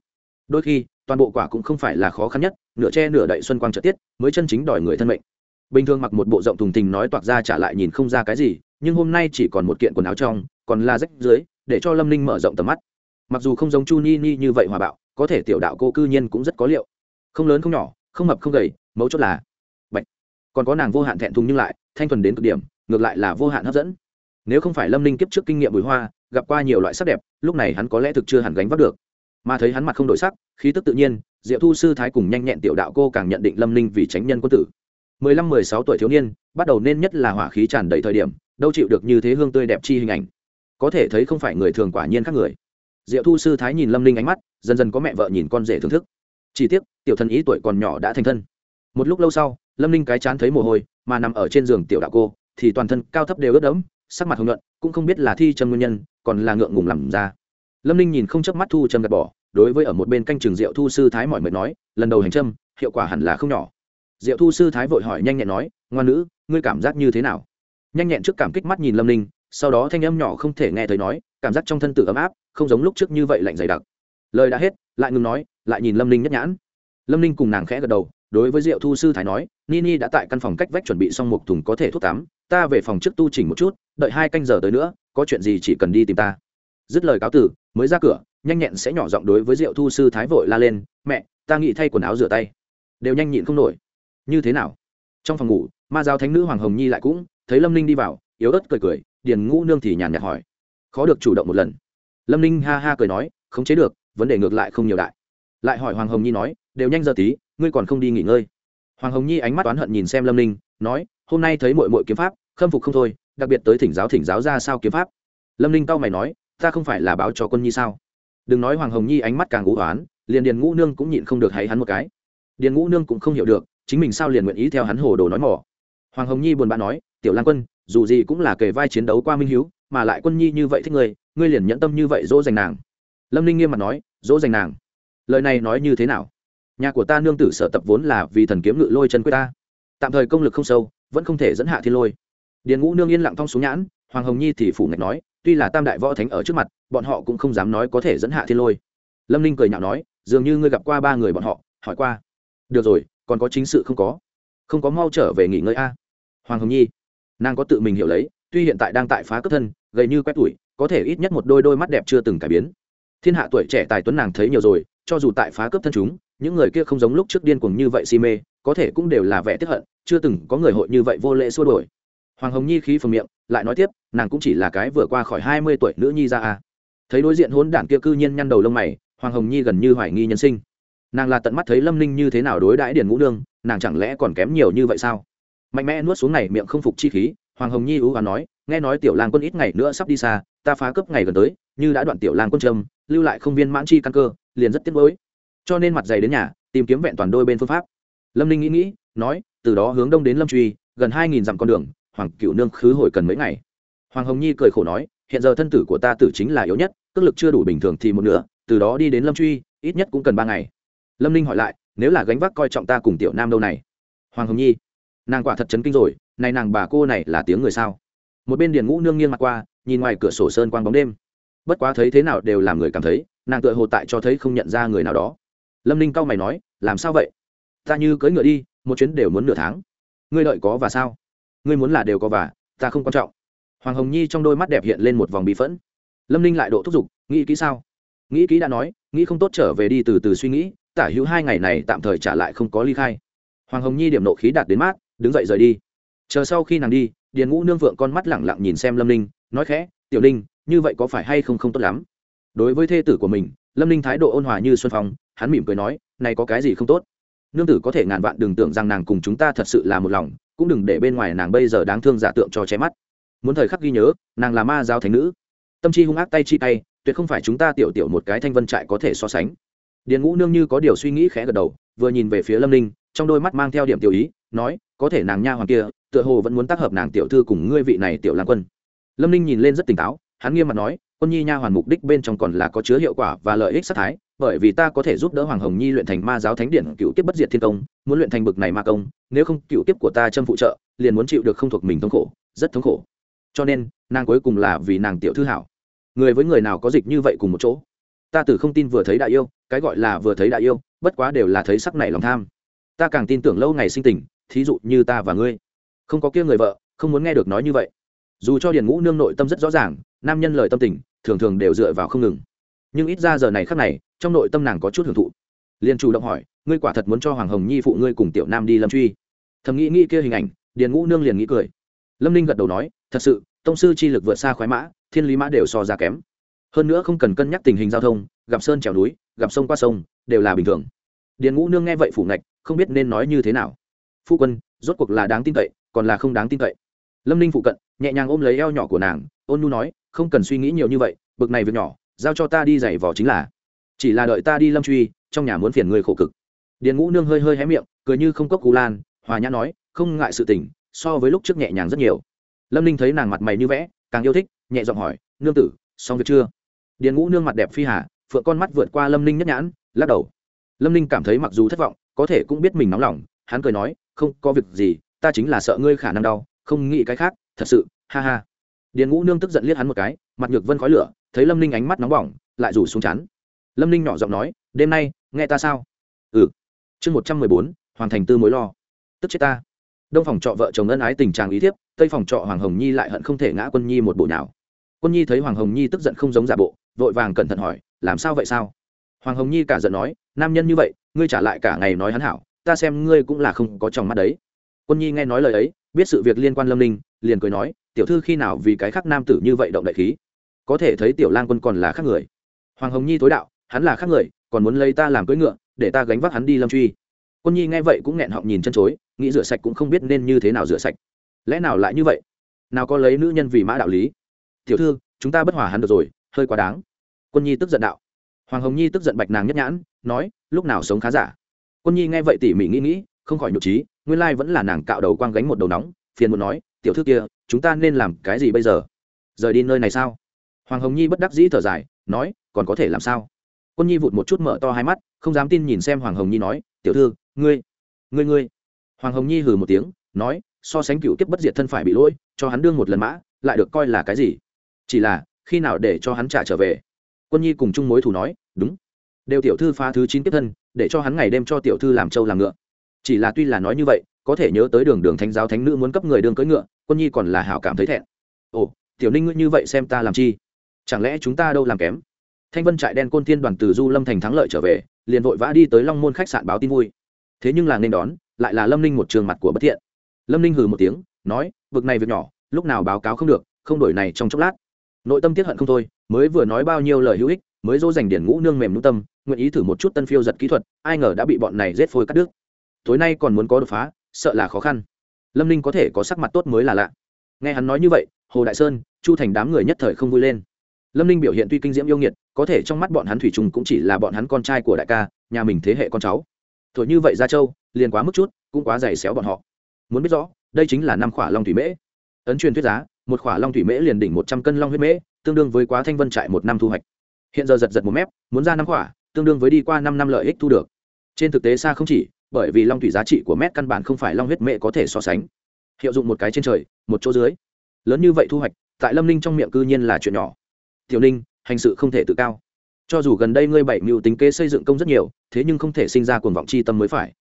Đôi khi, toàn bộ quả cũng không phải là khó khăn nhất, nửa che nửa đậy xuân quang trợ tiết, mới chân chính đòi người thân mệnh bình thường mặc một bộ rộng thùng thình nói toạc ra trả lại nhìn không ra cái gì, nhưng hôm nay chỉ còn một kiện quần áo trong, còn là rách dưới, để cho lâm ninh mở rộng tầm mắt. Mặc dù không giống chu ni ni như vậy hòa bạo, có thể tiểu đạo cô cư nhiên cũng rất có liệu. Không lớn không nhỏ, không mập không gầy, mấu chốt là Bạch. còn có nàng vô hạn thẹn thùng nhưng lại, thanh thuần đến cực điểm, ngược lại là vô hạn hấp dẫn. Nếu không phải lâm ninh kiếp trước kinh nghiệm bùi hoa, gặp qua nhiều loại sắc đẹp, lúc này hắn có lẽ thực chưa hẳn gánh vác được. Mà thấy hắn mặt không đổi sắc, khí tức tự nhiên, diệu thu sư thái cùng nhanh nhẹn tiểu đạo cô càng nhận định lâm ninh vì tránh nhân quân tử mười lăm mười sáu tuổi thiếu niên, bắt đầu nên nhất là hỏa khí tràn đầy thời điểm, đâu chịu được như thế hương tươi đẹp chi hình ảnh. Có thể thấy không phải người thường quả nhiên khác người. Diệu thu sư thái nhìn lâm ninh ánh mắt, dần dần có mẹ vợ nhìn con rể thưởng thức. Chỉ tiếc, tiểu thần ý tuổi còn nhỏ đã thành thân. Một lúc lâu sau, lâm ninh cái chán thấy mồ hôi, mà nằm ở trên giường tiểu đạo cô, thì toàn thân cao thấp đều ướt đẫm, sắc mặt hồng nhuận, cũng không biết là thi trầm nguyên nhân, còn là ngượng ngùng làm ra. Lâm ninh nhìn không chớp mắt thu trầm gạt bỏ, đối với ở một bên canh trường diệu thu sư thái mỏi mệt nói, lần đầu hành trâm hiệu quả hẳn là không nhỏ diệu thu sư thái vội hỏi nhanh nhẹn nói, ngoan nữ, ngươi cảm giác như thế nào? Nhanh nhẹn trước cảm kích mắt nhìn lâm ninh, sau đó thanh âm nhỏ không thể nghe thấy nói, cảm giác trong thân tử ấm áp, không giống lúc trước như vậy lạnh dày đặc. Lời đã hết, lại ngừng nói, lại nhìn lâm ninh nhất nhãn. Lâm ninh cùng nàng khẽ gật đầu, đối với diệu thu sư thái nói nini đã tại căn phòng cách vách chuẩn bị xong một thùng có thể thuốc tắm, ta về phòng trước tu chỉnh một chút, đợi hai canh giờ tới nữa, có chuyện gì chỉ cần đi tìm ta. Dứt lời cáo tử, mới ra cửa, nhanh nhẹn sẽ nhỏ giọng đối với diệu thu sư thái vội la lên, mẹ, ta nghĩ thay quần áo rửa tay. Đều nhanh nhịn không nổi như thế nào? Trong phòng ngủ, ma giáo thánh nữ hoàng hồng nhi lại cũng thấy lâm ninh đi vào, yếu ớt cười cười, điền ngũ nương thì nhàn nhạt hỏi, khó được chủ động một lần. Lâm ninh ha ha cười nói, không chế được, vấn đề ngược lại không nhiều đại. Lại hỏi hoàng hồng nhi nói, đều nhanh giờ tí, ngươi còn không đi nghỉ ngơi? Hoàng hồng nhi ánh mắt oán hận nhìn xem lâm ninh, nói, hôm nay thấy mội mội kiếm pháp, khâm phục không thôi, đặc biệt tới thỉnh giáo thỉnh giáo ra sao kiếm pháp. Lâm ninh cau mày nói, ta không phải là báo cho quân nhi sao? Đừng nói hoàng hồng nhi ánh mắt càng ngũ oán, liền điền ngũ nương cũng nhịn không được hay hắn một cái. Điền ngũ nương cũng không hiểu được chính mình sao liền nguyện ý theo hắn hồ đồ nói mỏ. Hoàng hồng nhi buồn bã nói, tiểu lan quân, dù gì cũng là kề vai chiến đấu qua minh hiếu, mà lại quân nhi như vậy thích ngươi ngươi liền nhẫn tâm như vậy dỗ dành nàng. Lâm ninh nghiêm mặt nói, dỗ dành nàng? Lời này nói như thế nào? Nhà của ta nương tử sở tập vốn là vì thần kiếm ngự lôi chân quê ta. Tạm thời công lực không sâu, vẫn không thể dẫn hạ thiên lôi. Điền ngũ nương yên lặng thong xuống nhãn, hoàng hồng nhi thì phủ ngạch nói, tuy là tam đại võ thánh ở trước mặt, bọn họ cũng không dám nói có thể dẫn hạ thiên lôi. Lâm ninh cười nhạo nói, dường như ngươi gặp qua ba người bọn họ, hỏi qua. Được rồi còn có chính sự không có. Không có mau trở về nghỉ ngơi a. Hoàng hồng nhi, nàng có tự mình hiểu lấy, tuy hiện tại đang tại phá cấp thân, gầy như quét tuổi có thể ít nhất một đôi đôi mắt đẹp chưa từng cải biến. Thiên hạ tuổi trẻ tài tuấn nàng thấy nhiều rồi, cho dù tại phá cấp thân chúng, những người kia không giống lúc trước điên cuồng như vậy si mê, có thể cũng đều là vẻ tiếp hận, chưa từng có người hội như vậy vô lễ xua đổi hoàng hồng nhi khí phồng miệng, lại nói tiếp, nàng cũng chỉ là cái vừa qua khỏi hai mươi tuổi nữ nhi ra a. Thấy đối diện hốn đản kia cư nhiên nhăn đầu lông mày, hoàng hồng nhi gần như hoài nghi nhân sinh nàng là tận mắt thấy lâm ninh như thế nào đối đãi điền ngũ nương, nàng chẳng lẽ còn kém nhiều như vậy sao? Mạnh mẽ nuốt xuống này miệng không phục chi khí, hoàng hồng nhi ưu và nói, nghe nói tiểu lang quân ít ngày nữa sắp đi xa, ta phá cấp ngày gần tới, như đã đoạn tiểu lang quân trâm lưu lại không viên mãn chi căn cơ, liền rất tiếc nuối. Cho nên mặt dày đến nhà, tìm kiếm vẹn toàn đôi bên phương pháp. Lâm ninh nghĩ nghĩ, nói, từ đó hướng đông đến lâm truy, gần hai nghìn dặm con đường, hoàng cựu nương khứ hồi cần mấy ngày. Hoàng hồng nhi cười khổ nói, hiện giờ thân tử của ta tử chính là yếu nhất, cước lực chưa đủ bình thường thì một nửa, từ đó đi đến lâm truy, ít nhất cũng cần ba ngày lâm ninh hỏi lại, nếu là gánh vác coi trọng ta cùng tiểu nam đâu này? Hoàng hồng nhi, nàng quả thật chấn kinh rồi, này nàng bà cô này là tiếng người sao? Một bên điền ngũ nương nghiêng mặt qua, nhìn ngoài cửa sổ sơn quang bóng đêm. Bất quá thấy thế nào đều làm người cảm thấy, nàng tựa hồ tại cho thấy không nhận ra người nào đó. Lâm ninh cau mày nói, làm sao vậy? Ta như cưỡi ngựa đi, một chuyến đều muốn nửa tháng. Ngươi đợi có và sao? Ngươi muốn là đều có và, ta không quan trọng. Hoàng hồng nhi trong đôi mắt đẹp hiện lên một vòng bị phẫn. Lâm ninh lại độ thúc giục, nghĩ kỹ sao? Nghĩ kỹ đã nói, nghĩ không tốt trở về đi từ từ suy nghĩ tả hữu hai ngày này tạm thời trả lại không có ly khai. Hoàng hồng nhi điểm nộ khí đạt đến mát, đứng dậy rời đi. Chờ sau khi nàng đi, điền ngũ nương vượng con mắt lẳng lặng nhìn xem lâm ninh, nói khẽ, tiểu ninh, như vậy có phải hay không không tốt lắm? Đối với thê tử của mình, lâm ninh thái độ ôn hòa như xuân phong, hắn mỉm cười nói, này có cái gì không tốt? Nương tử có thể ngàn vạn đừng tưởng rằng nàng cùng chúng ta thật sự là một lòng, cũng đừng để bên ngoài nàng bây giờ đáng thương giả tượng cho che mắt. Muốn thời khắc ghi nhớ, nàng là ma giáo thánh nữ. Tâm chi hung ác tay chi tay, tuyệt không phải chúng ta tiểu tiểu một cái thanh vân trại có thể so sánh điền ngũ nương như có điều suy nghĩ khẽ gật đầu, vừa nhìn về phía lâm ninh, trong đôi mắt mang theo điểm tiểu ý, nói, có thể nàng nha hoàng kia, tựa hồ vẫn muốn tác hợp nàng tiểu thư cùng ngươi vị này tiểu lan quân. Lâm ninh nhìn lên rất tỉnh táo, hắn nghiêm mặt nói, quân nhi nha hoàn mục đích bên trong còn là có chứa hiệu quả và lợi ích sát thái, bởi vì ta có thể giúp đỡ hoàng hồng nhi luyện thành ma giáo thánh điện cựu Kiếp bất diệt thiên công, muốn luyện thành bực này ma công, nếu không cựu Kiếp của ta châm phụ trợ, liền muốn chịu được không thuộc mình thống khổ, rất thống khổ. Cho nên, nàng cuối cùng là vì nàng tiểu thư hảo. Người với người nào có dịch như vậy cùng một chỗ? Ta từ không tin vừa thấy đại yêu cái gọi là vừa thấy đại yêu, bất quá đều là thấy sắc này lòng tham. Ta càng tin tưởng lâu ngày sinh tình, thí dụ như ta và ngươi. Không có kia người vợ, không muốn nghe được nói như vậy. Dù cho điền ngũ nương nội tâm rất rõ ràng, nam nhân lời tâm tình, thường thường đều dựa vào không ngừng. Nhưng ít ra giờ này khắc này, trong nội tâm nàng có chút hưởng thụ. Liền chủ động hỏi, ngươi quả thật muốn cho hoàng hồng nhi phụ ngươi cùng tiểu nam đi lâm truy? Thầm nghĩ nghĩ kia hình ảnh, điền ngũ nương liền nghĩ cười. Lâm ninh gật đầu nói, thật sự, tông sư chi lực vượt xa khoái mã, thiên lý mã đều so ra kém hơn nữa không cần cân nhắc tình hình giao thông, gặp sơn trèo núi, gặp sông qua sông, đều là bình thường. Điền ngũ nương nghe vậy phủ ngạch, không biết nên nói như thế nào. Phu quân, rốt cuộc là đáng tin cậy, còn là không đáng tin cậy. Lâm ninh phụ cận, nhẹ nhàng ôm lấy eo nhỏ của nàng, ôn nu nói, không cần suy nghĩ nhiều như vậy, bực này việc nhỏ, giao cho ta đi giày vò chính là. Chỉ là đợi ta đi lâm truy, trong nhà muốn phiền người khổ cực. Điền ngũ nương hơi hơi hé miệng, cười như không cốc cú lan, hòa nhã nói, không ngại sự tình, so với lúc trước nhẹ nhàng rất nhiều. Lâm ninh thấy nàng mặt mày như vẽ, càng yêu thích, nhẹ giọng hỏi, nương tử, xong việc chưa? Điền ngũ nương mặt đẹp phi hà, phượng con mắt vượt qua lâm ninh nhất nhãn, lắc đầu. Lâm ninh cảm thấy mặc dù thất vọng, có thể cũng biết mình nóng lòng, hắn cười nói, không có việc gì, ta chính là sợ ngươi khả năng đau, không nghĩ cái khác, thật sự, ha ha. Điền ngũ nương tức giận liếc hắn một cái, mặt nhược vân khói lửa, thấy lâm ninh ánh mắt nóng bỏng, lại rủ xuống chắn lâm ninh nhỏ giọng nói, đêm nay, nghe ta sao? Ừ. Chương một trăm mười bốn hoàn thành tư mối lo. Tức chết ta. Đông phòng trọ vợ chồng ân ái tình trạng ý thiếp, tây phòng trọ hoàng hồng nhi lại hận không thể ngã quân nhi một bộ nào quân nhi thấy hoàng hồng nhi tức giận không giống giả bộ vội vàng cẩn thận hỏi, làm sao vậy sao? Hoàng hồng nhi cả giận nói, nam nhân như vậy, ngươi trả lại cả ngày nói hắn hảo, ta xem ngươi cũng là không có chồng mắt đấy. Quân nhi nghe nói lời ấy, biết sự việc liên quan lâm ninh, liền cười nói, tiểu thư khi nào vì cái khác nam tử như vậy động đại khí? Có thể thấy tiểu lang quân còn là khác người. Hoàng hồng nhi tối đạo, hắn là khác người, còn muốn lấy ta làm cưỡi ngựa, để ta gánh vác hắn đi lâm truy. Quân nhi nghe vậy cũng nghẹn họng nhìn chân chối, nghĩ rửa sạch cũng không biết nên như thế nào rửa sạch. Lẽ nào lại như vậy? Nào có lấy nữ nhân vì mã đạo lý? Tiểu thư, chúng ta bất hòa hắn được rồi hơi quá đáng. Quân nhi tức giận đạo. Hoàng hồng nhi tức giận bạch nàng nhất nhãn, nói, lúc nào sống khá giả? Quân nhi nghe vậy tỉ mỉ nghĩ nghĩ, không khỏi nhục trí nguyên lai vẫn là nàng cạo đầu quang gánh một đầu nóng, phiền muốn nói, tiểu thư kia, chúng ta nên làm cái gì bây giờ? Rời đi nơi này sao? Hoàng hồng nhi bất đắc dĩ thở dài, nói, còn có thể làm sao? Quân nhi vụt một chút mở to hai mắt, không dám tin nhìn xem hoàng hồng nhi nói, tiểu thư, ngươi ngươi ngươi. Hoàng hồng nhi hừ một tiếng, nói, so sánh cựu kiếp bất diệt thân phải bị lỗi, cho hắn đương một lần mã, lại được coi là cái gì? Chỉ là khi nào để cho hắn trả trở về? Quân nhi cùng chung mối Thủ nói, đúng. Đều tiểu thư phá thứ chín kiếp thân, để cho hắn ngày đêm cho tiểu thư làm trâu làm ngựa. Chỉ là tuy là nói như vậy, có thể nhớ tới đường đường thánh giáo thánh nữ muốn cấp người đường cưỡi ngựa, quân nhi còn là hảo cảm thấy thẹn. Ồ, tiểu ninh ngươi như vậy xem ta làm chi? Chẳng lẽ chúng ta đâu làm kém? Thanh vân trại đen côn thiên đoàn từ du lâm thành thắng lợi trở về, liền vội vã đi tới long môn khách sạn báo tin vui. Thế nhưng là nên đón, lại là lâm ninh một trường mặt của bất thiện. Lâm ninh hừ một tiếng, nói vực này việc nhỏ, lúc nào báo cáo không được, không đổi này trong chốc lát nội tâm tiết hận không thôi, mới vừa nói bao nhiêu lời hữu ích, mới dỗ dành điển ngũ nương mềm nút tâm, nguyện ý thử một chút tân phiêu giật kỹ thuật, ai ngờ đã bị bọn này rết phôi cắt đứt. Tối nay còn muốn có đột phá, sợ là khó khăn. Lâm ninh có thể có sắc mặt tốt mới là lạ. Nghe hắn nói như vậy, hồ đại sơn, chu thành đám người nhất thời không vui lên. Lâm ninh biểu hiện tuy kinh diễm yêu nghiệt, có thể trong mắt bọn hắn thủy trùng cũng chỉ là bọn hắn con trai của đại ca, nhà mình thế hệ con cháu. Thổi như vậy ra châu, liền quá mức chút, cũng quá dày xéo bọn họ. Muốn biết rõ, đây chính là năm khỏa long thủy mễ. Ấn truyền thuyết giá một khỏa long thủy mễ liền đỉnh một trăm cân long huyết mễ, tương đương với quá thanh vân trại một năm thu hoạch. Hiện giờ giật giật một mép, muốn ra năm khỏa, tương đương với đi qua năm năm lợi ích thu được. Trên thực tế xa không chỉ, bởi vì long thủy giá trị của mét căn bản không phải long huyết mễ có thể so sánh. Hiệu dụng một cái trên trời, một chỗ dưới. Lớn như vậy thu hoạch, tại lâm ninh trong miệng cư nhiên là chuyện nhỏ. Tiểu ninh, hành sự không thể tự cao. Cho dù gần đây ngươi bảy mưu tính kế xây dựng công rất nhiều, thế nhưng không thể sinh ra cuồng vọng c h i tâm mới phải.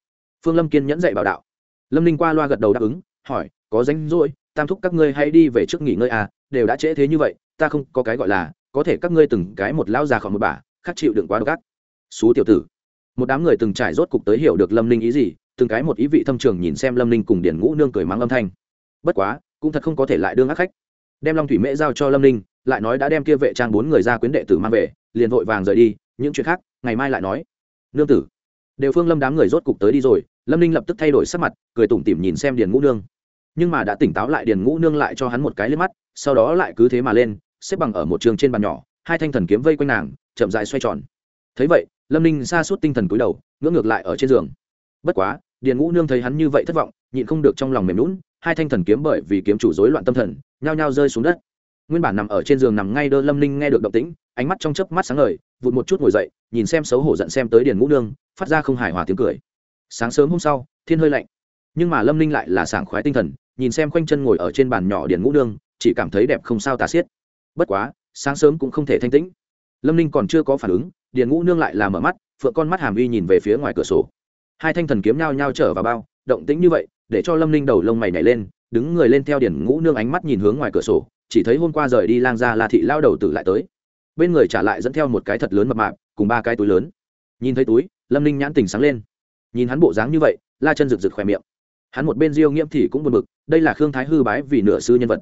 Phương lâm kiên nhẫn dạy bảo đạo. Lâm ninh qua loa gật đầu đáp ứng, hỏi, có danh rỗi tam thúc các ngươi hãy đi về trước nghỉ ngơi à đều đã trễ thế như vậy, ta không có cái gọi là, có thể các ngươi từng cái một lão già khỏi một bà khắc chịu đựng quá độc ác. Xú tiểu tử. Một đám người từng trải rốt cục tới hiểu được lâm ninh ý gì, từng cái một ý vị thâm trường nhìn xem lâm ninh cùng điển ngũ nương cười mắng âm thanh. Bất quá, cũng thật không có thể lại đương ác khách. Đem long thủy mễ giao cho lâm ninh, lại nói đã đem kia vệ trang bốn người ra quyến đệ tử mang về, liền vội vàng rời đi, những chuyện khác, ngày mai lại nói. Nương tử. Đều phương lâm đám người rốt cục tới đi rồi, lâm ninh lập tức thay đổi sắc mặt, cười tủm tỉm nhìn xem điền ngũ nương nhưng mà đã tỉnh táo lại điền ngũ nương lại cho hắn một cái lên mắt, sau đó lại cứ thế mà lên, xếp bằng ở một trường trên bàn nhỏ, hai thanh thần kiếm vây quanh nàng, chậm dài xoay tròn. Thấy vậy, lâm ninh xa suốt tinh thần cúi đầu, ngưỡng ngược lại ở trên giường. Bất quá, điền ngũ nương thấy hắn như vậy thất vọng, nhịn không được trong lòng mềm lún hai thanh thần kiếm bởi vì kiếm chủ rối loạn tâm thần, nhao nhao rơi xuống đất. Nguyên bản nằm ở trên giường nằm ngay đơ lâm ninh nghe được động tĩnh, ánh mắt trong chớp mắt sáng ngời, vụt một chút ngồi dậy, nhìn xem xấu hổ giận xem tới điền ngũ nương, phát ra không hài hòa tiếng cười. Sáng sớm hôm sau, thiên hơi lạnh, nhưng mà lâm ninh lại là sảng khoái tinh thần nhìn xem khoanh chân ngồi ở trên bàn nhỏ điền ngũ nương chỉ cảm thấy đẹp không sao tà xiết. Bất quá, sáng sớm cũng không thể thanh tĩnh. Lâm ninh còn chưa có phản ứng, điền ngũ nương lại là mở mắt, phượng con mắt hàm uy nhìn về phía ngoài cửa sổ. Hai thanh thần kiếm nhau nhau trở vào bao, động tĩnh như vậy, để cho lâm ninh đầu lông mày nhảy lên, đứng người lên theo điển ngũ nương ánh mắt nhìn hướng ngoài cửa sổ, chỉ thấy hôm qua rời đi lang ra la thị lao đầu tử lại tới. Bên người trả lại dẫn theo một cái thật lớn mập mạp, cùng ba cái túi lớn. Nhìn thấy túi, lâm ninh nhãn tình sáng lên. Nhìn hắn bộ dáng như vậy, la chân rực rực khỏe miệng hắn một bên diêu nghiễm thì cũng buồn bực, đây là khương thái hư bái vì nửa sư nhân vật.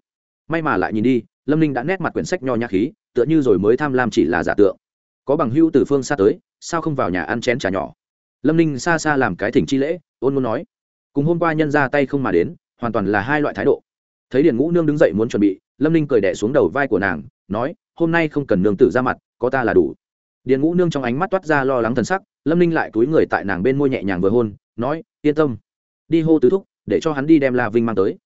May mà lại nhìn đi, lâm ninh đã nét mặt quyển sách nho nhã khí, tựa như rồi mới tham lam chỉ là giả tượng. Có bằng hưu từ phương xa tới, sao không vào nhà ăn chén trà nhỏ? Lâm ninh xa xa làm cái thỉnh chi lễ, ôn muốn nói. Cùng hôm qua nhân ra tay không mà đến, hoàn toàn là hai loại thái độ. Thấy điền ngũ nương đứng dậy muốn chuẩn bị, lâm ninh cười đẻ xuống đầu vai của nàng, nói, hôm nay không cần nương tử ra mặt, có ta là đủ. Điền ngũ nương trong ánh mắt toát ra lo lắng thần sắc, lâm ninh lại túi người tại nàng bên môi nhẹ nhàng vừa hôn, nói, yên tâm đi hô tứ thúc, để cho hắn đi đem la vinh mang tới.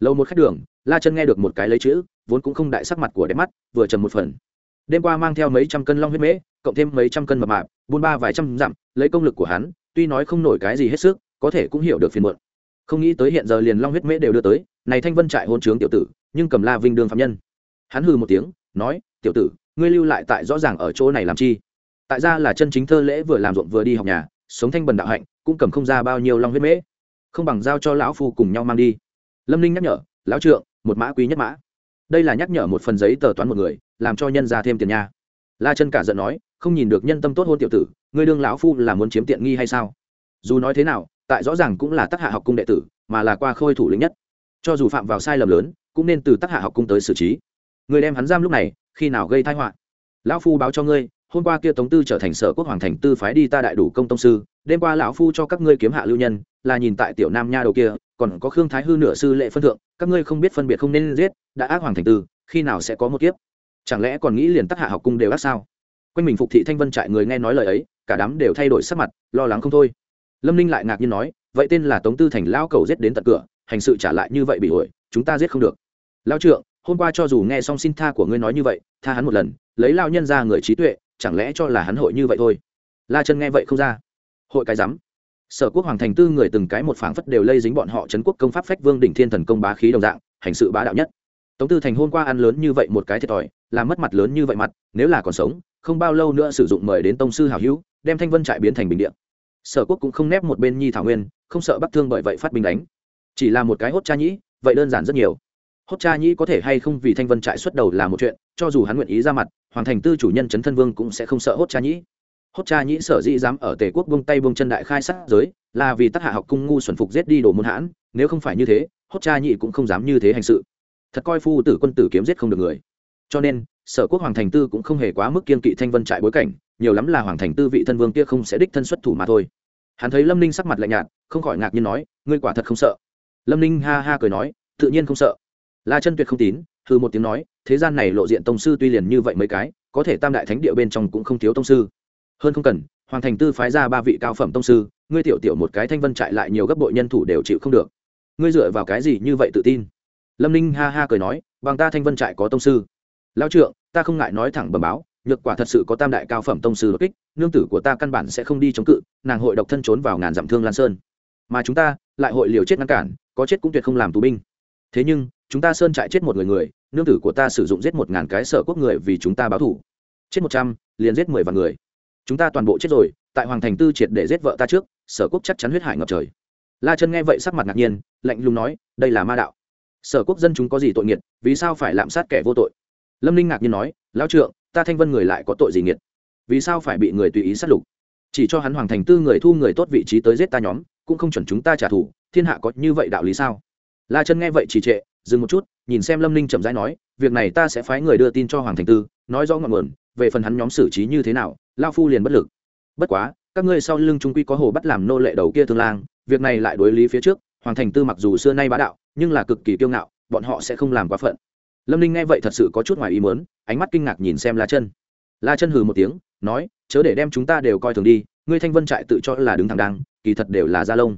Lâu một khách đường, la chân nghe được một cái lấy chữ, vốn cũng không đại sắc mặt của đẹp mắt, vừa trầm một phần. Đêm qua mang theo mấy trăm cân long huyết mễ, cộng thêm mấy trăm cân mập mạp, buôn ba vài trăm dặm, lấy công lực của hắn, tuy nói không nổi cái gì hết sức, có thể cũng hiểu được phiền muộn. Không nghĩ tới hiện giờ liền long huyết mễ đều đưa tới, này thanh vân trại hôn trướng tiểu tử, nhưng cầm la vinh đương phạm nhân. Hắn hừ một tiếng, nói, tiểu tử, ngươi lưu lại tại rõ ràng ở chỗ này làm chi? Tại ra là chân chính thơ lễ vừa làm ruộng vừa đi học nhà, sống thanh bần đạo hạnh, cũng cầm không ra bao nhiêu long huyết mễ không bằng giao cho lão phu cùng nhau mang đi. Lâm ninh nhắc nhở, lão trượng, một mã quý nhất mã. Đây là nhắc nhở một phần giấy tờ toán một người, làm cho nhân ra thêm tiền nha. La chân cả giận nói, không nhìn được nhân tâm tốt hôn tiểu tử, ngươi đương lão phu là muốn chiếm tiện nghi hay sao? Dù nói thế nào, tại rõ ràng cũng là tác hạ học cung đệ tử, mà là qua khôi thủ lĩnh nhất. Cho dù phạm vào sai lầm lớn, cũng nên từ tác hạ học cung tới xử trí. Người đem hắn giam lúc này, khi nào gây thai họa? Lão phu báo cho ngươi, hôm qua kia tống tư trở thành sở quốc hoàng thành tư phái đi ta đại đủ công tông sư, đêm qua lão phu cho các ngươi kiếm hạ lưu nhân là nhìn tại tiểu nam nha đầu kia, còn có khương thái hư nửa sư lệ phân thượng, các ngươi không biết phân biệt không nên giết, đã ác hoàng thành tư, khi nào sẽ có một kiếp? Chẳng lẽ còn nghĩ liền tắc hạ học cung đều ác sao? Quanh mình phục thị thanh vân trại người nghe nói lời ấy, cả đám đều thay đổi sắc mặt, lo lắng không thôi. Lâm ninh lại ngạc nhiên nói, vậy tên là tống tư thành lao cầu giết đến tận cửa, hành sự trả lại như vậy bị ổi chúng ta giết không được. Lao trượng, hôm qua cho dù nghe xong xin tha của ngươi nói như vậy, tha hắn một lần, lấy lao nhân ra người trí tuệ, chẳng lẽ cho là hắn hội như vậy thôi? La chân nghe vậy không ra. Hội cái rắm sở quốc hoàng thành tư người từng cái một phảng phất đều lây dính bọn họ trấn quốc công pháp phách vương đỉnh thiên thần công bá khí đồng dạng, hành sự bá đạo nhất. Tống tư thành hôm qua ăn lớn như vậy một cái thiệt thòi, làm mất mặt lớn như vậy mặt, nếu là còn sống, không bao lâu nữa sử dụng mời đến tông sư hảo hữu, đem thanh vân trại biến thành bình điện sở quốc cũng không nép một bên nhi thảo nguyên, không sợ bắc thương bởi vậy phát binh đánh. Chỉ là một cái hốt cha nhĩ, vậy đơn giản rất nhiều. Hốt cha nhĩ có thể hay không vì thanh vân trại xuất đầu là một chuyện, cho dù hắn nguyện ý ra mặt, hoàng thành tư chủ nhân trấn thân vương cũng sẽ không sợ hốt cha nhĩ hốt cha nhĩ sở dĩ dám ở tề quốc vung tay vung chân đại khai sát giới, là vì tác hạ học cung ngu xuẩn phục giết đi đồ môn hãn, nếu không phải như thế, hốt cha nhĩ cũng không dám như thế hành sự. Thật coi phu tử quân tử kiếm giết không được người. Cho nên, sở quốc hoàng thành tư cũng không hề quá mức kiên kỵ thanh vân trại bối cảnh, nhiều lắm là hoàng thành tư vị thân vương kia không sẽ đích thân xuất thủ mà thôi. Hắn thấy lâm ninh sắc mặt lạnh nhạt, không khỏi ngạc nhiên nói, ngươi quả thật không sợ? Lâm ninh ha ha cười nói, tự nhiên không sợ. La chân tuyệt không tín thư một tiếng nói, thế gian này lộ diện tông sư tuy liền như vậy mấy cái, có thể tam đại thánh địa bên trong cũng không thiếu tông sư hơn không cần, hoàng thành tư phái ra ba vị cao phẩm tông sư, ngươi tiểu tiểu một cái thanh vân trại lại nhiều gấp bội nhân thủ đều chịu không được. Ngươi dựa vào cái gì như vậy tự tin? Lâm ninh ha ha cười nói, bằng ta thanh vân trại có tông sư. Lao trượng, ta không ngại nói thẳng bẩm báo, nhược quả thật sự có tam đại cao phẩm tông sư đột kích, nương tử của ta căn bản sẽ không đi chống cự, nàng hội độc thân trốn vào ngàn dặm thương lan sơn. Mà chúng ta, lại hội liều chết ngăn cản, có chết cũng tuyệt không làm tù binh. Thế nhưng, chúng ta sơn trại chết một người người, nương tử của ta sử dụng giết một ngàn cái sở quốc người vì chúng ta báo thủ. Chết một trăm, liền giết mười vạn người chúng ta toàn bộ chết rồi, tại hoàng thành tư triệt để giết vợ ta trước, sở quốc chắc chắn huyết hải ngập trời. La chân nghe vậy sắc mặt ngạc nhiên, lạnh lùng nói, đây là ma đạo. Sở quốc dân chúng có gì tội nghiệt, vì sao phải lạm sát kẻ vô tội? Lâm ninh ngạc nhiên nói, lão trượng, ta thanh vân người lại có tội gì nghiệt? Vì sao phải bị người tùy ý sát lục? Chỉ cho hắn hoàng thành tư người thu người tốt vị trí tới giết ta nhóm, cũng không chuẩn chúng ta trả thù, thiên hạ có như vậy đạo lý sao? La chân nghe vậy trì trệ, dừng một chút, nhìn xem lâm ninh chậm rãi nói, việc này ta sẽ phái người đưa tin cho hoàng thành tư, nói rõ ngọn nguồn về phần hắn nhóm xử trí như thế nào, lao phu liền bất lực. Bất quá, các ngươi sau lưng trung quy có hồ bắt làm nô lệ đầu kia thương lang, việc này lại đối lý phía trước, hoàng thành tư mặc dù xưa nay bá đạo, nhưng là cực kỳ kiêu ngạo, bọn họ sẽ không làm quá phận. Lâm ninh nghe vậy thật sự có chút ngoài ý mớn ánh mắt kinh ngạc nhìn xem la chân. La chân hừ một tiếng, nói, chớ để đem chúng ta đều coi thường đi, ngươi thanh vân trại tự cho là đứng thẳng đăng kỳ thật đều là gia lông.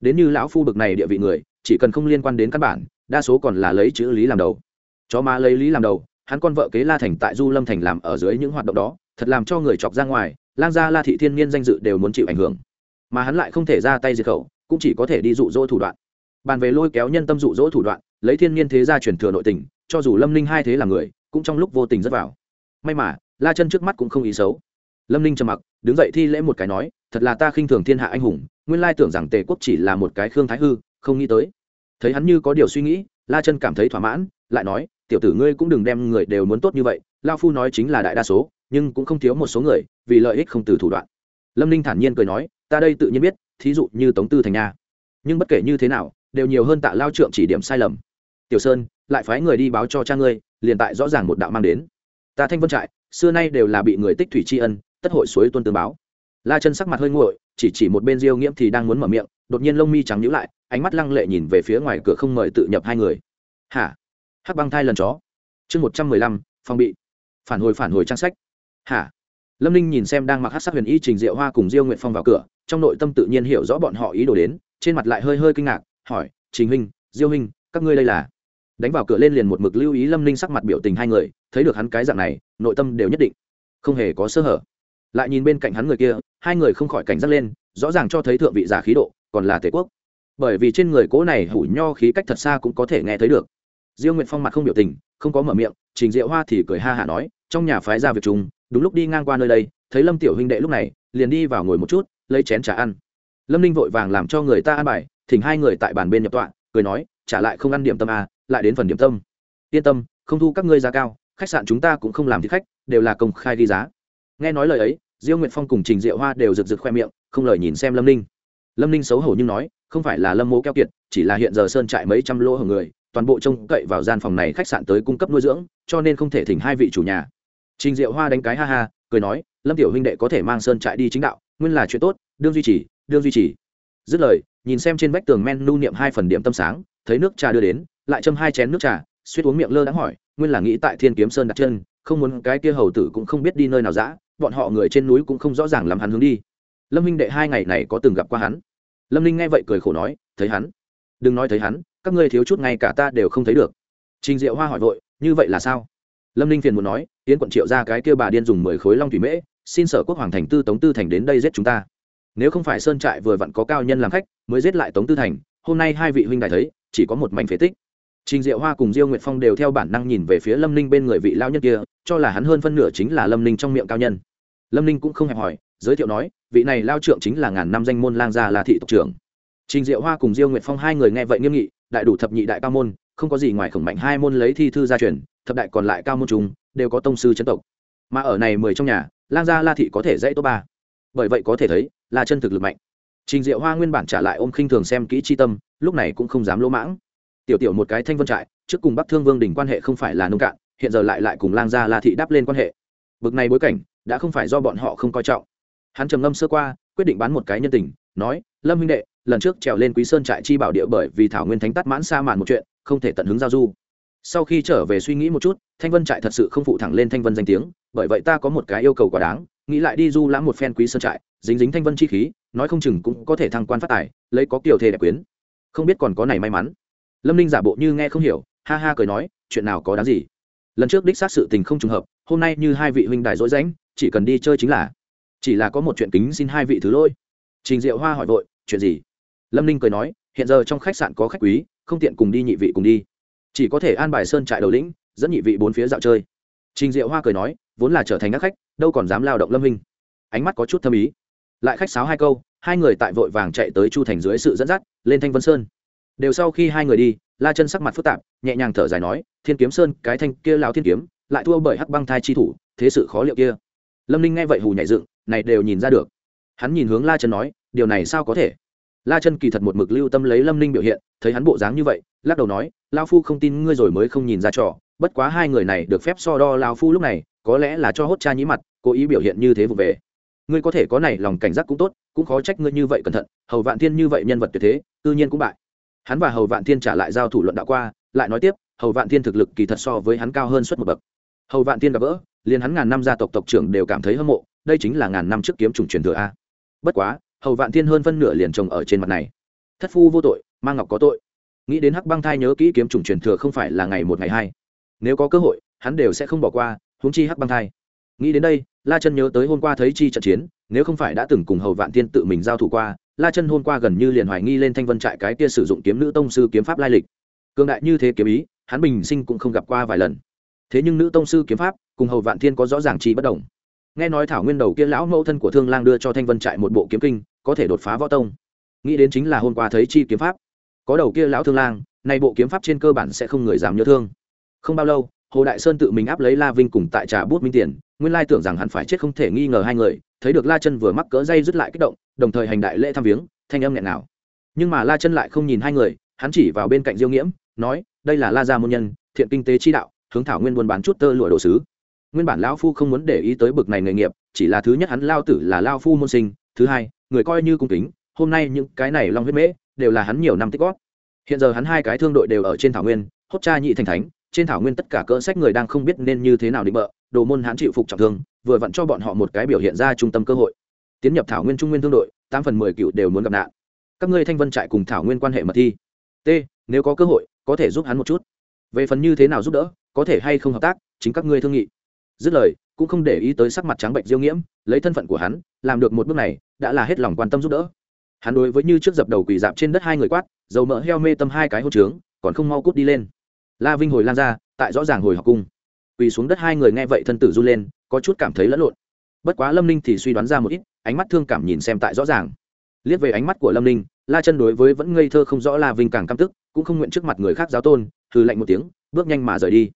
Đến như lão phu bực này địa vị người, chỉ cần không liên quan đến căn bản, đa số còn là lấy chữ lý làm đầu. Chó má lấy lý làm đầu hắn con vợ kế la thành tại du lâm thành làm ở dưới những hoạt động đó, thật làm cho người chọc ra ngoài, lang gia la thị thiên niên danh dự đều muốn chịu ảnh hưởng. Mà hắn lại không thể ra tay diệt khẩu, cũng chỉ có thể đi dụ dỗ thủ đoạn. Bàn về lôi kéo nhân tâm dụ dỗ thủ đoạn, lấy thiên niên thế gia truyền thừa nội tình, cho dù lâm ninh hai thế là người, cũng trong lúc vô tình rất vào. May mà, la chân trước mắt cũng không ý xấu. Lâm ninh trầm mặc, đứng dậy thi lễ một cái nói, thật là ta khinh thường thiên hạ anh hùng, nguyên lai tưởng rằng tề quốc chỉ là một cái khương thái hư, không nghĩ tới. Thấy hắn như có điều suy nghĩ, la chân cảm thấy thỏa mãn, lại nói tiểu tử ngươi cũng đừng đem người đều muốn tốt như vậy, lao phu nói chính là đại đa số, nhưng cũng không thiếu một số người, vì lợi ích không từ thủ đoạn. Lâm ninh thản nhiên cười nói, ta đây tự nhiên biết, thí dụ như tống tư thành nha. Nhưng bất kể như thế nào, đều nhiều hơn tạ lao trượng chỉ điểm sai lầm. Tiểu sơn, lại phái người đi báo cho cha ngươi, liền tại rõ ràng một đạo mang đến. Ta thanh vân trại, xưa nay đều là bị người tích thủy tri ân, tất hội suối tuân tương báo. La chân sắc mặt hơi nguội, chỉ chỉ một bên diêu nghiễm thì đang muốn mở miệng, đột nhiên lông mi trắng nhữ lại, ánh mắt lăng lệ nhìn về phía ngoài cửa không mời tự nhập hai người. Hả? Hắc băng thai lần chó. Chương một trăm mười lăm, phòng bị. Phản hồi phản hồi trang sách. Hả? Lâm ninh nhìn xem đang mặc hát sắc huyền y trình diệu hoa cùng diêu nguyện phong vào cửa, trong nội tâm tự nhiên hiểu rõ bọn họ ý đồ đến, trên mặt lại hơi hơi kinh ngạc, hỏi, trình huynh, diêu huynh, các ngươi đây là? Đánh vào cửa lên liền một mực lưu ý lâm ninh sắc mặt biểu tình hai người, thấy được hắn cái dạng này, nội tâm đều nhất định không hề có sơ hở. Lại nhìn bên cạnh hắn người kia, hai người không khỏi cảnh giác lên, rõ ràng cho thấy thượng vị giả khí độ, còn là tề quốc. Bởi vì trên người cố này hủ nho khí cách thật xa cũng có thể nghe thấy được diêu nguyệt phong mặt không biểu tình không có mở miệng trình diệu hoa thì cười ha hả nói trong nhà phái ra việc chung đúng lúc đi ngang qua nơi đây thấy lâm tiểu huynh đệ lúc này liền đi vào ngồi một chút lấy chén trà ăn. Lâm ninh vội vàng làm cho người ta ăn bài thỉnh hai người tại bàn bên nhập tọa cười nói trả lại không ăn điểm tâm à, lại đến phần điểm tâm. Yên tâm không thu các ngươi giá cao khách sạn chúng ta cũng không làm thích khách đều là công khai ghi giá. Nghe nói lời ấy diêu nguyệt phong cùng trình diệu hoa đều rực rực khoe miệng không lời nhìn xem lâm ninh. Lâm ninh xấu hổ nhưng nói không phải là lâm mố keo kiệt chỉ là hiện giờ sơn trại mấy trăm lỗ hở người toàn bộ trông cậy vào gian phòng này khách sạn tới cung cấp nuôi dưỡng, cho nên không thể thỉnh hai vị chủ nhà. Trình diệu hoa đánh cái ha ha, cười nói, lâm tiểu huynh đệ có thể mang sơn trại đi chính đạo, nguyên là chuyện tốt, đương duy trì, đương duy trì. Dứt lời, nhìn xem trên vách tường men niệm hai phần điểm tâm sáng, thấy nước trà đưa đến, lại châm hai chén nước trà, suýt uống miệng lơ đã hỏi, nguyên là nghĩ tại thiên kiếm sơn đặt chân, không muốn cái kia hầu tử cũng không biết đi nơi nào dã, bọn họ người trên núi cũng không rõ ràng làm hắn hướng đi. Lâm minh đệ hai ngày này có từng gặp qua hắn. Lâm ninh nghe vậy cười khổ nói, thấy hắn đừng nói thấy hắn, các ngươi thiếu chút ngay cả ta đều không thấy được. Trình diệu hoa hỏi vội, như vậy là sao? Lâm ninh phiền muốn nói tiến quận triệu ra cái kia bà điên dùng mười khối long thủy mễ, xin sở quốc hoàng thành tư tống tư thành đến đây giết chúng ta. Nếu không phải sơn trại vừa vặn có cao nhân làm khách, mới giết lại tống tư thành, hôm nay hai vị huynh đại thấy, chỉ có một mảnh phế tích. Trình diệu hoa cùng diêu nguyệt phong đều theo bản năng nhìn về phía lâm ninh bên người vị lao nhân kia, cho là hắn hơn phân nửa chính là lâm ninh trong miệng cao nhân. Lâm ninh cũng không hẹp hỏi, giới thiệu nói, vị này lao trượng chính là ngàn năm danh môn lang gia là thị tộc trưởng trình diệu hoa cùng diêu nguyệt phong hai người nghe vậy nghiêm nghị, đại đủ thập nhị đại cao môn, không có gì ngoài khổng mạnh hai môn lấy thi thư gia truyền, thập đại còn lại cao môn chúng đều có tông sư chấn tộc. Mà ở này mười trong nhà, lang gia la thị có thể dãy top ba. Bởi vậy có thể thấy, là chân thực lực mạnh. Trình diệu hoa nguyên bản trả lại ôm khinh thường xem kỹ chi tâm, lúc này cũng không dám lỗ mãng. Tiểu tiểu một cái thanh vân trại, trước cùng bắc thương vương đỉnh quan hệ không phải là nông cạn, hiện giờ lại lại cùng lang gia la thị đáp lên quan hệ. Bực này bối cảnh, đã không phải do bọn họ không coi trọng. Hắn trầm ngâm sơ qua, quyết định bán một cái nhân tình, nói, lâm huynh đệ lần trước trèo lên quý sơn trại chi bảo địa bởi vì thảo nguyên thánh tắt mãn xa màn một chuyện, không thể tận hứng giao du. Sau khi trở về suy nghĩ một chút, thanh vân trại thật sự không phụ thẳng lên thanh vân danh tiếng, bởi vậy ta có một cái yêu cầu quá đáng, nghĩ lại đi du lãm một phen quý sơn trại, dính dính thanh vân chi khí, nói không chừng cũng có thể thăng quan phát tài, lấy có kiểu thề đẹp quyến. Không biết còn có này may mắn. Lâm ninh giả bộ như nghe không hiểu, ha ha cười nói, chuyện nào có đáng gì. Lần trước đích xác sự tình không trùng hợp, hôm nay như hai vị huynh đài dối rãnh, chỉ cần đi chơi chính là. Chỉ là có một chuyện kính xin hai vị thứ lôi trình diệu hoa hỏi vội, chuyện gì? Lâm ninh cười nói, hiện giờ trong khách sạn có khách quý, không tiện cùng đi nhị vị cùng đi. Chỉ có thể an bài sơn trại đầu lĩnh, dẫn nhị vị bốn phía dạo chơi. Trình diệu hoa cười nói, vốn là trở thành các khách, đâu còn dám lao động lâm minh. Ánh mắt có chút thâm ý. Lại khách sáo hai câu, hai người tại vội vàng chạy tới chu thành dưới sự dẫn dắt, lên thanh vân sơn. Đều sau khi hai người đi, la chân sắc mặt phức tạp, nhẹ nhàng thở dài nói, thiên kiếm sơn, cái thanh kia lao thiên kiếm, lại thua bởi hắc băng thai chi thủ, thế sự khó liệu kia. Lâm ninh nghe vậy hù nhảy dựng, này đều nhìn ra được. Hắn nhìn hướng la chân nói, điều này sao có thể? La chân kỳ thật một mực lưu tâm lấy lâm ninh biểu hiện, thấy hắn bộ dáng như vậy, lắc đầu nói lao phu không tin ngươi rồi mới không nhìn ra trò, bất quá hai người này được phép so đo lao phu lúc này, có lẽ là cho hốt cha nhí mặt, cố ý biểu hiện như thế vụ về. Ngươi có thể có này lòng cảnh giác cũng tốt, cũng khó trách ngươi như vậy cẩn thận, hầu vạn thiên như vậy nhân vật tuyệt thế tự nhiên cũng bại. Hắn và hầu vạn thiên trả lại giao thủ luận đạo qua, lại nói tiếp, hầu vạn thiên thực lực kỳ thật so với hắn cao hơn xuất một bậc. Hầu vạn thiên gặp gỡ, liền hắn ngàn năm gia tộc tộc trưởng đều cảm thấy hâm mộ, đây chính là ngàn năm trước kiếm trùng truyền thừa a. Bất quá hầu vạn thiên hơn phân nửa liền trồng ở trên mặt này. Thất phu vô tội mang ngọc có tội. Nghĩ đến hắc băng thai nhớ kỹ kiếm trùng truyền thừa không phải là ngày một ngày hai. Nếu có cơ hội, hắn đều sẽ không bỏ qua, huống chi hắc băng thai. Nghĩ đến đây, la chân nhớ tới hôm qua thấy chi trận chiến, nếu không phải đã từng cùng hầu vạn thiên tự mình giao thủ qua, la chân hôm qua gần như liền hoài nghi lên thanh vân trại cái kia sử dụng kiếm nữ tông sư kiếm pháp lai lịch. Cương đại như thế kiếm ý, hắn bình sinh cũng không gặp qua vài lần. Thế nhưng nữ tông sư kiếm pháp cùng hầu vạn thiên có rõ ràng chi bất đồng. Nghe nói thảo nguyên đầu kia lão mẫu thân của thương lang đưa cho thanh vân trại một bộ kiếm kinh có thể đột phá võ tông. Nghĩ đến chính là hôm qua thấy chi kiếm pháp. Có đầu kia lão thương lang, nay bộ kiếm pháp trên cơ bản sẽ không người dám nhớ thương. Không bao lâu, hồ đại sơn tự mình áp lấy la vinh cùng tại trà bút minh tiền, nguyên lai tưởng rằng hắn phải chết không thể nghi ngờ hai người, thấy được la chân vừa mắc cỡ dây dứt lại kích động, đồng thời hành đại lễ thăm viếng, thanh âm nghẹn nào nhưng mà la chân lại không nhìn hai người, hắn chỉ vào bên cạnh diêu nghiễm, nói, đây là la gia môn nhân, thiện kinh tế chi đạo, hướng thảo nguyên buôn bán chút tơ lụa đồ sứ. Nguyên bản lão phu không muốn để ý tới bực này nghề nghiệp, chỉ là thứ nhất hắn lao tử là lao phu môn sinh, thứ hai người coi như cung kính, hôm nay những cái này long huyết mễ đều là hắn nhiều năm tích gót hiện giờ hắn hai cái thương đội đều ở trên thảo nguyên, hốt cha nhị thành thánh, trên thảo nguyên tất cả cỡ sách người đang không biết nên như thế nào định bợ, đồ môn hắn chịu phục trọng thương, vừa vặn cho bọn họ một cái biểu hiện ra trung tâm cơ hội. Tiến nhập thảo nguyên trung nguyên thương đội, tám phần mười cựu đều muốn gặp nạn. Các ngươi thanh vân trại cùng thảo nguyên quan hệ mật thi. T, nếu có cơ hội, có thể giúp hắn một chút. Về phần như thế nào giúp đỡ, có thể hay không hợp tác, chính các ngươi thương nghị. Dứt lời cũng không để ý tới sắc mặt trắng bệnh diêu nghiễm, lấy thân phận của hắn, làm được một bước này, đã là hết lòng quan tâm giúp đỡ. Hắn đối với như trước dập đầu quỳ dạp trên đất hai người quát, dầu mỡ heo mê tâm hai cái hô trướng, còn không mau cút đi lên. La vinh hồi lan ra, tại rõ ràng hồi học cung. Quỳ xuống đất hai người nghe vậy thân tử run lên, có chút cảm thấy lẫn lộn. Bất quá lâm ninh thì suy đoán ra một ít, ánh mắt thương cảm nhìn xem tại rõ ràng. Liếc về ánh mắt của lâm ninh, la chân đối với vẫn ngây thơ không rõ la vinh càng căm tức, cũng không nguyện trước mặt người khác giáo tôn, hừ lạnh một tiếng, bước nhanh mà rời đi.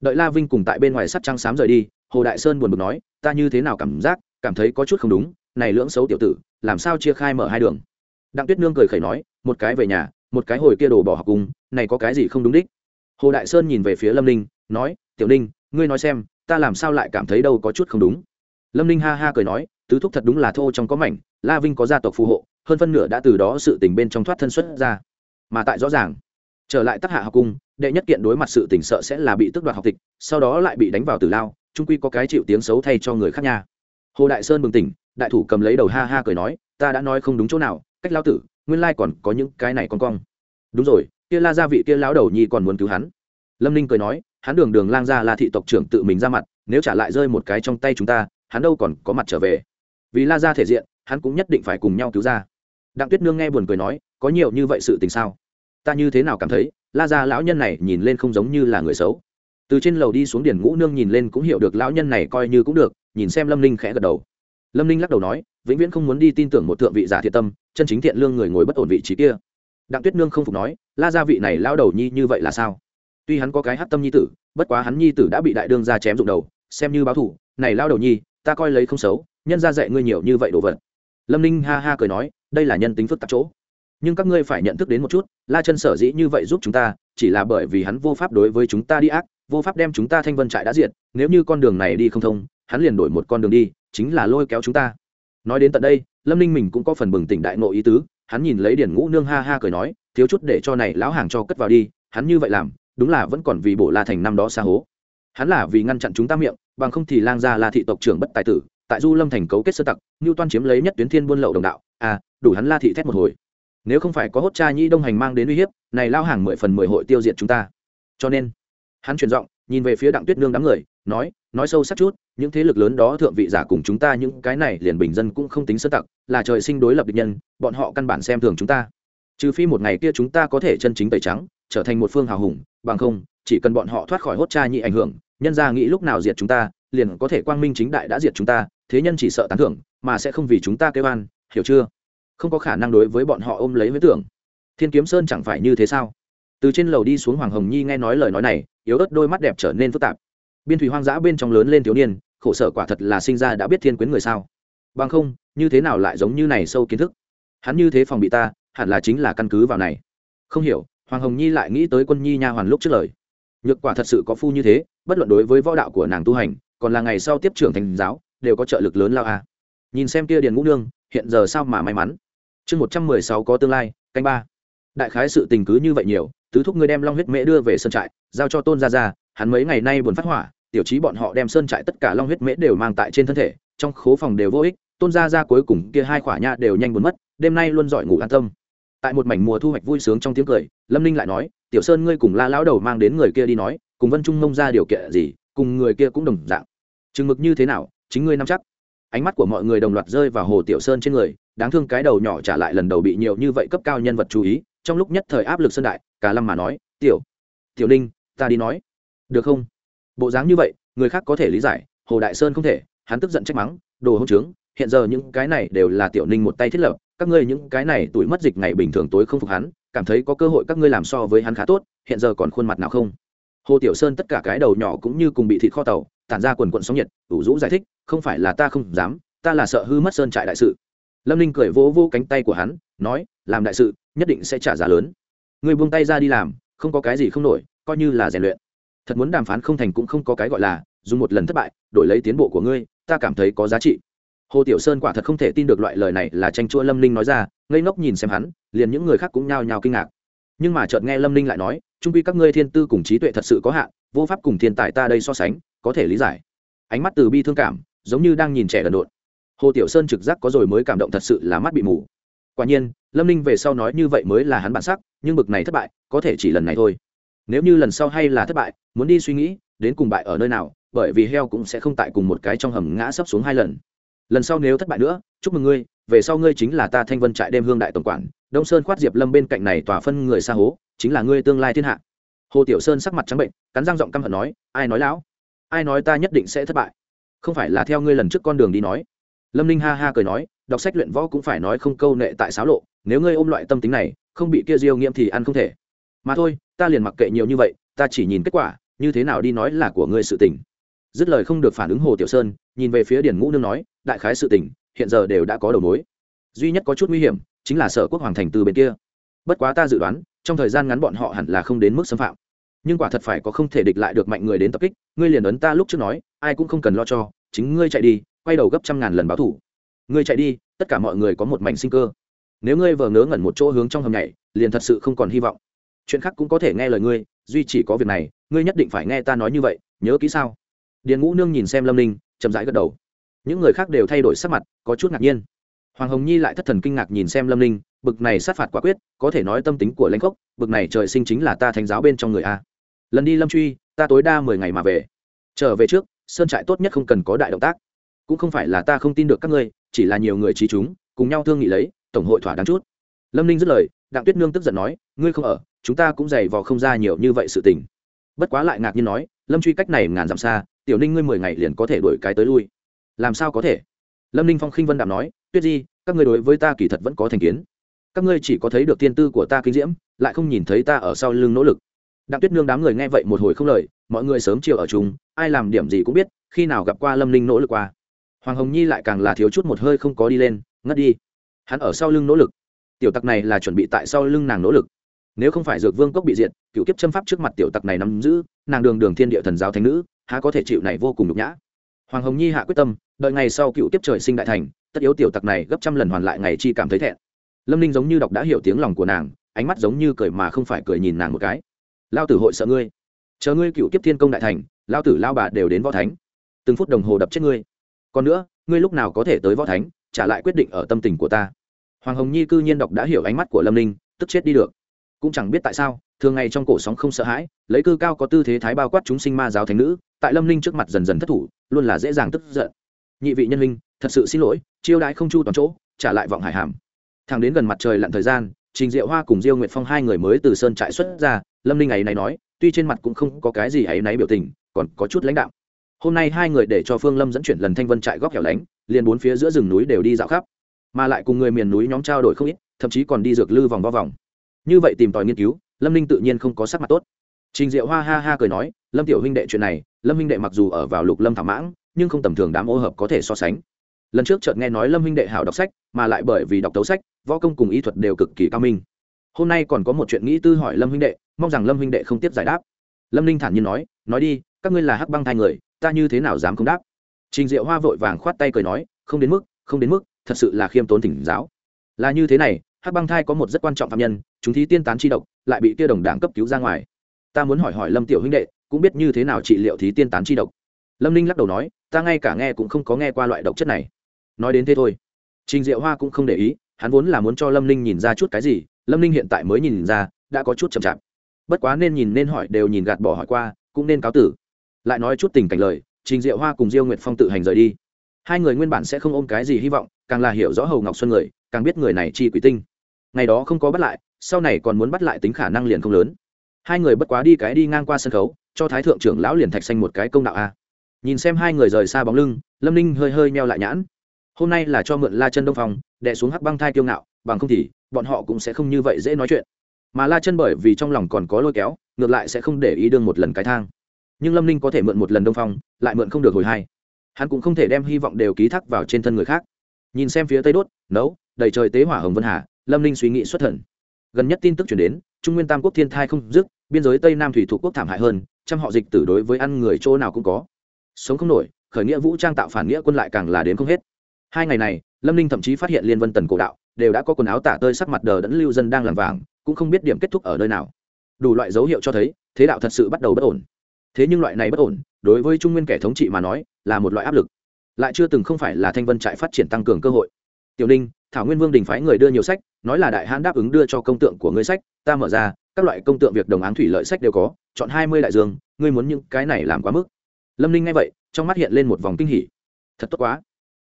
Đợi la vinh cùng tại bên ngoài sắt trăng xám rời đi hồ đại sơn buồn bực nói, ta như thế nào cảm giác, cảm thấy có chút không đúng, này lưỡng xấu tiểu tử, làm sao chia khai mở hai đường? Đặng tuyết nương cười khẩy nói, một cái về nhà, một cái hồi kia đồ bỏ học cùng, này có cái gì không đúng đích? Hồ đại sơn nhìn về phía lâm ninh, nói, tiểu ninh, ngươi nói xem, ta làm sao lại cảm thấy đâu có chút không đúng? Lâm ninh ha ha cười nói, tứ thúc thật đúng là thô trong có mảnh, la vinh có gia tộc phù hộ, hơn phân nửa đã từ đó sự tình bên trong thoát thân xuất ra. Mà tại rõ ràng, trở lại tác hạ học cung đệ nhất kiện đối mặt sự tình sợ sẽ là bị tước đoạt học tịch, sau đó lại bị đánh vào tử lao trung quy có cái chịu tiếng xấu thay cho người khác nha. Hồ đại sơn bừng tỉnh, đại thủ cầm lấy đầu ha ha cười nói, ta đã nói không đúng chỗ nào, cách lao tử, nguyên lai còn có những cái này con cong. Đúng rồi, kia la gia vị kia lão đầu nhi còn muốn cứu hắn. Lâm ninh cười nói, hắn đường đường lang ra là thị tộc trưởng tự mình ra mặt, nếu trả lại rơi một cái trong tay chúng ta, hắn đâu còn có mặt trở về. Vì la ra thể diện, hắn cũng nhất định phải cùng nhau cứu ra. Đặng tuyết nương nghe buồn cười nói, có nhiều như vậy sự tình sao? Ta như thế nào cảm thấy, la ra lão nhân này nhìn lên không giống như là người xấu từ trên lầu đi xuống điển ngũ nương nhìn lên cũng hiểu được lão nhân này coi như cũng được, nhìn xem lâm ninh khẽ gật đầu. Lâm ninh lắc đầu nói, vĩnh viễn không muốn đi tin tưởng một thượng vị giả thiện tâm, chân chính thiện lương người ngồi bất ổn vị trí kia. Đặng tuyết nương không phục nói, la gia vị này lao đầu nhi như vậy là sao? Tuy hắn có cái hát tâm nhi tử, bất quá hắn nhi tử đã bị đại đương ra chém rụng đầu, xem như báo thủ này lao đầu nhi, ta coi lấy không xấu, nhân ra dạy ngươi nhiều như vậy đồ vật. Lâm ninh ha ha cười nói, đây là nhân tính phức tạp chỗ. Nhưng các ngươi phải nhận thức đến một chút, la chân sở dĩ như vậy giúp chúng ta, chỉ là bởi vì hắn vô pháp đối với chúng ta đi ác vô pháp đem chúng ta thanh vân trại đã diệt, nếu như con đường này đi không thông, hắn liền đổi một con đường đi, chính là lôi kéo chúng ta. Nói đến tận đây, lâm ninh mình cũng có phần bừng tỉnh đại ngộ ý tứ, hắn nhìn lấy điển ngũ nương ha ha cười nói, thiếu chút để cho này lão hàng cho cất vào đi, hắn như vậy làm, đúng là vẫn còn vì bộ la thành năm đó xa hố. Hắn là vì ngăn chặn chúng ta miệng, bằng không thì lang gia là thị tộc trưởng bất tài tử, tại du lâm thành cấu kết sơ tặc như toan chiếm lấy nhất tuyến thiên buôn lậu đồng đạo à đủ hắn la thị thét một hồi. Nếu không phải có hốt cha nhĩ đông hành mang đến uy hiếp, này lao hàng mười phần mười hội tiêu diệt chúng ta. Cho nên hắn chuyển giọng, nhìn về phía đặng tuyết nương đám người, nói nói sâu sắc chút, những thế lực lớn đó thượng vị giả cùng chúng ta những cái này liền bình dân cũng không tính sơ tặc, là trời sinh đối lập địch nhân, bọn họ căn bản xem thường chúng ta. Trừ phi một ngày kia chúng ta có thể chân chính tẩy trắng, trở thành một phương hào hùng, bằng không, chỉ cần bọn họ thoát khỏi hốt cha nhị ảnh hưởng, nhân ra nghĩ lúc nào diệt chúng ta, liền có thể quang minh chính đại đã diệt chúng ta, thế nhân chỉ sợ tán thưởng, mà sẽ không vì chúng ta kêu an, hiểu chưa? Không có khả năng đối với bọn họ ôm lấy với tưởng. Thiên kiếm sơn chẳng phải như thế sao? Từ trên lầu đi xuống hoàng hồng nhi nghe nói lời nói này yếu ớt đôi mắt đẹp trở nên phức tạp. Biên thủy hoang dã bên trong lớn lên thiếu niên, khổ sở quả thật là sinh ra đã biết thiên quyến người sao. Bằng không, như thế nào lại giống như này sâu kiến thức? Hắn như thế phòng bị ta, hẳn là chính là căn cứ vào này. Không hiểu, hoàng hồng nhi lại nghĩ tới quân nhi nha hoàn lúc trước lời. Nhược quả thật sự có phu như thế, bất luận đối với võ đạo của nàng tu hành, còn là ngày sau tiếp trưởng thành giáo, đều có trợ lực lớn lao a nhìn xem kia điền ngũ nương, hiện giờ sao mà may mắn? Chương một trăm mười sáu có tương lai, canh ba. Đại khái sự tình cứ như vậy nhiều tứ thúc ngươi đem long huyết mễ đưa về sân trại, giao cho tôn gia gia, hắn mấy ngày nay buồn phát hỏa, tiểu trí bọn họ đem sơn trại tất cả long huyết mễ đều mang tại trên thân thể, trong khố phòng đều vô ích, tôn gia ra cuối cùng kia hai khỏa nha đều nhanh buồn mất, đêm nay luôn giỏi ngủ an tâm. Tại một mảnh mùa thu hoạch vui sướng trong tiếng cười, lâm ninh lại nói, tiểu sơn ngươi cùng la lão đầu mang đến người kia đi nói, cùng vân trung mông ra điều kiện gì, cùng người kia cũng đồng dạng. Chừng mực như thế nào, chính ngươi nắm chắc. Ánh mắt của mọi người đồng loạt rơi vào hồ tiểu sơn trên người, đáng thương cái đầu nhỏ trả lại lần đầu bị nhiều như vậy cấp cao nhân vật chú ý trong lúc nhất thời áp lực sơn đại, cả lâm mà nói, tiểu tiểu ninh, ta đi nói. Được không? Bộ dáng như vậy, người khác có thể lý giải, hồ đại sơn không thể, hắn tức giận trách mắng, đồ hỗn trướng, hiện giờ những cái này đều là tiểu ninh một tay thiết lập, các ngươi những cái này tuổi mất dịch ngày bình thường tối không phục hắn, cảm thấy có cơ hội các ngươi làm so với hắn khá tốt, hiện giờ còn khuôn mặt nào không? Hồ tiểu sơn tất cả cái đầu nhỏ cũng như cùng bị thịt kho tàu, tản ra quần quận sóng nhiệt, ủ rũ giải thích, không phải là ta không dám, ta là sợ hư mất sơn trại đại sự. Lâm ninh cười vỗ vỗ cánh tay của hắn, nói làm đại sự, nhất định sẽ trả giá lớn. Ngươi buông tay ra đi làm, không có cái gì không nổi, coi như là rèn luyện. Thật muốn đàm phán không thành cũng không có cái gọi là, dùng một lần thất bại, đổi lấy tiến bộ của ngươi, ta cảm thấy có giá trị. Hồ tiểu sơn quả thật không thể tin được loại lời này là tranh chua lâm ninh nói ra, ngây ngốc nhìn xem hắn, liền những người khác cũng nhao nhao kinh ngạc. Nhưng mà chợt nghe lâm ninh lại nói, trung quy các ngươi thiên tư cùng trí tuệ thật sự có hạn, vô pháp cùng thiên tài ta đây so sánh, có thể lý giải. Ánh mắt từ bi thương cảm, giống như đang nhìn trẻ đần độn. Hồ tiểu sơn trực giác có rồi mới cảm động thật sự là mắt bị mù. Quả nhiên lâm ninh về sau nói như vậy mới là hắn bản sắc, nhưng bực này thất bại, có thể chỉ lần này thôi. Nếu như lần sau hay là thất bại, muốn đi suy nghĩ, đến cùng bại ở nơi nào, bởi vì heo cũng sẽ không tại cùng một cái trong hầm ngã sấp xuống hai lần. Lần sau nếu thất bại nữa, chúc mừng ngươi, về sau ngươi chính là ta thanh vân trại đêm hương đại tổng quản, đông sơn khoát diệp lâm bên cạnh này tòa phân người xa hố, chính là ngươi tương lai thiên hạ. Hồ tiểu sơn sắc mặt trắng bệnh, cắn răng giọng căm hận nói, ai nói lão? Ai nói ta nhất định sẽ thất bại? Không phải là theo ngươi lần trước con đường đi nói? Lâm ninh ha ha cười nói đọc sách luyện võ cũng phải nói không câu nệ tại xáo lộ, nếu ngươi ôm loại tâm tính này, không bị kia diêu nghiêm thì ăn không thể. Mà thôi, ta liền mặc kệ nhiều như vậy, ta chỉ nhìn kết quả, như thế nào đi nói là của ngươi sự tình. Dứt lời không được phản ứng hồ tiểu sơn, nhìn về phía điển ngũ nương nói, đại khái sự tình, hiện giờ đều đã có đầu mối. Duy nhất có chút nguy hiểm, chính là sở quốc hoàng thành từ bên kia. Bất quá ta dự đoán, trong thời gian ngắn bọn họ hẳn là không đến mức xâm phạm. Nhưng quả thật phải có không thể địch lại được mạnh người đến tập kích, ngươi liền ấn ta lúc trước nói, ai cũng không cần lo cho, chính ngươi chạy đi, quay đầu gấp trăm ngàn lần báo thủ ngươi chạy đi, tất cả mọi người có một mảnh sinh cơ. Nếu ngươi vờ ngớ ngẩn một chỗ hướng trong hầm nhảy, liền thật sự không còn hy vọng. Chuyện khác cũng có thể nghe lời ngươi, duy chỉ có việc này, ngươi nhất định phải nghe ta nói như vậy, nhớ kỹ sao? Điền ngũ nương nhìn xem lâm ninh, chậm rãi gật đầu. Những người khác đều thay đổi sắc mặt, có chút ngạc nhiên. Hoàng hồng nhi lại thất thần kinh ngạc nhìn xem lâm ninh, bực này sát phạt quả quyết, có thể nói tâm tính của lãnh cốc bực này trời sinh chính là ta thánh giáo bên trong người a. Lần đi lâm truy, ta tối đa mười ngày mà về. Trở về trước, sơn trại tốt nhất không cần có đại động tác. Cũng không phải là ta không tin được các ngươi chỉ là nhiều người trí chúng, cùng nhau thương nghị lấy, tổng hội thỏa đáng chút. Lâm ninh dứt lời, đặng tuyết nương tức giận nói, ngươi không ở, chúng ta cũng dày vò không ra nhiều như vậy sự tình. Bất quá lại ngạc nhiên nói, lâm truy cách này ngàn dặm xa, tiểu ninh ngươi mười ngày liền có thể đổi cái tới lui. Làm sao có thể? Lâm ninh phong khinh vân đạm nói, tuyết di, các ngươi đối với ta kỳ thật vẫn có thành kiến. Các ngươi chỉ có thấy được tiên tư của ta kinh diễm, lại không nhìn thấy ta ở sau lưng nỗ lực. Đặng tuyết nương đám người nghe vậy một hồi không lời, mọi người sớm chiều ở chung, ai làm điểm gì cũng biết, khi nào gặp qua lâm ninh nỗ lực qua hoàng hồng nhi lại càng là thiếu chút một hơi không có đi lên, ngất đi. Hắn ở sau lưng nỗ lực. Tiểu tặc này là chuẩn bị tại sau lưng nàng nỗ lực. Nếu không phải dược vương cốc bị diệt, cựu kiếp châm pháp trước mặt tiểu tặc này nắm giữ, nàng đường đường thiên địa thần giáo thánh nữ, há có thể chịu này vô cùng nhục nhã. Hoàng hồng nhi hạ quyết tâm, đợi ngày sau cựu kiếp trời sinh đại thành, tất yếu tiểu tặc này gấp trăm lần hoàn lại ngày chi cảm thấy thẹn. Lâm ninh giống như đọc đã hiểu tiếng lòng của nàng, ánh mắt giống như cười mà không phải cười nhìn nàng một cái. Lao tử hội sợ ngươi. Chờ ngươi cựu kiếp thiên công đại thành, lao tử lao bà đều đến võ thánh. Từng phút đồng hồ đập chết ngươi còn nữa, ngươi lúc nào có thể tới võ thánh, trả lại quyết định ở tâm tình của ta. Hoàng hồng nhi cư nhiên đọc đã hiểu ánh mắt của lâm ninh, tức chết đi được. Cũng chẳng biết tại sao, thường ngày trong cổ sóng không sợ hãi, lấy cư cao có tư thế thái bao quát chúng sinh ma giáo thánh nữ, tại lâm ninh trước mặt dần dần thất thủ, luôn là dễ dàng tức giận. Nhị vị nhân linh thật sự xin lỗi, chiêu đãi không chu toàn chỗ, trả lại vọng hải hàm. Thằng đến gần mặt trời lặn thời gian, trình diệu hoa cùng diêu nguyệt phong hai người mới từ sơn trại xuất ra, lâm ninh ấy này nói, tuy trên mặt cũng không có cái gì ấy náy biểu tình, còn có chút lãnh đạo hôm nay hai người để cho phương lâm dẫn chuyển lần thanh vân trại góc hẻo lánh, liền bốn phía giữa rừng núi đều đi dạo khắp, mà lại cùng người miền núi nhóm trao đổi không ít, thậm chí còn đi dược lư vòng vo vòng. Như vậy tìm tòi nghiên cứu, lâm ninh tự nhiên không có sắc mặt tốt. Trình diệu hoa ha ha cười nói, lâm tiểu huynh đệ chuyện này, lâm huynh đệ mặc dù ở vào lục lâm thảo mãng, nhưng không tầm thường đám ô hợp có thể so sánh. Lần trước chợt nghe nói lâm huynh đệ hảo đọc sách, mà lại bởi vì đọc tấu sách, võ công cùng ý thuật đều cực kỳ cao minh. Hôm nay còn có một chuyện nghĩ tư hỏi lâm huynh đệ, mong rằng lâm huynh đệ không tiếp giải đáp. Lâm ninh thản nhiên nói nói đi, các ngươi là hắc băng thai người ta như thế nào dám không đáp? Trình diệu hoa vội vàng khoát tay cười nói, không đến mức, không đến mức, thật sự là khiêm tốn thỉnh giáo. Là như thế này, hắc băng thai có một rất quan trọng phạm nhân, chúng thí tiên tán chi độc, lại bị kia đồng đảng cấp cứu ra ngoài. Ta muốn hỏi hỏi lâm tiểu huynh đệ, cũng biết như thế nào trị liệu thí tiên tán chi độc? Lâm ninh lắc đầu nói, ta ngay cả nghe cũng không có nghe qua loại độc chất này. Nói đến thế thôi. Trình diệu hoa cũng không để ý, hắn vốn là muốn cho lâm ninh nhìn ra chút cái gì, lâm ninh hiện tại mới nhìn ra, đã có chút chậm chạp. Bất quá nên nhìn nên hỏi đều nhìn gạt bỏ hỏi qua, cũng nên cáo tử lại nói chút tình cảnh lời, trình diệu hoa cùng diêu nguyệt phong tự hành rời đi. Hai người nguyên bản sẽ không ôm cái gì hy vọng, càng là hiểu rõ hầu ngọc xuân người, càng biết người này chi quỷ tinh. Ngày đó không có bắt lại, sau này còn muốn bắt lại tính khả năng liền không lớn. Hai người bất quá đi cái đi ngang qua sân khấu, cho thái thượng trưởng lão liền thạch xanh một cái công đạo a. Nhìn xem hai người rời xa bóng lưng, lâm ninh hơi hơi meo lại nhãn. Hôm nay là cho mượn la chân đông phòng đẻ xuống hắc băng thai kiêu ngạo, bằng không thì, bọn họ cũng sẽ không như vậy dễ nói chuyện. Mà la chân bởi vì trong lòng còn có lôi kéo, ngược lại sẽ không để ý đương một lần cái thang nhưng lâm ninh có thể mượn một lần đông phong, lại mượn không được hồi hai. Hắn cũng không thể đem hy vọng đều ký thác vào trên thân người khác. Nhìn xem phía tây đốt, nấu, đầy trời tế hỏa hồng vân hà, lâm ninh suy nghĩ xuất thần. Gần nhất tin tức chuyển đến, trung nguyên tam quốc thiên thai không dứt, biên giới tây nam thủy thủ quốc thảm hại hơn, trăm họ dịch tử đối với ăn người chỗ nào cũng có. Sống không nổi, khởi nghĩa vũ trang tạo phản nghĩa quân lại càng là đến không hết. Hai ngày này, lâm ninh thậm chí phát hiện liên vân tần cổ đạo, đều đã có quần áo tả tơi sắc mặt đờ đẫn lưu dân đang làm vàng, cũng không biết điểm kết thúc ở nơi nào. Đủ loại dấu hiệu cho thấy, thế đạo thật sự bắt đầu bất ổn thế nhưng loại này bất ổn, đối với trung nguyên kẻ thống trị mà nói, là một loại áp lực. Lại chưa từng không phải là thanh vân trại phát triển tăng cường cơ hội. Tiểu ninh, thảo nguyên vương đình phái người đưa nhiều sách, nói là đại hãn đáp ứng đưa cho công tượng của ngươi sách, ta mở ra, các loại công tượng việc đồng áng thủy lợi sách đều có, chọn hai mươi đại dương, ngươi muốn những cái này làm quá mức. Lâm ninh nghe vậy, trong mắt hiện lên một vòng kinh hỉ. Thật tốt quá.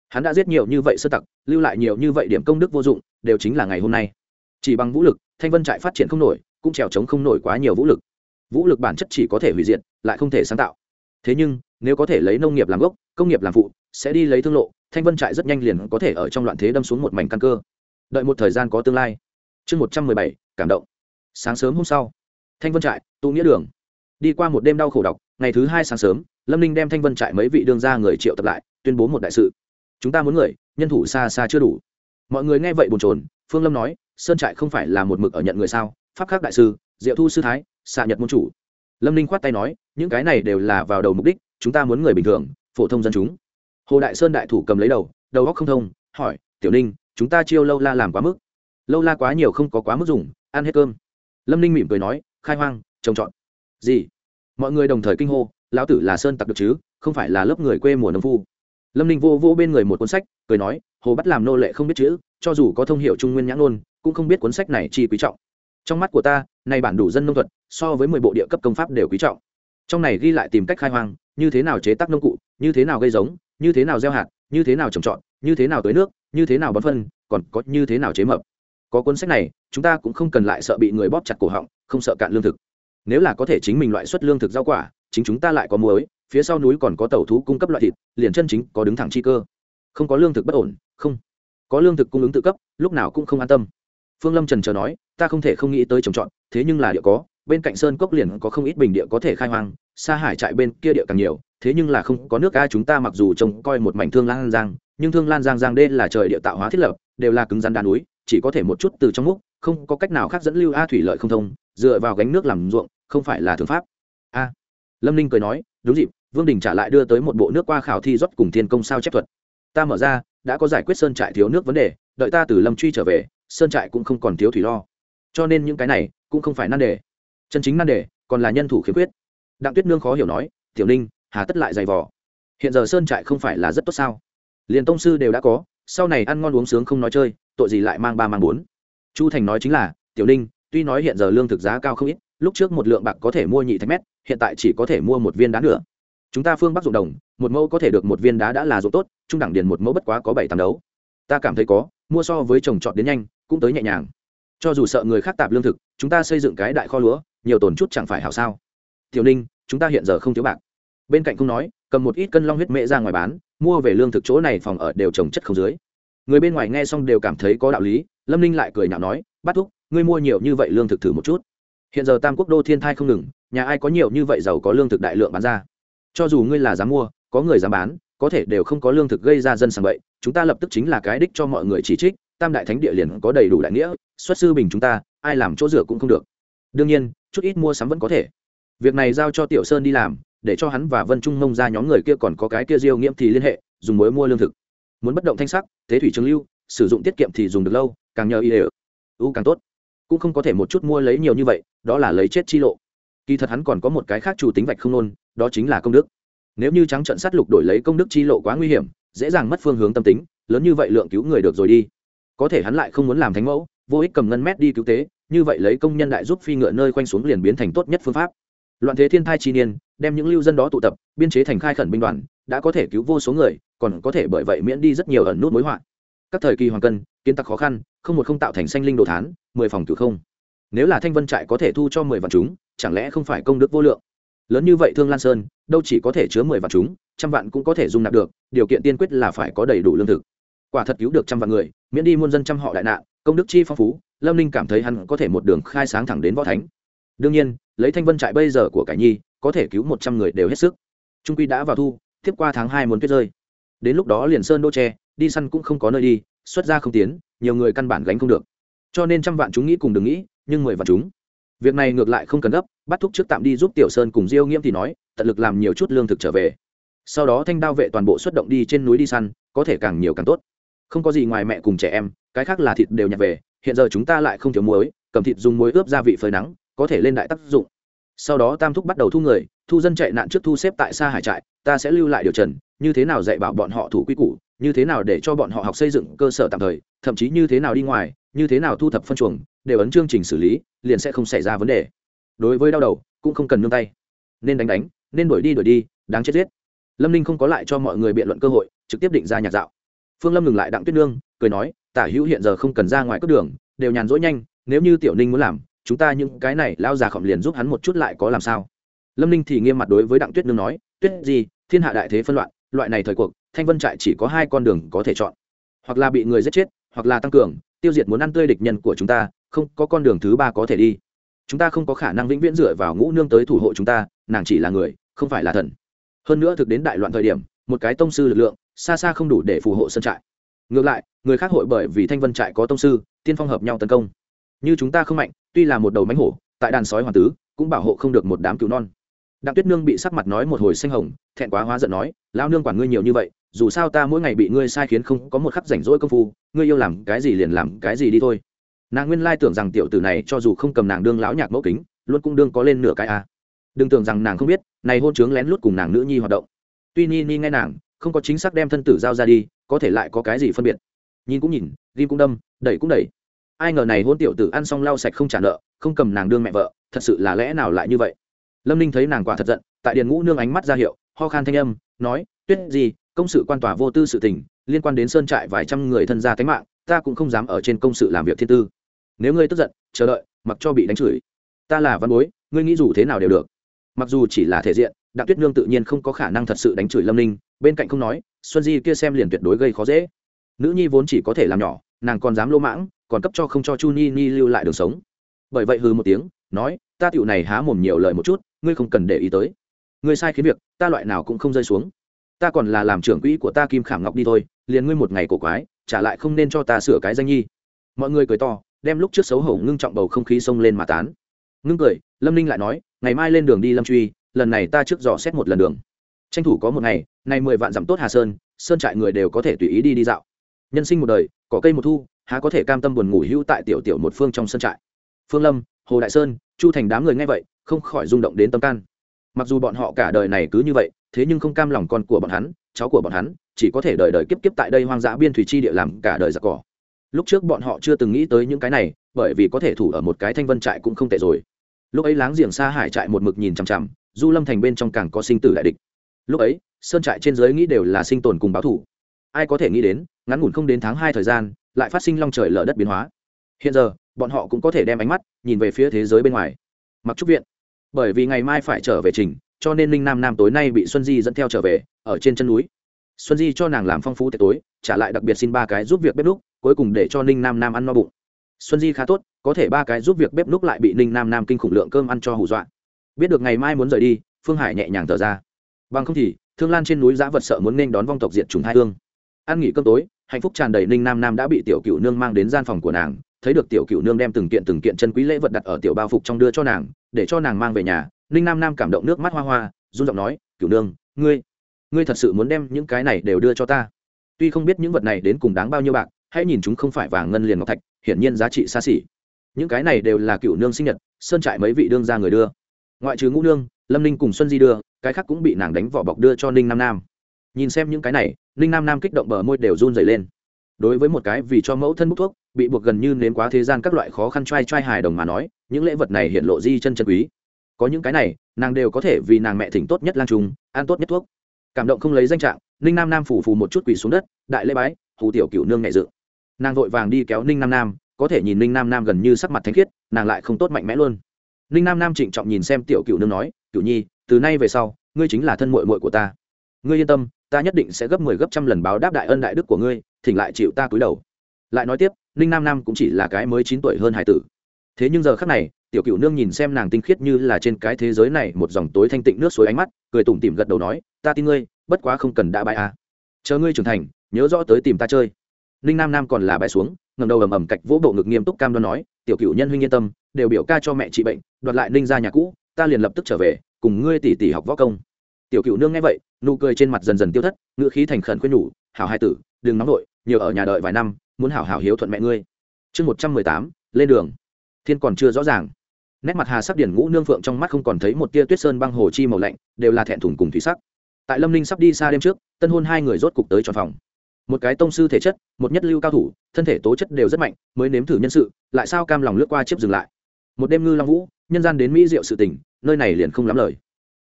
Hắn đã giết nhiều như vậy sơ tặc, lưu lại nhiều như vậy điểm công đức vô dụng, đều chính là ngày hôm nay. Chỉ bằng vũ lực, thanh vân trại phát triển không nổi, cũng trèo trống không nổi quá nhiều vũ lực. Vũ lực bản chất chỉ có thể hủy diệt lại không thể sáng tạo. Thế nhưng, nếu có thể lấy nông nghiệp làm gốc, công nghiệp làm phụ, sẽ đi lấy thương lộ, thanh vân trại rất nhanh liền có thể ở trong loạn thế đâm xuống một mảnh căn cơ. Đợi một thời gian có tương lai. Chương một trăm mười bảy, cảm động. Sáng sớm hôm sau, thanh vân trại, tụ nghĩa đường. Đi qua một đêm đau khổ đọc, ngày thứ hai sáng sớm, lâm ninh đem thanh vân trại mấy vị đương ra người triệu tập lại, tuyên bố một đại sự. Chúng ta muốn người, nhân thủ xa xa chưa đủ. Mọi người nghe vậy bồn trồn phương lâm nói, sơn trại không phải là một mực ở nhận người sao? Pháp khắc đại sư, diệu thu sư thái, xạ nhật môn chủ lâm ninh khoát tay nói, những cái này đều là vào đầu mục đích, chúng ta muốn người bình thường, phổ thông dân chúng. Hồ đại sơn đại thủ cầm lấy đầu đầu góc không thông, hỏi, tiểu ninh, chúng ta chiêu lâu la làm quá mức? Lâu la quá nhiều không có quá mức dùng, ăn hết cơm. Lâm ninh mỉm cười nói, khai hoang, trồng trọt. Gì? Mọi người đồng thời kinh hô, lão tử là sơn tặc được chứ, không phải là lớp người quê mùa nông phu. Lâm ninh vô vô bên người một cuốn sách, cười nói, hồ bắt làm nô lệ không biết chữ, cho dù có thông hiệu trung nguyên nhãn ngôn, cũng không biết cuốn sách này chi quý trọng. Trong mắt của ta nay bản đủ dân nông thuật so với mười bộ địa cấp công pháp đều quý trọng. Trong này ghi lại tìm cách khai hoang, như thế nào chế tác nông cụ, như thế nào gây giống, như thế nào gieo hạt, như thế nào trồng trọt, như thế nào tưới nước, như thế nào bón phân, còn có như thế nào chế mập. Có cuốn sách này, chúng ta cũng không cần lại sợ bị người bóp chặt cổ họng, không sợ cạn lương thực. Nếu là có thể chính mình loại xuất lương thực rau quả, chính chúng ta lại có muối, phía sau núi còn có tàu thú cung cấp loại thịt, liền chân chính có đứng thẳng chi cơ. Không có lương thực bất ổn, không. Có lương thực cung ứng tự cấp, lúc nào cũng không an tâm. Phương lâm trần chờ nói, ta không thể không nghĩ tới trồng trọt, thế nhưng là địa có bên cạnh sơn cốc liền có không ít bình địa có thể khai hoang xa hải trại bên kia địa càng nhiều, thế nhưng là không có nước ga chúng ta mặc dù trông coi một mảnh thương lan giang, nhưng thương lan giang giang đê là trời địa tạo hóa thiết lập, đều là cứng rắn đá núi, chỉ có thể một chút từ trong múc, không có cách nào khác dẫn lưu a thủy lợi không thông, dựa vào gánh nước làm ruộng, không phải là thường pháp. A, lâm ninh cười nói, đúng dịp, vương đình trả lại đưa tới một bộ nước qua khảo thi rót cùng thiên công sao chép thuật. Ta mở ra, đã có giải quyết sơn trại thiếu nước vấn đề, đợi ta từ lâm truy trở về, sơn trại cũng không còn thiếu thủy lo. Cho nên những cái này, cũng không phải nan đề chân chính nan đề, còn là nhân thủ khiếm khuyết. Đặng tuyết nương khó hiểu nói, tiểu ninh, hà tất lại dày vò. Hiện giờ sơn trại không phải là rất tốt sao? Liền tông sư đều đã có, sau này ăn ngon uống sướng không nói chơi, tội gì lại mang ba mang bốn. Chu thành nói chính là, tiểu ninh, tuy nói hiện giờ lương thực giá cao không ít, lúc trước một lượng bạc có thể mua nhị thạch mét, hiện tại chỉ có thể mua một viên đá nữa chúng ta phương bắc dụng đồng, một mẫu có thể được một viên đá đã là dụng tốt, trung đẳng điền một mẫu bất quá có bảy tám đấu. Ta cảm thấy có, mua so với trồng trọt đến nhanh, cũng tới nhẹ nhàng. Cho dù sợ người khác tạp lương thực, chúng ta xây dựng cái đại kho lúa nhiều tổn chút chẳng phải hảo sao. Tiểu ninh, chúng ta hiện giờ không thiếu bạc. Bên cạnh không nói, cầm một ít cân long huyết mễ ra ngoài bán, mua về lương thực chỗ này phòng ở đều trồng chất không dưới. Người bên ngoài nghe xong đều cảm thấy có đạo lý, lâm ninh lại cười nhạo nói bắt thúc, ngươi mua nhiều như vậy lương thực thử một chút. Hiện giờ tam quốc đô thiên thai không ngừng, nhà ai có nhiều như vậy giàu có lương thực đại lượng bán ra. Cho dù ngươi là dám mua, có người dám bán, có thể đều không có lương thực gây ra dân sàng bậy, chúng ta lập tức chính là cái đích cho mọi người chỉ trích, tam đại thánh địa liền có đầy đủ đại nghĩa, xuất sư bình chúng ta, ai làm chỗ rửa cũng không được đương nhiên, chút ít mua sắm vẫn có thể. Việc này giao cho tiểu sơn đi làm, để cho hắn và vân trung mông ra nhóm người kia còn có cái kia diêu nghiễm thì liên hệ, dùng mối mua lương thực. Muốn bất động thanh sắc, thế thủy trường lưu, sử dụng tiết kiệm thì dùng được lâu, càng nhờ y đều ưu càng tốt. Cũng không có thể một chút mua lấy nhiều như vậy, đó là lấy chết chi lộ. Kỳ thật hắn còn có một cái khác chủ tính vạch không nôn, đó chính là công đức. Nếu như trắng trận sát lục đổi lấy công đức chi lộ quá nguy hiểm, dễ dàng mất phương hướng tâm tính, lớn như vậy lượng cứu người được rồi đi. Có thể hắn lại không muốn làm thánh mẫu, vô ích cầm ngân mét đi cứu tế như vậy lấy công nhân đại giúp phi ngựa nơi quanh xuống liền biến thành tốt nhất phương pháp. Loạn thế thiên thai chi niên, đem những lưu dân đó tụ tập, biên chế thành khai khẩn binh đoàn, đã có thể cứu vô số người, còn có thể bởi vậy miễn đi rất nhiều ẩn nút mối họa. Các thời kỳ hoàng cân, kiến tặc khó khăn, không một không tạo thành sanh linh đồ thán, mười phòng cử không. Nếu là thanh vân trại có thể thu cho mười vạn chúng, chẳng lẽ không phải công đức vô lượng? Lớn như vậy thương lan sơn, đâu chỉ có thể chứa mười vạn chúng, trăm vạn cũng có thể dung nạp được, điều kiện tiên quyết là phải có đầy đủ lương thực. Quả thật cứu được trăm vạn người, miễn đi muôn dân trăm họ đại nạn, công đức chi phong phú lâm ninh cảm thấy hắn có thể một đường khai sáng thẳng đến võ thánh. Đương nhiên, lấy thanh vân trại bây giờ của cải nhi, có thể cứu một trăm người đều hết sức. Trung quy đã vào thu, tiếp qua tháng hai muốn tuyết rơi. Đến lúc đó liền sơn đô tre, đi săn cũng không có nơi đi, xuất ra không tiến, nhiều người căn bản gánh không được. Cho nên trăm vạn chúng nghĩ cùng đừng nghĩ, nhưng mười vạn chúng. Việc này ngược lại không cần gấp, bắt thúc trước tạm đi giúp tiểu sơn cùng diêu nghiễm thì nói, tận lực làm nhiều chút lương thực trở về. Sau đó thanh đao vệ toàn bộ xuất động đi trên núi đi săn, có thể càng nhiều càng tốt. Không có gì ngoài mẹ cùng trẻ em, cái khác là thịt đều nhặt về hiện giờ chúng ta lại không thiếu muối, cầm thịt dùng muối ướp gia vị phơi nắng, có thể lên đại tác dụng. Sau đó tam thúc bắt đầu thu người, thu dân chạy nạn trước thu xếp tại xa hải trại, ta sẽ lưu lại điều trần, như thế nào dạy bảo bọn họ thủ quy củ, như thế nào để cho bọn họ học xây dựng cơ sở tạm thời, thậm chí như thế nào đi ngoài, như thế nào thu thập phân chuồng, đều ấn chương trình xử lý, liền sẽ không xảy ra vấn đề. Đối với đau đầu, cũng không cần nương tay. Nên đánh đánh, nên đuổi đi đuổi đi, đáng chết giết. Lâm ninh không có lại cho mọi người biện luận cơ hội, trực tiếp định ra nhạc dạo. Phương lâm ngừng lại đặng tuyết nương, cười nói tả hữu hiện giờ không cần ra ngoài cướp đường, đều nhàn rỗi nhanh, nếu như tiểu ninh muốn làm, chúng ta những cái này lao già khổng liền giúp hắn một chút lại có làm sao? Lâm ninh thì nghiêm mặt đối với đặng tuyết nương nói, tuyết gì, thiên hạ đại thế phân loạn, loại này thời cuộc, thanh vân trại chỉ có hai con đường có thể chọn. Hoặc là bị người giết chết, hoặc là tăng cường, tiêu diệt muốn ăn tươi địch nhân của chúng ta, không có con đường thứ ba có thể đi. Chúng ta không có khả năng vĩnh viễn dựa vào ngũ nương tới thủ hộ chúng ta, nàng chỉ là người, không phải là thần. Hơn nữa thực đến đại loạn thời điểm, một cái tông sư lực lượng, xa xa không đủ để phù hộ sân trại ngược lại, người khác hội bởi vì thanh vân trại có tông sư, tiên phong hợp nhau tấn công. Như chúng ta không mạnh, tuy là một đầu mánh hổ, tại đàn sói hoàng tứ, cũng bảo hộ không được một đám cứu non. Đặng tuyết nương bị sắc mặt nói một hồi xanh hồng, thẹn quá hóa giận nói lao nương quản ngươi nhiều như vậy, dù sao ta mỗi ngày bị ngươi sai khiến không có một khắc rảnh rỗi công phu, ngươi yêu làm cái gì liền làm cái gì đi thôi. Nàng nguyên lai tưởng rằng tiểu tử này cho dù không cầm nàng đương lão nhạc mẫu kính, luôn cũng đương có lên nửa cái a. À. đừng tưởng rằng nàng không biết, này hôn trướng lén lút cùng nàng nữ nhi hoạt động. Tuy ni ni nghe nàng không có chính xác đem thân tử giao ra đi, có thể lại có cái gì phân biệt. Nhìn cũng nhìn, ghim cũng đâm, đẩy cũng đẩy. Ai ngờ này hôn tiểu tử ăn xong lau sạch không trả nợ, không cầm nàng đương mẹ vợ, thật sự là lẽ nào lại như vậy? Lâm ninh thấy nàng quả thật giận, tại điền ngũ nương ánh mắt ra hiệu, ho khan thanh âm, nói, tuyết gì, công sự quan tòa vô tư sự tình, liên quan đến sơn trại vài trăm người thân gia tánh mạng, ta cũng không dám ở trên công sự làm việc thiên tư. Nếu ngươi tức giận, chờ đợi, mặc cho bị đánh chửi. Ta là văn bối, ngươi nghĩ dù thế nào đều được. Mặc dù chỉ là thể diện, đặng tuyết nương tự nhiên không có khả năng thật sự đánh chửi lâm ninh bên cạnh không nói, xuân di kia xem liền tuyệt đối gây khó dễ. Nữ nhi vốn chỉ có thể làm nhỏ, nàng còn dám lô mãng, còn cấp cho không cho chu ni ni lưu lại đường sống. Bởi vậy hừ một tiếng, nói, ta tựu này há mồm nhiều lời một chút, ngươi không cần để ý tới. Ngươi sai khiến việc, ta loại nào cũng không rơi xuống. Ta còn là làm trưởng quỹ của ta kim khảm ngọc đi thôi, liền ngươi một ngày cổ quái, trả lại không nên cho ta sửa cái danh nhi. Mọi người cười to, đem lúc trước xấu hổ ngưng trọng bầu không khí xông lên mà tán. Ngưng cười, lâm ninh lại nói, ngày mai lên đường đi lâm truy, lần này ta trước dò xét một lần đường tranh thủ có một ngày, nay mười vạn dặm tốt hà sơn sơn trại người đều có thể tùy ý đi đi dạo. Nhân sinh một đời, có cây một thu, há có thể cam tâm buồn ngủ hữu tại tiểu tiểu một phương trong sơn trại. Phương lâm, hồ đại sơn, chu thành đám người nghe vậy, không khỏi rung động đến tâm can. Mặc dù bọn họ cả đời này cứ như vậy, thế nhưng không cam lòng con của bọn hắn, cháu của bọn hắn, chỉ có thể đời đời kiếp kiếp tại đây hoang dã biên thủy chi địa làm cả đời giặc cỏ. Lúc trước bọn họ chưa từng nghĩ tới những cái này, bởi vì có thể thủ ở một cái thanh vân trại cũng không tệ rồi. Lúc ấy láng giềng xa hải trại một mực nhìn chằm chằm, du lâm thành bên trong càng có sinh tử đại địch lúc ấy, sơn trại trên giới nghĩ đều là sinh tồn cùng báo thủ ai có thể nghĩ đến, ngắn ngủn không đến tháng hai thời gian, lại phát sinh long trời lở đất biến hóa. Hiện giờ, bọn họ cũng có thể đem ánh mắt nhìn về phía thế giới bên ngoài. Mặc trúc viện. Bởi vì ngày mai phải trở về trình, cho nên linh nam nam tối nay bị xuân di dẫn theo trở về, ở trên chân núi. Xuân di cho nàng làm phong phú tệ tối, trả lại đặc biệt xin ba cái giúp việc bếp lúc cuối cùng để cho ninh nam nam ăn no bụng. Xuân di khá tốt, có thể ba cái giúp việc bếp lúc lại bị ninh nam nam kinh khủng lượng cơm ăn cho hù dọa. Biết được ngày mai muốn rời đi, phương hải nhẹ nhàng thở ra bằng không thì, thương lan trên núi giã vật sợ muốn nên đón vong tộc diệt trùng hai hương ăn nghỉ cơm tối, hạnh phúc tràn đầy ninh nam nam đã bị tiểu cựu nương mang đến gian phòng của nàng, thấy được tiểu cựu nương đem từng kiện từng kiện chân quý lễ vật đặt ở tiểu bao phục trong đưa cho nàng, để cho nàng mang về nhà, ninh nam nam cảm động nước mắt hoa hoa, run giọng nói, cựu nương, ngươi ngươi thật sự muốn đem những cái này đều đưa cho ta? Tuy không biết những vật này đến cùng đáng bao nhiêu bạc, hãy nhìn chúng không phải vàng ngân liền ngọc thạch, hiển nhiên giá trị xa xỉ. Những cái này đều là cựu nương sinh nhật, sơn trại mấy vị đương ra người đưa. Ngoại trừ ngũ nương lâm ninh cùng xuân di đưa cái khác cũng bị nàng đánh vỏ bọc đưa cho ninh nam nam nhìn xem những cái này ninh nam nam kích động bờ môi đều run dày lên đối với một cái vì cho mẫu thân bút thuốc bị buộc gần như nếm quá thế gian các loại khó khăn t r a i t r a i hài đồng mà nói những lễ vật này hiện lộ di chân chân quý có những cái này nàng đều có thể vì nàng mẹ thỉnh tốt nhất lan trùng ăn tốt nhất thuốc cảm động không lấy danh trạng ninh nam nam phủ phù một chút quỳ xuống đất đại lễ bái hù tiểu cựu nương nhẹ dự nàng vội vàng đi kéo ninh nam nam có thể nhìn ninh nam nam gần như sắc mặt thánh khiết nàng lại không tốt mạnh mẽ luôn ninh nam nam trịnh trọng nhìn xem tiểu cựu nương nói cửu nhi, từ nay về sau, ngươi chính là thân mội mội của ta. Ngươi yên tâm, ta nhất định sẽ gấp mười 10 gấp trăm lần báo đáp đại ân đại đức của ngươi, thỉnh lại chịu ta cúi đầu. Lại nói tiếp, ninh nam nam cũng chỉ là cái mới chín tuổi hơn hải tử. Thế nhưng giờ khắc này, tiểu cựu nương nhìn xem nàng tinh khiết như là trên cái thế giới này một dòng tối thanh tịnh nước suối ánh mắt, cười tủm tỉm gật đầu nói, ta tin ngươi, bất quá không cần đã bãi à. chờ ngươi trưởng thành, nhớ rõ tới tìm ta chơi. Ninh nam nam còn là bãi xuống ngầm đầu ầm ầm cạch vỗ bộ ngực nghiêm túc cam đoan nói, tiểu cựu nhân huynh yên tâm, đều biểu ca cho mẹ trị bệnh, đoạt lại ninh ra nhà cũ ta liền lập tức trở về, cùng ngươi tỷ tỷ học võ công. Tiểu cựu nương nghe vậy, nụ cười trên mặt dần dần tiêu thất ngựa khí thành khẩn khuyên nhủ, hảo hai tử, đừng nóng nổi nhiều ở nhà đợi vài năm, muốn hảo hảo hiếu thuận mẹ ngươi. Chương một trăm mười tám, lên đường. Thiên còn chưa rõ ràng. Nét mặt hà sắc điển ngũ nương phượng trong mắt không còn thấy một tia tuyết sơn băng hồ chi màu lạnh, đều là thẹn thùng cùng thủy sắc. Tại lâm ninh sắp đi xa đêm trước, tân hôn hai người rốt cục tới tròn phòng. Một cái tông sư thể chất, một nhất lưu cao thủ, thân thể tố chất đều rất mạnh, mới nếm thử nhân sự, lại sao cam lòng lướt qua chiếc dừng lại một đêm ngư long vũ, nhân gian đến mỹ diệu sự tỉnh nơi này liền không lắm lời.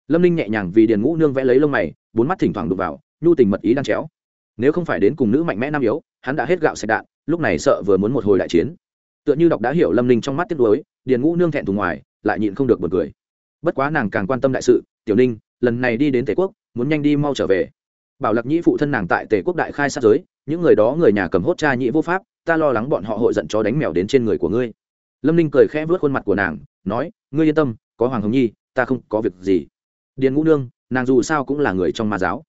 Lâm ninh nhẹ nhàng vì điền ngũ nương vẽ lấy lông mày, bốn mắt thỉnh thoảng đục vào, nhu tình mật ý đang chéo. Nếu không phải đến cùng nữ mạnh mẽ nam yếu, hắn đã hết gạo sạch đạn, lúc này sợ vừa muốn một hồi đại chiến. Tựa như đọc đã hiểu lâm ninh trong mắt tiếc nuối, điền ngũ nương thẹn thùng ngoài, lại nhịn không được bật cười. Bất quá nàng càng quan tâm đại sự, tiểu ninh, lần này đi đến tề quốc, muốn nhanh đi mau trở về. Bảo lạc nhĩ phụ thân nàng tại tề quốc đại khai sát giới, những người đó người nhà cầm hốt cha nhĩ vô pháp, ta lo lắng bọn họ hội giận chó đánh mèo đến trên người của ngươi lâm ninh cười khẽ vớt khuôn mặt của nàng, nói, ngươi yên tâm, có hoàng hồng nhi, ta không có việc gì. Điền ngũ nương, nàng dù sao cũng là người trong ma giáo.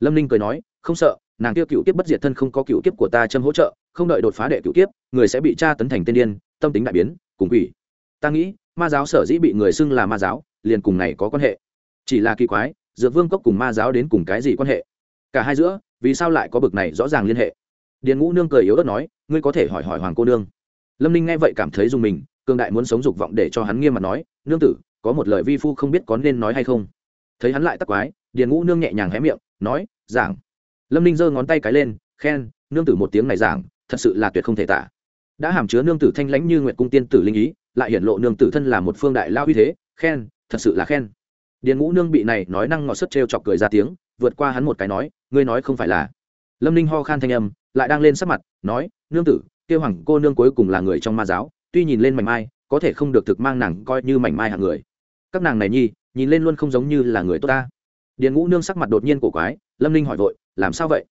Lâm ninh cười nói, không sợ, nàng tiêu cựu kiếp bất diệt thân không có cựu kiếp của ta châm hỗ trợ, không đợi đột phá đệ cựu kiếp, người sẽ bị tra tấn thành tiên điên, tâm tính đại biến, cùng quỷ. Ta nghĩ, ma giáo sở dĩ bị người xưng là ma giáo, liền cùng này có quan hệ. Chỉ là kỳ quái, dược vương cốc cùng ma giáo đến cùng cái gì quan hệ? Cả hai giữa, vì sao lại có bực này rõ ràng liên hệ? Điền ngũ nương cười yếu ớt nói, ngươi có thể hỏi hỏi hoàng cô nương lâm ninh nghe vậy cảm thấy dùng mình Cương đại muốn sống dục vọng để cho hắn nghiêm mặt nói, nương tử, có một lời vi phu không biết có nên nói hay không? Thấy hắn lại tắc quái, điền ngũ nương nhẹ nhàng hé miệng, nói, giảng. Lâm ninh giơ ngón tay cái lên, khen, nương tử một tiếng này giảng, thật sự là tuyệt không thể tả. Đã hàm chứa nương tử thanh lãnh như nguyện cung tiên tử linh ý, lại hiển lộ nương tử thân là một phương đại lao uy thế, khen, thật sự là khen. Điền ngũ nương bị này nói năng ngọt sức t chọc cười ra tiếng, vượt qua hắn một cái nói, ngươi nói không phải là. Lâm ninh ho khan thanh âm, lại đang lên sắc mặt, nói, nương tử kia hoàng cô nương cuối cùng là người trong ma giáo, tuy nhìn lên mảnh mai, có thể không được thực mang nàng coi như mảnh mai hạng người. Các nàng này nhi, nhìn lên luôn không giống như là người tốt ta. Điền ngũ nương sắc mặt đột nhiên cổ quái, lâm ninh hỏi vội, làm sao vậy?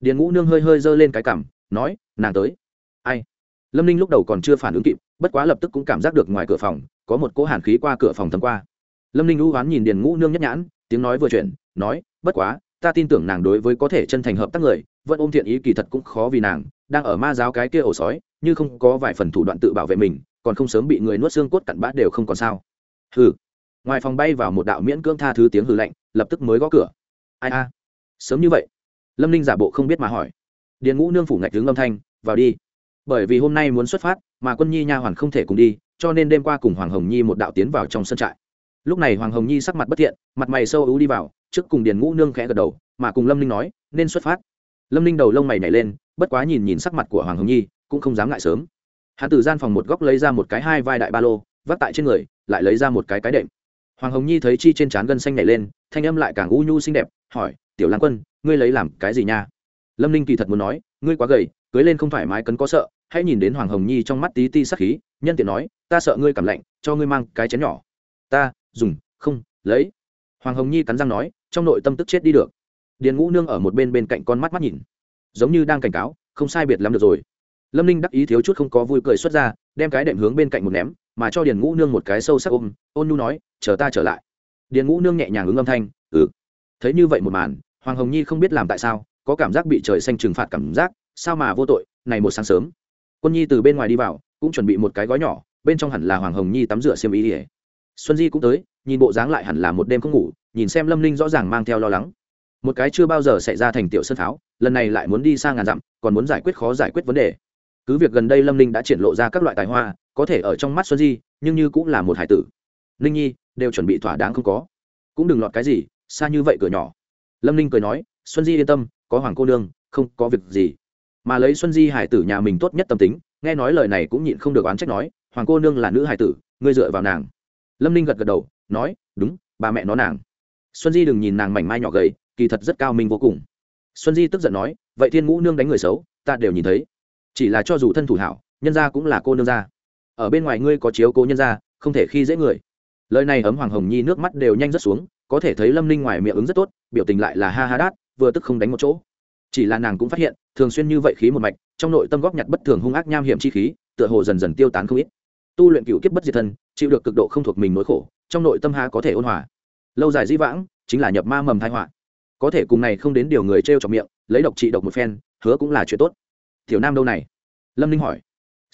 Điền ngũ nương hơi hơi giơ lên cái cảm nói, nàng tới. Ai? Lâm ninh lúc đầu còn chưa phản ứng kịp, bất quá lập tức cũng cảm giác được ngoài cửa phòng, có một cỗ hàn khí qua cửa phòng thấm qua. Lâm ninh lũ oán nhìn điền ngũ nương nhất nhãn, tiếng nói vừa chuyển, nói, bất quá ta tin tưởng nàng đối với có thể chân thành hợp tác người, vẫn ôm thiện ý kỳ thật cũng khó vì nàng, đang ở ma giáo cái kia ổ sói, như không có vài phần thủ đoạn tự bảo vệ mình, còn không sớm bị người nuốt xương cốt cặn bát đều không còn sao. Hừ. Ngoài phòng bay vào một đạo miễn cưỡng tha thứ tiếng hừ lạnh, lập tức mới gõ cửa. Ai a? Sớm như vậy. Lâm ninh giả bộ không biết mà hỏi. Điền ngũ nương phủ ngạch tướng âm thanh, vào đi. Bởi vì hôm nay muốn xuất phát, mà quân nhi nha hoàn không thể cùng đi, cho nên đêm qua cùng hoàng hồng nhi một đạo tiến vào trong sân trại. Lúc này hoàng hồng nhi sắc mặt bất thiện, mặt mày sâu ú đi vào trước cùng điền ngũ nương khẽ gật đầu, mà cùng lâm ninh nói, nên xuất phát. Lâm ninh đầu lông mày nhảy lên, bất quá nhìn nhìn sắc mặt của hoàng hồng nhi, cũng không dám ngại sớm. Hắn từ gian phòng một góc lấy ra một cái hai vai đại ba lô vắt tại trên người, lại lấy ra một cái cái đệm. Hoàng hồng nhi thấy chi trên trán gân xanh nhảy lên, thanh âm lại càng u nhu xinh đẹp, hỏi, tiểu lan quân, ngươi lấy làm cái gì nha? Lâm ninh kỳ thật muốn nói, ngươi quá gầy, cưới lên không thoải mái cấn có sợ, hãy nhìn đến hoàng hồng nhi trong mắt tí ti sắc khí, nhân tiện nói, ta sợ ngươi cảm lạnh, cho ngươi mang cái chén nhỏ. Ta, dùng, không, lấy. Hoàng hồng nhi cắn răng nói trong nội tâm tức chết đi được. Điền ngũ nương ở một bên bên cạnh con mắt mắt nhìn. Giống như đang cảnh cáo, không sai biệt lắm được rồi. Lâm ninh đắc ý thiếu chút không có vui cười xuất ra, đem cái đệm hướng bên cạnh một ném, mà cho điền ngũ nương một cái sâu sắc ôm, ôn nhu nói, chờ ta trở lại. Điền ngũ nương nhẹ nhàng ứng âm thanh ừ. Thấy như vậy một màn, hoàng hồng nhi không biết làm tại sao, có cảm giác bị trời xanh trừng phạt cảm giác, sao mà vô tội, này một sáng sớm. Quân nhi từ bên ngoài đi vào, cũng chuẩn bị một cái gói nhỏ, bên trong hẳn là hoàng hồng nhi tắm rửa xiêm ý ỉa xuân di cũng tới, nhìn bộ dáng lại hẳn là một đêm không ngủ nhìn xem lâm ninh rõ ràng mang theo lo lắng. Một cái chưa bao giờ xảy ra thành tiểu sân pháo, lần này lại muốn đi sang ngàn dặm, còn muốn giải quyết khó giải quyết vấn đề. Cứ việc gần đây lâm ninh đã triển lộ ra các loại tài hoa, có thể ở trong mắt xuân di, nhưng như cũng là một hải tử. Ninh nhi, đều chuẩn bị thỏa đáng không có. Cũng đừng lọt cái gì, xa như vậy cửa nhỏ. Lâm ninh cười nói, xuân di yên tâm, có hoàng cô nương, không có việc gì. Mà lấy xuân di hải tử nhà mình tốt nhất tâm tính, nghe nói lời này cũng nhịn không được oán trách nói, hoàng cô nương là nữ hải tử, ngươi dựa vào nàng. Lâm ninh gật gật đầu, nói, đúng, bà mẹ nó nàng xuân di đừng nhìn nàng mảnh mai nhỏ gầy, kỳ thật rất cao minh vô cùng. Xuân di tức giận nói, vậy thiên ngũ nương đánh người xấu, ta đều nhìn thấy. Chỉ là cho dù thân thủ hảo, nhân gia cũng là cô nương gia. Ở bên ngoài ngươi có chiếu cố nhân gia, không thể khi dễ người. Lời này ấm hoàng hồng nhi nước mắt đều nhanh rất xuống, có thể thấy lâm ninh ngoài miệng ứng rất tốt, biểu tình lại là ha ha đát, vừa tức không đánh một chỗ. Chỉ là nàng cũng phát hiện, thường xuyên như vậy khí một mạch, trong nội tâm góp nhặt bất thường hung ác nham hiểm chi khí, tựa hồ dần dần tiêu tán không ít. Tu luyện cựu kiếp bất diệt thân, chịu được cực độ không thuộc mình nỗi khổ, trong nội tâm ha có thể ôn hòa lâu dài di vãng, chính là nhập ma mầm thai họa. Có thể cùng này không đến điều người t r e o trong miệng, lấy độc trị độc một phen, hứa cũng là chuyện tốt. Tiểu nam đâu này? Lâm ninh hỏi.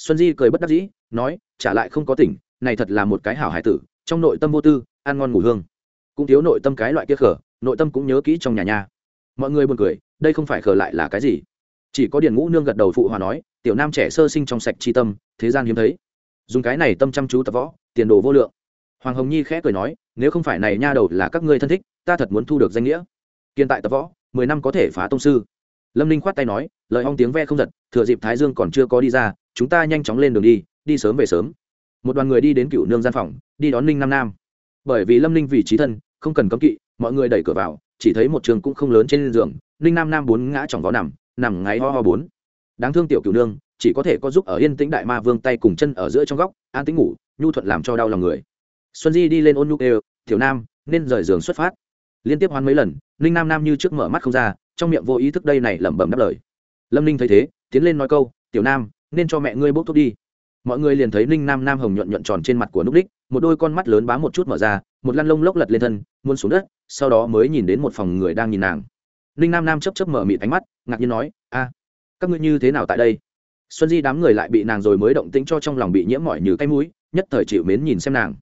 Xuân di cười bất đắc dĩ, nói, trả lại không có tỉnh, này thật là một cái hảo hải tử, trong nội tâm vô tư, ăn ngon ngủ hương. Cũng thiếu nội tâm cái loại kia khở, nội tâm cũng nhớ kỹ trong nhà nhà. Mọi người buồn cười, đây không phải khở lại là cái gì? Chỉ có điền ngũ nương gật đầu phụ hòa nói, tiểu nam trẻ sơ sinh trong sạch tri tâm, thế gian hiếm thấy. Dùng cái này tâm chăm chú tập võ, tiền đồ vô lượng hoàng hồng nhi khẽ cười nói, nếu không phải này nha đầu là các ngươi thân thích, ta thật muốn thu được danh nghĩa. Hiện tại tập võ, mười năm có thể phá tông sư. Lâm ninh khoát tay nói, lời hong tiếng ve không giật, thừa dịp thái dương còn chưa có đi ra, chúng ta nhanh chóng lên đường đi đi sớm về sớm. Một đoàn người đi đến cựu nương gian phòng, đi đón ninh nam nam. Bởi vì lâm ninh vì trí thân, không cần cấm kỵ, mọi người đẩy cửa vào, chỉ thấy một trường cũng không lớn trên giường, ninh nam nam bốn ngã trong vó nằm nằm ngáy ho ho bốn. Đáng thương tiểu cựu nương, chỉ có thể có giúp ở yên tĩnh đại ma vương tay cùng chân ở giữa trong góc, an tĩnh ngủ, nhu thuận làm cho đau lòng người xuân di đi lên ôn nhu kêu, tiểu nam, nên rời giường xuất phát. Liên tiếp hoán mấy lần, ninh nam nam như trước mở mắt không ra, trong miệng vô ý thức đây này lẩm bẩm đáp lời. Lâm ninh thấy thế, tiến lên nói câu, tiểu nam, nên cho mẹ ngươi bốc thuốc đi. Mọi người liền thấy ninh nam nam hồng nhuận nhuận tròn trên mặt của núc đích, một đôi con mắt lớn bám một chút mở ra, một lăn lông lốc lật lên thân, muốn xuống đất, sau đó mới nhìn đến một phòng người đang nhìn nàng. Ninh nam nam chấp chấp mở mịt ánh mắt, ngạc nhiên nói, a, các ngươi như thế nào tại đây? Xuân di đám người lại bị nàng rồi mới động tĩnh cho trong lòng bị nhiễm mỏi như cái mũi, nhất thời chịu mến nhìn xem nàng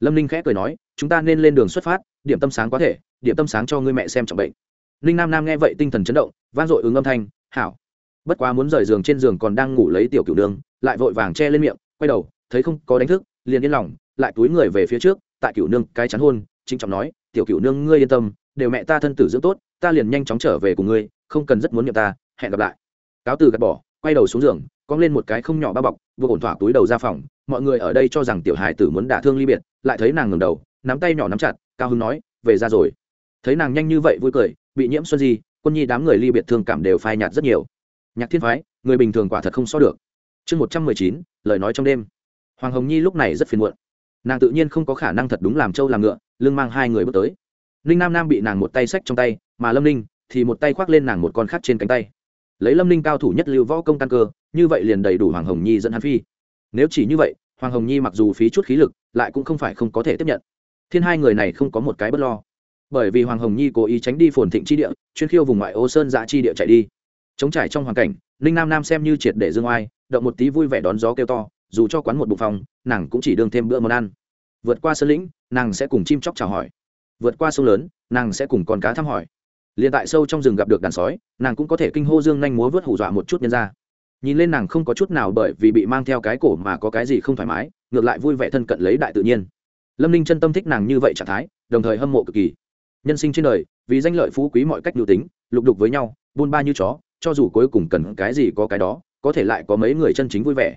lâm ninh khẽ cười nói, chúng ta nên lên đường xuất phát, điểm tâm sáng có thể, điểm tâm sáng cho ngươi mẹ xem trọng bệnh. Ninh nam nam nghe vậy tinh thần chấn động, vang dội ứng âm thanh, hảo. Bất quá muốn rời giường trên giường còn đang ngủ lấy tiểu cửu đường lại vội vàng che lên miệng, quay đầu, thấy không có đánh thức, liền yên lòng, lại túi người về phía trước, tại cửu nương cái chắn hôn chính trọng nói, tiểu cửu nương ngươi yên tâm, đều mẹ ta thân tử dưỡng tốt, ta liền nhanh chóng trở về cùng ngươi, không cần rất muốn nhậm ta, hẹn gặp lại. Cáo từ gạt bỏ, quay đầu xuống giường, cong lên một cái không nhỏ bao bọc vừa ổn thỏa túi đầu ra phòng mọi người ở đây cho rằng tiểu hài tử muốn đả thương ly biệt, lại thấy nàng ngẩng đầu, nắm tay nhỏ nắm chặt, cao hưng nói, về ra rồi. Thấy nàng nhanh như vậy vui cười, bị nhiễm xuân di, quân nhi đám người ly biệt thương cảm đều phai nhạt rất nhiều. Nhạc thiên phái, người bình thường quả thật không so được. Chương một trăm mười chín, lời nói trong đêm. Hoàng hồng nhi lúc này rất phiền muộn. Nàng tự nhiên không có khả năng thật đúng làm trâu làm ngựa, lưng mang hai người bước tới. Ninh nam nam bị nàng một tay xách trong tay, mà lâm ninh thì một tay khoác lên nàng một con khác trên cánh tay. Lấy lâm ninh cao thủ nhất lưu võ công tăng cơ, như vậy liền đầy đủ hoàng hồng nhi dẫn hắn phi nếu chỉ như vậy, hoàng hồng nhi mặc dù phí chút khí lực, lại cũng không phải không có thể tiếp nhận. Thiên hai người này không có một cái bất lo. Bởi vì hoàng hồng nhi cố ý tránh đi phồn thịnh chi địa, chuyên khiêu vùng ngoại ô sơn dạ chi địa chạy đi. Chống trải trong hoàn cảnh, ninh nam nam xem như triệt để dương oai, động một tí vui vẻ đón gió kêu to, dù cho quán một bụng phòng, nàng cũng chỉ đương thêm bữa món ăn. Vượt qua sơn lĩnh, nàng sẽ cùng chim chóc chào hỏi. Vượt qua sông lớn, nàng sẽ cùng con cá thăm hỏi. Liền tại sâu trong rừng gặp được đàn sói, nàng cũng có thể kinh hô dương nhanh múa vớt hù dọa một chút nhân ra nhìn lên nàng không có chút nào bởi vì bị mang theo cái cổ mà có cái gì không thoải mái, ngược lại vui vẻ thân cận lấy đại tự nhiên. Lâm ninh chân tâm thích nàng như vậy trạng thái, đồng thời hâm mộ cực kỳ. Nhân sinh trên đời, vì danh lợi phú quý mọi cách lưu tính, lục đục với nhau, buôn ba như chó, cho dù cuối cùng cần cái gì có cái đó, có thể lại có mấy người chân chính vui vẻ.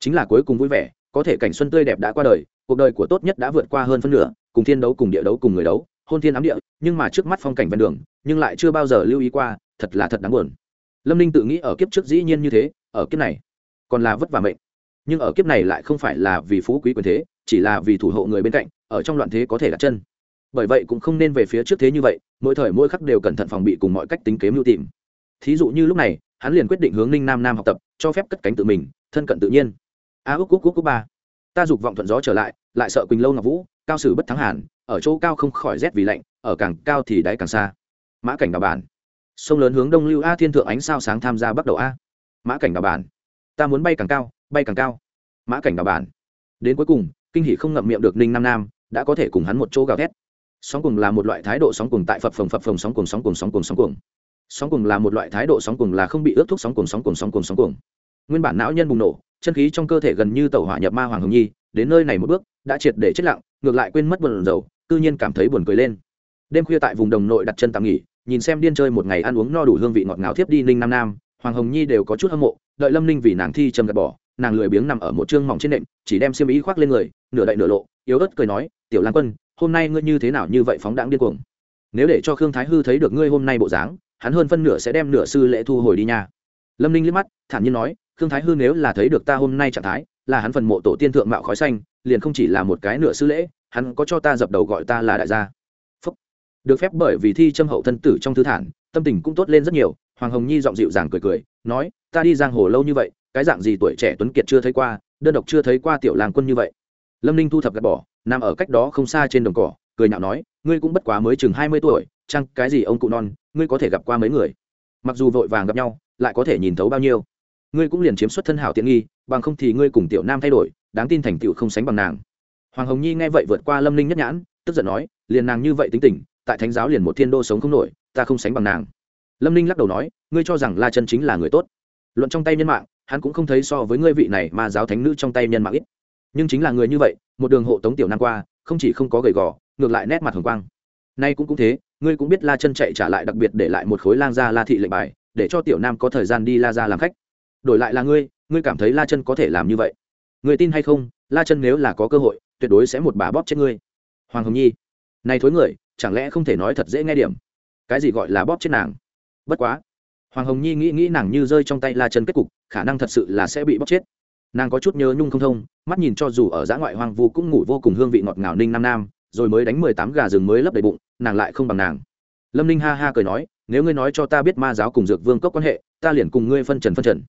Chính là cuối cùng vui vẻ, có thể cảnh xuân tươi đẹp đã qua đời, cuộc đời của tốt nhất đã vượt qua hơn phân nửa, cùng thiên đấu, cùng địa đấu, cùng người đấu, hôn thiên ám địa, nhưng mà trước mắt phong cảnh ven đường, nhưng lại chưa bao giờ lưu ý qua, thật là thật đáng buồn. Lâm ninh tự nghĩ ở kiếp trước dĩ nhiên như thế ở kiếp này còn là vất vả mệnh. Nhưng ở kiếp này lại không phải là vì phú quý quyền thế, chỉ là vì thủ hộ người bên cạnh, ở trong loạn thế có thể đặt chân. Bởi vậy cũng không nên về phía trước thế như vậy, mỗi thời mỗi khắc đều cẩn thận phòng bị cùng mọi cách tính kế mưu tìm. Thí dụ như lúc này, hắn liền quyết định hướng ninh nam nam học tập, cho phép cất cánh tự mình, thân cận tự nhiên. A ước cúc cúc cúc ba. Ta dục vọng thuận gió trở lại lại sợ quỳnh lâu ngọc vũ, cao sử bất thắng hàn, ở chỗ cao không khỏi rét vì lạnh, ở càng cao thì đáy càng xa. Mã cảnh đào bản. Sông lớn hướng đông lưu a, thiên thượng ánh sao sáng tham gia bắt đầu a mã cảnh đào bản. Ta muốn bay càng cao, bay càng cao. Mã cảnh đào bản. Đến cuối cùng, kinh hỷ không ngậm miệng được ninh nam nam, đã có thể cùng hắn một chỗ gào thét. Sóng cùng là một loại thái độ sóng cùng tại phập phồng phập phồng, sóng cùng sóng cùng sóng cùng sóng cùng sóng cùng là một loại thái độ sóng cùng là không bị ướt thuốc sóng cùng sóng cùng sóng cùng sóng cùng nguyên bản não nhân bùng nổ, chân khí trong cơ thể gần như tẩu hỏa nhập ma hoàng hồng nhi, đến nơi này một bước, đã triệt để chết lặng, ngược lại quên mất buồn dầu tự nhiên cảm thấy buồn cười lên. Đêm khuya tại vùng đồng nội đặt chân tạm nghỉ, nhìn xem điên chơi một ngày ăn uống no đủ hương vị ngọt ngào thiếp đi ninh nam nam hoàng hồng nhi đều có chút hâm mộ, đợi lâm ninh vì nàng thi châm gạt bỏ, nàng lười biếng nằm ở một chương mỏng trên nệm, chỉ đem xiêm ý khoác lên người, nửa đậy nửa lộ, yếu ớt cười nói, tiểu lan quân, hôm nay ngươi như thế nào như vậy phóng đãng điên cuồng? Nếu để cho khương thái hư thấy được ngươi hôm nay bộ dáng, hắn hơn phân nửa sẽ đem nửa sư lễ thu hồi đi nha. Lâm ninh liếc mắt, thản nhiên nói, khương thái hư nếu là thấy được ta hôm nay trạng thái, là hắn phần mộ tổ tiên thượng mạo khói xanh, liền không chỉ là một cái nửa sư lễ, hắn có cho ta dập đầu gọi ta là đại gia. Phúc. được phép bởi vì thi châm hậu thân tử trong thư thản, tâm tình cũng tốt lên rất nhiều hoàng hồng nhi giọng dịu dàng cười cười, nói, ta đi giang hồ lâu như vậy, cái dạng gì tuổi trẻ tuấn kiệt chưa thấy qua, đơn độc chưa thấy qua tiểu làng quân như vậy. Lâm ninh thu thập gạt bỏ, nằm ở cách đó không xa trên đồng cỏ, cười nhạo nói, ngươi cũng bất quá mới chừng hai mươi tuổi, chăng cái gì ông cụ non, ngươi có thể gặp qua mấy người? Mặc dù vội vàng gặp nhau, lại có thể nhìn thấu bao nhiêu. Ngươi cũng liền chiếm xuất thân hảo tiện nghi, bằng không thì ngươi cùng tiểu nam thay đổi, đáng tin thành tựu không sánh bằng nàng. Hoàng hồng nhi nghe vậy vượt qua lâm ninh nhất nhãn, tức giận nói, liền nàng như vậy tính tình, tại thánh giáo liền một thiên đô sống không nổi, ta không sánh bằng nàng lâm ninh lắc đầu nói, ngươi cho rằng la chân chính là người tốt. Luận trong tay nhân mạng, hắn cũng không thấy so với ngươi vị này mà giáo thánh nữ trong tay nhân mạng ít. Nhưng chính là người như vậy, một đường hộ tống tiểu nam qua, không chỉ không có gầy gò, ngược lại nét mặt hồng quang. Nay cũng cũng thế, ngươi cũng biết la chân chạy trả lại đặc biệt để lại một khối lang gia la thị lệnh bài, để cho tiểu nam có thời gian đi la ra làm khách. Đổi lại là ngươi ngươi cảm thấy la chân có thể làm như vậy. Người tin hay không, la chân nếu là có cơ hội, tuyệt đối sẽ một bà bóp chết ngươi. Hoàng hồng nhi, này thối người, chẳng lẽ không thể nói thật dễ nghe điểm? Cái gì gọi là bóp chết nàng? Bất quá. Hoàng hồng nhi nghĩ nghĩ nàng như rơi trong tay la chân kết cục, khả năng thật sự là sẽ bị bóc chết. Nàng có chút nhớ nhung không thông, mắt nhìn cho dù ở dã ngoại hoang vu cũng ngủ vô cùng hương vị ngọt ngào ninh nam nam, rồi mới đánh mười tám gà rừng mới lấp đầy bụng, nàng lại không bằng nàng. Lâm ninh ha ha cười nói, nếu ngươi nói cho ta biết ma giáo cùng dược vương cốc quan hệ, ta liền cùng ngươi phân trần phân trần.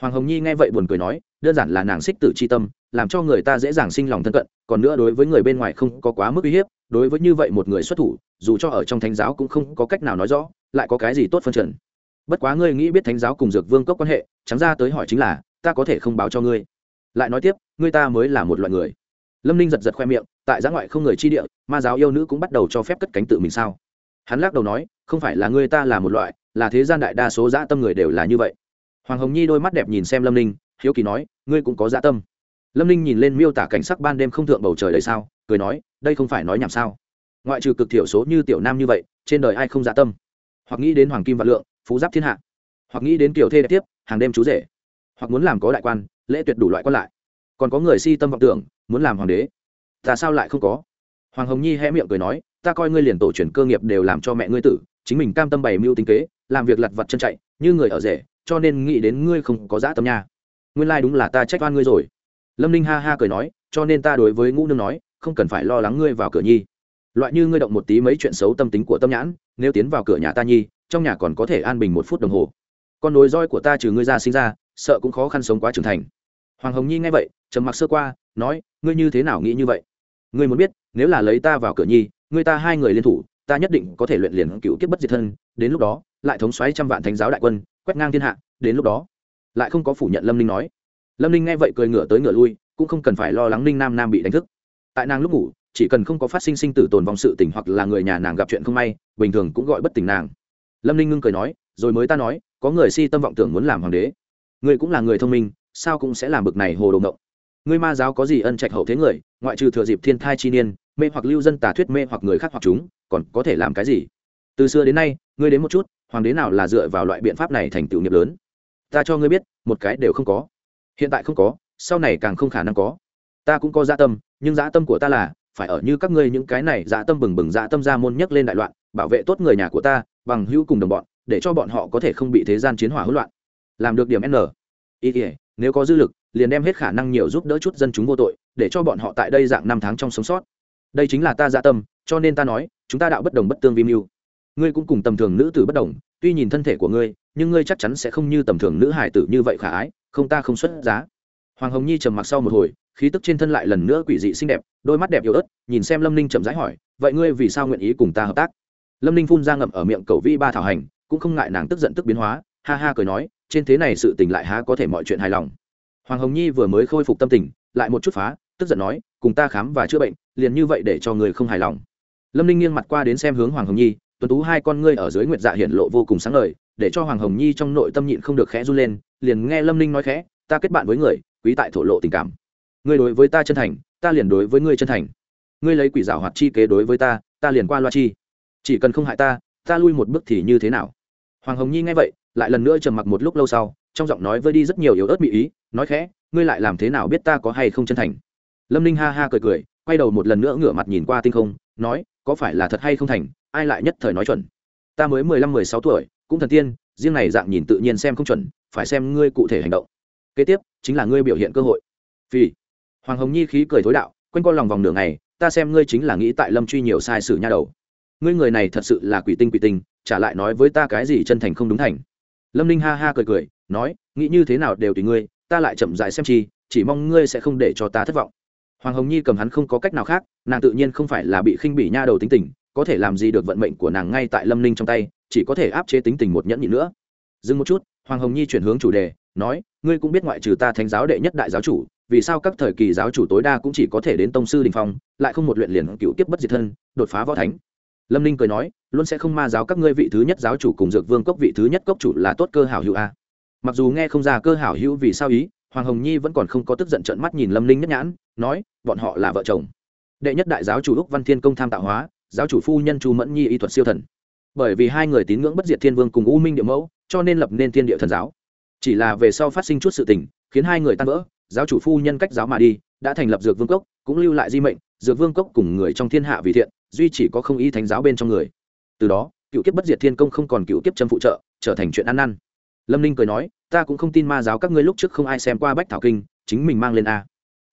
Hoàng hồng nhi nghe vậy buồn cười nói, đơn giản là nàng xích tử c h i tâm, làm cho người ta dễ dàng sinh lòng thân cận, còn nữa đối với người bên ngoài không có quá mức uy hiếp đối với như vậy một người xuất thủ, dù cho ở trong thánh giáo cũng không có cách nào nói rõ, lại có cái gì tốt phân trần. Bất quá ngươi nghĩ biết thánh giáo cùng dược vương cốc quan hệ trắng ra tới hỏi chính là, ta có thể không báo cho ngươi. Lại nói tiếp, ngươi ta mới là một loại người. Lâm ninh giật giật khoe miệng, tại giã ngoại không người chi địa, ma giáo yêu nữ cũng bắt đầu cho phép cất cánh tự mình sao? Hắn lắc đầu nói, không phải là ngươi ta là một loại, là thế gian đại đa số dã tâm người đều là như vậy. Hoàng hồng nhi đôi mắt đẹp nhìn xem lâm ninh, hiếu kỳ nói, ngươi cũng có dã tâm. Lâm ninh nhìn lên miêu tả cảnh sắc ban đêm không thượng bầu trời đầy sao? Cười nói, đây không phải nói nhảm sao? Ngoại trừ cực thiểu số như tiểu nam như vậy, trên đời ai không dạ tâm? Hoặc nghĩ đến hoàng kim vạn lượng, phú giáp thiên hạ. Hoặc nghĩ đến kiểu thê đẹp tiếp, hàng đêm chú rể. Hoặc muốn làm có đại quan, lễ tuyệt đủ loại quan lại. Còn có người si tâm vọng tưởng, muốn làm hoàng đế. Ta sao lại không có? Hoàng hồng nhi hé miệng cười nói, ta coi ngươi liền tổ truyền cơ nghiệp đều làm cho mẹ ngươi tử, chính mình cam tâm bày mưu tính kế, làm việc lặt vặt chân chạy, như người ở rể, cho nên nghĩ đến ngươi không có dã tâm nha. Nguyên lai、like、đúng là ta trách oan ngươi rồi. Lâm ninh ha ha cười nói, cho nên ta đối với ngũ nương nói không cần phải lo lắng ngươi vào cửa nhi. Loại như ngươi động một tí mấy chuyện xấu tâm tính của tâm nhãn, nếu tiến vào cửa nhà ta nhi, trong nhà còn có thể an bình một phút đồng hồ. Con nối roi của ta trừ ngươi ra sinh ra, sợ cũng khó khăn sống quá trưởng thành. Hoàng hồng nhi nghe vậy, trầm mặc sơ qua, nói, ngươi như thế nào nghĩ như vậy? Ngươi muốn biết, nếu là lấy ta vào cửa nhi, ngươi ta hai người liên thủ, ta nhất định có thể luyện liền cựu kiếp bất diệt thân, đến lúc đó, lại thống xoáy trăm vạn thánh giáo đại quân, quét ngang thiên hạ, đến lúc đó, lại không có phủ nhận lâm ninh nói. Lâm ninh nghe vậy cười ngửa tới ngửa lui, cũng không cần phải lo lắng ninh nam nam bị đánh thức tại nàng lúc ngủ, chỉ cần không có phát sinh sinh tử tồn vong sự tình hoặc là người nhà nàng gặp chuyện không may, bình thường cũng gọi bất tỉnh nàng. Lâm ninh ngưng cười nói, rồi mới ta nói, có người si tâm vọng tưởng muốn làm hoàng đế. Ngươi cũng là người thông minh, sao cũng sẽ làm bực này hồ đồ ngộng. Ngươi ma giáo có gì ân trạch hậu thế người, ngoại trừ thừa dịp thiên thai chi niên, mê hoặc lưu dân tà thuyết mê hoặc người khác hoặc chúng, còn có thể làm cái gì? Từ xưa đến nay, ngươi đến một chút, hoàng đế nào là dựa vào loại biện pháp này thành tựu nghiệp lớn? Ta cho ngươi biết, một cái đều không có. Hiện tại không có, sau này càng không khả năng có. Ta cũng có dạ tâm nhưng dạ tâm của ta là, phải ở như các ngươi những cái này dạ tâm bừng bừng dạ tâm ra môn nhấc lên đại loạn, bảo vệ tốt người nhà của ta, bằng hữu cùng đồng bọn, để cho bọn họ có thể không bị thế gian chiến hỏa hỗn loạn. Làm được điểm n. Ý nghĩa nếu có dư lực, liền đem hết khả năng nhiều giúp đỡ chút dân chúng vô tội, để cho bọn họ tại đây dạng năm tháng trong sống sót. Đây chính là ta dạ tâm, cho nên ta nói, chúng ta đạo bất đồng bất tương vi mưu. Ngươi cũng cùng tầm thường nữ tử bất đồng, tuy nhìn thân thể của ngươi, nhưng ngươi chắc chắn sẽ không như tầm thường nữ hải tử như vậy khả ái, không ta không xuất giá. Hoàng hồng nhi trầm mặc sau một hồi khí tức trên thân lại lần nữa quỷ dị xinh đẹp, đôi mắt đẹp yếu ớt, nhìn xem lâm ninh chậm rãi hỏi, vậy ngươi vì sao nguyện ý cùng ta hợp tác? Lâm ninh phun ra ngậm ở miệng cầu vi ba thảo hành, cũng không ngại nàng tức giận tức biến hóa, ha ha cười nói, trên thế này sự tình lại há có thể mọi chuyện hài lòng. Hoàng hồng nhi vừa mới khôi phục tâm tình, lại một chút phá, tức giận nói, cùng ta khám và chữa bệnh, liền như vậy để cho người không hài lòng. Lâm ninh nghiêng mặt qua đến xem hướng hoàng hồng nhi, tuấn tú hai con ngươi ở dưới nguyệt dạ hiện lộ vô cùng sáng ngời, để cho hoàng hồng nhi trong nội tâm nhịn không được khẽ run lên, liền nghe lâm ninh nói khẽ, ta kết bạn với người, quý tại thổ lộ tình cảm ngươi đối với ta chân thành, ta liền đối với ngươi chân thành. Ngươi lấy quỷ giảo hoạt chi kế đối với ta ta liền qua loa chi. Chỉ cần không hại ta ta lui một bước thì như thế nào? Hoàng hồng nhi nghe vậy, lại lần nữa trầm mặc một lúc lâu sau, trong giọng nói vơi đi rất nhiều yếu ớt mỹ ý, nói khẽ, ngươi lại làm thế nào biết ta có hay không chân thành? Lâm ninh ha ha cười cười, quay đầu một lần nữa ngửa mặt nhìn qua tinh không, nói, có phải là thật hay không thành, ai lại nhất thời nói chuẩn? Ta mới mười lăm, mười sáu tuổi, cũng thần tiên, riêng này dạng nhìn tự nhiên xem không chuẩn, phải xem ngươi cụ thể hành động. Kế tiếp, chính là ngươi biểu hiện cơ hội. Vì hoàng hồng nhi khí cười thối đạo, quanh con lòng vòng nửa ngày, ta xem ngươi chính là nghĩ tại lâm truy nhiều sai sử nha đầu. Ngươi người này thật sự là quỷ tinh quỷ tinh, trả lại nói với ta cái gì chân thành không đúng thành. Lâm ninh ha ha cười cười, nói, nghĩ như thế nào đều tùy ngươi, ta lại chậm dại xem chi, chỉ mong ngươi sẽ không để cho ta thất vọng. Hoàng hồng nhi cầm hắn không có cách nào khác, nàng tự nhiên không phải là bị khinh bỉ nha đầu tính tình, có thể làm gì được vận mệnh của nàng ngay tại lâm ninh trong tay, chỉ có thể áp chế tính tình một nhẫn nhị nữa. Dừng một chút, hoàng hồng nhi chuyển hướng chủ đề, nói, ngươi cũng biết ngoại trừ ta thánh giáo đệ nhất đại giáo chủ vì sao các thời kỳ giáo chủ tối đa cũng chỉ có thể đến tông sư đình phong, lại không một luyện liền cựu tiếp bất diệt thân, đột phá võ thánh? Lâm ninh cười nói luôn sẽ không ma giáo các ngươi vị thứ nhất giáo chủ cùng dược vương cốc vị thứ nhất cốc chủ là tốt cơ hảo hữu a. Mặc dù nghe không ra cơ hảo hữu vì sao ý, hoàng hồng nhi vẫn còn không có tức giận trợn mắt nhìn lâm ninh nhất nhãn, nói, bọn họ là vợ chồng. Đệ nhất đại giáo chủ úc văn thiên công tham tạo hóa, giáo chủ phu nhân chu mẫn nhi y thuật siêu thần. Bởi vì hai người tín ngưỡng bất diệt thiên vương cùng u minh địa mẫu, cho nên lập nên thiên địa thần giáo. Chỉ là về sau phát sinh chút sự tình, khiến hai người tan vỡ giáo chủ phu nhân cách giáo mà đi, đã thành lập dược vương cốc, cũng lưu lại di mệnh, dược vương cốc cùng người trong thiên hạ vì thiện, duy chỉ có không y thánh giáo bên trong người. Từ đó, cựu kiếp bất diệt thiên công không còn cựu kiếp châm phụ trợ, trở thành chuyện ăn năn. Lâm ninh cười nói, ta cũng không tin ma giáo các ngươi lúc trước không ai xem qua bách thảo kinh, chính mình mang lên a.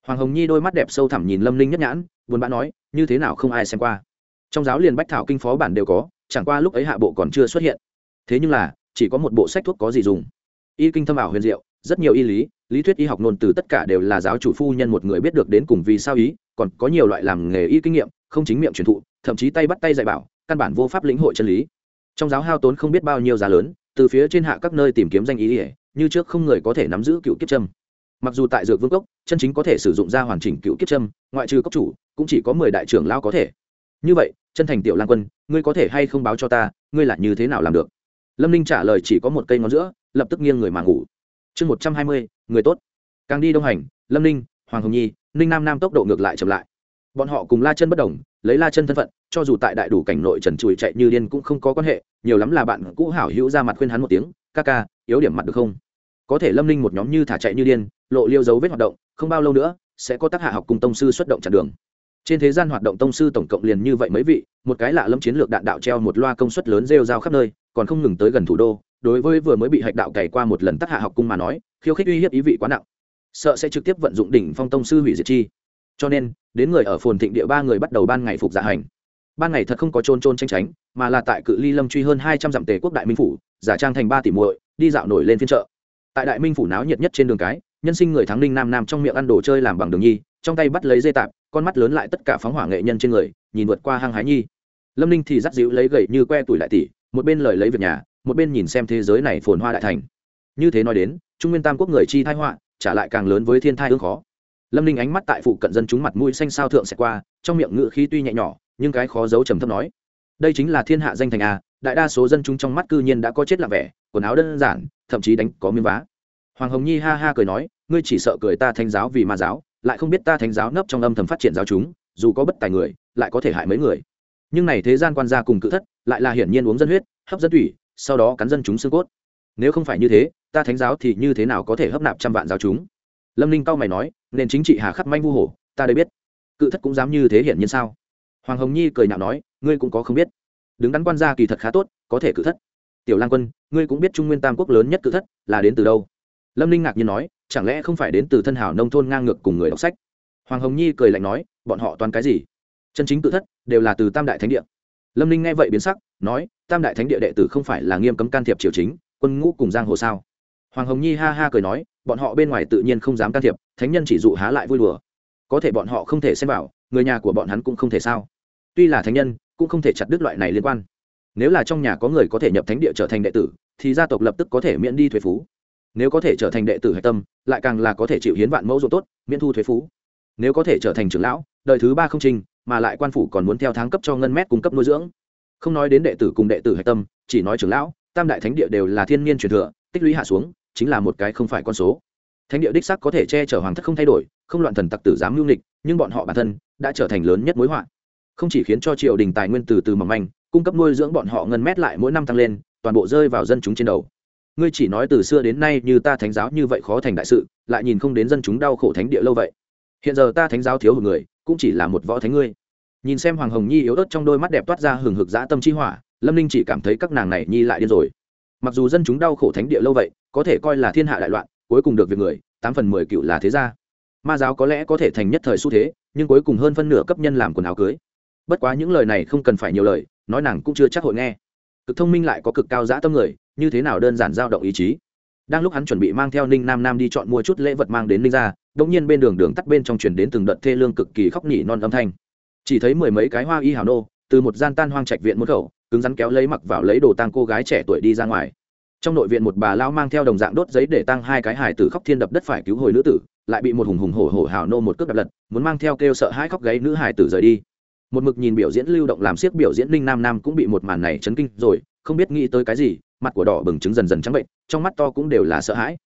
Hoàng hồng nhi đôi mắt đẹp sâu thẳm nhìn lâm ninh nhất nhãn, buồn bã nói, như thế nào không ai xem qua? Trong giáo liền bách thảo kinh phó bản đều có, chẳng qua lúc ấy hạ bộ còn chưa xuất hiện. Thế nhưng là, chỉ có một bộ sách thuốc có gì dùng. Y kinh thâm ảo huyền diệu rất nhiều y lý lý thuyết y học nôn từ tất cả đều là giáo chủ phu nhân một người biết được đến cùng vì sao ý, còn có nhiều loại làm nghề y kinh nghiệm, không chính miệng truyền thụ, thậm chí tay bắt tay dạy bảo, căn bản vô pháp lĩnh hội chân lý. Trong giáo hao tốn không biết bao nhiêu giá lớn, từ phía trên hạ các nơi tìm kiếm danh ý ỉa như trước không người có thể nắm giữ cựu kiếp trâm mặc dù tại dược vương cốc, chân chính có thể sử dụng ra hoàn chỉnh cựu kiếp trâm ngoại trừ cốc chủ, cũng chỉ có mười đại trưởng lao có thể. Như vậy, chân thành tiểu lan quân, ngươi có thể hay không báo cho ta, ngươi là như thế nào làm được? Lâm ninh trả lời chỉ có một cây ngón giữa, lập tức nghiêng người mà ngủ chương một trăm hai mươi, người tốt. Càng đi đông hành, lâm ninh, hoàng hồng nhi, ninh nam nam tốc độ ngược lại chậm lại. Bọn họ cùng la chân bất đồng, lấy la chân thân phận, cho dù tại đại đủ cảnh nội trần trụi chạy như điên cũng không có quan hệ, nhiều lắm là bạn cũ hảo hữu ra mặt khuyên hắn một tiếng, ca ca, yếu điểm mặt được không? Có thể lâm ninh một nhóm như thả chạy như điên, lộ liêu dấu vết hoạt động, không bao lâu nữa, sẽ có tác hạ học cùng tông sư xuất động chặn đường. Trên thế gian hoạt động tông sư tổng cộng liền như vậy mấy vị, một cái lạ lâm chiến lược đạn đạo treo một loa công suất lớn rêu rao khắp nơi, còn không ngừng tới gần thủ đô đối với vừa mới bị hạch đạo cày qua một lần tắc hạ học cung mà nói, khiêu khích uy hiếp ý vị quá nặng. Sợ sẽ trực tiếp vận dụng đỉnh phong tông sư hủy diệt chi. Cho nên, đến người ở phồn thịnh địa ba người bắt đầu ban ngày phục giả hành. Ban ngày thật không có trôn trôn tranh tránh, mà là tại cự ly lâm truy hơn hai trăm dặm tề quốc đại minh phủ, giả trang thành ba tỷ muội, đi dạo nổi lên phiên chợ. Tại đại minh phủ náo nhiệt nhất trên đường cái, nhân sinh người thắng ninh nam nam trong miệng ăn đồ chơi làm bằng đường nhi, trong tay bắt lấy dây tạp, con mắt lớn lại tất cả phóng hỏa nghệ nhân trên người, nhìn vượt qua hang hái nhi. Lâm ninh thì dắt dịu lấy gậy như que tuổi lại tỷ, một bên lời lấy việc nhà một bên nhìn xem thế giới này phồn hoa đại thành. Như thế nói đến, trung nguyên tam quốc người chi thai họa, trả lại càng lớn với thiên thai ương khó. Lâm ninh ánh mắt tại phụ cận dân chúng mặt mũi xanh sao thượng sẽ qua, trong miệng ngự khí tuy nhẹ nhỏ, nhưng cái khó giấu trầm thấp nói. Đây chính là thiên hạ danh thành a, đại đa số dân chúng trong mắt cư nhiên đã có chết lạc vẻ, quần áo đơn giản, thậm chí đánh có miếng vá. Hoàng hồng nhi ha ha cười nói, ngươi chỉ sợ cười ta thánh giáo vì ma giáo, lại không biết ta thánh giáo nấp trong âm thầm phát triển giáo chúng, dù có bất tài người, lại có thể hại mấy người. Nhưng này thế gian quan gia cùng cự thất, lại là hiển nhiên uống dân huyết, hấp dân thủy sau đó cắn dân chúng xương cốt. Nếu không phải như thế, ta thánh giáo thì như thế nào có thể hấp nạp trăm vạn giáo chúng? Lâm ninh cao mày nói, nền chính trị hà khắc manh vu hổ, ta đây biết. Cự thất cũng dám như thế hiển nhiên sao? Hoàng hồng nhi cười nhạo nói, ngươi cũng có không biết. Đứng đắn quan gia kỳ thật khá tốt, có thể cự thất. Tiểu lan quân, ngươi cũng biết trung nguyên tam quốc lớn nhất cự thất là đến từ đâu? Lâm ninh ngạc nhiên nói, chẳng lẽ không phải đến từ thân hảo nông thôn ngang ngược cùng người đọc sách? Hoàng hồng nhi cười lạnh nói, bọn họ toàn cái gì? Chân chính cự thất đều là từ tam đại thánh địa lâm ninh nghe vậy biến sắc, nói, tam đại thánh địa đệ tử không phải là nghiêm cấm can thiệp triều chính, quân ngũ cùng giang hồ sao? Hoàng hồng nhi ha ha cười nói, bọn họ bên ngoài tự nhiên không dám can thiệp, thánh nhân chỉ dụ há lại vui đùa. Có thể bọn họ không thể xem vào, người nhà của bọn hắn cũng không thể sao. Tuy là thánh nhân, cũng không thể chặt đứt loại này liên quan. Nếu là trong nhà có người có thể nhập thánh địa trở thành đệ tử, thì gia tộc lập tức có thể miễn đi thuế phú. Nếu có thể trở thành đệ tử hạch tâm, lại càng là có thể chịu hiến vạn mẫu ruộng tốt, miễn thu thuế phú. Nếu có thể trở thành trưởng lão, đời thứ ba không trình mà lại quan phủ còn muốn theo tháng cấp cho ngân mét cung cấp nuôi dưỡng. Không nói đến đệ tử cùng đệ tử hạch tâm chỉ nói trưởng lão tam đại thánh địa đều là thiên nhiên truyền thừa tích lũy hạ xuống chính là một cái không phải con số. Thánh địa đích sắc có thể che chở hoàng thất không thay đổi không loạn thần tặc tử dám mưu nghịch, nhưng bọn họ bản thân đã trở thành lớn nhất mối họa. Không chỉ khiến cho triều đình tài nguyên từ từ mỏng manh cung cấp nuôi dưỡng bọn họ ngân mét lại mỗi năm tăng lên toàn bộ rơi vào dân chúng trên đầu. Ngươi chỉ nói từ xưa đến nay như ta thánh giáo như vậy khó thành đại sự lại nhìn không đến dân chúng đau khổ thánh địa lâu vậy. Hiện giờ ta thánh giáo thiếu hụt người cũng chỉ là một võ thánh ngươi nhìn xem hoàng hồng nhi yếu ớt trong đôi mắt đẹp toát ra hừng hực dã tâm chi hỏa, lâm ninh chỉ cảm thấy các nàng này nhi lại điên rồi. Mặc dù dân chúng đau khổ thánh địa lâu vậy, có thể coi là thiên hạ đại loạn, cuối cùng được việc người, tám phần mười cựu là thế gia. Ma giáo có lẽ có thể thành nhất thời xu thế, nhưng cuối cùng hơn phân nửa cấp nhân làm quần áo cưới. Bất quá những lời này không cần phải nhiều lời, nói nàng cũng chưa chắc hội nghe. Cực thông minh lại có cực cao dã tâm người, như thế nào đơn giản dao động ý chí. Đang lúc hắn chuẩn bị mang theo ninh nam nam đi chọn mua chút lễ vật mang đến ninh ra đ ỗ n g nhiên bên đường đường tắt bên trong chuyển đến từng đợt thê lương cực kỳ khóc nhỉ non âm thanh chỉ thấy mười mấy cái hoa y hào nô, từ một gian tan hoang trạch viện môn khẩu, cứng rắn kéo lấy mặc vào lấy đồ tang cô gái trẻ tuổi đi ra ngoài. Trong nội viện một bà lao mang theo đồng dạng đốt giấy để tăng hai cái hài tử khóc thiên đập đất phải cứu hồi nữ tử, lại bị một hùng hùng hổ hổ hào nô một cước đập lật, muốn mang theo kêu sợ hãi khóc gáy nữ hài tử rời đi. Một mực nhìn biểu diễn lưu động làm siếc biểu diễn linh nam nam cũng bị một màn này chấn kinh rồi, không biết nghĩ tới cái gì, mặt của đỏ bừng chứng dần dần trắng bệnh, trong mắt to cũng đều là sợ hãi.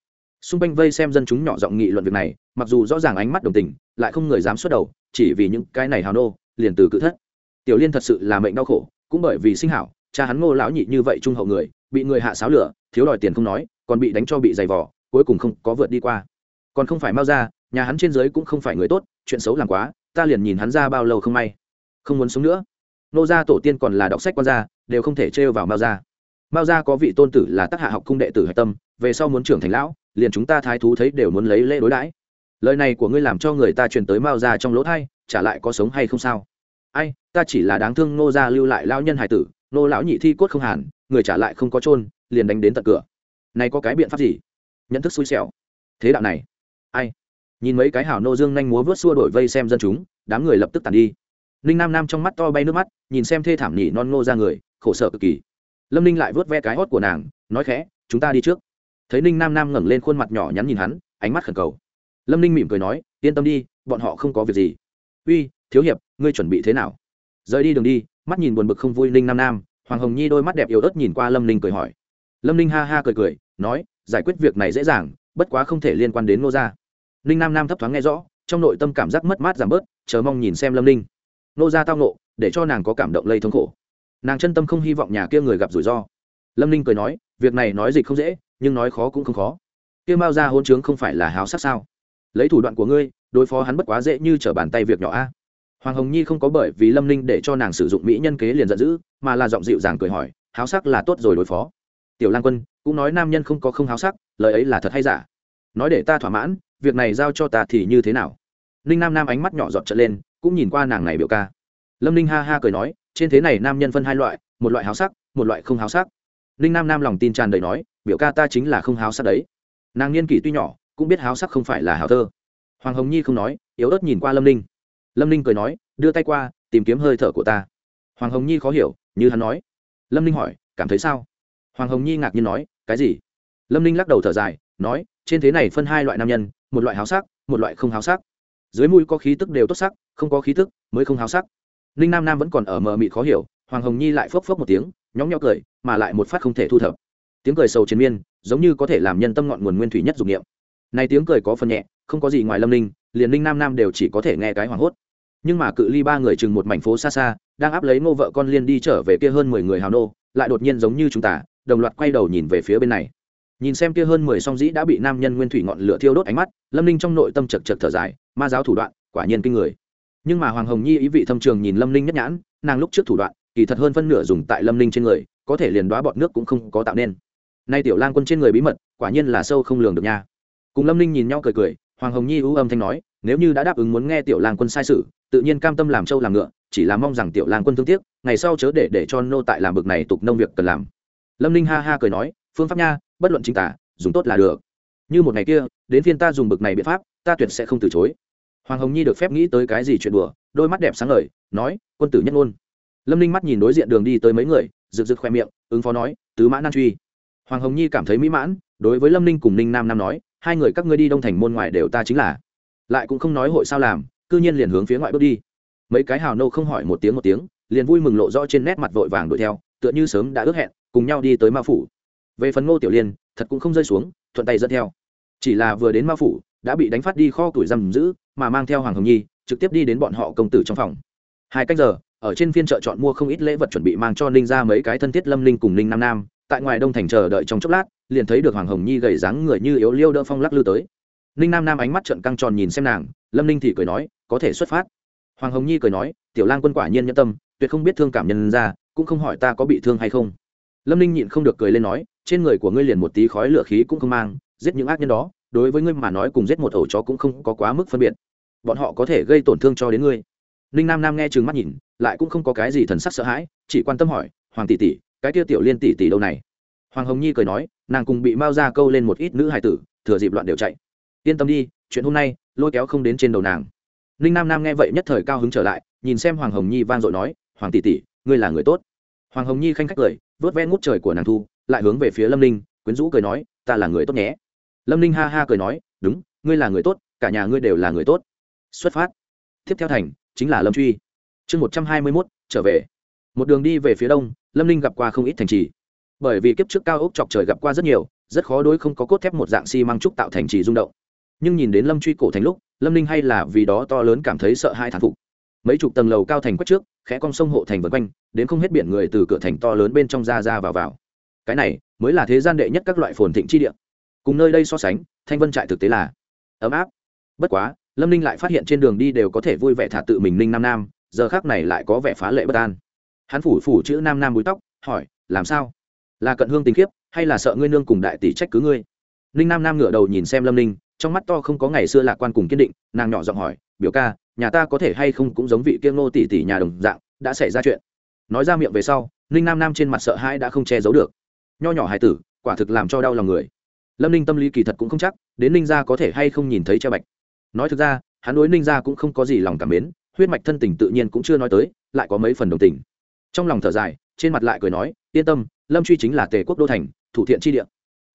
Xung quanh vây xem dân chúng nhỏ giọng nghị luận việc này, mặc dù rõ ràng ánh mắt đồng tình, lại không người dám xuất đầu, chỉ vì những cái này hào nô liền từ cự thất. Tiểu liên thật sự là mệnh đau khổ, cũng bởi vì sinh hảo, cha hắn ngô lão nhị như vậy trung hậu người, bị người hạ sáo lửa, thiếu đòi tiền không nói, còn bị đánh cho bị giày vỏ cuối cùng không có vượt đi qua. Còn không phải mau ra, nhà hắn trên dưới cũng không phải người tốt, chuyện xấu làm quá, ta liền nhìn hắn ra bao lâu không may. Không muốn sống nữa. Nô gia tổ tiên còn là đọc sách quan gia, đều không thể trêu vào mao gia mao gia có vị tôn tử là tác hạ học cung đệ tử hạch tâm, về sau muốn trưởng thành lão, liền chúng ta thái thú thấy đều muốn lấy lễ đối đãi lời này của ngươi làm cho người ta truyền tới mao gia trong lỗ thay trả lại có sống hay không sao? Ai, ta chỉ là đáng thương nô gia lưu lại lao nhân hải tử nô lão nhị thi cốt không hàn người trả lại không có chôn, liền đánh đến tận cửa. Này có cái biện pháp gì? Nhận thức xui xẻo. Thế đạo này. Ai? Nhìn mấy cái hảo nô dương nhanh múa vớt xua đổi vây xem dân chúng, đám người lập tức tàn đi. Ninh nam nam trong mắt to bay nước mắt, nhìn xem thê thảm nhỉ non ngô ra người, khổ sở cực kỳ. Lâm ninh lại vớt ve cái hót của nàng, nói khẽ, chúng ta đi trước. Thấy ninh nam nam ngẩng lên khuôn mặt nhỏ nhắn nhìn hắn, ánh mắt khẩn cầu lâm ninh mỉm cười nói, yên tâm đi, bọn họ không có việc gì. Uy, thiếu hiệp, ngươi chuẩn bị thế nào? Rời đi đường đi. Mắt nhìn buồn bực không vui ninh nam nam, hoàng hồng nhi đôi mắt đẹp yếu ớt nhìn qua lâm ninh cười hỏi. Lâm ninh ha ha cười cười, nói, giải quyết việc này dễ dàng, bất quá không thể liên quan đến ngô gia. Ninh nam nam thấp thoáng nghe rõ, trong nội tâm cảm giác mất mát giảm bớt, chờ mong nhìn xem lâm ninh. Nô gia tao nộ để cho nàng có cảm động lây thống khổ. Nàng chân tâm không hy vọng nhà kia người gặp rủi ro. Lâm ninh cười nói, việc này nói dịch không dễ, nhưng nói khó cũng không khó. Kia mao ra hôn chướng không phải là háo sắc sao? Lấy thủ đoạn của ngươi, đối phó hắn bất quá dễ như t r ở bàn tay việc nhỏ a. Hoàng hồng nhi không có bởi vì lâm ninh để cho nàng sử dụng mỹ nhân kế liền giận dữ, mà là giọng dịu dàng cười hỏi, háo sắc là tốt rồi đối phó. Tiểu lan quân cũng nói nam nhân không có không háo sắc, lời ấy là thật hay giả? Nói để ta thỏa mãn, việc này giao cho ta thì như thế nào? Ninh nam nam ánh mắt nhỏ giọt trận lên, cũng nhìn qua nàng này biểu ca. Lâm ninh ha ha cười nói, trên thế này nam nhân phân hai loại, một loại háo sắc, một loại không háo sắc. Ninh nam nam lòng tin tràn đầy nói, biểu ca ta chính là không háo sắc đấy. Nàng niên kỷ tuy nhỏ cũng biết háo sắc không phải là hào thơ. Hoàng hồng nhi không nói, yếu ớt nhìn qua lâm ninh. Lâm ninh cười nói, đưa tay qua, tìm kiếm hơi thở của ta. Hoàng hồng nhi khó hiểu, như hắn nói. Lâm ninh hỏi, cảm thấy sao? Hoàng hồng nhi ngạc nhiên nói, cái gì? Lâm ninh lắc đầu thở dài, nói, trên thế này phân hai loại nam nhân, một loại háo sắc, một loại không háo sắc. Dưới mũi có khí tức đều tốt sắc, không có khí tức mới không háo sắc. Ninh nam nam vẫn còn ở mờ mịt khó hiểu, hoàng hồng nhi lại phốc phốc một tiếng nhóng nhó cười, mà lại một phát không thể thu thập. Tiếng cười sầu chiến miên, giống như có thể làm nhân tâm ngọn nguồn nguyên thủy nhất dục nghiệm này tiếng cười có phần nhẹ, không có gì ngoài lâm ninh, liền ninh nam nam đều chỉ có thể nghe cái hoảng hốt. Nhưng mà cự ly ba người chừng một mảnh phố xa xa, đang áp lấy ngô vợ con liên đi trở về kia hơn mười người hào nô, lại đột nhiên giống như chúng ta, đồng loạt quay đầu nhìn về phía bên này. Nhìn xem kia hơn mười song dĩ đã bị nam nhân nguyên thủy ngọn lửa thiêu đốt ánh mắt, lâm ninh trong nội tâm chật chật thở dài, ma giáo thủ đoạn, quả nhiên kinh người. Nhưng mà hoàng hồng nhi ý vị thâm trường nhìn lâm ninh nhất nhãn, nàng lúc trước thủ đoạn, kỳ thật hơn phân nửa dùng tại lâm ninh trên người, có thể liền đoá bọt nước cũng không có tạo nên. Nay tiểu lang quân trên người bí mật, quả nhiên là sâu không lường được nha cùng lâm ninh nhìn nhau cười cười, hoàng hồng nhi ưu âm thanh nói, nếu như đã đáp ứng muốn nghe tiểu Làng quân sai sự, tự nhiên cam tâm làm trâu làm ngựa, chỉ là mong rằng tiểu Làng quân thương tiếc, ngày sau chớ để để cho nô tại làm bực này tục nông việc cần làm. Lâm ninh ha ha cười nói, phương pháp nha, bất luận chính tả, dùng tốt là được. Như một ngày kia, đến phiên ta dùng bực này biện pháp, ta tuyệt sẽ không từ chối. Hoàng hồng nhi được phép nghĩ tới cái gì chuyện đùa, đôi mắt đẹp sáng lời nói, quân tử nhất ngôn. Lâm ninh mắt nhìn đối diện đường đi tới mấy người, rực rực khoe miệng, ứng phó nói, tứ mã nan truy. Hoàng hồng nhi cảm thấy mỹ mãn, đối với lâm ninh cùng ninh nam nam nói hai người các ngươi đi đông thành môn ngoài đều ta chính là. Lại cũng không nói hội sao làm, cư nhiên liền hướng phía ngoại bước đi. Mấy cái hào nô không hỏi một tiếng một tiếng, liền vui mừng lộ rõ trên nét mặt vội vàng đuổi theo, tựa như sớm đã ước hẹn, cùng nhau đi tới ma phủ. Về phần ngô tiểu liên, thật cũng không rơi xuống, thuận tay dẫn theo. Chỉ là vừa đến ma phủ, đã bị đánh phát đi kho tuổi giam giữ, mà mang theo hoàng hồng nhi, trực tiếp đi đến bọn họ công tử trong phòng. Hai cách giờ, ở trên phiên chợ chọn mua không ít lễ vật chuẩn bị mang cho ninh ra mấy cái thân thiết lâm ninh cùng ninh nam nam tại ngoài đông thành chờ đợi trong chốc lát, liền thấy được hoàng hồng nhi gầy dáng người như yếu liêu đỡ phong lắc lư tới. Ninh nam nam ánh mắt trận căng tròn nhìn xem nàng, lâm ninh thì cười nói, có thể xuất phát. Hoàng hồng nhi cười nói, tiểu lang quân quả nhiên nhân tâm, tuyệt không biết thương cảm nhân ra, cũng không hỏi ta có bị thương hay không. Lâm ninh nhịn không được cười lên nói, trên người của ngươi liền một tí khói lửa khí cũng không mang, giết những ác nhân đó, đối với ngươi mà nói cùng giết một ổ chó cũng không có quá mức phân biệt. Bọn họ có thể gây tổn thương cho đến ngươi. Ninh nam nam nghe chừng mắt nhìn, lại cũng không có cái gì thần sắc sợ hãi, chỉ quan tâm hỏi, hoàng tỷ tỷ cái kia tiểu liên tỷ tỷ đâu này? Hoàng hồng nhi cười nói, nàng cùng bị mao ra câu lên một ít nữ hài tử, thừa dịp loạn đều chạy. Yên tâm đi, chuyện hôm nay, lôi kéo không đến trên đầu nàng. Ninh nam nam nghe vậy nhất thời cao hứng trở lại, nhìn xem hoàng hồng nhi van dội nói, hoàng tỷ tỷ, ngươi là người tốt. Hoàng hồng nhi khanh khách cười, vớt ven ngút trời của nàng thu, lại hướng về phía lâm ninh, quyến rũ cười nói, ta là người tốt nhé. Lâm ninh ha ha cười nói, đúng, ngươi là người tốt, cả nhà ngươi đều là người tốt. Xuất phát. Tiếp theo thành, chính là lâm truy. Chương một trăm hai mươi mốt, trở về một đường đi về phía đông, lâm ninh gặp qua không ít thành trì. Bởi vì kiếp trước cao ốc chọc trời gặp qua rất nhiều, rất khó đối không có cốt thép một dạng xi、si、măng trúc tạo thành trì rung động. Nhưng nhìn đến lâm truy cổ thành lúc, lâm ninh hay là vì đó to lớn cảm thấy sợ hai thán phục. Mấy chục tầng lầu cao thành quét trước, khẽ con sông hộ thành vân quanh, đến không hết biển người từ cửa thành to lớn bên trong ra ra vào vào. Cái này mới là thế gian đệ nhất các loại phồn thịnh chi địa. Cùng nơi đây so sánh, thanh vân trại thực tế là ấm áp. Bất quá, lâm ninh lại phát hiện trên đường đi đều có thể vui vẻ thả tự mình ninh nam nam, giờ khác này lại có vẻ phá lệ bất an hắn phủ phủ chữ nam nam búi tóc, hỏi, làm sao? Là cận hương tình kiếp hay là sợ ngươi nương cùng đại tỷ trách cứ ngươi? Ninh nam nam ngửa đầu nhìn xem lâm ninh, trong mắt to không có ngày xưa lạc quan cùng kiên định, nàng nhỏ giọng hỏi, biểu ca, nhà ta có thể hay không cũng giống vị kiêng ngô tỷ tỷ nhà đồng dạng, đã xảy ra chuyện? Nói ra miệng về sau, ninh nam nam trên mặt sợ hãi đã không che giấu được. Nho nhỏ hài tử, quả thực làm cho đau lòng người. Lâm ninh tâm lý kỳ thật cũng không chắc, đến ninh gia có thể hay không nhìn thấy che bạch. Nói thực ra, hắn đối ninh gia cũng không có gì lòng cảm mến, huyết mạch thân tình tự nhiên cũng chưa nói tới, lại có mấy phần đồng tình trong lòng thở dài, trên mặt lại cười nói, yên tâm, lâm truy chính là tề quốc đô thành, thủ thiện tri địa.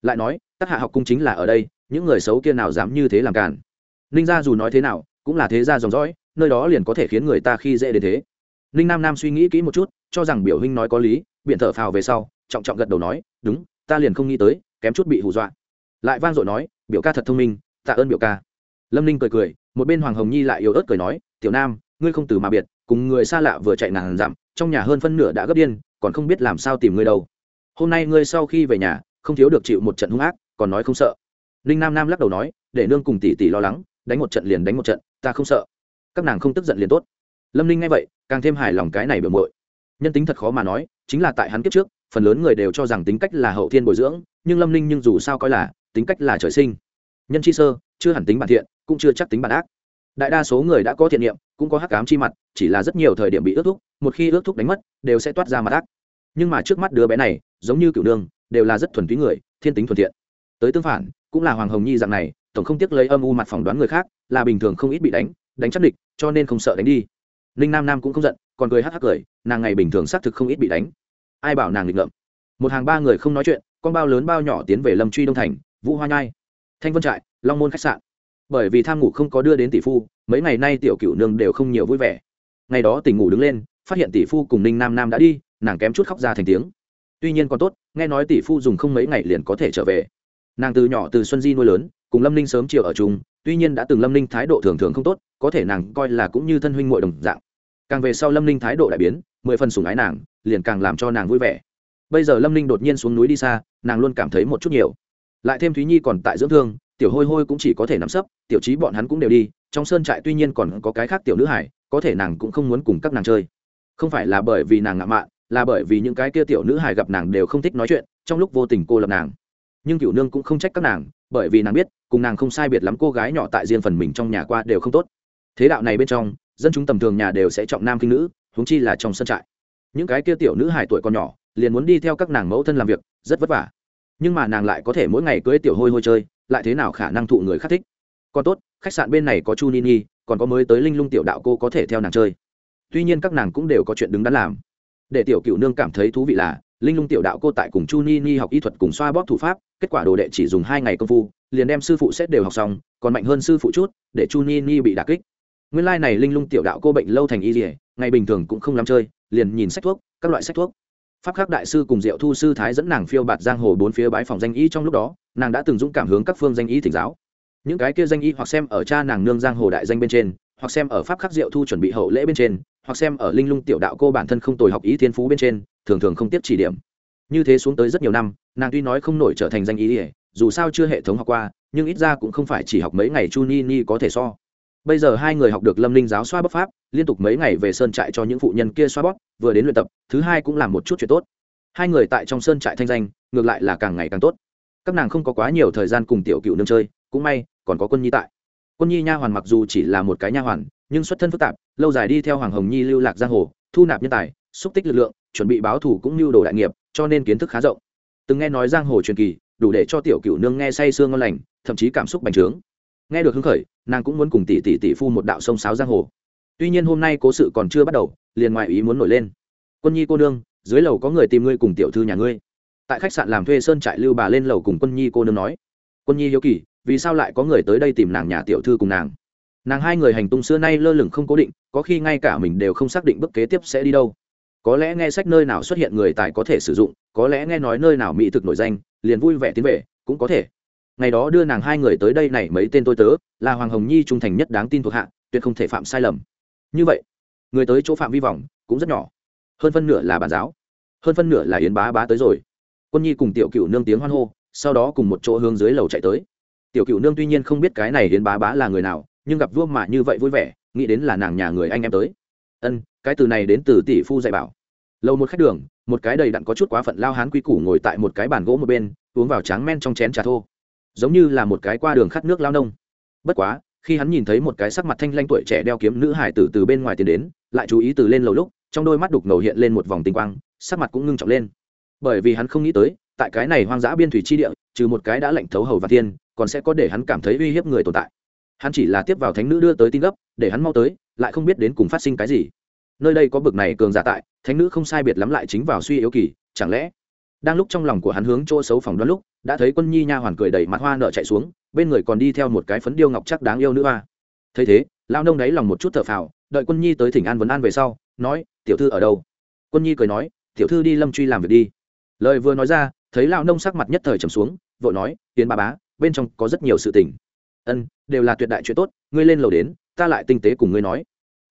Lại nói các hạ học cung chính là ở đây, những người xấu kia nào dám như thế làm càn? Ninh gia dù nói thế nào, cũng là thế gia dòng dõi, nơi đó liền có thể khiến người ta khi dễ đến thế. Ninh nam nam suy nghĩ kỹ một chút, cho rằng biểu huynh nói có lý, biện thở phào về sau, trọng trọng gật đầu nói, đúng, ta liền không nghĩ tới, kém chút bị hù dọa. Lại vang dội nói, biểu ca thật thông minh, tạ ơn biểu ca. Lâm ninh cười cười, một bên hoàng hồng nhi lại yếu ớt cười nói, tiểu nam, ngươi không từ mà biệt, cùng người xa lạ vừa chạy nàng dặm trong nhà hơn phân nửa đã gấp điên, còn không biết làm sao tìm ngươi đâu. Hôm nay ngươi sau khi về nhà, không thiếu được chịu một trận hung ác, còn nói không sợ. Ninh nam nam lắc đầu nói, để nương cùng tỷ tỷ lo lắng, đánh một trận liền đánh một trận, ta không sợ. Các nàng không tức giận liền tốt. Lâm ninh nghe vậy, càng thêm hài lòng cái này biểu mội nhân tính thật khó mà nói, chính là tại hắn kiếp trước, phần lớn người đều cho rằng tính cách là hậu thiên bồi dưỡng, nhưng lâm ninh nhưng dù sao coi là, tính cách là trời sinh. Nhân chi sơ, chưa hẳn tính bản thiện, cũng chưa chắc tính bản ác đại đa số người đã có thiện niệm, cũng có hắc ám chi mặt, chỉ là rất nhiều thời điểm bị ước thúc, một khi ước thúc đánh mất, đều sẽ toát ra mặt ác. Nhưng mà trước mắt đứa bé này, giống như cựu nương, đều là rất thuần túy người, thiên tính thuần thiện. Tới tương phản, cũng là hoàng hồng nhi dạng này, tổng không tiếc lấy âm u mặt phỏng đoán người khác, là bình thường không ít bị đánh đánh chắc địch, cho nên không sợ đánh đi. Ninh nam nam cũng không giận, còn cười hắc hắc cười, nàng ngày bình thường xác thực không ít bị đánh. Ai bảo nàng nghịch ngợm? Một hàng ba người không nói chuyện, con bao lớn bao nhỏ tiến về lâm truy đông thành, vũ hoa nhai, thanh vân trại, long môn khách sạn bởi vì tham ngủ không có đưa đến tỷ phu, mấy ngày nay tiểu cựu nương đều không nhiều vui vẻ. Ngày đó tỉnh ngủ đứng lên, phát hiện tỷ phu cùng ninh nam nam đã đi, nàng kém chút khóc ra thành tiếng. Tuy nhiên còn tốt, nghe nói tỷ phu dùng không mấy ngày liền có thể trở về. Nàng từ nhỏ từ xuân di nuôi lớn, cùng lâm ninh sớm chiều ở chung, tuy nhiên đã từng lâm ninh thái độ thường thường không tốt, có thể nàng coi là cũng như thân huynh muội đồng dạng. Càng về sau lâm ninh thái độ đại biến, mười phần sủng ái nàng, liền càng làm cho nàng vui vẻ. Bây giờ lâm ninh đột nhiên xuống núi đi xa, nàng luôn cảm thấy một chút nhiều. Lại thêm thúy nhi còn tại dưỡng thương tiểu hôi hôi cũng chỉ có thể nắm sấp, tiểu trí bọn hắn cũng đều đi, trong sơn trại tuy nhiên còn có cái khác tiểu nữ hải, có thể nàng cũng không muốn cùng các nàng chơi. Không phải là bởi vì nàng ngạo mạn, là bởi vì những cái kia tiểu nữ hải gặp nàng đều không thích nói chuyện, trong lúc vô tình cô lập nàng. Nhưng cựu nương cũng không trách các nàng, bởi vì nàng biết, cùng nàng không sai biệt lắm cô gái nhỏ tại riêng phần mình trong nhà qua đều không tốt. Thế đạo này bên trong, dân chúng tầm thường nhà đều sẽ trọng nam kinh nữ, huống chi là trong sân trại. Những cái kia tiểu nữ hải tuổi còn nhỏ, liền muốn đi theo các nàng mẫu thân làm việc, rất vất vả. Nhưng mà nàng lại có thể mỗi ngày cưới tiểu hôi hôi chơi lại thế nào khả năng thụ người khác thích? Còn tốt, khách sạn bên này có chu nini còn có mới tới linh lung tiểu đạo cô có thể theo nàng chơi. Tuy nhiên các nàng cũng đều có chuyện đứng đắn làm. Để tiểu cựu nương cảm thấy thú vị là, linh lung tiểu đạo cô tại cùng chu ni ni học y thuật cùng xoa bóp thủ pháp, kết quả đồ đệ chỉ dùng hai ngày công phu, liền đem sư phụ xét đều học xong, còn mạnh hơn sư phụ chút, để chu ni ni bị đà kích. Nguyên lai、like、này linh lung tiểu đạo cô bệnh lâu thành y dỉa ngày bình thường cũng không làm chơi, liền nhìn sách thuốc, các loại sách thuốc pháp khắc đại sư cùng diệu thu sư thái dẫn nàng phiêu bạt giang hồ bốn phía bái phòng danh y trong lúc đó, nàng đã từng dũng cảm hướng các phương danh y thỉnh giáo. Những cái kia danh y hoặc xem ở cha nàng nương giang hồ đại danh bên trên, hoặc xem ở pháp khắc diệu thu chuẩn bị hậu lễ bên trên, hoặc xem ở linh lung tiểu đạo cô bản thân không tồi học ý thiên phú bên trên, thường thường không tiếp chỉ điểm. Như thế xuống tới rất nhiều năm, nàng tuy nói không nổi trở thành danh y, dù sao chưa hệ thống học qua, nhưng ít ra cũng không phải chỉ học mấy ngày chu ni ni có thể so bây giờ hai người học được lâm linh giáo xoa bóp pháp, liên tục mấy ngày về sơn trại cho những phụ nhân kia xoa bóp, vừa đến luyện tập, thứ hai cũng làm một chút chuyện tốt. Hai người tại trong sơn trại thanh danh, ngược lại là càng ngày càng tốt. Các nàng không có quá nhiều thời gian cùng tiểu cựu nương chơi, cũng may, còn có quân nhi tại. Quân nhi nha hoàn mặc dù chỉ là một cái nha hoàn, nhưng xuất thân phức tạp, lâu dài đi theo hoàng hồng nhi lưu lạc giang hồ, thu nạp nhân tài, xúc tích lực lượng, chuẩn bị báo thủ cũng như đồ đại nghiệp, cho nên kiến thức khá rộng. Từng nghe nói giang hồ truyền kỳ, đủ để cho tiểu cựu nương nghe say sương ngon lành, thậm chí cảm xúc bành trướng nghe được hứng khởi, nàng cũng muốn cùng tỷ tỷ tỷ phu một đạo sông sáo giang hồ. Tuy nhiên hôm nay cố sự còn chưa bắt đầu, liền ngoại ý muốn nổi lên. Quân nhi cô nương, dưới lầu có người tìm ngươi cùng tiểu thư nhà ngươi. Tại khách sạn làm thuê sơn trại lưu bà lên lầu cùng quân nhi cô nương nói. Quân nhi hiếu kỳ, vì sao lại có người tới đây tìm nàng nhà tiểu thư cùng nàng? Nàng hai người hành tung xưa nay lơ lửng không cố định, có khi ngay cả mình đều không xác định bước kế tiếp sẽ đi đâu. Có lẽ nghe sách nơi nào xuất hiện người tài có thể sử dụng, có lẽ nghe nói nơi nào mỹ thực nổi danh, liền vui vẻ tiến về, cũng có thể ngày đó đưa nàng hai người tới đây này mấy tên tôi tớ, là hoàng hồng nhi trung thành nhất đáng tin thuộc hạ, tuyệt không thể phạm sai lầm. Như vậy, người tới chỗ phạm vi vọng cũng rất nhỏ. Hơn phân nửa là bản giáo, hơn phân nửa là yến bá bá tới rồi. Quân nhi cùng tiểu cựu nương tiếng hoan hô, sau đó cùng một chỗ hướng dưới lầu chạy tới. Tiểu cựu nương tuy nhiên không biết cái này yến bá bá là người nào, nhưng gặp vua mà như vậy vui vẻ, nghĩ đến là nàng nhà người anh em tới. Ân, cái từ này đến từ tỷ phu dạy bảo. Lầu một khách đường, một cái đầy đặn có chút quá phận lao hán quy củ ngồi tại một cái bàn gỗ một bên, uống vào tráng men trong chén trà thô giống như là một cái qua đường khát nước lao nông. Bất quá khi hắn nhìn thấy một cái sắc mặt thanh lanh tuổi trẻ đeo kiếm nữ hải tử từ bên ngoài tiến đến lại chú ý từ lên lầu lúc trong đôi mắt đục ngầu hiện lên một vòng tinh quang sắc mặt cũng ngưng trọng lên. Bởi vì hắn không nghĩ tới tại cái này hoang dã biên thủy chi địa trừ một cái đã lạnh thấu hầu và thiên, còn sẽ có để hắn cảm thấy uy hiếp người tồn tại. Hắn chỉ là tiếp vào thánh nữ đưa tới tin gấp để hắn mau tới lại không biết đến cùng phát sinh cái gì. Nơi đây có bực này cường giả tại thánh nữ không sai biệt lắm lại chính vào suy yếu kỳ chẳng lẽ đang lúc trong lòng của hắn hướng chỗ xấu phòng đoán lúc, đã thấy quân nhi nha hoàn cười đẩy mặt hoa nợ chạy xuống, bên người còn đi theo một cái phấn điêu ngọc chắc đáng yêu nữ hoa. Thấy thế lao nông đáy lòng một chút thở phào, đợi quân nhi tới thỉnh an vấn an về sau, nói, tiểu thư ở đâu? Quân nhi cười nói, tiểu thư đi lâm truy làm việc đi. Lời vừa nói ra, thấy lao nông sắc mặt nhất thời trầm xuống, vội nói, tiến bà bá, bên trong có rất nhiều sự tình. Ân, đều là tuyệt đại chuyện tốt, ngươi lên lầu đến, ta lại tinh tế cùng ngươi nói.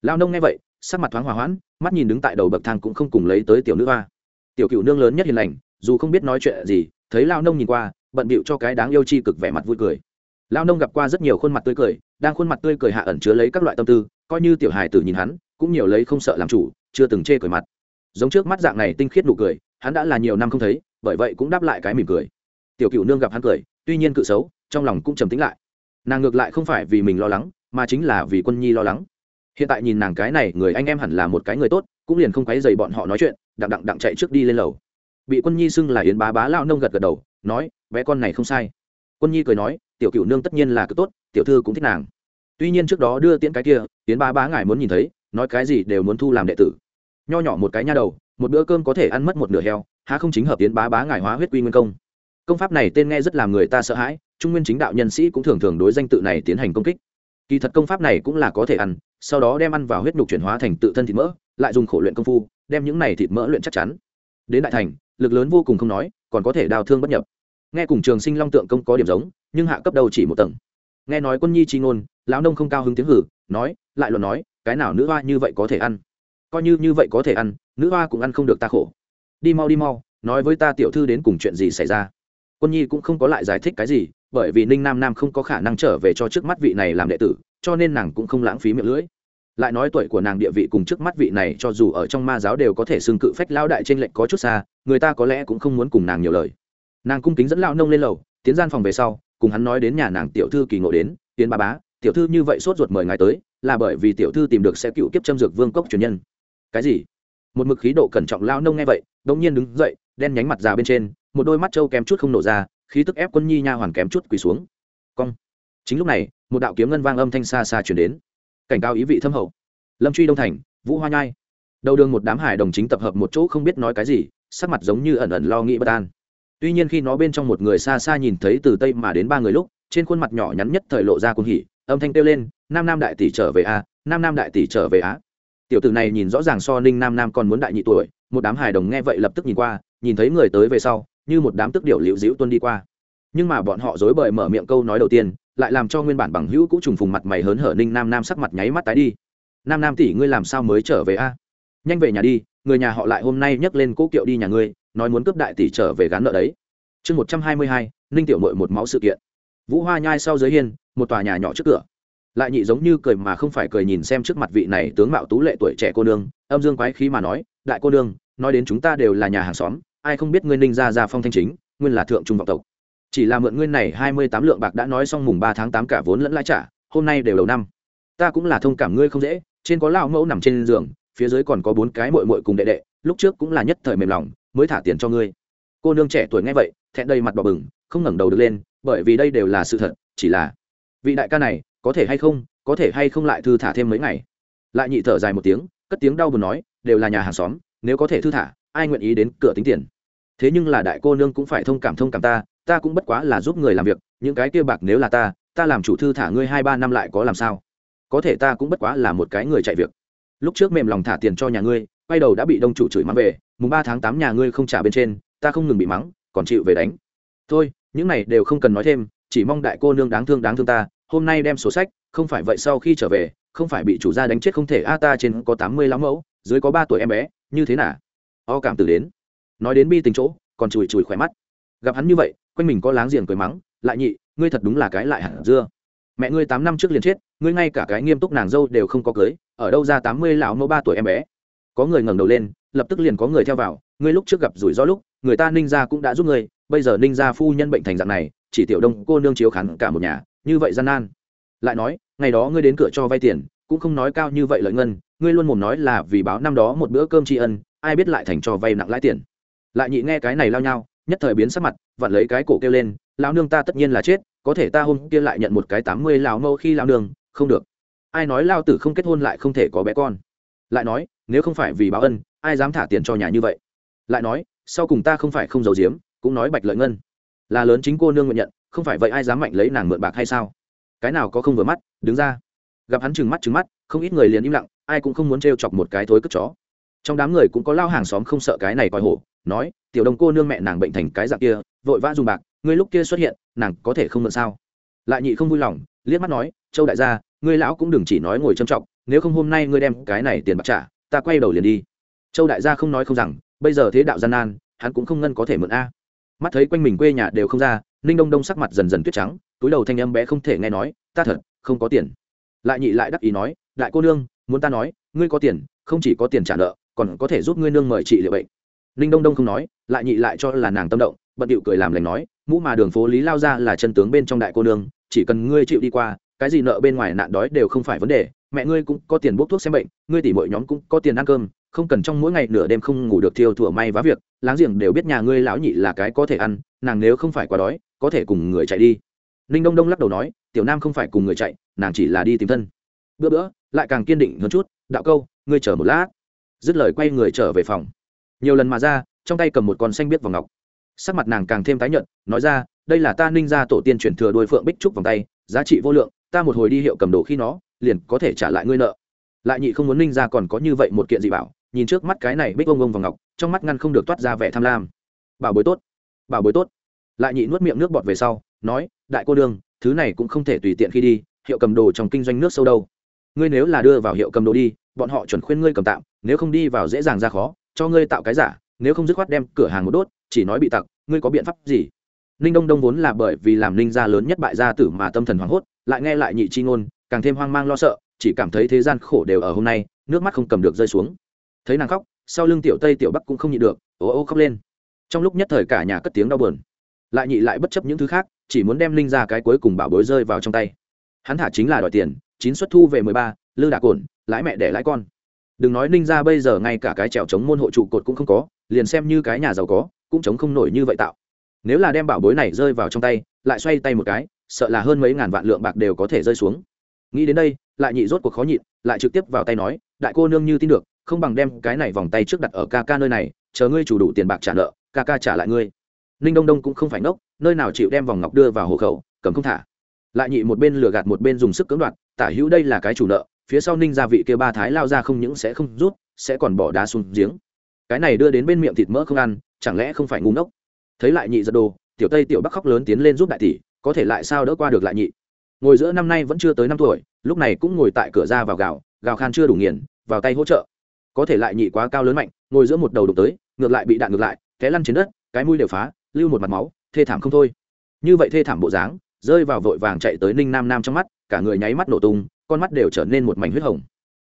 Lao nông nghe vậy, sắc mặt thoáng hòa hoãn, mắt nhìn đứng tại đầu bậc thang cũng không cùng lấy tới tiểu nữ hoa. Tiểu cựu nương lớn nhất hiền lành dù không biết nói chuyện gì, thấy lao nông nhìn qua, bận bịu cho cái đáng yêu chi cực vẻ mặt vui cười. Lao nông gặp qua rất nhiều khuôn mặt tươi cười, đang khuôn mặt tươi cười hạ ẩn chứa lấy các loại tâm tư, coi như tiểu hài tử nhìn hắn, cũng nhiều lấy không sợ làm chủ, chưa từng chê cười mặt. Giống trước mắt dạng này tinh khiết nụ cười, hắn đã là nhiều năm không thấy, bởi vậy cũng đáp lại cái mỉm cười. Tiểu cựu nương gặp hắn cười, tuy nhiên cự xấu, trong lòng cũng trầm tính lại. Nàng ngược lại không phải vì mình lo lắng, mà chính là vì quân nhi lo lắng. Hiện tại nhìn nàng cái này, người anh em hẳn là một cái người tốt, cũng liền không quấy dày bọn họ nói chuyện, đặng đặng đặng chạy trước đi lên lầu bị quân nhi xưng là yến bá bá lao nông gật gật đầu, nói, bé con này không sai. Quân nhi cười nói, tiểu cựu nương tất nhiên là cực tốt, tiểu thư cũng thích nàng. Tuy nhiên trước đó đưa tiễn cái kia, yến bá bá ngài muốn nhìn thấy, nói cái gì đều muốn thu làm đệ tử. Nho nhỏ một cái nha đầu, một bữa cơm có thể ăn mất một nửa heo, há không chính hợp yến bá bá ngài hóa huyết quy nguyên công. Công pháp này tên nghe rất làm người ta sợ hãi, trung nguyên chính đạo nhân sĩ cũng thường thường đối danh tự này tiến hành công kích. Kỳ thật công pháp này cũng là có thể ăn, sau đó đem ăn vào huyết nhục chuyển hóa thành tự thân thịt mỡ, lại dùng khổ luyện công phu, đem những này thịt mỡ luyện chắc chắn. Đến đại thành lực lớn vô cùng không nói, còn có thể đào thương bất nhập. Nghe cùng trường sinh long tượng công có điểm giống, nhưng hạ cấp đầu chỉ một tầng. Nghe nói quân nhi chi ngôn, lão nông không cao hứng tiếng hử, nói, lại luận nói, cái nào nữ hoa như vậy có thể ăn? Coi như như vậy có thể ăn, nữ hoa cũng ăn không được ta khổ. Đi mau đi mau, nói với ta tiểu thư đến cùng chuyện gì xảy ra? Quân nhi cũng không có lại giải thích cái gì, bởi vì ninh nam nam không có khả năng trở về cho trước mắt vị này làm đệ tử, cho nên nàng cũng không lãng phí miệng lưỡi lại nói tuổi của nàng địa vị cùng trước mắt vị này cho dù ở trong ma giáo đều có thể xưng cự phách lao đại trên lệnh có chút xa, người ta có lẽ cũng không muốn cùng nàng nhiều lời. Nàng cung kính dẫn lão nông lên lầu, tiến gian phòng về sau, cùng hắn nói đến nhà nàng tiểu thư kỳ ngộ đến, tiến ba bá, tiểu thư như vậy sốt ruột mời ngài tới, là bởi vì tiểu thư tìm được sẽ cựu kiếp châm dược vương cốc truyền nhân. Cái gì? Một mực khí độ cẩn trọng lao nông nghe vậy đông nhiên đứng dậy, đen nhánh mặt già bên trên, một đôi mắt trâu kém chút không nổ ra, khí tức ép quân nhi nha hoàn kém chút quỳ xuống. Cong. Chính lúc này, một đạo kiếm ngân vang âm thanh xa xa chuyển đến cảnh cao ý vị thâm hậu. Lâm truy đông thành, vũ hoa nhai. Đầu đường một đám hải đồng chính tập hợp một chỗ không biết nói cái gì, sắc mặt giống như ẩn ẩn lo nghĩ bất an. Tuy nhiên khi nó bên trong một người xa xa nhìn thấy từ tây mà đến ba người lúc, trên khuôn mặt nhỏ nhắn nhất thời lộ ra cuồng hỉ, âm thanh kêu lên, nam nam đại tỷ trở về a, nam nam đại tỷ trở về á tiểu tử này nhìn rõ ràng so ninh nam nam còn muốn đại nhị tuổi, một đám hài đồng nghe vậy lập tức nhìn qua, nhìn thấy người tới về sau, như một đám tức điệu liễu dĩu tuân đi qua. Nhưng mà bọn họ dối bời mở miệng câu nói đầu tiên lại làm cho nguyên bản bằng hữu cũ trùng phùng mặt mày hớn hở ninh nam nam sắc mặt nháy mắt tái đi. Nam nam tỷ, ngươi làm sao mới trở về a? Nhanh về nhà đi, người nhà họ lại hôm nay nhấc lên cố kiệu đi nhà ngươi, nói muốn cướp đại tỷ trở về gán nợ đấy. Chương một trăm hai mươi hai, ninh tiểu mội một máu sự kiện. Vũ hoa nhai sau giới hiên, một tòa nhà nhỏ trước cửa. Lại nhị giống như cười mà không phải cười nhìn xem trước mặt vị này tướng mạo tú lệ tuổi trẻ cô nương, âm dương quái khí mà nói, đại cô nương, nói đến chúng ta đều là nhà hàng xóm, ai không biết ngươi ninh gia gia phong thanh chính, nguyên là thượng trung vọng tộc chỉ là mượn ngươi này hai mươi tám lượng bạc đã nói xong mùng ba tháng tám cả vốn lẫn lãi trả, hôm nay đều đầu năm. Ta cũng là thông cảm ngươi không dễ, trên có lao mẫu nằm trên giường, phía dưới còn có bốn cái mội mội cùng đệ đệ, lúc trước cũng là nhất thời mềm lòng, mới thả tiền cho ngươi. Cô nương trẻ tuổi nghe vậy, thẹn đầy mặt đỏ bừng, không ngẩng đầu được lên, bởi vì đây đều là sự thật, chỉ là vị đại ca này có thể hay không, có thể hay không lại thư thả thêm mấy ngày. Lại nhị thở dài một tiếng, cất tiếng đau buồn nói, đều là nhà hàng xóm, nếu có thể thư thả, ai nguyện ý đến cửa tính tiền? Thế nhưng là đại cô nương cũng phải thông cảm thông cảm ta ta cũng bất quá là giúp người làm việc, những cái kia bạc nếu là ta ta làm chủ thư thả ngươi hai ba năm lại có làm sao? Có thể ta cũng bất quá là một cái người chạy việc. Lúc trước mềm lòng thả tiền cho nhà ngươi, quay đầu đã bị đông chủ chửi mắng về, mùng ba tháng tám nhà ngươi không trả bên trên, ta không ngừng bị mắng, còn chịu về đánh. Thôi, những này đều không cần nói thêm, chỉ mong đại cô nương đáng thương đáng thương ta, hôm nay đem sổ sách, không phải vậy sau khi trở về, không phải bị chủ gia đánh chết không thể, a, ta trên có tám mươi lắm mẫu, dưới có ba tuổi em bé, như thế nào? O cảm tử đến nói đến bi tình chỗ, còn chùi chùi khỏe mắt. Gặp hắn như vậy, quanh mình có láng giềng cười mắng, lại nhị, ngươi thật đúng là cái lại hẳn dưa. Mẹ ngươi tám năm trước liền chết, ngươi ngay cả cái nghiêm túc nàng dâu đều không có cưới, ở đâu ra tám mươi lão mẫu ba tuổi em bé? Có người ngẩng đầu lên, lập tức liền có người theo vào, ngươi lúc trước gặp rủi ro lúc, người ta ninh gia cũng đã giúp ngươi, bây giờ ninh gia phu nhân bệnh thành dạng này, chỉ tiểu đông cô nương chiếu khán cả một nhà, như vậy gian nan. Lại nói, ngày đó ngươi đến cửa cho vay tiền, cũng không nói cao như vậy lợi ngân, ngươi luôn mồm nói là vì báo năm đó một bữa cơm tri ân, ai biết lại thành cho vay nặng lãi tiền lại nhị nghe cái này lao nhau, nhất thời biến sắc mặt, vặn lấy cái cổ kêu lên, lão nương ta tất nhiên là chết, có thể ta hôm kia lại nhận một cái tám mươi lão mâu khi lão nương, không được. Ai nói lao tử không kết hôn lại không thể có bé con? Lại nói, nếu không phải vì báo ân, ai dám thả tiền cho nhà như vậy? Lại nói, sau cùng ta không phải không giàu giếm, cũng nói bạch lợi ngân, là lớn chính cô nương nguyện nhận, không phải vậy ai dám mạnh lấy nàng mượn bạc hay sao? Cái nào có không vừa mắt, đứng ra. Gặp hắn trừng mắt trừng mắt, không ít người liền im lặng, ai cũng không muốn t chọc một cái thối cất chó. Trong đám người cũng có lao hàng xóm không sợ cái này coi hổ nói, tiểu đồng cô nương mẹ nàng bệnh thành cái dạng kia, vội vã dùng bạc, ngươi lúc kia xuất hiện, nàng có thể không mượn sao? Lại nhị không vui lòng, liếc mắt nói, châu đại gia, ngươi lão cũng đừng chỉ nói ngồi trâm trọng, nếu không hôm nay ngươi đem cái này tiền bạc trả, ta quay đầu liền đi. Châu đại gia không nói không rằng, bây giờ thế đạo gian nan, hắn cũng không ngân có thể mượn a. Mắt thấy quanh mình quê nhà đều không ra, ninh đông đông sắc mặt dần dần tuyết trắng, túi đầu thanh âm bé không thể nghe nói, ta thật, không có tiền. Lại nhị lại đắc ý nói, đại cô nương, muốn ta nói, ngươi có tiền, không chỉ có tiền trả nợ, còn có thể giúp ngươi nương mời trị liệu bệnh ninh đông đông không nói, lại nhị lại cho là nàng tâm động, bận điệu cười làm lành nói, mũ mà đường phố lý lao ra là chân tướng bên trong đại cô nương, chỉ cần ngươi chịu đi qua, cái gì nợ bên ngoài nạn đói đều không phải vấn đề, mẹ ngươi cũng có tiền bốc thuốc xem bệnh, ngươi tỷ mọi nhóm cũng có tiền ăn cơm, không cần trong mỗi ngày nửa đêm không ngủ được thiêu thủa may vá việc, láng giềng đều biết nhà ngươi lão nhị là cái có thể ăn, nàng nếu không phải quá đói, có thể cùng người chạy đi. Ninh đông đông lắc đầu nói, tiểu nam không phải cùng người chạy, nàng chỉ là đi tìm thân. Bữa bữa, lại càng kiên định hơn chút, đạo câu, ngươi chờ một lát. Dứt lời quay người trở về phòng nhiều lần mà ra, trong tay cầm một con xanh biết vòng ngọc. Sắc mặt nàng càng thêm tái nhợt, nói ra, đây là ta ninh ra tổ tiên chuyển thừa đôi phượng bích trúc vòng tay, giá trị vô lượng, ta một hồi đi hiệu cầm đồ khi nó, liền có thể trả lại ngươi nợ. Lại nhị không muốn ninh ra còn có như vậy một kiện gì bảo, nhìn trước mắt cái này bích ông ông vòng ngọc, trong mắt ngăn không được toát ra vẻ tham lam. Bảo bối tốt, bảo bối tốt. Lại nhị nuốt miệng nước bọt về sau, nói, đại cô đương, thứ này cũng không thể tùy tiện khi đi, hiệu cầm đồ trong kinh doanh nước sâu đâu. Ngươi nếu là đưa vào hiệu cầm đồ đi, bọn họ chuẩn khuyên ngươi cầm tạm, nếu không đi vào dễ dàng ra khó cho ngươi tạo cái giả, nếu không dứt khoát đem cửa hàng một đốt, chỉ nói bị tặc, ngươi có biện pháp gì? Ninh đông đông vốn là bởi vì làm ninh gia lớn nhất bại gia tử mà tâm thần hoảng hốt, lại nghe lại nhị chi ngôn, càng thêm hoang mang lo sợ, chỉ cảm thấy thế gian khổ đều ở hôm nay, nước mắt không cầm được rơi xuống. Thấy nàng khóc, sau lưng tiểu tây tiểu bắc cũng không nhịn được ô ô khóc lên. Trong lúc nhất thời cả nhà cất tiếng đau buồn. Lại nhị lại bất chấp những thứ khác, chỉ muốn đem linh ra cái cuối cùng bảo bối rơi vào trong tay. Hắn thả chính là đòi tiền, chín xuất thu về mười ba, lư đạc cồn lãi mẹ để lãi con đừng nói ninh ra bây giờ ngay cả cái trèo chống môn hộ trụ cột cũng không có, liền xem như cái nhà giàu có, cũng chống không nổi như vậy tạo. Nếu là đem bảo bối này rơi vào trong tay, lại xoay tay một cái, sợ là hơn mấy ngàn vạn lượng bạc đều có thể rơi xuống. Nghĩ đến đây, lại nhị rốt cuộc khó nhịn, lại trực tiếp vào tay nói, đại cô nương như tin được, không bằng đem cái này vòng tay trước đặt ở ca ca nơi này, chờ ngươi chủ đủ tiền bạc trả nợ, ca ca trả lại ngươi. Ninh đông đông cũng không phải ngốc, nơi nào chịu đem vòng ngọc đưa vào hộ khẩu, cầm không thả. Lại nhị một bên lừa gạt một bên dùng sức cưỡng đoạt, tả hữu đây là cái chủ nợ phía sau ninh gia vị kia ba thái lao ra không những sẽ không rút, sẽ còn bỏ đá xuống giếng. Cái này đưa đến bên miệng thịt mỡ không ăn, chẳng lẽ không phải ngu ngốc? Thấy lại nhị giật đồ, tiểu tây tiểu bắc khóc lớn tiến lên giúp đại tỷ, có thể lại sao đỡ qua được lại nhị? Ngồi giữa năm nay vẫn chưa tới năm tuổi, lúc này cũng ngồi tại cửa ra vào gạo gào khan chưa đủ nghiền, vào tay hỗ trợ. Có thể lại nhị quá cao lớn mạnh, ngồi giữa một đầu đục tới, ngược lại bị đạn ngược lại, té lăn trên đất, cái mũi đều phá, lưu một mặt máu, thê thảm không thôi. Như vậy thê thảm bộ dáng, rơi vào vội vàng chạy tới ninh nam nam trong mắt, cả người nháy mắt nổ tung con mắt đều trở nên một mảnh huyết hồng.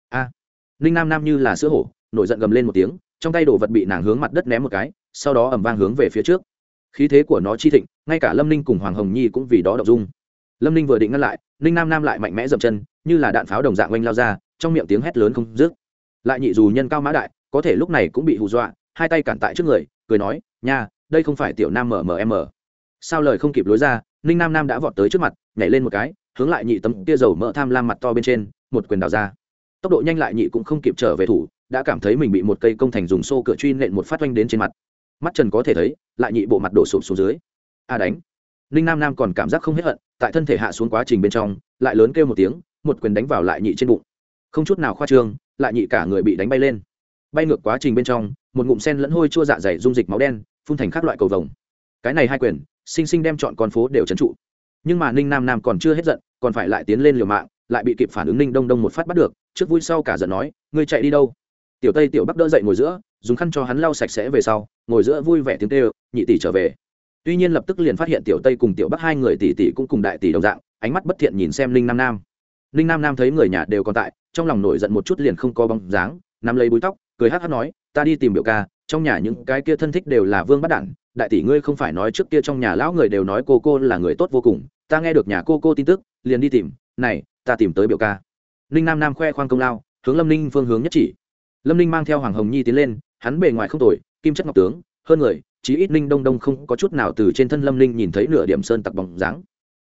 A, ninh nam nam như là sữa hổ, nổi giận gầm lên một tiếng, trong tay đồ vật bị nàng hướng mặt đất ném một cái, sau đó ẩm vang hướng về phía trước. Khí thế của nó chi thịnh, ngay cả lâm ninh cùng hoàng hồng nhi cũng vì đó đậu dung. Lâm ninh vừa định ngăn lại, ninh nam nam lại mạnh mẽ dậm chân, như là đạn pháo đồng dạng oanh lao ra, trong miệng tiếng hét lớn không dứt. Lại nhị dù nhân cao mã đại, có thể lúc này cũng bị hù dọa, hai tay cản tại trước người, cười nói, nha, đây không phải tiểu nam mmm sao lời không kịp lối ra, ninh nam nam đã vọt tới trước mặt, nhảy lên một cái hướng lại nhị tấm tia dầu mỡ tham lam mặt to bên trên, một quyền đào ra. Tốc độ nhanh lại nhị cũng không kịp trở về thủ, đã cảm thấy mình bị một cây công thành dùng xô cửa truy nện một phát oanh đến trên mặt. Mắt trần có thể thấy, lại nhị bộ mặt đổ sụp xuống dưới. A đánh. Ninh nam nam còn cảm giác không hết hận, tại thân thể hạ xuống quá trình bên trong, lại lớn kêu một tiếng, một quyền đánh vào lại nhị trên bụng. Không chút nào khoa trương, lại nhị cả người bị đánh bay lên. Bay ngược quá trình bên trong, một ngụm sen lẫn hôi chua dạ dày dung dịch máu đen, phun thành các loại cầu vồng. Cái này hai quyền sinh sinh đem chọn con phố đều trấn trụ nhưng mà ninh nam nam còn chưa hết giận, còn phải lại tiến lên liều mạng, lại bị kịp phản ứng ninh đông đông một phát bắt được, trước vui sau cả giận nói, ngươi chạy đi đâu? Tiểu tây tiểu bắc đỡ dậy ngồi giữa, dùng khăn cho hắn lau sạch sẽ về sau, ngồi giữa vui vẻ tiếng tê nhị tỷ trở về. Tuy nhiên lập tức liền phát hiện tiểu tây cùng tiểu bắc hai người tỷ tỷ cũng cùng đại tỷ đồng dạng, ánh mắt bất thiện nhìn xem ninh nam nam. Ninh nam nam thấy người nhà đều còn tại, trong lòng nổi giận một chút liền không có bóng dáng, nắm lấy búi tóc, cười hát hát nói, ta đi tìm biểu ca, trong nhà những cái kia thân thích đều là vương bắt đản, đại tỷ ngươi không phải nói trước kia trong nhà lão người đều nói cô cô là người tốt vô cùng ta nghe được nhà cô cô tin tức, liền đi tìm, này, ta tìm tới biểu ca. Ninh nam nam khoe khoang công lao, hướng lâm ninh phương hướng nhất chỉ. Lâm ninh mang theo hoàng hồng nhi tiến lên, hắn bề ngoài không tồi, kim chất ngọc tướng, hơn người, chí ít ninh đông đông không có chút nào từ trên thân lâm ninh nhìn thấy nửa điểm sơn tặc bóng dáng.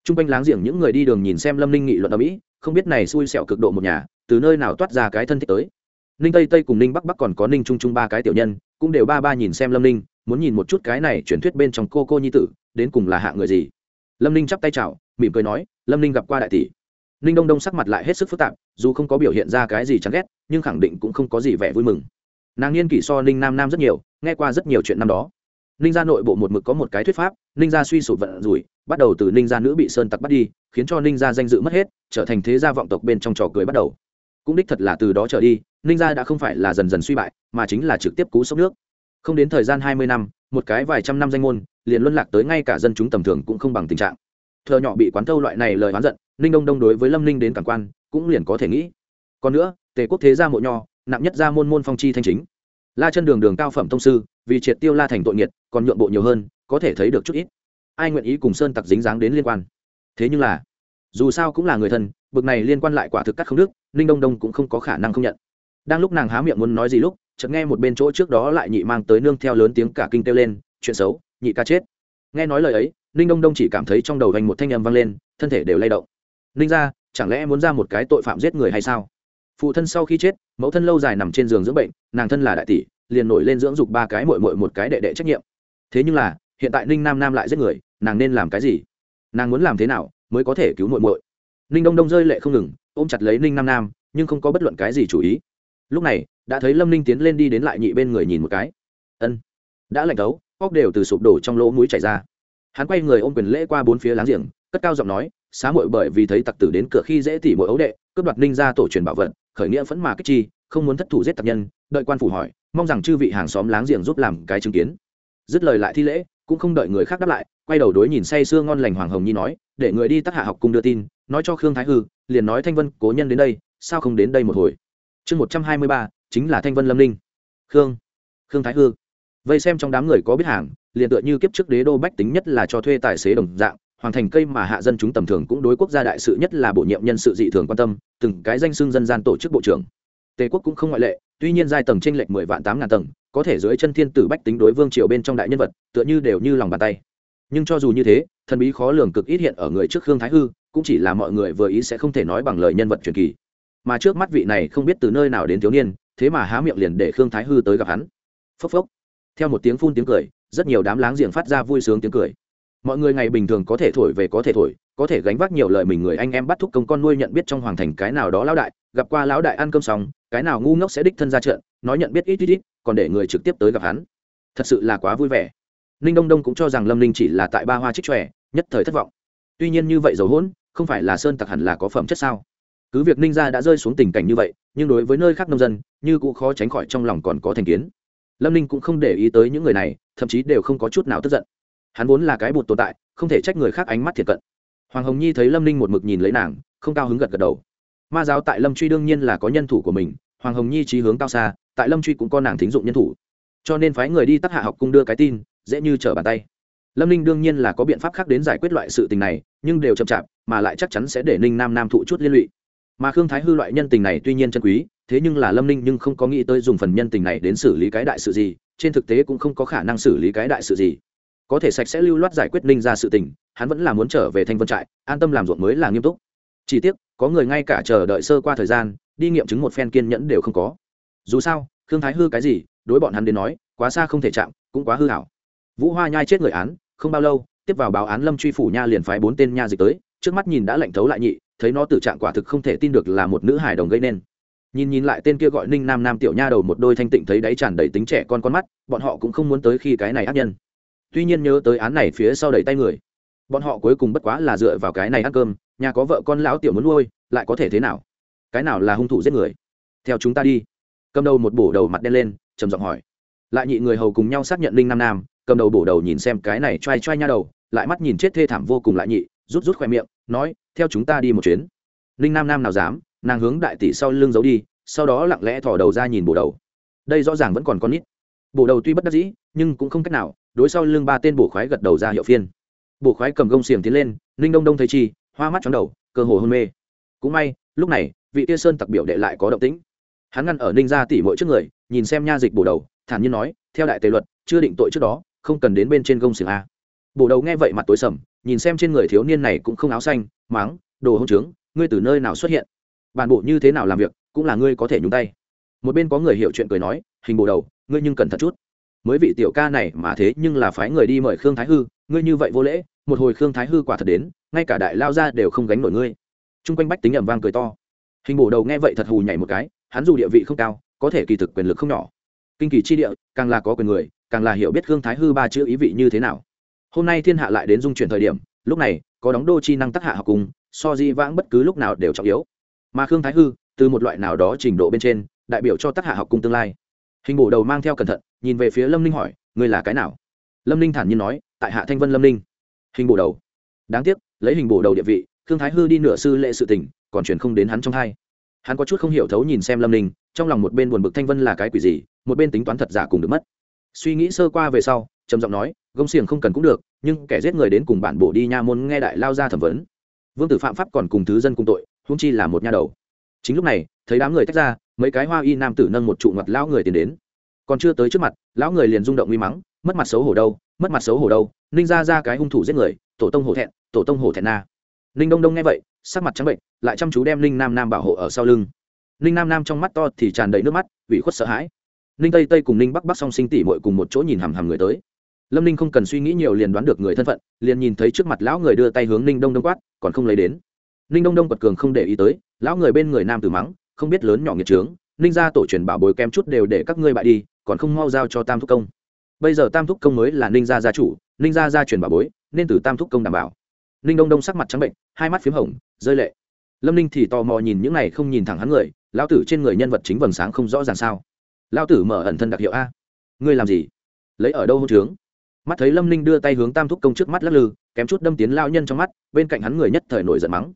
T r u n g quanh láng giềng những người đi đường nhìn xem lâm ninh nghị luận ở mỹ không biết này xui xẻo cực độ một nhà, từ nơi nào toát ra cái thân thích tới. Ninh tây tây cùng ninh bắc bắc còn có ninh trung trung ba cái tiểu nhân, cũng đều ba ba nhìn xem lâm ninh, muốn nhìn một chút cái này truyền thuyết bên trong cô cô nhi tử, đến cùng là hạ người gì lâm ninh chắp tay chào, mỉm cười nói, lâm ninh gặp qua đại tỷ. Ninh đông đông sắc mặt lại hết sức phức tạp, dù không có biểu hiện ra cái gì chán ghét, nhưng khẳng định cũng không có gì vẻ vui mừng. Nàng niên kỷ so ninh nam nam rất nhiều, nghe qua rất nhiều chuyện năm đó. Ninh gia nội bộ một mực có một cái thuyết pháp, ninh gia suy sụp vận rủi, bắt đầu từ ninh gia nữ bị sơn tặc bắt đi, khiến cho ninh gia danh dự mất hết, trở thành thế gia vọng tộc bên trong trò cười bắt đầu. Cũng đích thật là từ đó trở đi, ninh gia đã không phải là dần dần suy bại, mà chính là trực tiếp cú sốc nước không đến thời gian hai mươi năm, một cái vài trăm năm danh môn, liền luân lạc tới ngay cả dân chúng tầm thường cũng không bằng tình trạng. Thợ nhỏ bị quán thâu loại này lời oán giận, ninh đông đông đối với lâm ninh đến cảm quan, cũng liền có thể nghĩ. Còn nữa, tề quốc thế gia mộ nho, nặng nhất ra môn môn phong chi thanh chính. La chân đường đường cao phẩm thông sư, vì triệt tiêu la thành tội nghiệt, còn nhượng bộ nhiều hơn, có thể thấy được chút ít. Ai nguyện ý cùng sơn tặc dính dáng đến liên quan? Thế nhưng là, dù sao cũng là người thân, bực này liên quan lại quả thực cắt không đức ninh đông đông cũng không có khả năng không nhận. Đang lúc nàng há miệng muốn nói gì lúc chợt nghe một bên chỗ trước đó lại nhị mang tới nương theo lớn tiếng cả kinh kêu lên, chuyện xấu, nhị ca chết. Nghe nói lời ấy, ninh đông đông chỉ cảm thấy trong đầu vành một thanh âm vang lên, thân thể đều lay động. Ninh ra chẳng lẽ muốn ra một cái tội phạm giết người hay sao? Phụ thân sau khi chết, mẫu thân lâu dài nằm trên giường dưỡng bệnh, nàng thân là đại tỷ, liền nổi lên dưỡng dục ba cái mội mội một cái đệ đệ trách nhiệm. Thế nhưng là, hiện tại ninh nam nam lại giết người, nàng nên làm cái gì? Nàng muốn làm thế nào mới có thể cứu mội mội ninh đông đông rơi lệ không ngừng, ôm chặt lấy ninh nam nam, nhưng không có bất luận cái gì chủ ý. Lúc này đã thấy lâm ninh tiến lên đi đến lại nhị bên người nhìn một cái. Ân. Đã lạnh đấu óc đều từ sụp đổ trong lỗ mũi chảy ra. Hắn quay người ôm quyền lễ qua bốn phía láng giềng, cất cao giọng nói, xá muội bởi vì thấy tặc tử đến cửa khi dễ tỉ mỗi ấu đệ, cướp đoạt ninh ra tổ truyền bảo vật, khởi nghĩa phẫn mà kích chi, không muốn thất thủ giết tặc nhân, đợi quan phủ hỏi, mong rằng chư vị hàng xóm láng giềng giúp làm cái chứng kiến. Dứt lời lại thi lễ, cũng không đợi người khác đáp lại, quay đầu đối nhìn say sưa ngon lành hoàng hồng nhi nói, để người đi tác hạ học cùng đưa tin, nói cho khương thái hư, liền nói thanh vân cố nhân đến đây, sao không đến đây một hồi? Chương một trăm hai mươi ba chính là thanh vân lâm ninh. Khương khương thái hư. Vây xem trong đám người có biết hàng, liền tựa như kiếp trước đế đô bách tính nhất là cho thuê tài xế đồng dạng, hoàn thành cây mà hạ dân chúng tầm thường cũng đối quốc gia đại sự nhất là bổ nhiệm nhân sự dị thường quan tâm, từng cái danh xưng dân gian tổ chức bộ trưởng. Tề quốc cũng không ngoại lệ, tuy nhiên giai tầng tranh lệch mười vạn tám ngàn tầng, có thể dưới chân thiên tử bách tính đối vương triều bên trong đại nhân vật, tựa như đều như lòng bàn tay. Nhưng cho dù như thế, thần bí khó lường cực ít hiện ở người trước khương thái hư, cũng chỉ là mọi người vừa ý sẽ không thể nói bằng lời nhân vật truyền kỳ. Mà trước mắt vị này không biết từ nơi nào đến thiếu niên thế mà há miệng liền để khương thái hư tới gặp hắn. Phốc phốc. Theo một tiếng phun tiếng cười, rất nhiều đám láng giềng phát ra vui sướng tiếng cười. Mọi người ngày bình thường có thể thổi về có thể thổi, có thể gánh vác nhiều lời mình người anh em bắt thúc công con nuôi nhận biết trong hoàng thành cái nào đó lão đại, gặp qua lão đại ăn cơm xong, cái nào ngu ngốc sẽ đích thân ra trận, nói nhận biết ít ít ít, còn để người trực tiếp tới gặp hắn. Thật sự là quá vui vẻ. Ninh đông đông cũng cho rằng lâm ninh chỉ là tại ba hoa trích tròe nhất thời thất vọng. Tuy nhiên như vậy dầu hỗn, không phải là sơn tặc hẳn là có phẩm chất sao? Cứ việc ninh gia đã rơi xuống tình cảnh như vậy nhưng đối với nơi khác nông dân, như cũng khó tránh khỏi trong lòng còn có thành kiến. Lâm ninh cũng không để ý tới những người này, thậm chí đều không có chút nào tức giận. Hắn vốn là cái bụt tồn tại, không thể trách người khác ánh mắt thiệt cận. Hoàng hồng nhi thấy lâm ninh một mực nhìn lấy nàng, không cao hứng gật gật đầu. Ma giáo tại lâm truy đương nhiên là có nhân thủ của mình, hoàng hồng nhi trí hướng cao xa, tại lâm truy cũng có nàng thính dụng nhân thủ. Cho nên phái người đi Tắc hạ học cung đưa cái tin, dễ như trở bàn tay. Lâm ninh đương nhiên là có biện pháp khác đến giải quyết loại sự tình này, nhưng đều chậm chạp, mà lại chắc chắn sẽ để ninh nam nam thụ chút liên lụy mà khương thái hư loại nhân tình này tuy nhiên chân quý, thế nhưng là lâm ninh nhưng không có nghĩ tới dùng phần nhân tình này đến xử lý cái đại sự gì, trên thực tế cũng không có khả năng xử lý cái đại sự gì. Có thể sạch sẽ lưu loát giải quyết ninh ra sự tình, hắn vẫn là muốn trở về thanh vân trại, an tâm làm ruộng mới là nghiêm túc. Chỉ tiếc, có người ngay cả chờ đợi sơ qua thời gian, đi nghiệm chứng một phen kiên nhẫn đều không có. Dù sao, khương thái hư cái gì, đối bọn hắn đến nói, quá xa không thể chạm, cũng quá hư hảo. Vũ hoa nhai chết người án, không bao lâu, tiếp vào báo án lâm truy phủ nha liền phái bốn tên nha dịch tới, trước mắt nhìn đã lạnh thấu lại nhị thấy nó tử trạng quả thực không thể tin được là một nữ hài đồng gây nên. Nhìn nhìn lại tên kia gọi ninh nam nam tiểu nha đầu một đôi thanh tịnh thấy đáy tràn đầy tính trẻ con con mắt, bọn họ cũng không muốn tới khi cái này ác nhân. Tuy nhiên nhớ tới án này phía sau đẩy tay người. Bọn họ cuối cùng bất quá là dựa vào cái này ăn cơm, nhà có vợ con lão tiểu muốn nuôi, lại có thể thế nào? Cái nào là hung thủ giết người? Theo chúng ta đi. Cầm đầu một bổ đầu mặt đen lên, trầm giọng hỏi. Lại nhị người hầu cùng nhau xác nhận linh nam nam, cầm đầu bổ đầu nhìn xem cái này t r a i t r a i nha đầu, lại mắt nhìn chết thê thảm vô cùng lại nhị, rút rút khoe miệng nói, theo chúng ta đi một chuyến. Linh nam nam nào dám, nàng hướng đại tỷ sau lưng giấu đi, sau đó lặng lẽ thỏ đầu ra nhìn bổ đầu. Đây rõ ràng vẫn còn con nít. Bổ đầu tuy bất đắc dĩ, nhưng cũng không cách nào, đối sau lưng ba tên bổ khoái gật đầu ra hiệu phiên. Bổ khoái cầm gông xiềng tiến lên, ninh đông đông thấy chi, hoa mắt chóng đầu, cơ hồ hôn mê. Cũng may, lúc này, vị tia sơn tặc biểu đệ lại có động tĩnh. Hắn ngăn ở ninh gia tỷ mỗi trước người, nhìn xem nha dịch bổ đầu, thản nhiên nói, theo đại tề luật, chưa định tội trước đó, không cần đến bên trên gông xiềng a. Bổ đầu nghe vậy mặt tối sầm nhìn xem trên người thiếu niên này cũng không áo xanh, máng, đồ hông trướng, ngươi từ nơi nào xuất hiện? Bản bộ như thế nào làm việc, cũng là ngươi có thể nhúng tay. Một bên có người hiểu chuyện cười nói, hình bổ đầu, ngươi nhưng cẩn thận chút. Mới vị tiểu ca này mà thế nhưng là phái người đi mời khương thái hư, ngươi như vậy vô lễ, một hồi khương thái hư quả thật đến, ngay cả đại lao ra đều không gánh nổi ngươi. T r u n g quanh bách tính ẩm vang cười to. Hình bổ đầu nghe vậy thật hù nhảy một cái, hắn dù địa vị không cao, có thể kỳ thực quyền lực không nhỏ. Kinh kỳ chi địa, càng là có quyền người, càng là hiểu biết khương thái hư ba chữ ý vị như thế nào hôm nay thiên hạ lại đến dung chuyển thời điểm lúc này có đóng đô chi năng tác hạ học cùng so di vãng bất cứ lúc nào đều trọng yếu. Mà khương thái hư từ một loại nào đó trình độ bên trên đại biểu cho tác hạ học cung tương lai. Hình bổ đầu mang theo cẩn thận nhìn về phía lâm ninh hỏi ngươi là cái nào? Lâm ninh thản nhiên nói tại hạ thanh vân lâm ninh. Hình bổ đầu. Đáng tiếc lấy hình bổ đầu địa vị khương thái hư đi nửa sư lệ sự tỉnh, còn chuyển không đến hắn trong hai. Hắn có chút không hiểu thấu nhìn xem lâm ninh trong lòng một bên buồn bực thanh vân là cái quỷ gì một bên tính toán thật giả cùng được mất. Suy nghĩ sơ qua về sau trầm giọng nói gông xiềng không cần cũng được, nhưng kẻ giết người đến cùng bản bổ đi nha môn nghe đại lao ra thẩm vấn. Vương tử phạm pháp còn cùng thứ dân cùng tội húng chi là một nha đầu. Chính lúc này, thấy đám người tách ra, mấy cái hoa y nam tử nâng một trụ mặt lão người tiến đến. Còn chưa tới trước mặt, lão người liền rung động uy mắng, mất mặt xấu hổ đâu, mất mặt xấu hổ đâu, ninh ra ra cái hung thủ giết người, tổ tông hổ thẹn, tổ tông hổ thẹn na. Ninh đông đông nghe vậy, sắc mặt trắng bệnh, lại chăm chú đem ninh nam nam bảo hộ ở sau lưng. Ninh nam nam trong mắt to thì tràn đầy nước mắt, ủy khuất sợ hãi. Ninh tây tây cùng ninh bắc bắc song sinh tỉ mội cùng một chỗ nhìn hằm hằm người tới lâm ninh không cần suy nghĩ nhiều liền đoán được người thân phận, liền nhìn thấy trước mặt lão người đưa tay hướng ninh đông đông quát, còn không lấy đến. Ninh đông đông quật cường không để ý tới, lão người bên người nam tử mắng, không biết lớn nhỏ nghiệt trướng, ninh ra tổ truyền bảo bối kem chút đều để các ngươi bại đi, còn không mau giao cho tam thúc công. Bây giờ tam thúc công mới là ninh gia gia chủ, ninh gia gia truyền bảo bối, nên từ tam thúc công đảm bảo. Ninh đông đông sắc mặt trắng bệnh, hai mắt p h í m hồng, rơi lệ. Lâm ninh thì tò mò nhìn những này không nhìn thẳng hắn người, lão tử trên người nhân vật chính vầng sáng không rõ ràng sao. Lão tử mở ẩn thân đặc hiệu a. Ngươi làm gì? Lấy ở đâu hôn trướng? Mắt thấy lâm ninh đưa tay hướng tam thúc công trước mắt lắc lư, kém chút đâm tiến lao nhân trong mắt, bên cạnh hắn người nhất thời nổi giận mắng.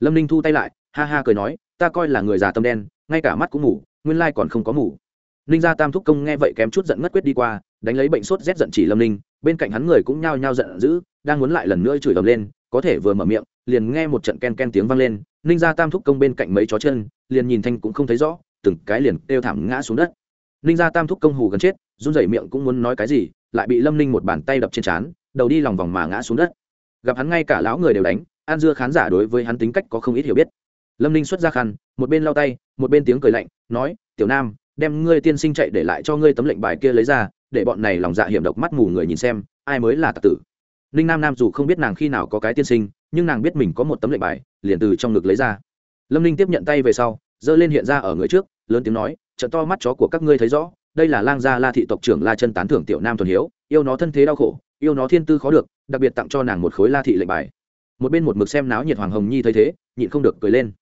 Lâm ninh thu tay lại, ha ha cười nói, ta coi là người già tâm đen, ngay cả mắt cũng ngủ nguyên lai còn không có ngủ ninh gia tam thúc công nghe vậy kém chút giận ngất quyết đi qua, đánh lấy bệnh sốt rét giận chỉ lâm ninh, bên cạnh hắn người cũng nhao nhao giận dữ, đang muốn lại lần nữa chửi ầm lên, có thể vừa mở miệng, liền nghe một trận ken ken tiếng vang lên, ninh gia tam thúc công bên cạnh mấy chó chân, liền nhìn thanh cũng không thấy rõ, từng cái liền kêu thảm ngã xuống đất. Ninh gia tam thúc công hù gần chết, run rẩy miệng cũng muốn nói cái gì lại bị lâm ninh một bàn tay đập trên trán, đầu đi lòng vòng mà ngã xuống đất. Gặp hắn ngay cả lão người đều đánh, an dưa khán giả đối với hắn tính cách có không ít hiểu biết. Lâm ninh xuất ra khăn, một bên lau tay, một bên tiếng cười lạnh, nói, tiểu nam, đem ngươi tiên sinh chạy để lại cho ngươi tấm lệnh bài kia lấy ra, để bọn này lòng dạ hiểm độc mắt mù người nhìn xem, ai mới là tặc tử. Ninh nam nam dù không biết nàng khi nào có cái tiên sinh, nhưng nàng biết mình có một tấm lệnh bài, liền từ trong ngực lấy ra. Lâm ninh tiếp nhận tay về sau, giơ lên hiện ra ở người trước, lớn tiếng nói, trận to mắt chó của các ngươi thấy rõ đây là lang gia la thị tộc trưởng la chân tán thưởng tiểu nam thuần hiếu, yêu nó thân thế đau khổ, yêu nó thiên tư khó được, đặc biệt tặng cho nàng một khối la thị lệnh bài. Một bên một mực xem náo nhiệt hoàng hồng nhi thấy thế, nhịn không được cười lên.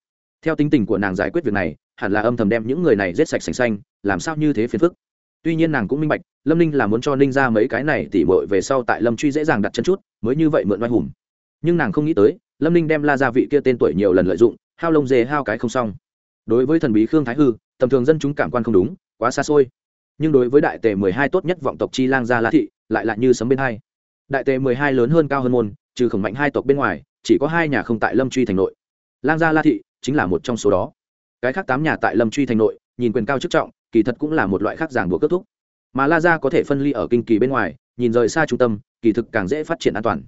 Theo tính tình của nàng giải quyết việc này, hẳn là âm thầm đem những người này giết sạch sành xanh, làm sao như thế phiền phức. Tuy nhiên nàng cũng minh bạch, lâm ninh là muốn cho ninh ra mấy cái này tỉ bội về sau tại lâm truy dễ dàng đặt chân chút, mới như vậy mượn oai hùng. Nhưng nàng không nghĩ tới, lâm ninh đem la gia vị kia tên tuổi nhiều lần lợi dụng, hao lông dê hao cái không xong. Đối với thần bí khương thái hư, tầm thường dân chúng cảm quan không đúng, quá xa xôi nhưng đối với đại tề mười hai tốt nhất vọng tộc chi lang gia la thị, lại lại như sấm bên hai. Đại tề mười hai lớn hơn cao hơn môn, trừ khổng mạnh hai tộc bên ngoài, chỉ có hai nhà không tại lâm truy thành nội. Lang gia la thị chính là một trong số đó. Cái khác tám nhà tại lâm truy thành nội, nhìn quyền cao chức trọng, kỳ thật cũng là một loại khác giảng buộc kết thúc. Mà la gia có thể phân ly ở kinh kỳ bên ngoài, nhìn rời xa trung tâm, kỳ thực càng dễ phát triển an toàn.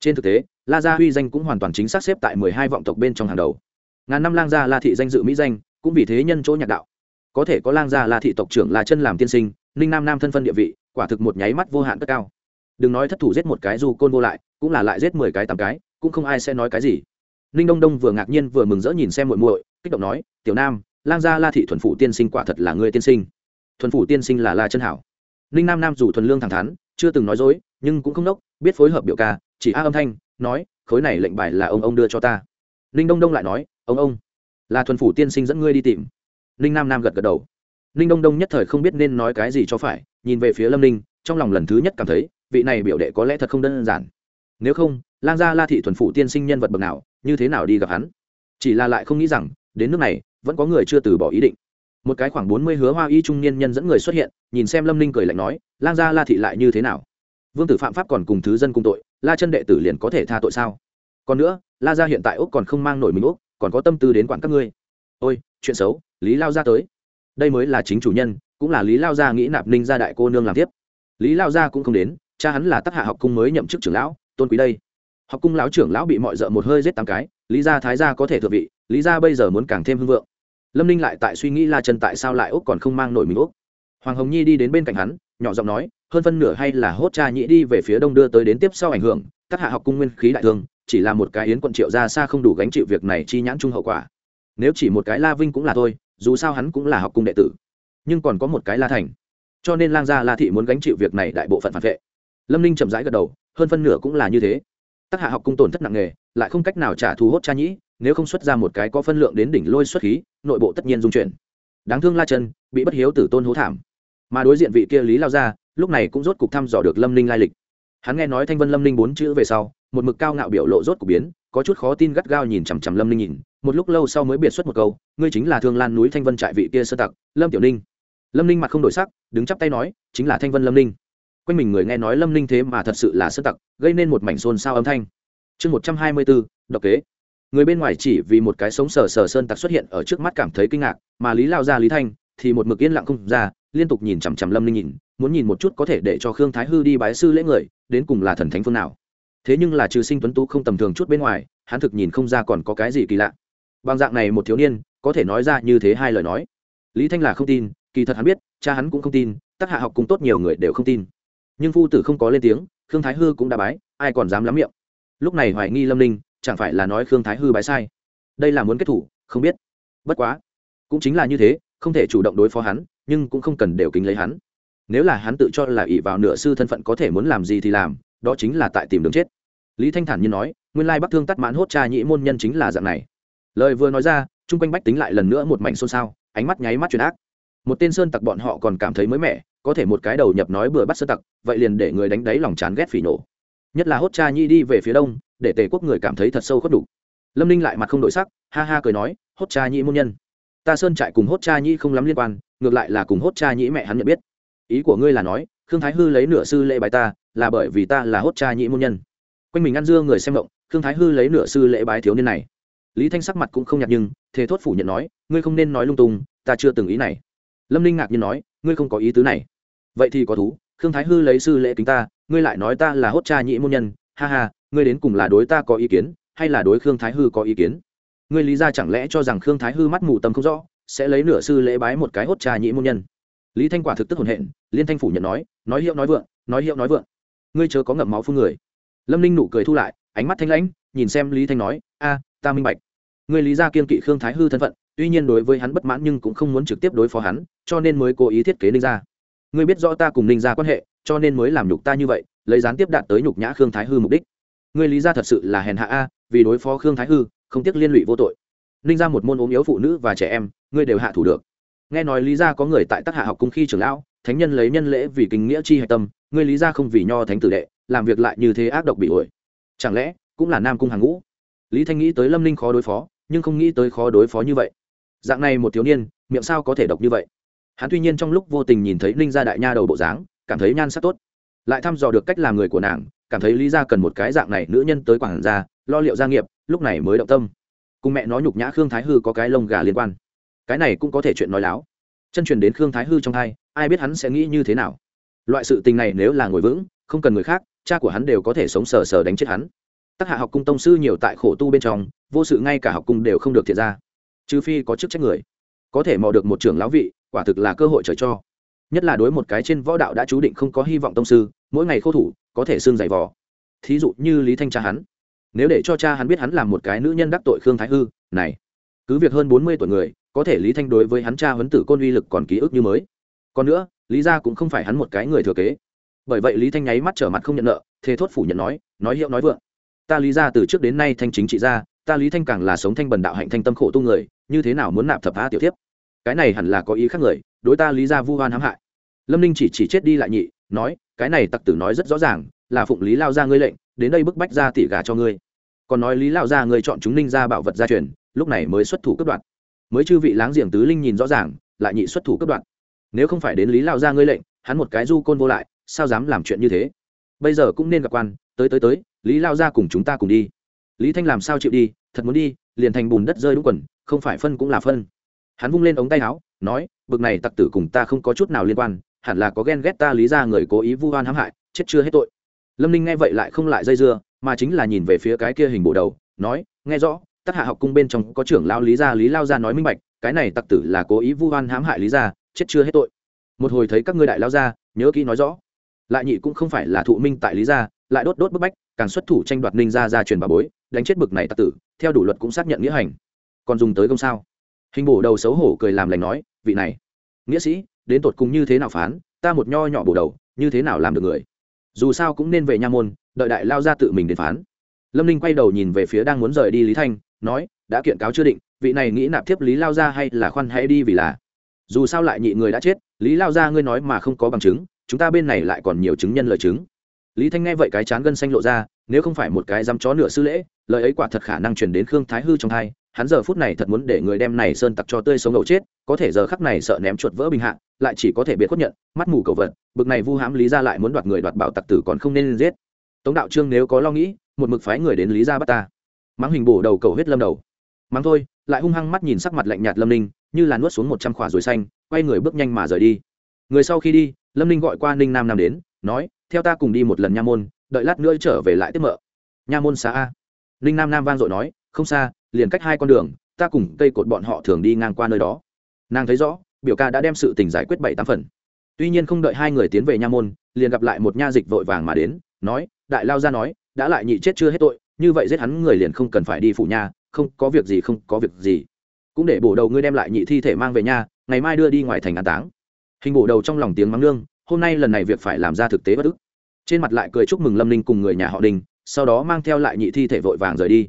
Trên thực tế, la gia huy danh cũng hoàn toàn chính xác xếp tại mười hai vọng tộc bên trong hàng đầu. Ngàn năm lang gia la thị danh dự mỹ danh, cũng vì thế nhân chỗ nhạc đạo có thể có lang gia la thị tộc trưởng là chân làm tiên sinh ninh nam nam thân phân địa vị quả thực một nháy mắt vô hạn cất cao. Đừng nói thất thủ giết một cái dù côn vô lại cũng là lại giết mười cái tám cái cũng không ai sẽ nói cái gì. Ninh đông đông vừa ngạc nhiên vừa mừng rỡ nhìn xem muội muội kích động nói tiểu nam lang gia la thị thuần phủ tiên sinh quả thật là người tiên sinh. Thuần phủ tiên sinh là la chân hảo. Ninh nam nam dù thuần lương thẳng thắn chưa từng nói dối nhưng cũng không đốc, biết phối hợp biểu ca chỉ a âm thanh nói khối này lệnh bài là ông ông đưa cho ta. Ninh đông đông lại nói ông ông là thuần phủ tiên sinh dẫn ngươi đi tìm ninh nam nam gật gật đầu. Ninh đông đông nhất thời không biết nên nói cái gì cho phải, nhìn về phía lâm ninh, trong lòng lần thứ nhất cảm thấy, vị này biểu đệ có lẽ thật không đơn giản. Nếu không, lang gia la thị thuần phủ tiên sinh nhân vật bậc nào, như thế nào đi gặp hắn? Chỉ là lại không nghĩ rằng, đến nước này, vẫn có người chưa từ bỏ ý định. Một cái khoảng bốn mươi hứa hoa y trung niên nhân dẫn người xuất hiện, nhìn xem lâm ninh cười lạnh nói, lang gia la thị lại như thế nào? Vương tử phạm pháp còn cùng thứ dân cùng tội, la chân đệ tử liền có thể tha tội sao? Còn nữa, la gia hiện tại úc còn không mang nổi mình úc, còn có tâm tư đến quản các ngươi. Ôi, chuyện xấu lý lao gia tới. Đây mới là chính chủ nhân, cũng là lý lao gia nghĩ nạp ninh gia đại cô nương làm tiếp. Lý lao gia cũng không đến, cha hắn là tác hạ học cung mới nhậm chức trưởng lão, tôn quý đây. Học cung lão trưởng lão bị mọi d một hơi giết tám cái, lý gia thái gia có thể thừa vị, lý gia bây giờ muốn càng thêm hưng vượng. Lâm ninh lại tại suy nghĩ la chân tại sao lại úc còn không mang nổi mình úc. Hoàng hồng nhi đi đến bên cạnh hắn, nhỏ giọng nói, hơn phân nửa hay là hốt cha nhĩ đi về phía đông đưa tới đến tiếp sau ảnh hưởng Tác hạ học cung nguyên khí đại thương, chỉ là một cái yến quận triệu ra xa không đủ gánh chịu việc này chi nhãn chung hậu quả. Nếu chỉ một cái la vinh cũng là thôi dù sao hắn cũng là học cung đệ tử, nhưng còn có một cái la thành. Cho nên lang gia la thị muốn gánh chịu việc này đại bộ phận phản vệ. Lâm ninh chậm rãi gật đầu, hơn phân nửa cũng là như thế. Tác hạ học cung tổn thất nặng nề, lại không cách nào trả thù hốt cha nhĩ, nếu không xuất ra một cái có phân lượng đến đỉnh lôi xuất khí, nội bộ tất nhiên dung chuyển. Đáng thương la chân, bị bất hiếu tử tôn hố thảm. Mà đối diện vị kia lý lao ra lúc này cũng rốt cục thăm dò được lâm ninh lai lịch. Hắn nghe nói thanh vân lâm ninh bốn chữ về sau, một mực cao ngạo biểu lộ rốt cục biến, có chút khó tin gắt gao nhìn chằm chằm lâm ninh nhìn một lúc lâu sau mới biệt xuất một câu, ngươi chính là thương lan núi thanh vân trại vị kia sơ tặc, lâm tiểu ninh. Lâm ninh mặt không đổi sắc, đứng chắp tay nói, chính là thanh vân lâm ninh. Quanh mình người nghe nói lâm ninh thế mà thật sự là sơ tặc, gây nên một mảnh xôn xao âm thanh. Chương một trăm hai mươi bốn, độc kế. Người bên ngoài chỉ vì một cái sống sờ sờ sơn tặc xuất hiện ở trước mắt cảm thấy kinh ngạc, mà lý lao ra lý thanh thì một mực yên lặng không ra, liên tục nhìn chằm chằm lâm ninh nhìn, muốn nhìn một chút có thể để cho khương thái hư đi bái sư lễ người, đến cùng là thần thánh phương nào. Thế nhưng là trừ sinh tuấn tú không tầm thường chút bên ngoài, hắn thực nhìn không ra còn có cái gì kỳ lạ bằng dạng này một thiếu niên, có thể nói ra như thế hai lời nói. Lý thanh là không tin, kỳ thật hắn biết, cha hắn cũng không tin, tác hạ học cũng tốt nhiều người đều không tin. Nhưng phu tử không có lên tiếng, khương thái hư cũng đã bái, ai còn dám lắm miệng. Lúc này hoài nghi lâm ninh, chẳng phải là nói khương thái hư bái sai? Đây là muốn kết thủ, không biết. Bất quá, cũng chính là như thế, không thể chủ động đối phó hắn, nhưng cũng không cần đều kính lấy hắn. Nếu là hắn tự cho là ỷ vào nửa sư thân phận có thể muốn làm gì thì làm, đó chính là tại tìm đường chết. Lý thanh thản như nói, nguyên lai bắc thương tắt mãn hốt cha nhĩ môn nhân chính là dạng này lời vừa nói ra, chung quanh bách tính lại lần nữa một mảnh xôn xao, ánh mắt nháy mắt chuyển ác. Một tên sơn tặc bọn họ còn cảm thấy mới mẻ, có thể một cái đầu nhập nói bừa bắt sơn tặc, vậy liền để người đánh đáy lòng chán ghét phỉ nổ nhất là hốt cha nhi đi về phía đông, để tề quốc người cảm thấy thật sâu khuất đủ. Lâm ninh lại mặt không đổi sắc, ha ha cười nói, hốt cha nhi môn nhân, ta sơn trại cùng hốt cha nhi không lắm liên quan, ngược lại là cùng hốt cha nhi mẹ hắn nhận biết. Ý của ngươi là nói, khương thái hư lấy nửa sư lễ bái ta, là bởi vì ta là hốt cha nhi môn nhân. Quanh mình ăn dưa người xem động, khương thái hư lấy nửa sư lễ bái thiếu niên này lý thanh sắc mặt cũng không nhạt nhưng thế thốt phủ nhận nói, ngươi không nên nói lung tung, ta chưa từng ý này. Lâm ninh ngạc nhiên nói, ngươi không có ý tứ này. Vậy thì có thú, khương thái hư lấy sư lễ kính ta, ngươi lại nói ta là hốt cha nhĩ môn nhân, ha ha, ngươi đến cùng là đối ta có ý kiến, hay là đối khương thái hư có ý kiến? Ngươi lý ra chẳng lẽ cho rằng khương thái hư mắt mù tầm không rõ, sẽ lấy nửa sư lễ bái một cái hốt cha nhĩ môn nhân? Lý thanh quả thực tức hồn hện, liên thanh phủ nhận nói nói hiệu nói vượng, nói hiệu nói vượng. Ngươi chớ có ngậm máu phương người. Lâm ninh nụ cười thu lại, ánh mắt thanh lãnh, nhìn xem lý thanh nói, a, ta minh bạch ngươi lý Gia kiên kỵ khương thái hư thân phận, tuy nhiên đối với hắn bất mãn nhưng cũng không muốn trực tiếp đối phó hắn, cho nên mới cố ý thiết kế ninh Gia. ngươi biết rõ ta cùng ninh Gia quan hệ, cho nên mới làm nhục ta như vậy, lấy gián tiếp đạt tới nhục nhã khương thái hư mục đích. Ngươi lý Gia thật sự là hèn hạ a, vì đối phó khương thái hư, không tiếc liên lụy vô tội. Ninh Gia một môn ốm yếu phụ nữ và trẻ em ngươi đều hạ thủ được. Nghe nói lý Gia có người tại tác hạ học cung khi trưởng lão, thánh nhân lấy nhân lễ vì kinh nghĩa chi hạch tâm ngươi lý Gia không vì nho thánh tử đệ, làm việc lại như thế ác độc bị ổi. Chẳng lẽ cũng là nam cung hàng ngũ? Lý thanh nghĩ tới lâm ninh khó đối phó nhưng không nghĩ tới khó đối phó như vậy. Dạng này một thiếu niên, miệng sao có thể độc như vậy? Hắn tuy nhiên trong lúc vô tình nhìn thấy ninh gia đại nha đầu bộ dáng, cảm thấy nhan sắc tốt, lại thăm dò được cách làm người của nàng, cảm thấy lý ra cần một cái dạng này nữ nhân tới quảng gia, lo liệu gia nghiệp, lúc này mới động tâm. Cùng mẹ nói nhục nhã khương thái hư có cái lông gà liên quan. Cái này cũng có thể chuyện nói láo. Chân truyền đến khương thái hư trong hai, ai biết hắn sẽ nghĩ như thế nào? Loại sự tình này nếu là ngồi vững, không cần người khác, cha của hắn đều có thể sống sờ sờ đánh chết hắn tác hạ học cung tông sư nhiều tại khổ tu bên trong, vô sự ngay cả học cung đều không được thiệt ra. Trừ phi có chức trách người. Có thể mò được một trưởng lão vị, quả thực là cơ hội trời cho. Nhất là đối một cái trên võ đạo đã chú định không có hy vọng tông sư, mỗi ngày khô thủ, có thể xương dày vò. Thí dụ như lý thanh cha hắn. Nếu để cho cha hắn biết hắn là một cái nữ nhân đắc tội khương thái hư, này, cứ việc hơn bốn mươi tuổi người, có thể lý thanh đối với hắn cha huấn tử côn uy lực còn ký ức như mới. Còn nữa, lý ra cũng không phải hắn một cái người thừa kế. Bởi vậy lý thanh nháy mắt trở mặt không nhận nợ, thề thốt phủ nhận nói nói hiệu nói vượng ta lý ra từ trước đến nay thanh chính trị ra ta lý thanh càng là sống thanh bần đạo hạnh thanh tâm khổ tu người, như thế nào muốn nạp thập phá tiểu tiếp cái này hẳn là có ý khác người, đối ta lý ra vu hoan hãm hại. Lâm ninh chỉ chỉ chết đi lại nhị, nói, cái này tặc tử nói rất rõ ràng, là phụng lý lao ra ngươi lệnh, đến đây bức bách ra tỉ gà cho ngươi. Còn nói lý lao ra ngươi chọn chúng ninh ra bảo vật gia truyền, lúc này mới xuất thủ cấp đoạn mới chư vị láng giềng tứ linh nhìn rõ ràng, lại nhị xuất thủ cấp đoạn nếu không phải đến lý lao ra ngươi lệnh, hắn một cái du côn vô lại, sao dám làm chuyện như thế? Bây giờ cũng nên gặp quan tới tới tới, lý lao ra cùng chúng ta cùng đi. Lý thanh làm sao chịu đi, thật muốn đi, liền thành bùn đất rơi đúng quần, không phải phân cũng là phân. Hắn vung lên ống tay áo, nói, bực này tặc tử cùng ta không có chút nào liên quan, hẳn là có ghen ghét ta lý ra người cố ý vu oan hãm hại, chết chưa hết tội. Lâm ninh nghe vậy lại không lại dây dưa, mà chính là nhìn về phía cái kia hình bộ đầu, nói, nghe rõ tác hạ học cung bên trong có trưởng lao lý gia lý lao gia nói minh bạch, cái này tặc tử là cố ý vu oan hãm hại lý gia chết chưa hết tội. Một hồi thấy các ngươi đại lao gia nhớ kỹ nói rõ. Lại nhị cũng không phải là thụ minh tại lý gia lại đốt đốt bức bách, càng xuất thủ tranh đoạt ninh gia gia truyền bà bối, đánh chết bực này tặc tử, theo đủ luật cũng xác nhận nghĩa hành. Còn dùng tới công sao? Hình bổ đầu xấu hổ cười làm lành nói, vị này, nghĩa sĩ, đến tột cùng như thế nào phán, ta một nho nhỏ bổ đầu, như thế nào làm được người? Dù sao cũng nên về nha môn, đợi đại lao ra tự mình đến phán. Lâm ninh quay đầu nhìn về phía đang muốn rời đi lý thanh, nói, đã kiện cáo chưa định, vị này nghĩ nạp thiếp lý lao ra hay là khoan hãy đi vì là? Dù sao lại nhị người đã chết, lý lao ra ngươi nói mà không có bằng chứng, chúng ta bên này lại còn nhiều chứng nhân lời chứng lý thanh nghe vậy cái chán gân xanh lộ ra, nếu không phải một cái dám chó nửa sư lễ, lời ấy quả thật khả năng chuyển đến khương thái hư trong thai, hắn giờ phút này thật muốn để người đem này sơn tặc cho tươi sống đầu chết, có thể giờ khắc này sợ ném chuột vỡ bình hạ, lại chỉ có thể biệt khuất nhận, mắt mù cầu vật, bực này vu hãm lý ra lại muốn đoạt người đoạt bảo tặc tử còn không nên giết. Tống đạo trương nếu có lo nghĩ, một mực phái người đến lý ra bắt ta. Mắng hình bổ đầu cầu huyết lâm đầu. Mắng thôi, lại hung hăng mắt nhìn sắc mặt lạnh nhạt lâm ninh, như là nuốt xuống một trăm khỏa rồi xanh, quay người bước nhanh mà rời đi. Người sau khi đi, lâm ninh gọi qua ninh nam nam đến nói, theo ta cùng đi một lần nha môn, đợi lát nữa trở về lại tiếp mợ. Nha môn xa a. Ninh nam nam vang dội nói, không xa, liền cách hai con đường, ta cùng cây cột bọn họ thường đi ngang qua nơi đó. Nàng thấy rõ, biểu ca đã đem sự tình giải quyết bảy tám phần. Tuy nhiên không đợi hai người tiến về nha môn, liền gặp lại một nha dịch vội vàng mà đến, nói, đại lao ra nói, đã lại nhị chết chưa hết tội, như vậy giết hắn người liền không cần phải đi phủ nha, không có việc gì, không có việc gì. Cũng để bổ đầu ngươi đem lại nhị thi thể mang về nhà ngày mai đưa đi ngoài thành an táng. Hình bổ đầu trong lòng tiếng mắng nương hôm nay lần này việc phải làm ra thực tế bất ức. Trên mặt lại cười chúc mừng lâm ninh cùng người nhà họ đình, sau đó mang theo lại nhị thi thể vội vàng rời đi.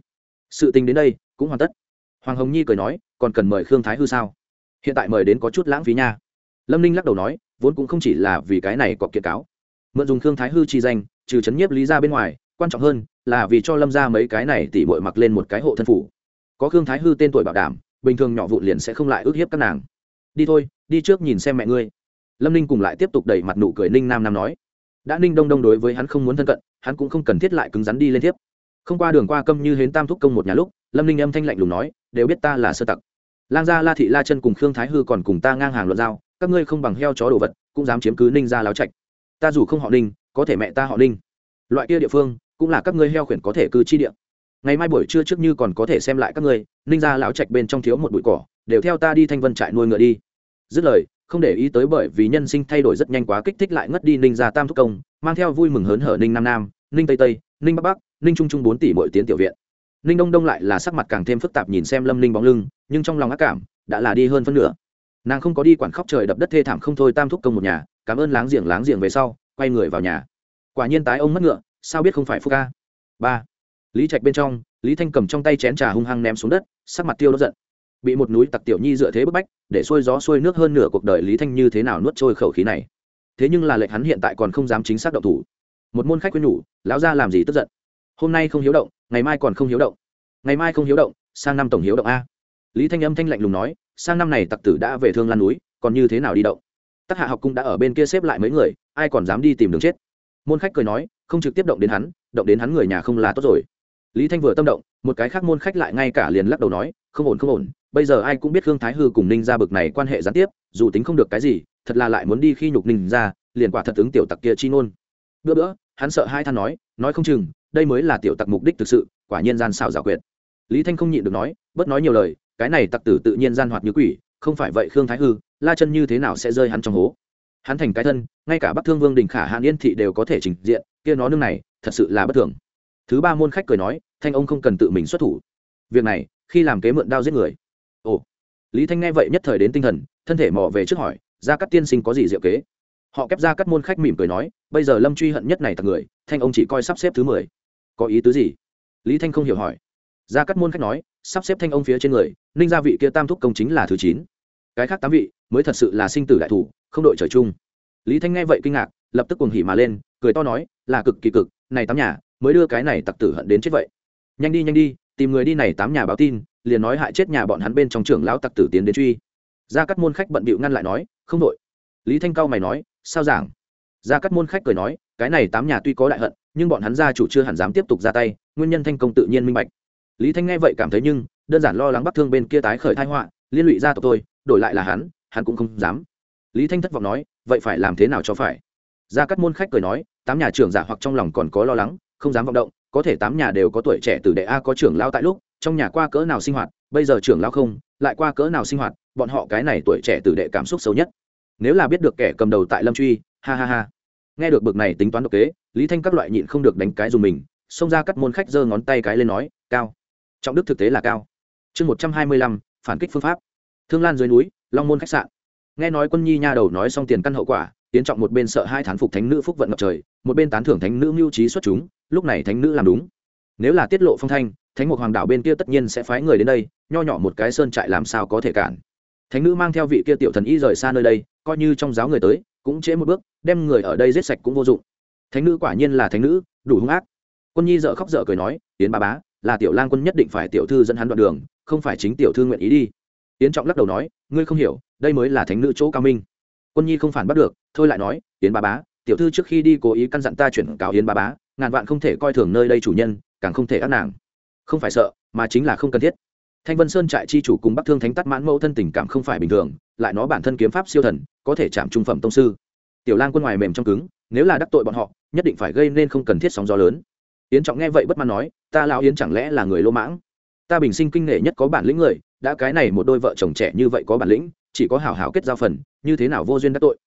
Sự tình đến đây, cũng hoàn tất. Hoàng hồng nhi cười nói, còn cần mời khương thái hư sao? Hiện tại mời đến có chút lãng phí nha. Lâm ninh lắc đầu nói, vốn cũng không chỉ là vì cái này có kiện cáo. Mượn dùng khương thái hư chi danh, trừ chấn nhiếp lý ra bên ngoài, quan trọng hơn là vì cho lâm ra mấy cái này tỉ bội mặc lên một cái hộ thân phủ. Có khương thái hư tên tuổi bảo đảm, bình thường nhỏ vụ liền sẽ không lại ước hiếp các nàng. Đi thôi, đi trước nhìn xem mẹ ngươi lâm ninh cùng lại tiếp tục đẩy mặt nụ cười ninh nam nam nói, đã ninh đông đông đối với hắn không muốn thân cận, hắn cũng không cần thiết lại cứng rắn đi lên tiếp. Không qua đường qua câm như hến tam thúc công một nhà lúc, lâm ninh âm thanh lạnh lùng nói, đều biết ta là sơ tặc. Lang gia la thị la chân cùng khương thái hư còn cùng ta ngang hàng luận giao, các ngươi không bằng heo chó đồ vật, cũng dám chiếm cứ ninh gia láo trạch. Ta dù không họ ninh, có thể mẹ ta họ ninh. Loại kia địa phương, cũng là các ngươi heo khuyển có thể cư chi địa. Ngày mai buổi trưa trước như còn có thể xem lại các ngươi, ninh gia láo trạch bên trong thiếu một bụi cỏ, đều theo ta đi thanh vân trại nuôi ngựa đi. Dứt lời không để ý tới bởi vì nhân sinh thay đổi rất nhanh quá kích thích lại ngất đi ninh gia tam thúc công, mang theo vui mừng hớn hở ninh nam nam, ninh tây tây, ninh bắc bắc, ninh trung trung bốn tỷ mỗi tiến tiểu viện. Ninh đông đông lại là sắc mặt càng thêm phức tạp nhìn xem lâm ninh bóng lưng, nhưng trong lòng ác cảm đã là đi hơn phân nửa. Nàng không có đi quản khóc trời đập đất thê thảm không thôi tam thúc công một nhà, cảm ơn láng giềng láng giềng về sau, quay người vào nhà. Quả nhiên tái ông mất ngựa, sao biết không phải phúc ca ba. Lý trạch bên trong, lý thanh cầm trong tay chén trà hung hăng ném xuống đất, sắc mặt tiêu đốt giận bị một núi tặc tiểu nhi dựa thế bức bách, để xuôi gió xuôi nước hơn nửa cuộc đời lý thanh như thế nào nuốt trôi khẩu khí này. Thế nhưng là lệnh hắn hiện tại còn không dám chính xác động thủ. Một môn khách quyên nhủ, lão ra làm gì tức giận? Hôm nay không hiếu động, ngày mai còn không hiếu động. Ngày mai không hiếu động, sang năm tổng hiếu động a. Lý thanh âm thanh lạnh lùng nói, sang năm này tặc tử đã về thương lan núi, còn như thế nào đi động? Tắc hạ học cũng đã ở bên kia xếp lại mấy người, ai còn dám đi tìm đường chết? Môn khách cười nói, không trực tiếp động đến hắn, động đến hắn người nhà không là tốt rồi. Lý thanh vừa tâm động, một cái khác môn khách lại ngay cả liền lắc đầu nói, không ổn không ổn bây giờ ai cũng biết khương thái hư cùng ninh ra bực này quan hệ gián tiếp, dù tính không được cái gì, thật là lại muốn đi khi nhục ninh ra liền quả thật ứng tiểu tặc kia chi ngôn. Bữa bữa, hắn sợ hai than nói nói không chừng, đây mới là tiểu tặc mục đích thực sự, quả nhiên gian xảo giả quyệt. Lý thanh không nhịn được nói, bớt nói nhiều lời, cái này tặc tử tự nhiên gian hoạt như quỷ, không phải vậy khương thái hư, la chân như thế nào sẽ rơi hắn trong hố? Hắn thành cái thân, ngay cả bắc thương vương đình khả hàn yên thị đều có thể trình diện, kia nó nương này, thật sự là bất thường. Thứ ba môn khách cười nói, thanh ông không cần tự mình xuất thủ. Việc này, khi làm kế mượn đao giết người ồ. Lý thanh nghe vậy nhất thời đến tinh thần, thân thể mò về trước hỏi, gia cắt tiên sinh có gì diệu kế? Họ kép ra các môn khách mỉm cười nói, bây giờ lâm truy hận nhất này tặc người, thanh ông chỉ coi sắp xếp thứ mười. Có ý tứ gì? Lý thanh không hiểu hỏi. Ra cắt môn khách nói, sắp xếp thanh ông phía trên người, ninh gia vị kia tam thúc công chính là thứ chín. Cái khác tám vị, mới thật sự là sinh tử đại thủ, không đội trời chung. Lý thanh nghe vậy kinh ngạc, lập tức cuồng hỉ mà lên, cười to nói, là cực kỳ cực, này tám nhà, mới đưa cái này tặc tử hận đến chết vậy. Nhanh đi nhanh đi, tìm người đi này tám nhà báo tin liền nói hại chết nhà bọn hắn bên trong trưởng lão tặc tử tiến đến truy. Ra các môn khách bận bịu ngăn lại nói, không đội. Lý thanh cao mày nói, sao giảng? Ra các môn khách cười nói, cái này tám nhà tuy có đại hận, nhưng bọn hắn gia chủ chưa hẳn dám tiếp tục ra tay, nguyên nhân thanh công tự nhiên minh bạch. Lý thanh nghe vậy cảm thấy nhưng, đơn giản lo lắng bắc thương bên kia tái khởi thai họa, liên lụy gia tộc tôi, đổi lại là hắn hắn cũng không dám. Lý thanh thất vọng nói, vậy phải làm thế nào cho phải? Ra các môn khách cười nói, tám nhà trưởng giả hoặc trong lòng còn có lo lắng, không dám vọng động, có thể tám nhà đều có tuổi trẻ từ đệ a có trưởng lao tại lúc trong nhà qua cỡ nào sinh hoạt, bây giờ trưởng lao không, lại qua cỡ nào sinh hoạt, bọn họ cái này tuổi trẻ tử đệ cảm xúc xấu nhất. Nếu là biết được kẻ cầm đầu tại lâm truy, ha ha ha. Nghe được bực này tính toán độc kế, lý thanh các loại nhịn không được đánh cái dùng mình, xông ra cắt môn khách giơ ngón tay cái lên nói, cao. Trọng đức thực tế là cao. Chương một trăm hai mươi lăm, phản kích phương pháp. Thương lan dưới núi, long môn khách sạn. Nghe nói quân nhi nha đầu nói xong tiền căn hậu quả, tiến trọng một bên sợ hai thán phục thánh nữ phúc vận ngập trời, một bên tán thưởng thánh nữ mưu trí xuất chúng, lúc này thánh nữ làm đúng. Nếu là tiết lộ phong thanh thánh mục hoàng đảo bên kia tất nhiên sẽ phái người đến đây, nho nhỏ một cái sơn trại làm sao có thể cản. Thánh nữ mang theo vị kia tiểu thần y rời xa nơi đây, coi như trong giáo người tới, cũng trễ một bước, đem người ở đây giết sạch cũng vô dụng. Thánh nữ quả nhiên là thánh nữ, đủ hung ác. Quân nhi dợ khóc dợ cười nói tiến ba bá, là tiểu lang quân nhất định phải tiểu thư dẫn hắn đoạn đường, không phải chính tiểu thư nguyện ý đi. Tiến trọng lắc đầu nói, ngươi không hiểu, đây mới là thánh nữ chỗ cao minh. Quân nhi không phản bắt được, thôi lại nói tiến ba bá, tiểu thư trước khi đi cố ý căn dặn ta chuyển cáo yến ba bá, ngàn vạn không thể coi thường nơi đây chủ nhân, càng không thể ác nàng không phải sợ, mà chính là không cần thiết. Thanh vân sơn trại chi chủ cùng bắc thương thánh tắt mãn mẫu thân tình cảm không phải bình thường, lại nó bản thân kiếm pháp siêu thần, có thể chạm trung phẩm tông sư. Tiểu lang quân ngoài mềm trong cứng, nếu là đắc tội bọn họ, nhất định phải gây nên không cần thiết sóng gió lớn. Yến trọng nghe vậy bất mãn nói, ta lão yến chẳng lẽ là người lô mãng? Ta bình sinh kinh nghệ nhất có bản lĩnh người, đã cái này một đôi vợ chồng trẻ như vậy có bản lĩnh, chỉ có hảo hảo kết giao phần, như thế nào vô duyên đắc tội?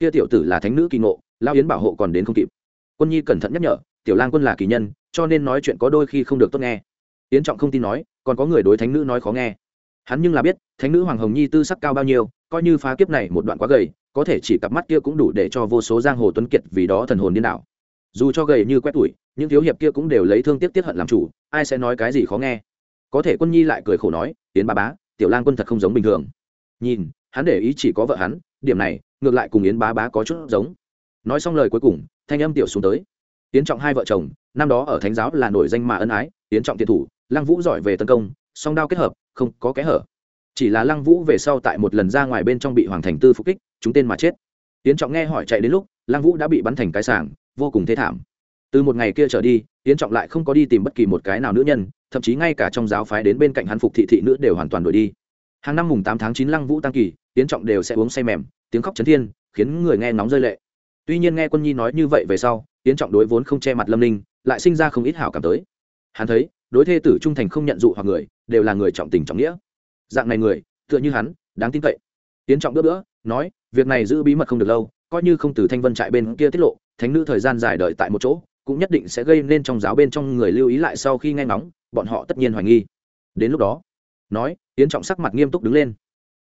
Kia tiểu tử là thánh nữ kỳ ngộ, Lão yến bảo hộ còn đến không kịp. Quân nhi cẩn thận nhắc nhở, tiểu lang quân là kỳ nhân, cho nên nói chuyện có đôi khi không được tốt nghe yến trọng không tin nói, còn có người đối thánh nữ nói khó nghe. Hắn nhưng là biết, thánh nữ hoàng hồng nhi tư sắc cao bao nhiêu, coi như phá kiếp này một đoạn quá gầy, có thể chỉ cặp mắt kia cũng đủ để cho vô số giang hồ tuấn kiệt vì đó thần hồn điên đảo. Dù cho gầy như quét tuổi, những thiếu hiệp kia cũng đều lấy thương tiếc tiết hận làm chủ, ai sẽ nói cái gì khó nghe. Có thể quân nhi lại cười khổ nói tiến ba bá, tiểu lang quân thật không giống bình thường. Nhìn, hắn để ý chỉ có vợ hắn, điểm này, ngược lại cùng yến bá bá có chút giống. Nói xong lời cuối cùng, thanh âm tiểu xuống tới. Tiến trọng hai vợ chồng, năm đó ở thánh giáo là nổi danh mà ân ái tiến trọng tiền thủ lăng vũ giỏi về tấn công, song đao kết hợp, không có kẽ hở. Chỉ là lăng vũ về sau tại một lần ra ngoài bên trong bị hoàng thành tư phục kích, chúng tên mà chết. Tiến trọng nghe hỏi chạy đến lúc, lăng vũ đã bị bắn thành cái sảng, vô cùng thế thảm. Từ một ngày kia trở đi tiến trọng lại không có đi tìm bất kỳ một cái nào nữ nhân, thậm chí ngay cả trong giáo phái đến bên cạnh hắn phục thị thị nữ đều hoàn toàn đổi đi. Hàng năm mùng tám tháng chín lăng vũ tăng kỳ tiến trọng đều sẽ uống say mềm, tiếng khóc chấn thiên, khiến người nghe nóng rơi lệ. Tuy nhiên nghe quân nhi nói như vậy về sau tiến trọng đối vốn không che mặt lâm ninh, lại sinh ra không ít hảo cảm tới. Hắn thấy đối thê tử trung thành không nhận dụ hoặc người, đều là người trọng tình trọng nghĩa. Dạng này người, tựa như hắn, đáng tin cậy. Tiến trọng đỡ đỡ, nói, việc này giữ bí mật không được lâu, coi như không từ thanh vân trại bên kia tiết lộ, thánh nữ thời gian dài đợi tại một chỗ, cũng nhất định sẽ gây nên trong giáo bên trong người lưu ý lại sau khi nghe ngóng, bọn họ tất nhiên hoài nghi. Đến lúc đó, nói, tiến trọng sắc mặt nghiêm túc đứng lên.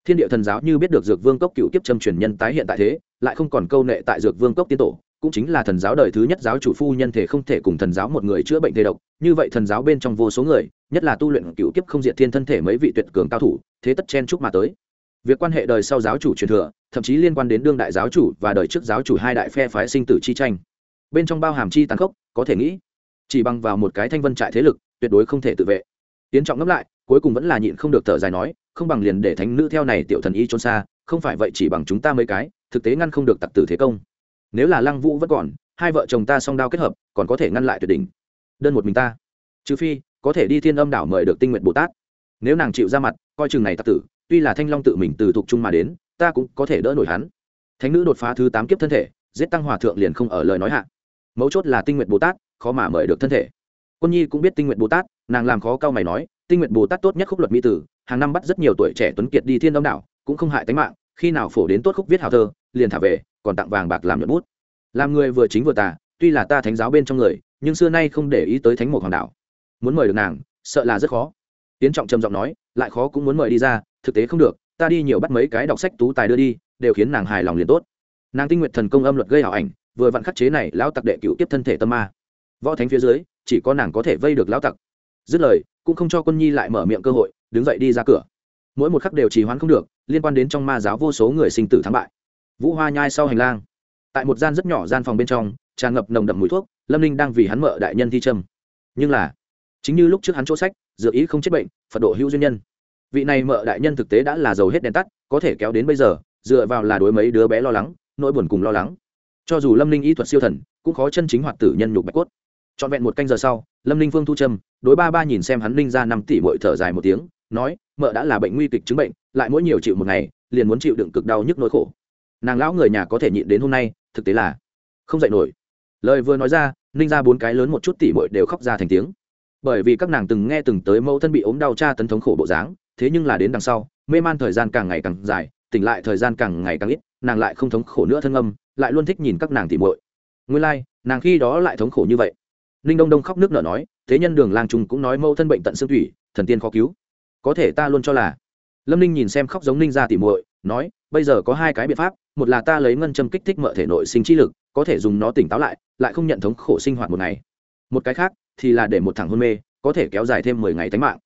Thiên địa thần giáo như biết được dược vương cốc cựu kiếp châm truyền nhân tái hiện tại thế, lại không còn câu nệ tại dược vương cốc tiên tổ cũng chính là thần giáo đời thứ nhất giáo chủ phu nhân thể không thể cùng thần giáo một người chữa bệnh thể độc. Như vậy thần giáo bên trong vô số người, nhất là tu luyện cựu kiếp không diện thiên thân thể mấy vị tuyệt cường cao thủ, thế tất chen chúc mà tới. Việc quan hệ đời sau giáo chủ truyền thừa, thậm chí liên quan đến đương đại giáo chủ và đời trước giáo chủ hai đại phe phái sinh tử chi tranh. Bên trong bao hàm chi tàn khốc, có thể nghĩ, chỉ bằng vào một cái thanh vân trại thế lực, tuyệt đối không thể tự vệ. Tiến trọng ngẫm lại, cuối cùng vẫn là nhịn không được thở dài nói, không bằng liền để thánh nữ theo này tiểu thần y trốn xa, không phải vậy chỉ bằng chúng ta mấy cái, thực tế ngăn không được tặc tử thế công nếu là lăng vũ vẫn còn, hai vợ chồng ta song đao kết hợp, còn có thể ngăn lại tuyệt đỉnh. Đơn một mình ta. Trừ phi, có thể đi thiên âm đảo mời được tinh nguyện bồ tát. Nếu nàng chịu ra mặt, coi chừng này tặc tử, tuy là thanh long tự mình từ thục trung mà đến, ta cũng có thể đỡ nổi hắn. Thánh nữ đột phá thứ tám kiếp thân thể, giết tăng hòa thượng liền không ở lời nói hạ. Mấu chốt là tinh nguyện bồ tát, khó mà mời được thân thể. Quân nhi cũng biết tinh nguyện bồ tát, nàng làm khó cao mày nói, tinh nguyện bồ tát tốt nhất khúc luật mỹ tử, hàng năm bắt rất nhiều tuổi trẻ tuấn kiệt đi thiên đông đảo, cũng không hại tính mạng, khi nào phổ đến tốt khúc viết hào thơ, liền thả về còn tặng vàng bạc làm nhuận bút. Làm người vừa chính vừa tà, tuy là ta thánh giáo bên trong người, nhưng xưa nay không để ý tới thánh mục hoàng đảo muốn mời được nàng, sợ là rất khó. Tiến trọng trầm giọng nói, lại khó cũng muốn mời đi ra, thực tế không được, ta đi nhiều bắt mấy cái đọc sách tú tài đưa đi, đều khiến nàng hài lòng liền tốt. Nàng tinh nguyện thần công âm luật gây hảo ảnh, vừa vặn khắc chế này lão tặc đệ cựu tiếp thân thể tâm ma. Võ thánh phía dưới, chỉ có nàng có thể vây được lão tặc. Dứt lời, cũng không cho quân nhi lại mở miệng cơ hội, đứng dậy đi ra cửa. Mỗi một khắc đều trì hoãn không được, liên quan đến trong ma giáo vô số người sinh tử thắng bại vũ hoa nhai sau hành lang. Tại một gian rất nhỏ gian phòng bên trong, tràn ngập nồng đậm mùi thuốc, lâm ninh đang vì hắn mợ đại nhân thi trâm. Nhưng là, chính như lúc trước hắn chỗ sách, dựa ý không chết bệnh, phật độ hữu duyên nhân. Vị này mợ đại nhân thực tế đã là giàu hết đèn tắt, có thể kéo đến bây giờ, dựa vào là đối mấy đứa bé lo lắng, nỗi buồn cùng lo lắng. Cho dù lâm ninh y thuật siêu thần, cũng khó chân chính hoạt tử nhân nhục bạch cốt. Trọn vẹn một canh giờ sau, lâm ninh phương thu trâm, đối ba ba nhìn xem hắn ninh ra năm tỷ bội thở dài một tiếng, nói, mợ đã là bệnh nguy kịch chứng bệnh, lại mỗi nhiều chịu một ngày, liền muốn chịu đựng cực đau nhức nỗi khổ nàng lão người nhà có thể nhịn đến hôm nay thực tế là không dạy nổi. Lời vừa nói ra ninh ra bốn cái lớn một chút tỷ mội đều khóc ra thành tiếng. Bởi vì các nàng từng nghe từng tới mẫu thân bị ốm đau cha tấn thống khổ bộ dáng thế nhưng là đến đằng sau mê man thời gian càng ngày càng dài tỉnh lại thời gian càng ngày càng ít nàng lại không thống khổ nữa thân âm lại luôn thích nhìn các nàng tỉ muội. Nguyên lai、like, nàng khi đó lại thống khổ như vậy. Ninh đông đông khóc nước nở nói thế nhân đường lang trung cũng nói mâu thân bệnh tận xương thủy thần tiên khó cứu. Có thể ta luôn cho là lâm ninh nhìn xem khóc giống ninh ra tỉ muội nói bây giờ có hai cái biện pháp, một là ta lấy ngân châm kích thích mợ thể nội sinh trí lực, có thể dùng nó tỉnh táo lại lại không nhận thống khổ sinh hoạt một ngày. Một cái khác thì là để một thằng hôn mê, có thể kéo dài thêm mười ngày tánh mạng.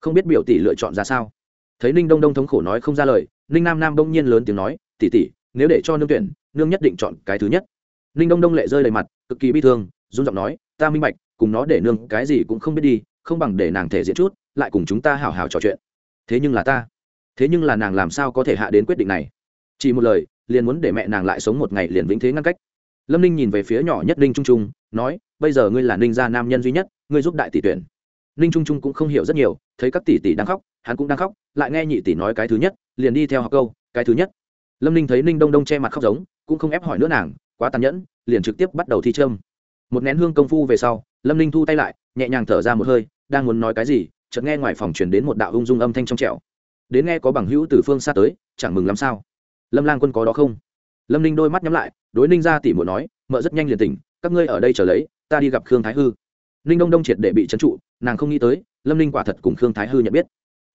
Không biết biểu tỷ lựa chọn ra sao? Thấy ninh đông đông thống khổ nói không ra lời, ninh nam nam đông nhiên lớn tiếng nói, tỷ tỷ, nếu để cho nương tuyển, nương nhất định chọn cái thứ nhất. Ninh đông đông lệ rơi đầy mặt, cực kỳ bi thương, run giọng nói, ta minh bạch, cùng nó để nương cái gì cũng không biết đi, không bằng để nàng thể diễn chút, lại cùng chúng ta hào hào trò chuyện. Thế nhưng là ta thế nhưng là nàng làm sao có thể hạ đến quyết định này? Chỉ một lời, liền muốn để mẹ nàng lại sống một ngày liền vĩnh thế ngăn cách. Lâm ninh nhìn về phía nhỏ nhất ninh trung trung, nói, bây giờ ngươi là ninh gia nam nhân duy nhất, ngươi giúp đại tỷ tuyển. Ninh trung trung cũng không hiểu rất nhiều, thấy các tỷ tỷ đang khóc, hắn cũng đang khóc, lại nghe nhị tỷ nói cái thứ nhất, liền đi theo học câu, cái thứ nhất. Lâm ninh thấy ninh đông đông che mặt khóc giống, cũng không ép hỏi nữa nàng, quá tàn nhẫn, liền trực tiếp bắt đầu thi trâm. Một nén hương công phu về sau, lâm ninh thu tay lại, nhẹ nhàng thở ra một hơi, đang muốn nói cái gì, chợt nghe ngoài phòng chuyển đến một đạo ung dung âm thanh trong trẻo đến nghe có bằng hữu từ phương xa tới, chẳng mừng làm sao? Lâm lang quân có đó không? Lâm ninh đôi mắt nhắm lại, đối ninh ra tỉ mộ nói, mợ rất nhanh liền tỉnh, các ngươi ở đây chờ lấy, ta đi gặp khương thái hư. Ninh đông đông triệt để bị trấn trụ, nàng không nghĩ tới, lâm ninh quả thật cùng khương thái hư nhận biết.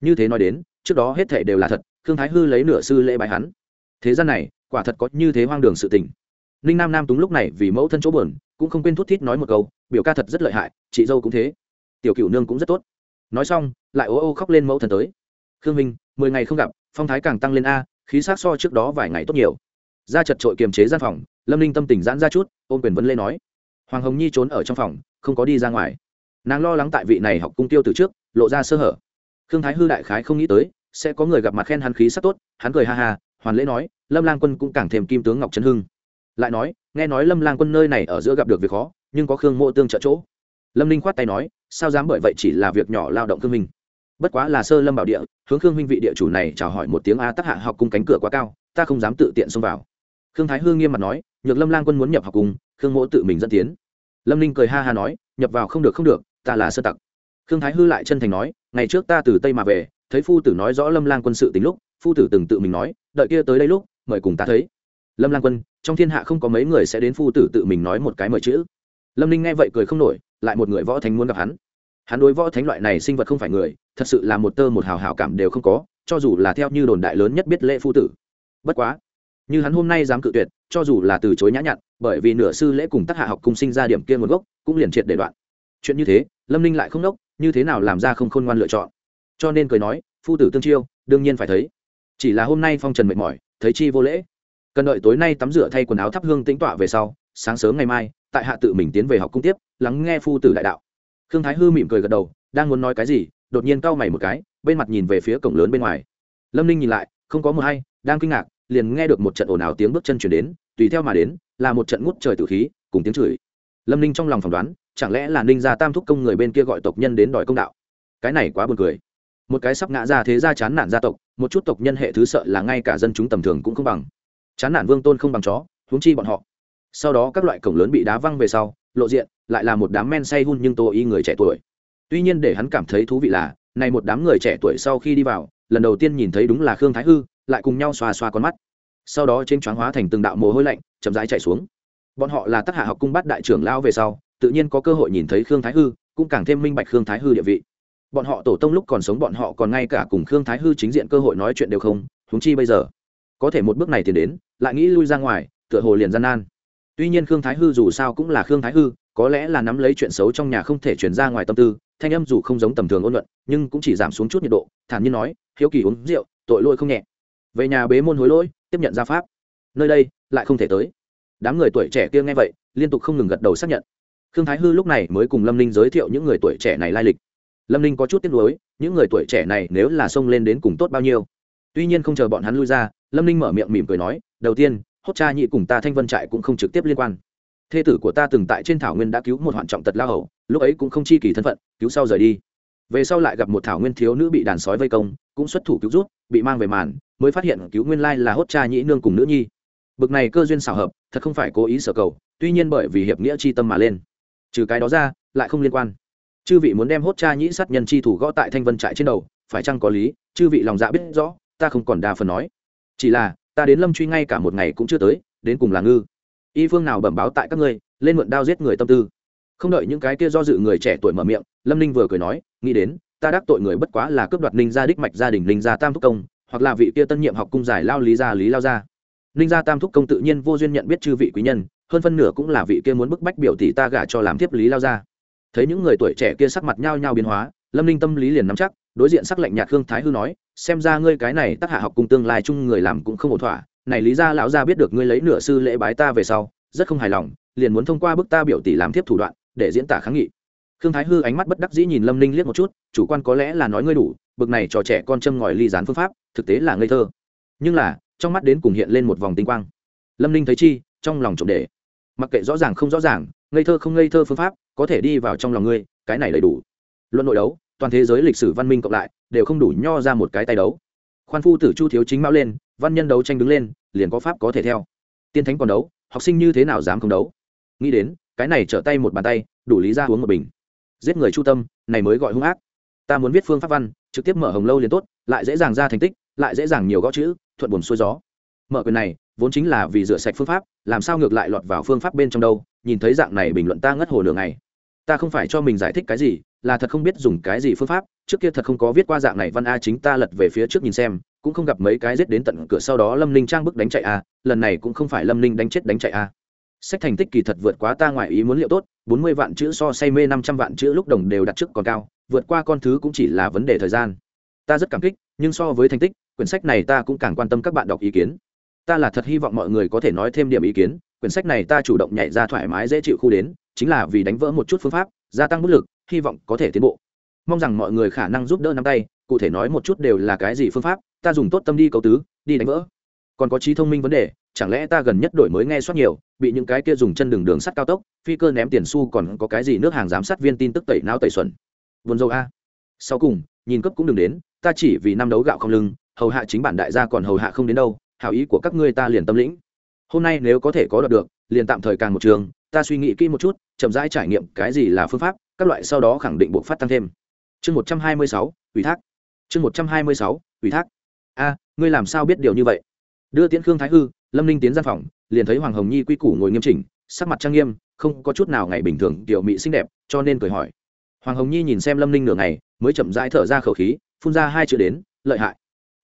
Như thế nói đến, trước đó hết thể đều là thật, khương thái hư lấy nửa sư lễ bài hắn. Thế gian này, quả thật có như thế hoang đường sự tình. Ninh nam nam túng lúc này vì mẫu thân chỗ buồn, cũng không quên thút thít nói một câu, biểu ca thật rất lợi hại, chị dâu cũng thế. Tiểu cựu nương cũng rất tốt. Nói xong, lại ô ô khóc lên mẫu thân tới khương minh, mười ngày không gặp, phong thái càng tăng lên a, khí sát so trước đó vài ngày tốt nhiều. Ra chật trội kiềm chế gian phòng, lâm ninh tâm tình giãn ra chút, ôm quyền vấn lê nói. Hoàng hồng nhi trốn ở trong phòng, không có đi ra ngoài. Nàng lo lắng tại vị này học cung tiêu từ trước, lộ ra sơ hở. Khương thái hư đại khái không nghĩ tới, sẽ có người gặp mặt khen hắn khí sắc tốt, hắn cười ha ha, hoàn lễ nói, lâm lang quân cũng càng thêm kim tướng ngọc trấn hưng. Lại nói, nghe nói lâm lang quân nơi này ở giữa gặp được việc khó, nhưng có khương mộ tương trợ chỗ. Lâm ninh khoát tay nói, sao dám bởi vậy chỉ là việc nhỏ lao động khương minh? Bất quá là sơ lâm bảo địa, hướng khương minh vị địa chủ này chào hỏi một tiếng a tắc hạ học cung cánh cửa quá cao, ta không dám tự tiện xông vào. Khương thái hương nghiêm mặt nói, nhược lâm lang quân muốn nhập học cung, khương Mỗ tự mình dẫn tiến. Lâm ninh cười ha ha nói, nhập vào không được không được, ta là sơ tặc. Khương thái hư lại chân thành nói, ngày trước ta từ tây mà về, thấy phu tử nói rõ lâm lang quân sự tính lúc, phu tử từng tự mình nói, đợi kia tới đây lúc, mời cùng ta thấy. Lâm lang quân, trong thiên hạ không có mấy người sẽ đến phu tử tự mình nói một cái mời chữ. Lâm ninh nghe vậy cười không nổi, lại một người võ thánh muốn gặp hắn hắn đối võ thánh loại này sinh vật không phải người, thật sự là một tơ một hào hảo cảm đều không có, cho dù là theo như đồn đại lớn nhất biết lễ phu tử. Bất quá, như hắn hôm nay dám cự tuyệt, cho dù là từ chối nhã nhặn, bởi vì nửa sư lễ cùng tác hạ học cùng sinh ra điểm kia nguồn gốc, cũng liền triệt để đoạn. Chuyện như thế, lâm ninh lại không đốc, như thế nào làm ra không khôn ngoan lựa chọn? Cho nên cười nói, phu tử tương chiêu, đương nhiên phải thấy. Chỉ là hôm nay phong trần mệt mỏi, thấy chi vô lễ. Cần đợi tối nay tắm rửa thay quần áo thắp hương tĩnh tọa về sau, sáng sớm ngày mai, tại hạ tự mình tiến về học cung tiếp, lắng nghe phu tử đại đạo khương thái hư mỉm cười gật đầu, đang muốn nói cái gì, đột nhiên cau mày một cái, bên mặt nhìn về phía cổng lớn bên ngoài. Lâm ninh nhìn lại, không có mờ hay, đang kinh ngạc, liền nghe được một trận ồn ào tiếng bước chân chuyển đến, tùy theo mà đến, là một trận ngút trời tử khí, cùng tiếng chửi. Lâm ninh trong lòng phỏng đoán, chẳng lẽ là ninh gia tam thúc công người bên kia gọi tộc nhân đến đòi công đạo? Cái này quá buồn cười. Một cái sắp ngã ra thế ra chán nản gia tộc, một chút tộc nhân hệ thứ sợ là ngay cả dân chúng tầm thường cũng không bằng. Chán nản vương tôn không bằng chó, huống chi bọn họ. Sau đó các loại cổng lớn bị đá văng về sau lộ diện, lại là một đám men say hun nhưng tô y người trẻ tuổi. Tuy nhiên để hắn cảm thấy thú vị là, này một đám người trẻ tuổi sau khi đi vào, lần đầu tiên nhìn thấy đúng là khương thái hư, lại cùng nhau xoa xoa con mắt. Sau đó trên choáng hóa thành từng đạo mồ hôi lạnh, chậm rãi chạy xuống. Bọn họ là tác hạ học cung bát đại trưởng lao về sau, tự nhiên có cơ hội nhìn thấy khương thái hư, cũng càng thêm minh bạch khương thái hư địa vị. Bọn họ tổ tông lúc còn sống bọn họ còn ngay cả cùng khương thái hư chính diện cơ hội nói chuyện đều không húng chi bây giờ. Có thể một bước này tiến đến, lại nghĩ lui ra ngoài, tựa hồ liền gian nan tuy nhiên khương thái hư dù sao cũng là khương thái hư, có lẽ là nắm lấy chuyện xấu trong nhà không thể chuyển ra ngoài tâm tư, thanh âm dù không giống tầm thường ôn luận, nhưng cũng chỉ giảm xuống chút nhiệt độ, thản nhiên nói, hiếu kỳ uống rượu, tội lỗi không nhẹ. Về nhà bế môn hối lỗi, tiếp nhận gia pháp. Nơi đây, lại không thể tới. Đám người tuổi trẻ kia nghe vậy, liên tục không ngừng gật đầu xác nhận. Khương thái hư lúc này mới cùng lâm ninh giới thiệu những người tuổi trẻ này lai lịch. Lâm ninh có chút tiếc nuối, những người tuổi trẻ này nếu là xông lên đến cùng tốt bao nhiêu. Tuy nhiên không chờ bọn hắn lui ra, lâm ninh mở miệng mỉm cười nói, đầu tiên hốt cha nhị cùng ta thanh vân trại cũng không trực tiếp liên quan. Thê tử của ta từng tại trên thảo nguyên đã cứu một hoạn trọng tật lao hầu, lúc ấy cũng không chi kỳ thân phận, cứu sau rời đi. Về sau lại gặp một thảo nguyên thiếu nữ bị đàn sói vây công, cũng xuất thủ cứu rút, bị mang về màn, mới phát hiện cứu nguyên lai là hốt cha nhĩ nương cùng nữ nhi. Bực này cơ duyên xảo hợp, thật không phải cố ý sở cầu, tuy nhiên bởi vì hiệp nghĩa chi tâm mà lên. Trừ cái đó ra, lại không liên quan. Chư vị muốn đem hốt cha nhĩ sát nhân chi thủ gõ tại thanh vân trại trên đầu, phải chăng có lý? Chư vị lòng dạ biết rõ, ta không còn đa phần nói. Chỉ là ta đến lâm truy ngay cả một ngày cũng chưa tới, đến cùng là ngư. Y phương nào bẩm báo tại các ngươi, lên mượn đao giết người tâm tư. Không đợi những cái kia do dự người trẻ tuổi mở miệng, lâm ninh vừa cười nói, nghĩ đến, ta đắc tội người bất quá là cướp đoạt ninh gia đích mạch gia đình ninh gia tam thúc công, hoặc là vị kia tân nhiệm học cung giải lao lý gia lý lao gia. Ninh gia tam thúc công tự nhiên vô duyên nhận biết chư vị quý nhân, hơn phân nửa cũng là vị kia muốn bức bách biểu tỷ ta gả cho làm tiếp lý lao gia. Thấy những người tuổi trẻ kia sắc mặt nhao nhao biến hóa, lâm ninh tâm lý liền nắm chắc đối diện sắc lạnh nhạt khương thái hư nói, xem ra ngươi cái này tác hạ học cùng tương lai chung người làm cũng không ổn thỏa. Này lý gia lão gia biết được ngươi lấy nửa sư lễ bái ta về sau, rất không hài lòng, liền muốn thông qua bức ta biểu tỷ làm tiếp thủ đoạn, để diễn tả kháng nghị. Khương thái hư ánh mắt bất đắc dĩ nhìn lâm ninh liếc một chút, chủ quan có lẽ là nói ngươi đủ, bực này trò trẻ con châm ngòi ly dán phương pháp, thực tế là ngây thơ. Nhưng là, trong mắt đến cùng hiện lên một vòng tinh quang. Lâm ninh thấy chi, trong lòng trộm để. Mặc kệ rõ ràng không rõ ràng, ngây thơ không ngây thơ phương pháp, có thể đi vào trong lòng ngươi, cái này đầy đủ. Luận nội đấu toàn thế giới lịch sử văn minh cộng lại, đều không đủ nho ra một cái tay đấu. Khoan phu tử chu thiếu chính mão lên, văn nhân đấu tranh đứng lên, liền có pháp có thể theo. Tiên thánh còn đấu, học sinh như thế nào dám không đấu? Nghĩ đến, cái này trở tay một bàn tay, đủ lý ra uống một bình. Giết người chu tâm, này mới gọi hung ác. Ta muốn viết phương pháp văn, trực tiếp mở hồng lâu liền tốt, lại dễ dàng ra thành tích, lại dễ dàng nhiều gõ chữ, thuận buồn xuôi gió. Mở quyền này, vốn chính là vì rửa sạch phương pháp, làm sao ngược lại lọt vào phương pháp bên trong đâu, nhìn thấy dạng này bình luận ta ngất hồ nửa ngày. Ta không phải cho mình giải thích cái gì là thật không biết dùng cái gì phương pháp, trước kia thật không có viết qua dạng này văn a chính ta lật về phía trước nhìn xem, cũng không gặp mấy cái giết đến tận cửa sau đó lâm ninh trang bức đánh chạy a, lần này cũng không phải lâm ninh đánh chết đánh chạy a. Sách thành tích kỳ thật vượt quá ta ngoại ý muốn liệu tốt, bốn mươi vạn chữ so say mê năm trăm vạn chữ lúc đồng đều đặt trước còn cao, vượt qua con thứ cũng chỉ là vấn đề thời gian. Ta rất cảm kích, nhưng so với thành tích, quyển sách này ta cũng càng quan tâm các bạn đọc ý kiến. Ta là thật hy vọng mọi người có thể nói thêm điểm ý kiến, quyển sách này ta chủ động nhảy ra thoải mái dễ chịu khu đến, chính là vì đánh vỡ một chút phương pháp, gia tăng bút lực hy vọng có thể tiến bộ. Mong rằng mọi người khả năng giúp đỡ nắm tay, cụ thể nói một chút đều là cái gì phương pháp, ta dùng tốt tâm đi cầu tứ, đi đánh vỡ. Còn có trí thông minh vấn đề, chẳng lẽ ta gần nhất đổi mới nghe soát nhiều, bị những cái kia dùng chân đường đường sắt cao tốc, phi cơ ném tiền xu còn có cái gì nước hàng giám sát viên tin tức tẩy não tẩy xuẩn. Vườn dâu a. Sau cùng, nhìn cấp cũng đừng đến, ta chỉ vì năm đấu gạo không lưng, hầu hạ chính bản đại gia còn hầu hạ không đến đâu, hảo ý của các ngươi ta liền tâm lĩnh. Hôm nay nếu có thể có đọc được, liền tạm thời càng một trường, ta suy nghĩ kỹ một chút, chậm rãi trải nghiệm cái gì là phương pháp các loại sau đó khẳng định buộc phát tăng thêm. Chương một trăm hai mươi sáu, ủy thác. Chương một trăm hai mươi sáu, ủy thác. A, ngươi làm sao biết điều như vậy? Đưa tiễn khương thái hư, lâm ninh tiến gian phòng, liền thấy hoàng hồng nhi quy củ ngồi nghiêm chỉnh, sắc mặt trang nghiêm, không có chút nào ngày bình thường kiểu mỹ xinh đẹp, cho nên cười hỏi. Hoàng hồng nhi nhìn xem lâm ninh nửa ngày, mới chậm rãi thở ra khẩu khí, phun ra hai chữ đến, lợi hại.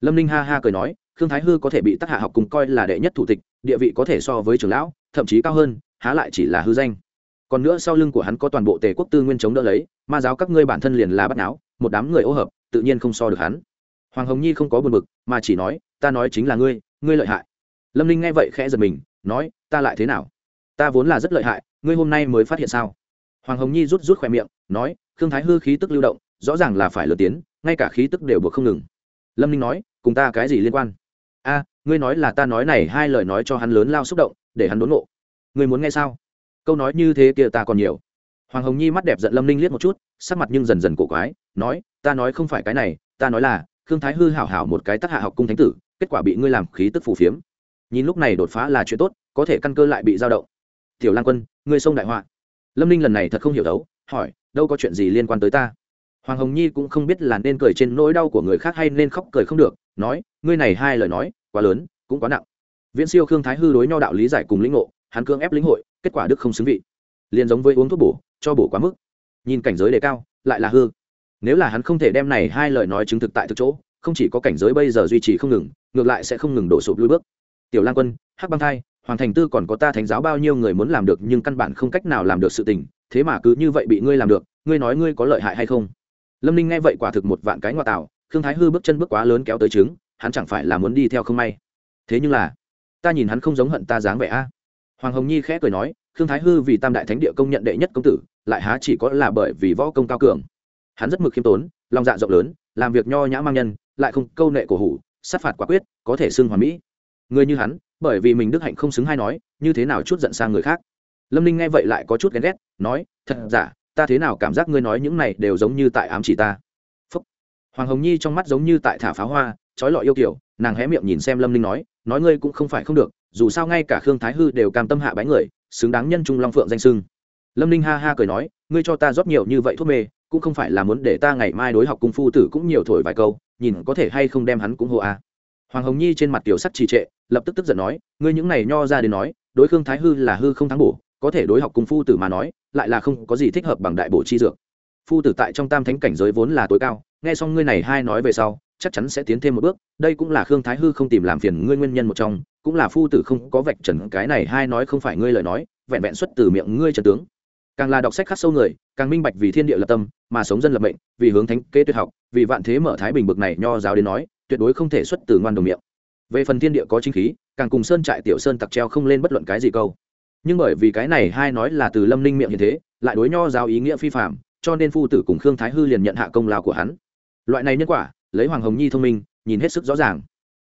Lâm ninh ha ha cười nói, khương thái hư có thể bị tác hạ học cùng coi là đệ nhất thủ tịch, địa vị có thể so với trường lão, thậm chí cao hơn, há lại chỉ là hư danh còn nữa sau lưng của hắn có toàn bộ tề quốc tư nguyên chống đỡ lấy, ma giáo các ngươi bản thân liền là bắt náo, một đám người ô hợp, tự nhiên không so được hắn. Hoàng hồng nhi không có buồn bực, mà chỉ nói, ta nói chính là ngươi ngươi lợi hại. Lâm ninh nghe vậy khẽ giật mình, nói, ta lại thế nào? Ta vốn là rất lợi hại, ngươi hôm nay mới phát hiện sao? Hoàng hồng nhi rút rút khoe miệng, nói, khương thái hư khí tức lưu động, rõ ràng là phải lừa tiến, ngay cả khí tức đều buộc không ngừng. Lâm ninh nói, cùng ta cái gì liên quan? A, ngươi nói là ta nói này hai lời nói cho hắn lớn lao xúc động, để hắn đốn nộ ngươi muốn nghe sao? Câu nói như thế kia ta còn nhiều. Hoàng hồng nhi mắt đẹp giận lâm ninh liếc một chút, sắc mặt nhưng dần dần cổ quái, nói, ta nói không phải cái này, ta nói là, khương thái hư hảo hảo một cái tác hạ học cung thánh tử, kết quả bị ngươi làm khí tức phù phiếm. Nhìn lúc này đột phá là chuyện tốt, có thể căn cơ lại bị dao động. Tiểu lan quân, ngươi sông đại họa. Lâm ninh lần này thật không hiểu đấu, hỏi, đâu có chuyện gì liên quan tới ta? Hoàng hồng nhi cũng không biết là nên cười trên nỗi đau của người khác hay nên khóc cười không được, nói, ngươi này hai lời nói, quá lớn, cũng quá nặng. Viễn siêu khương thái hư đối nho đạo lý giải cùng lĩnh ngộ, hắn cương ép lĩnh hội kết quả đức không xứng vị. Liền giống với uống thuốc bổ, cho bổ quá mức. Nhìn cảnh giới đề cao, lại là hư. Nếu là hắn không thể đem này hai lời nói chứng thực tại thực chỗ, không chỉ có cảnh giới bây giờ duy trì không ngừng, ngược lại sẽ không ngừng đổ sụp lui bước. Tiểu lan quân, hắc băng thai, hoàng thành tư còn có ta thánh giáo bao nhiêu người muốn làm được nhưng căn bản không cách nào làm được sự tình, thế mà cứ như vậy bị ngươi làm được, ngươi nói ngươi có lợi hại hay không? Lâm ninh nghe vậy quả thực một vạn cái ngoại tạo khương thái hư bước chân bước quá lớn kéo tới trứng, hắn chẳng phải là muốn đi theo không may. Thế nhưng là, ta nhìn hắn không giống hận ta dáng vẻ a hoàng hồng nhi khẽ cười nói, khương thái hư vì tam đại thánh địa công nhận đệ nhất công tử, lại há chỉ có là bởi vì võ công cao cường. Hắn rất mực khiêm tốn, lòng dạ rộng lớn, làm việc nho nhã mang nhân, lại không câu nệ cổ hủ, sát phạt quả quyết, có thể xưng hoàn mỹ. Người như hắn, bởi vì mình đức hạnh không xứng hay nói, như thế nào chút giận sang người khác? Lâm ninh nghe vậy lại có chút ghen ghét, nói, thật giả, ta thế nào cảm giác ngươi nói những này đều giống như tại ám chỉ ta? Phúc. hoàng hồng nhi trong mắt giống như tại thả pháo hoa, trói lọi yêu kiểu nàng hé miệng nhìn xem lâm ninh nói nói ngươi cũng không phải không được, dù sao ngay cả khương thái hư đều cam tâm hạ bái người, xứng đáng nhân trung long phượng danh sưng lâm ninh ha ha cười nói, ngươi cho ta rót nhiều như vậy thuốc mê, cũng không phải là muốn để ta ngày mai đối học cung phu tử cũng nhiều thổi vài câu, nhìn có thể hay không đem hắn cũng hô a à. hoàng hồng nhi trên mặt tiểu sắc trì trệ, lập tức tức giận nói, ngươi những này nho ra đến nói, đối khương thái hư là hư không thắng bổ, có thể đối học cung phu tử mà nói, lại là không có gì thích hợp bằng đại bổ chi dược phu tử tại trong tam thánh cảnh giới vốn là tối cao, nghe xong ngươi này hai nói về sau chắc chắn sẽ tiến thêm một bước, đây cũng là khương thái hư không tìm làm phiền ngươi nguyên nhân một trong, cũng là phu tử không có vạch trần cái này hai nói không phải ngươi lời nói, vẹn vẹn xuất từ miệng ngươi trần tướng. Càng là đọc sách khắc sâu người, càng minh bạch vì thiên địa lập tâm, mà sống dân lập mệnh, vì hướng thánh kế tuyệt học, vì vạn thế mở thái bình bực này nho giáo đến nói, tuyệt đối không thể xuất từ ngoan đồng miệng. Về phần thiên địa có chính khí, càng cùng sơn trại tiểu sơn tặc treo không lên bất luận cái gì câu. Nhưng bởi vì cái này hai nói là từ lâm ninh miệng như thế, lại đối nho giáo ý nghĩa phi phạm cho nên phu tử cùng khương thái hư liền nhận hạ công lao của hắn. Loại này nhân quả lấy hoàng hồng nhi thông minh, nhìn hết sức rõ ràng.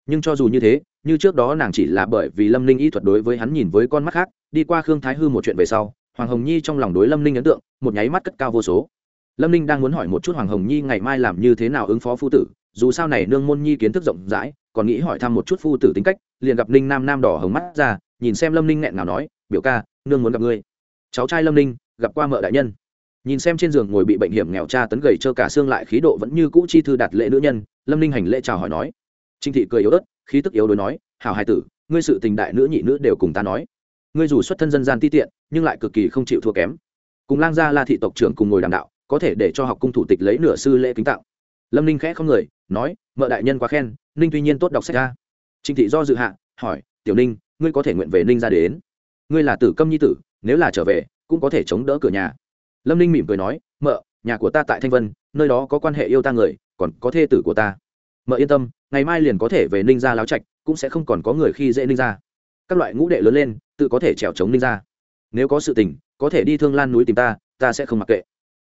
Nhưng cho dù như thế, như trước đó nàng chỉ là bởi vì lâm ninh y thuật đối với hắn nhìn với con mắt khác, đi qua khương thái hư một chuyện về sau, hoàng hồng nhi trong lòng đối lâm ninh ấn tượng, một nháy mắt cất cao vô số. Lâm ninh đang muốn hỏi một chút hoàng hồng nhi ngày mai làm như thế nào ứng phó phu tử, dù sao này nương môn nhi kiến thức rộng rãi, còn nghĩ hỏi thăm một chút phu tử tính cách, liền gặp ninh nam nam đỏ hồng mắt ra, nhìn xem lâm ninh nghẹn nào nói, biểu ca, nương muốn gặp ngươi. Cháu trai lâm ninh, gặp qua mợ đại nhân nhìn xem trên giường ngồi bị bệnh hiểm nghèo cha tấn gầy trơ cả xương lại khí độ vẫn như cũ chi thư đạt lễ nữ nhân, lâm ninh hành lễ chào hỏi nói. Trinh thị cười yếu ớt, khí tức yếu đối nói, hảo hai tử, ngươi sự tình đại nữ nhị nữ đều cùng ta nói. Ngươi dù xuất thân dân gian ti tiện, nhưng lại cực kỳ không chịu thua kém. Cùng lang gia la thị tộc trưởng cùng ngồi đàm đạo, có thể để cho học cung thủ tịch lấy nửa sư lễ kính tặng. Lâm ninh khẽ không người, nói, mợ đại nhân quá khen, ninh tuy nhiên tốt đọc sách ra trinh thị do dự hạ, hỏi, tiểu ninh, ngươi có thể nguyện về ninh ra đến? Ngươi là tử câm nhi tử, nếu là trở về, cũng có thể chống đỡ cửa nhà lâm ninh mỉm cười nói, mợ, nhà của ta tại thanh vân, nơi đó có quan hệ yêu ta người, còn có thê tử của ta. Mợ yên tâm, ngày mai liền có thể về ninh gia láo trạch, cũng sẽ không còn có người khi dễ ninh gia. Các loại ngũ đệ lớn lên, tự có thể trèo chống ninh gia. Nếu có sự tình, có thể đi thương lan núi tìm ta ta sẽ không mặc kệ.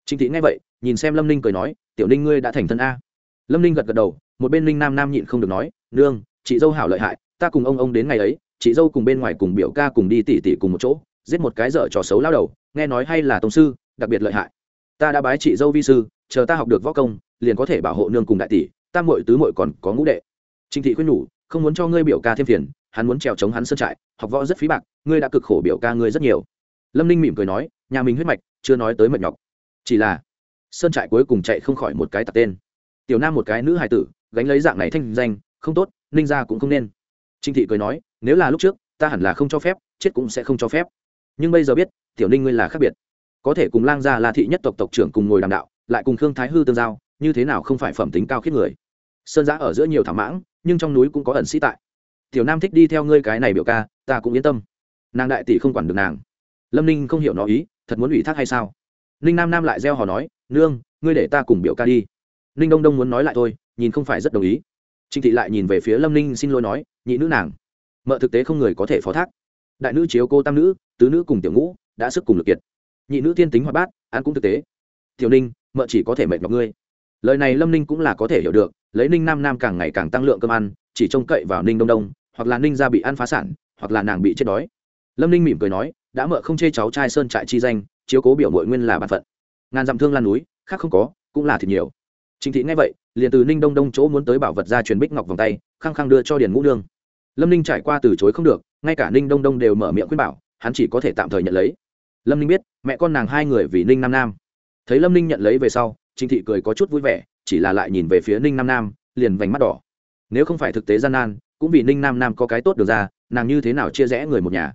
Trịnh thị nghe vậy, nhìn xem lâm ninh cười nói, tiểu ninh ngươi đã thành thân a. Lâm ninh gật gật đầu, một bên ninh nam nam nhịn không được nói, nương, chị dâu hảo lợi hại, ta cùng ông ông đến ngày ấy, chị dâu cùng bên ngoài cùng biểu ca cùng đi tỉ tỉ cùng một chỗ, giết một cái dở trò xấu lao đầu, nghe nói hay là tổng sư đặc biệt lợi hại. Ta đã bái chị dâu vi sư, chờ ta học được võ công, liền có thể bảo hộ nương cùng đại tỷ, ta muội tứ muội còn có ngũ đệ. Trịnh thị khuyên nhủ, không muốn cho ngươi biểu ca thêm phiền, hắn muốn trèo chống hắn sơn trại, học võ rất phí bạc, ngươi đã cực khổ biểu ca ngươi rất nhiều. Lâm ninh mỉm cười nói, nhà mình huyết mạch, chưa nói tới mệt nhọc. Chỉ là, sơn trại cuối cùng chạy không khỏi một cái tặc tên. Tiểu nam một cái nữ hài tử, gánh lấy dạng này thanh danh, không tốt, ninh ra cũng không nên. Trình thị cười nói, nếu là lúc trước, ta hẳn là không cho phép, chết cũng sẽ không cho phép. Nhưng bây giờ biết, tiểu ninh ngươi là khác biệt có thể cùng lang gia là thị nhất tộc tộc trưởng cùng ngồi đàm đạo, lại cùng khương thái hư tương giao, như thế nào không phải phẩm tính cao khiết người. Sơn giã ở giữa nhiều thảm mãng, nhưng trong núi cũng có ẩn sĩ tại. Tiểu nam thích đi theo ngươi cái này biểu ca, ta cũng yên tâm. Nàng đại tỷ không quản được nàng. Lâm ninh không hiểu nó ý, thật muốn ủy thác hay sao? Ninh nam nam lại gieo hò nói, nương, ngươi để ta cùng biểu ca đi. Ninh đông đông muốn nói lại thôi, nhìn không phải rất đồng ý. Trịnh thị lại nhìn về phía lâm ninh xin lỗi nói, nhị nữ nàng. Mợ thực tế không người có thể phó thác. Đại nữ chiếu cô tam nữ, tứ nữ cùng tiểu ngũ, đã sức cùng lực kiệt nhị nữ tiên tính hoạt bát ăn cũng thực tế. Tiểu ninh mợ chỉ có thể mệt nhọc ngươi. Lời này lâm ninh cũng là có thể hiểu được lấy ninh nam nam càng ngày càng tăng lượng cơm ăn chỉ trông cậy vào ninh đông đông hoặc là ninh ra bị ăn phá sản hoặc là nàng bị chết đói. Lâm ninh mỉm cười nói đã mợ không chê cháu trai sơn trại chi danh chiếu cố biểu mội nguyên là bàn phận. Ngàn dặm thương lan núi khác không có cũng là thịt nhiều. Trình thị nghe vậy, liền từ Ninh Đông Đông chỗ muốn tới bảo vật ra truyền bích ngọc vòng tay, khăng khăng đưa cho Điền Ngũ Nương. Lâm Ninh trải qua từ chối không được, ngay cả Ninh Đông Đông đều mở miệng khuyên bảo, hắn chỉ có thể tạm thời nhận lấy. Lâm Ninh biết, mẹ con nàng hai người vì Ninh Nam Nam. Thấy Lâm Ninh nhận lấy về sau, Trình thị cười có chút vui vẻ, chỉ là lại nhìn về phía Ninh Nam Nam, liền vành mắt đỏ. Nếu không phải thực tế gian nan, cũng vì Ninh Nam Nam có cái tốt được ra, nàng như thế nào chia rẽ người một nhà.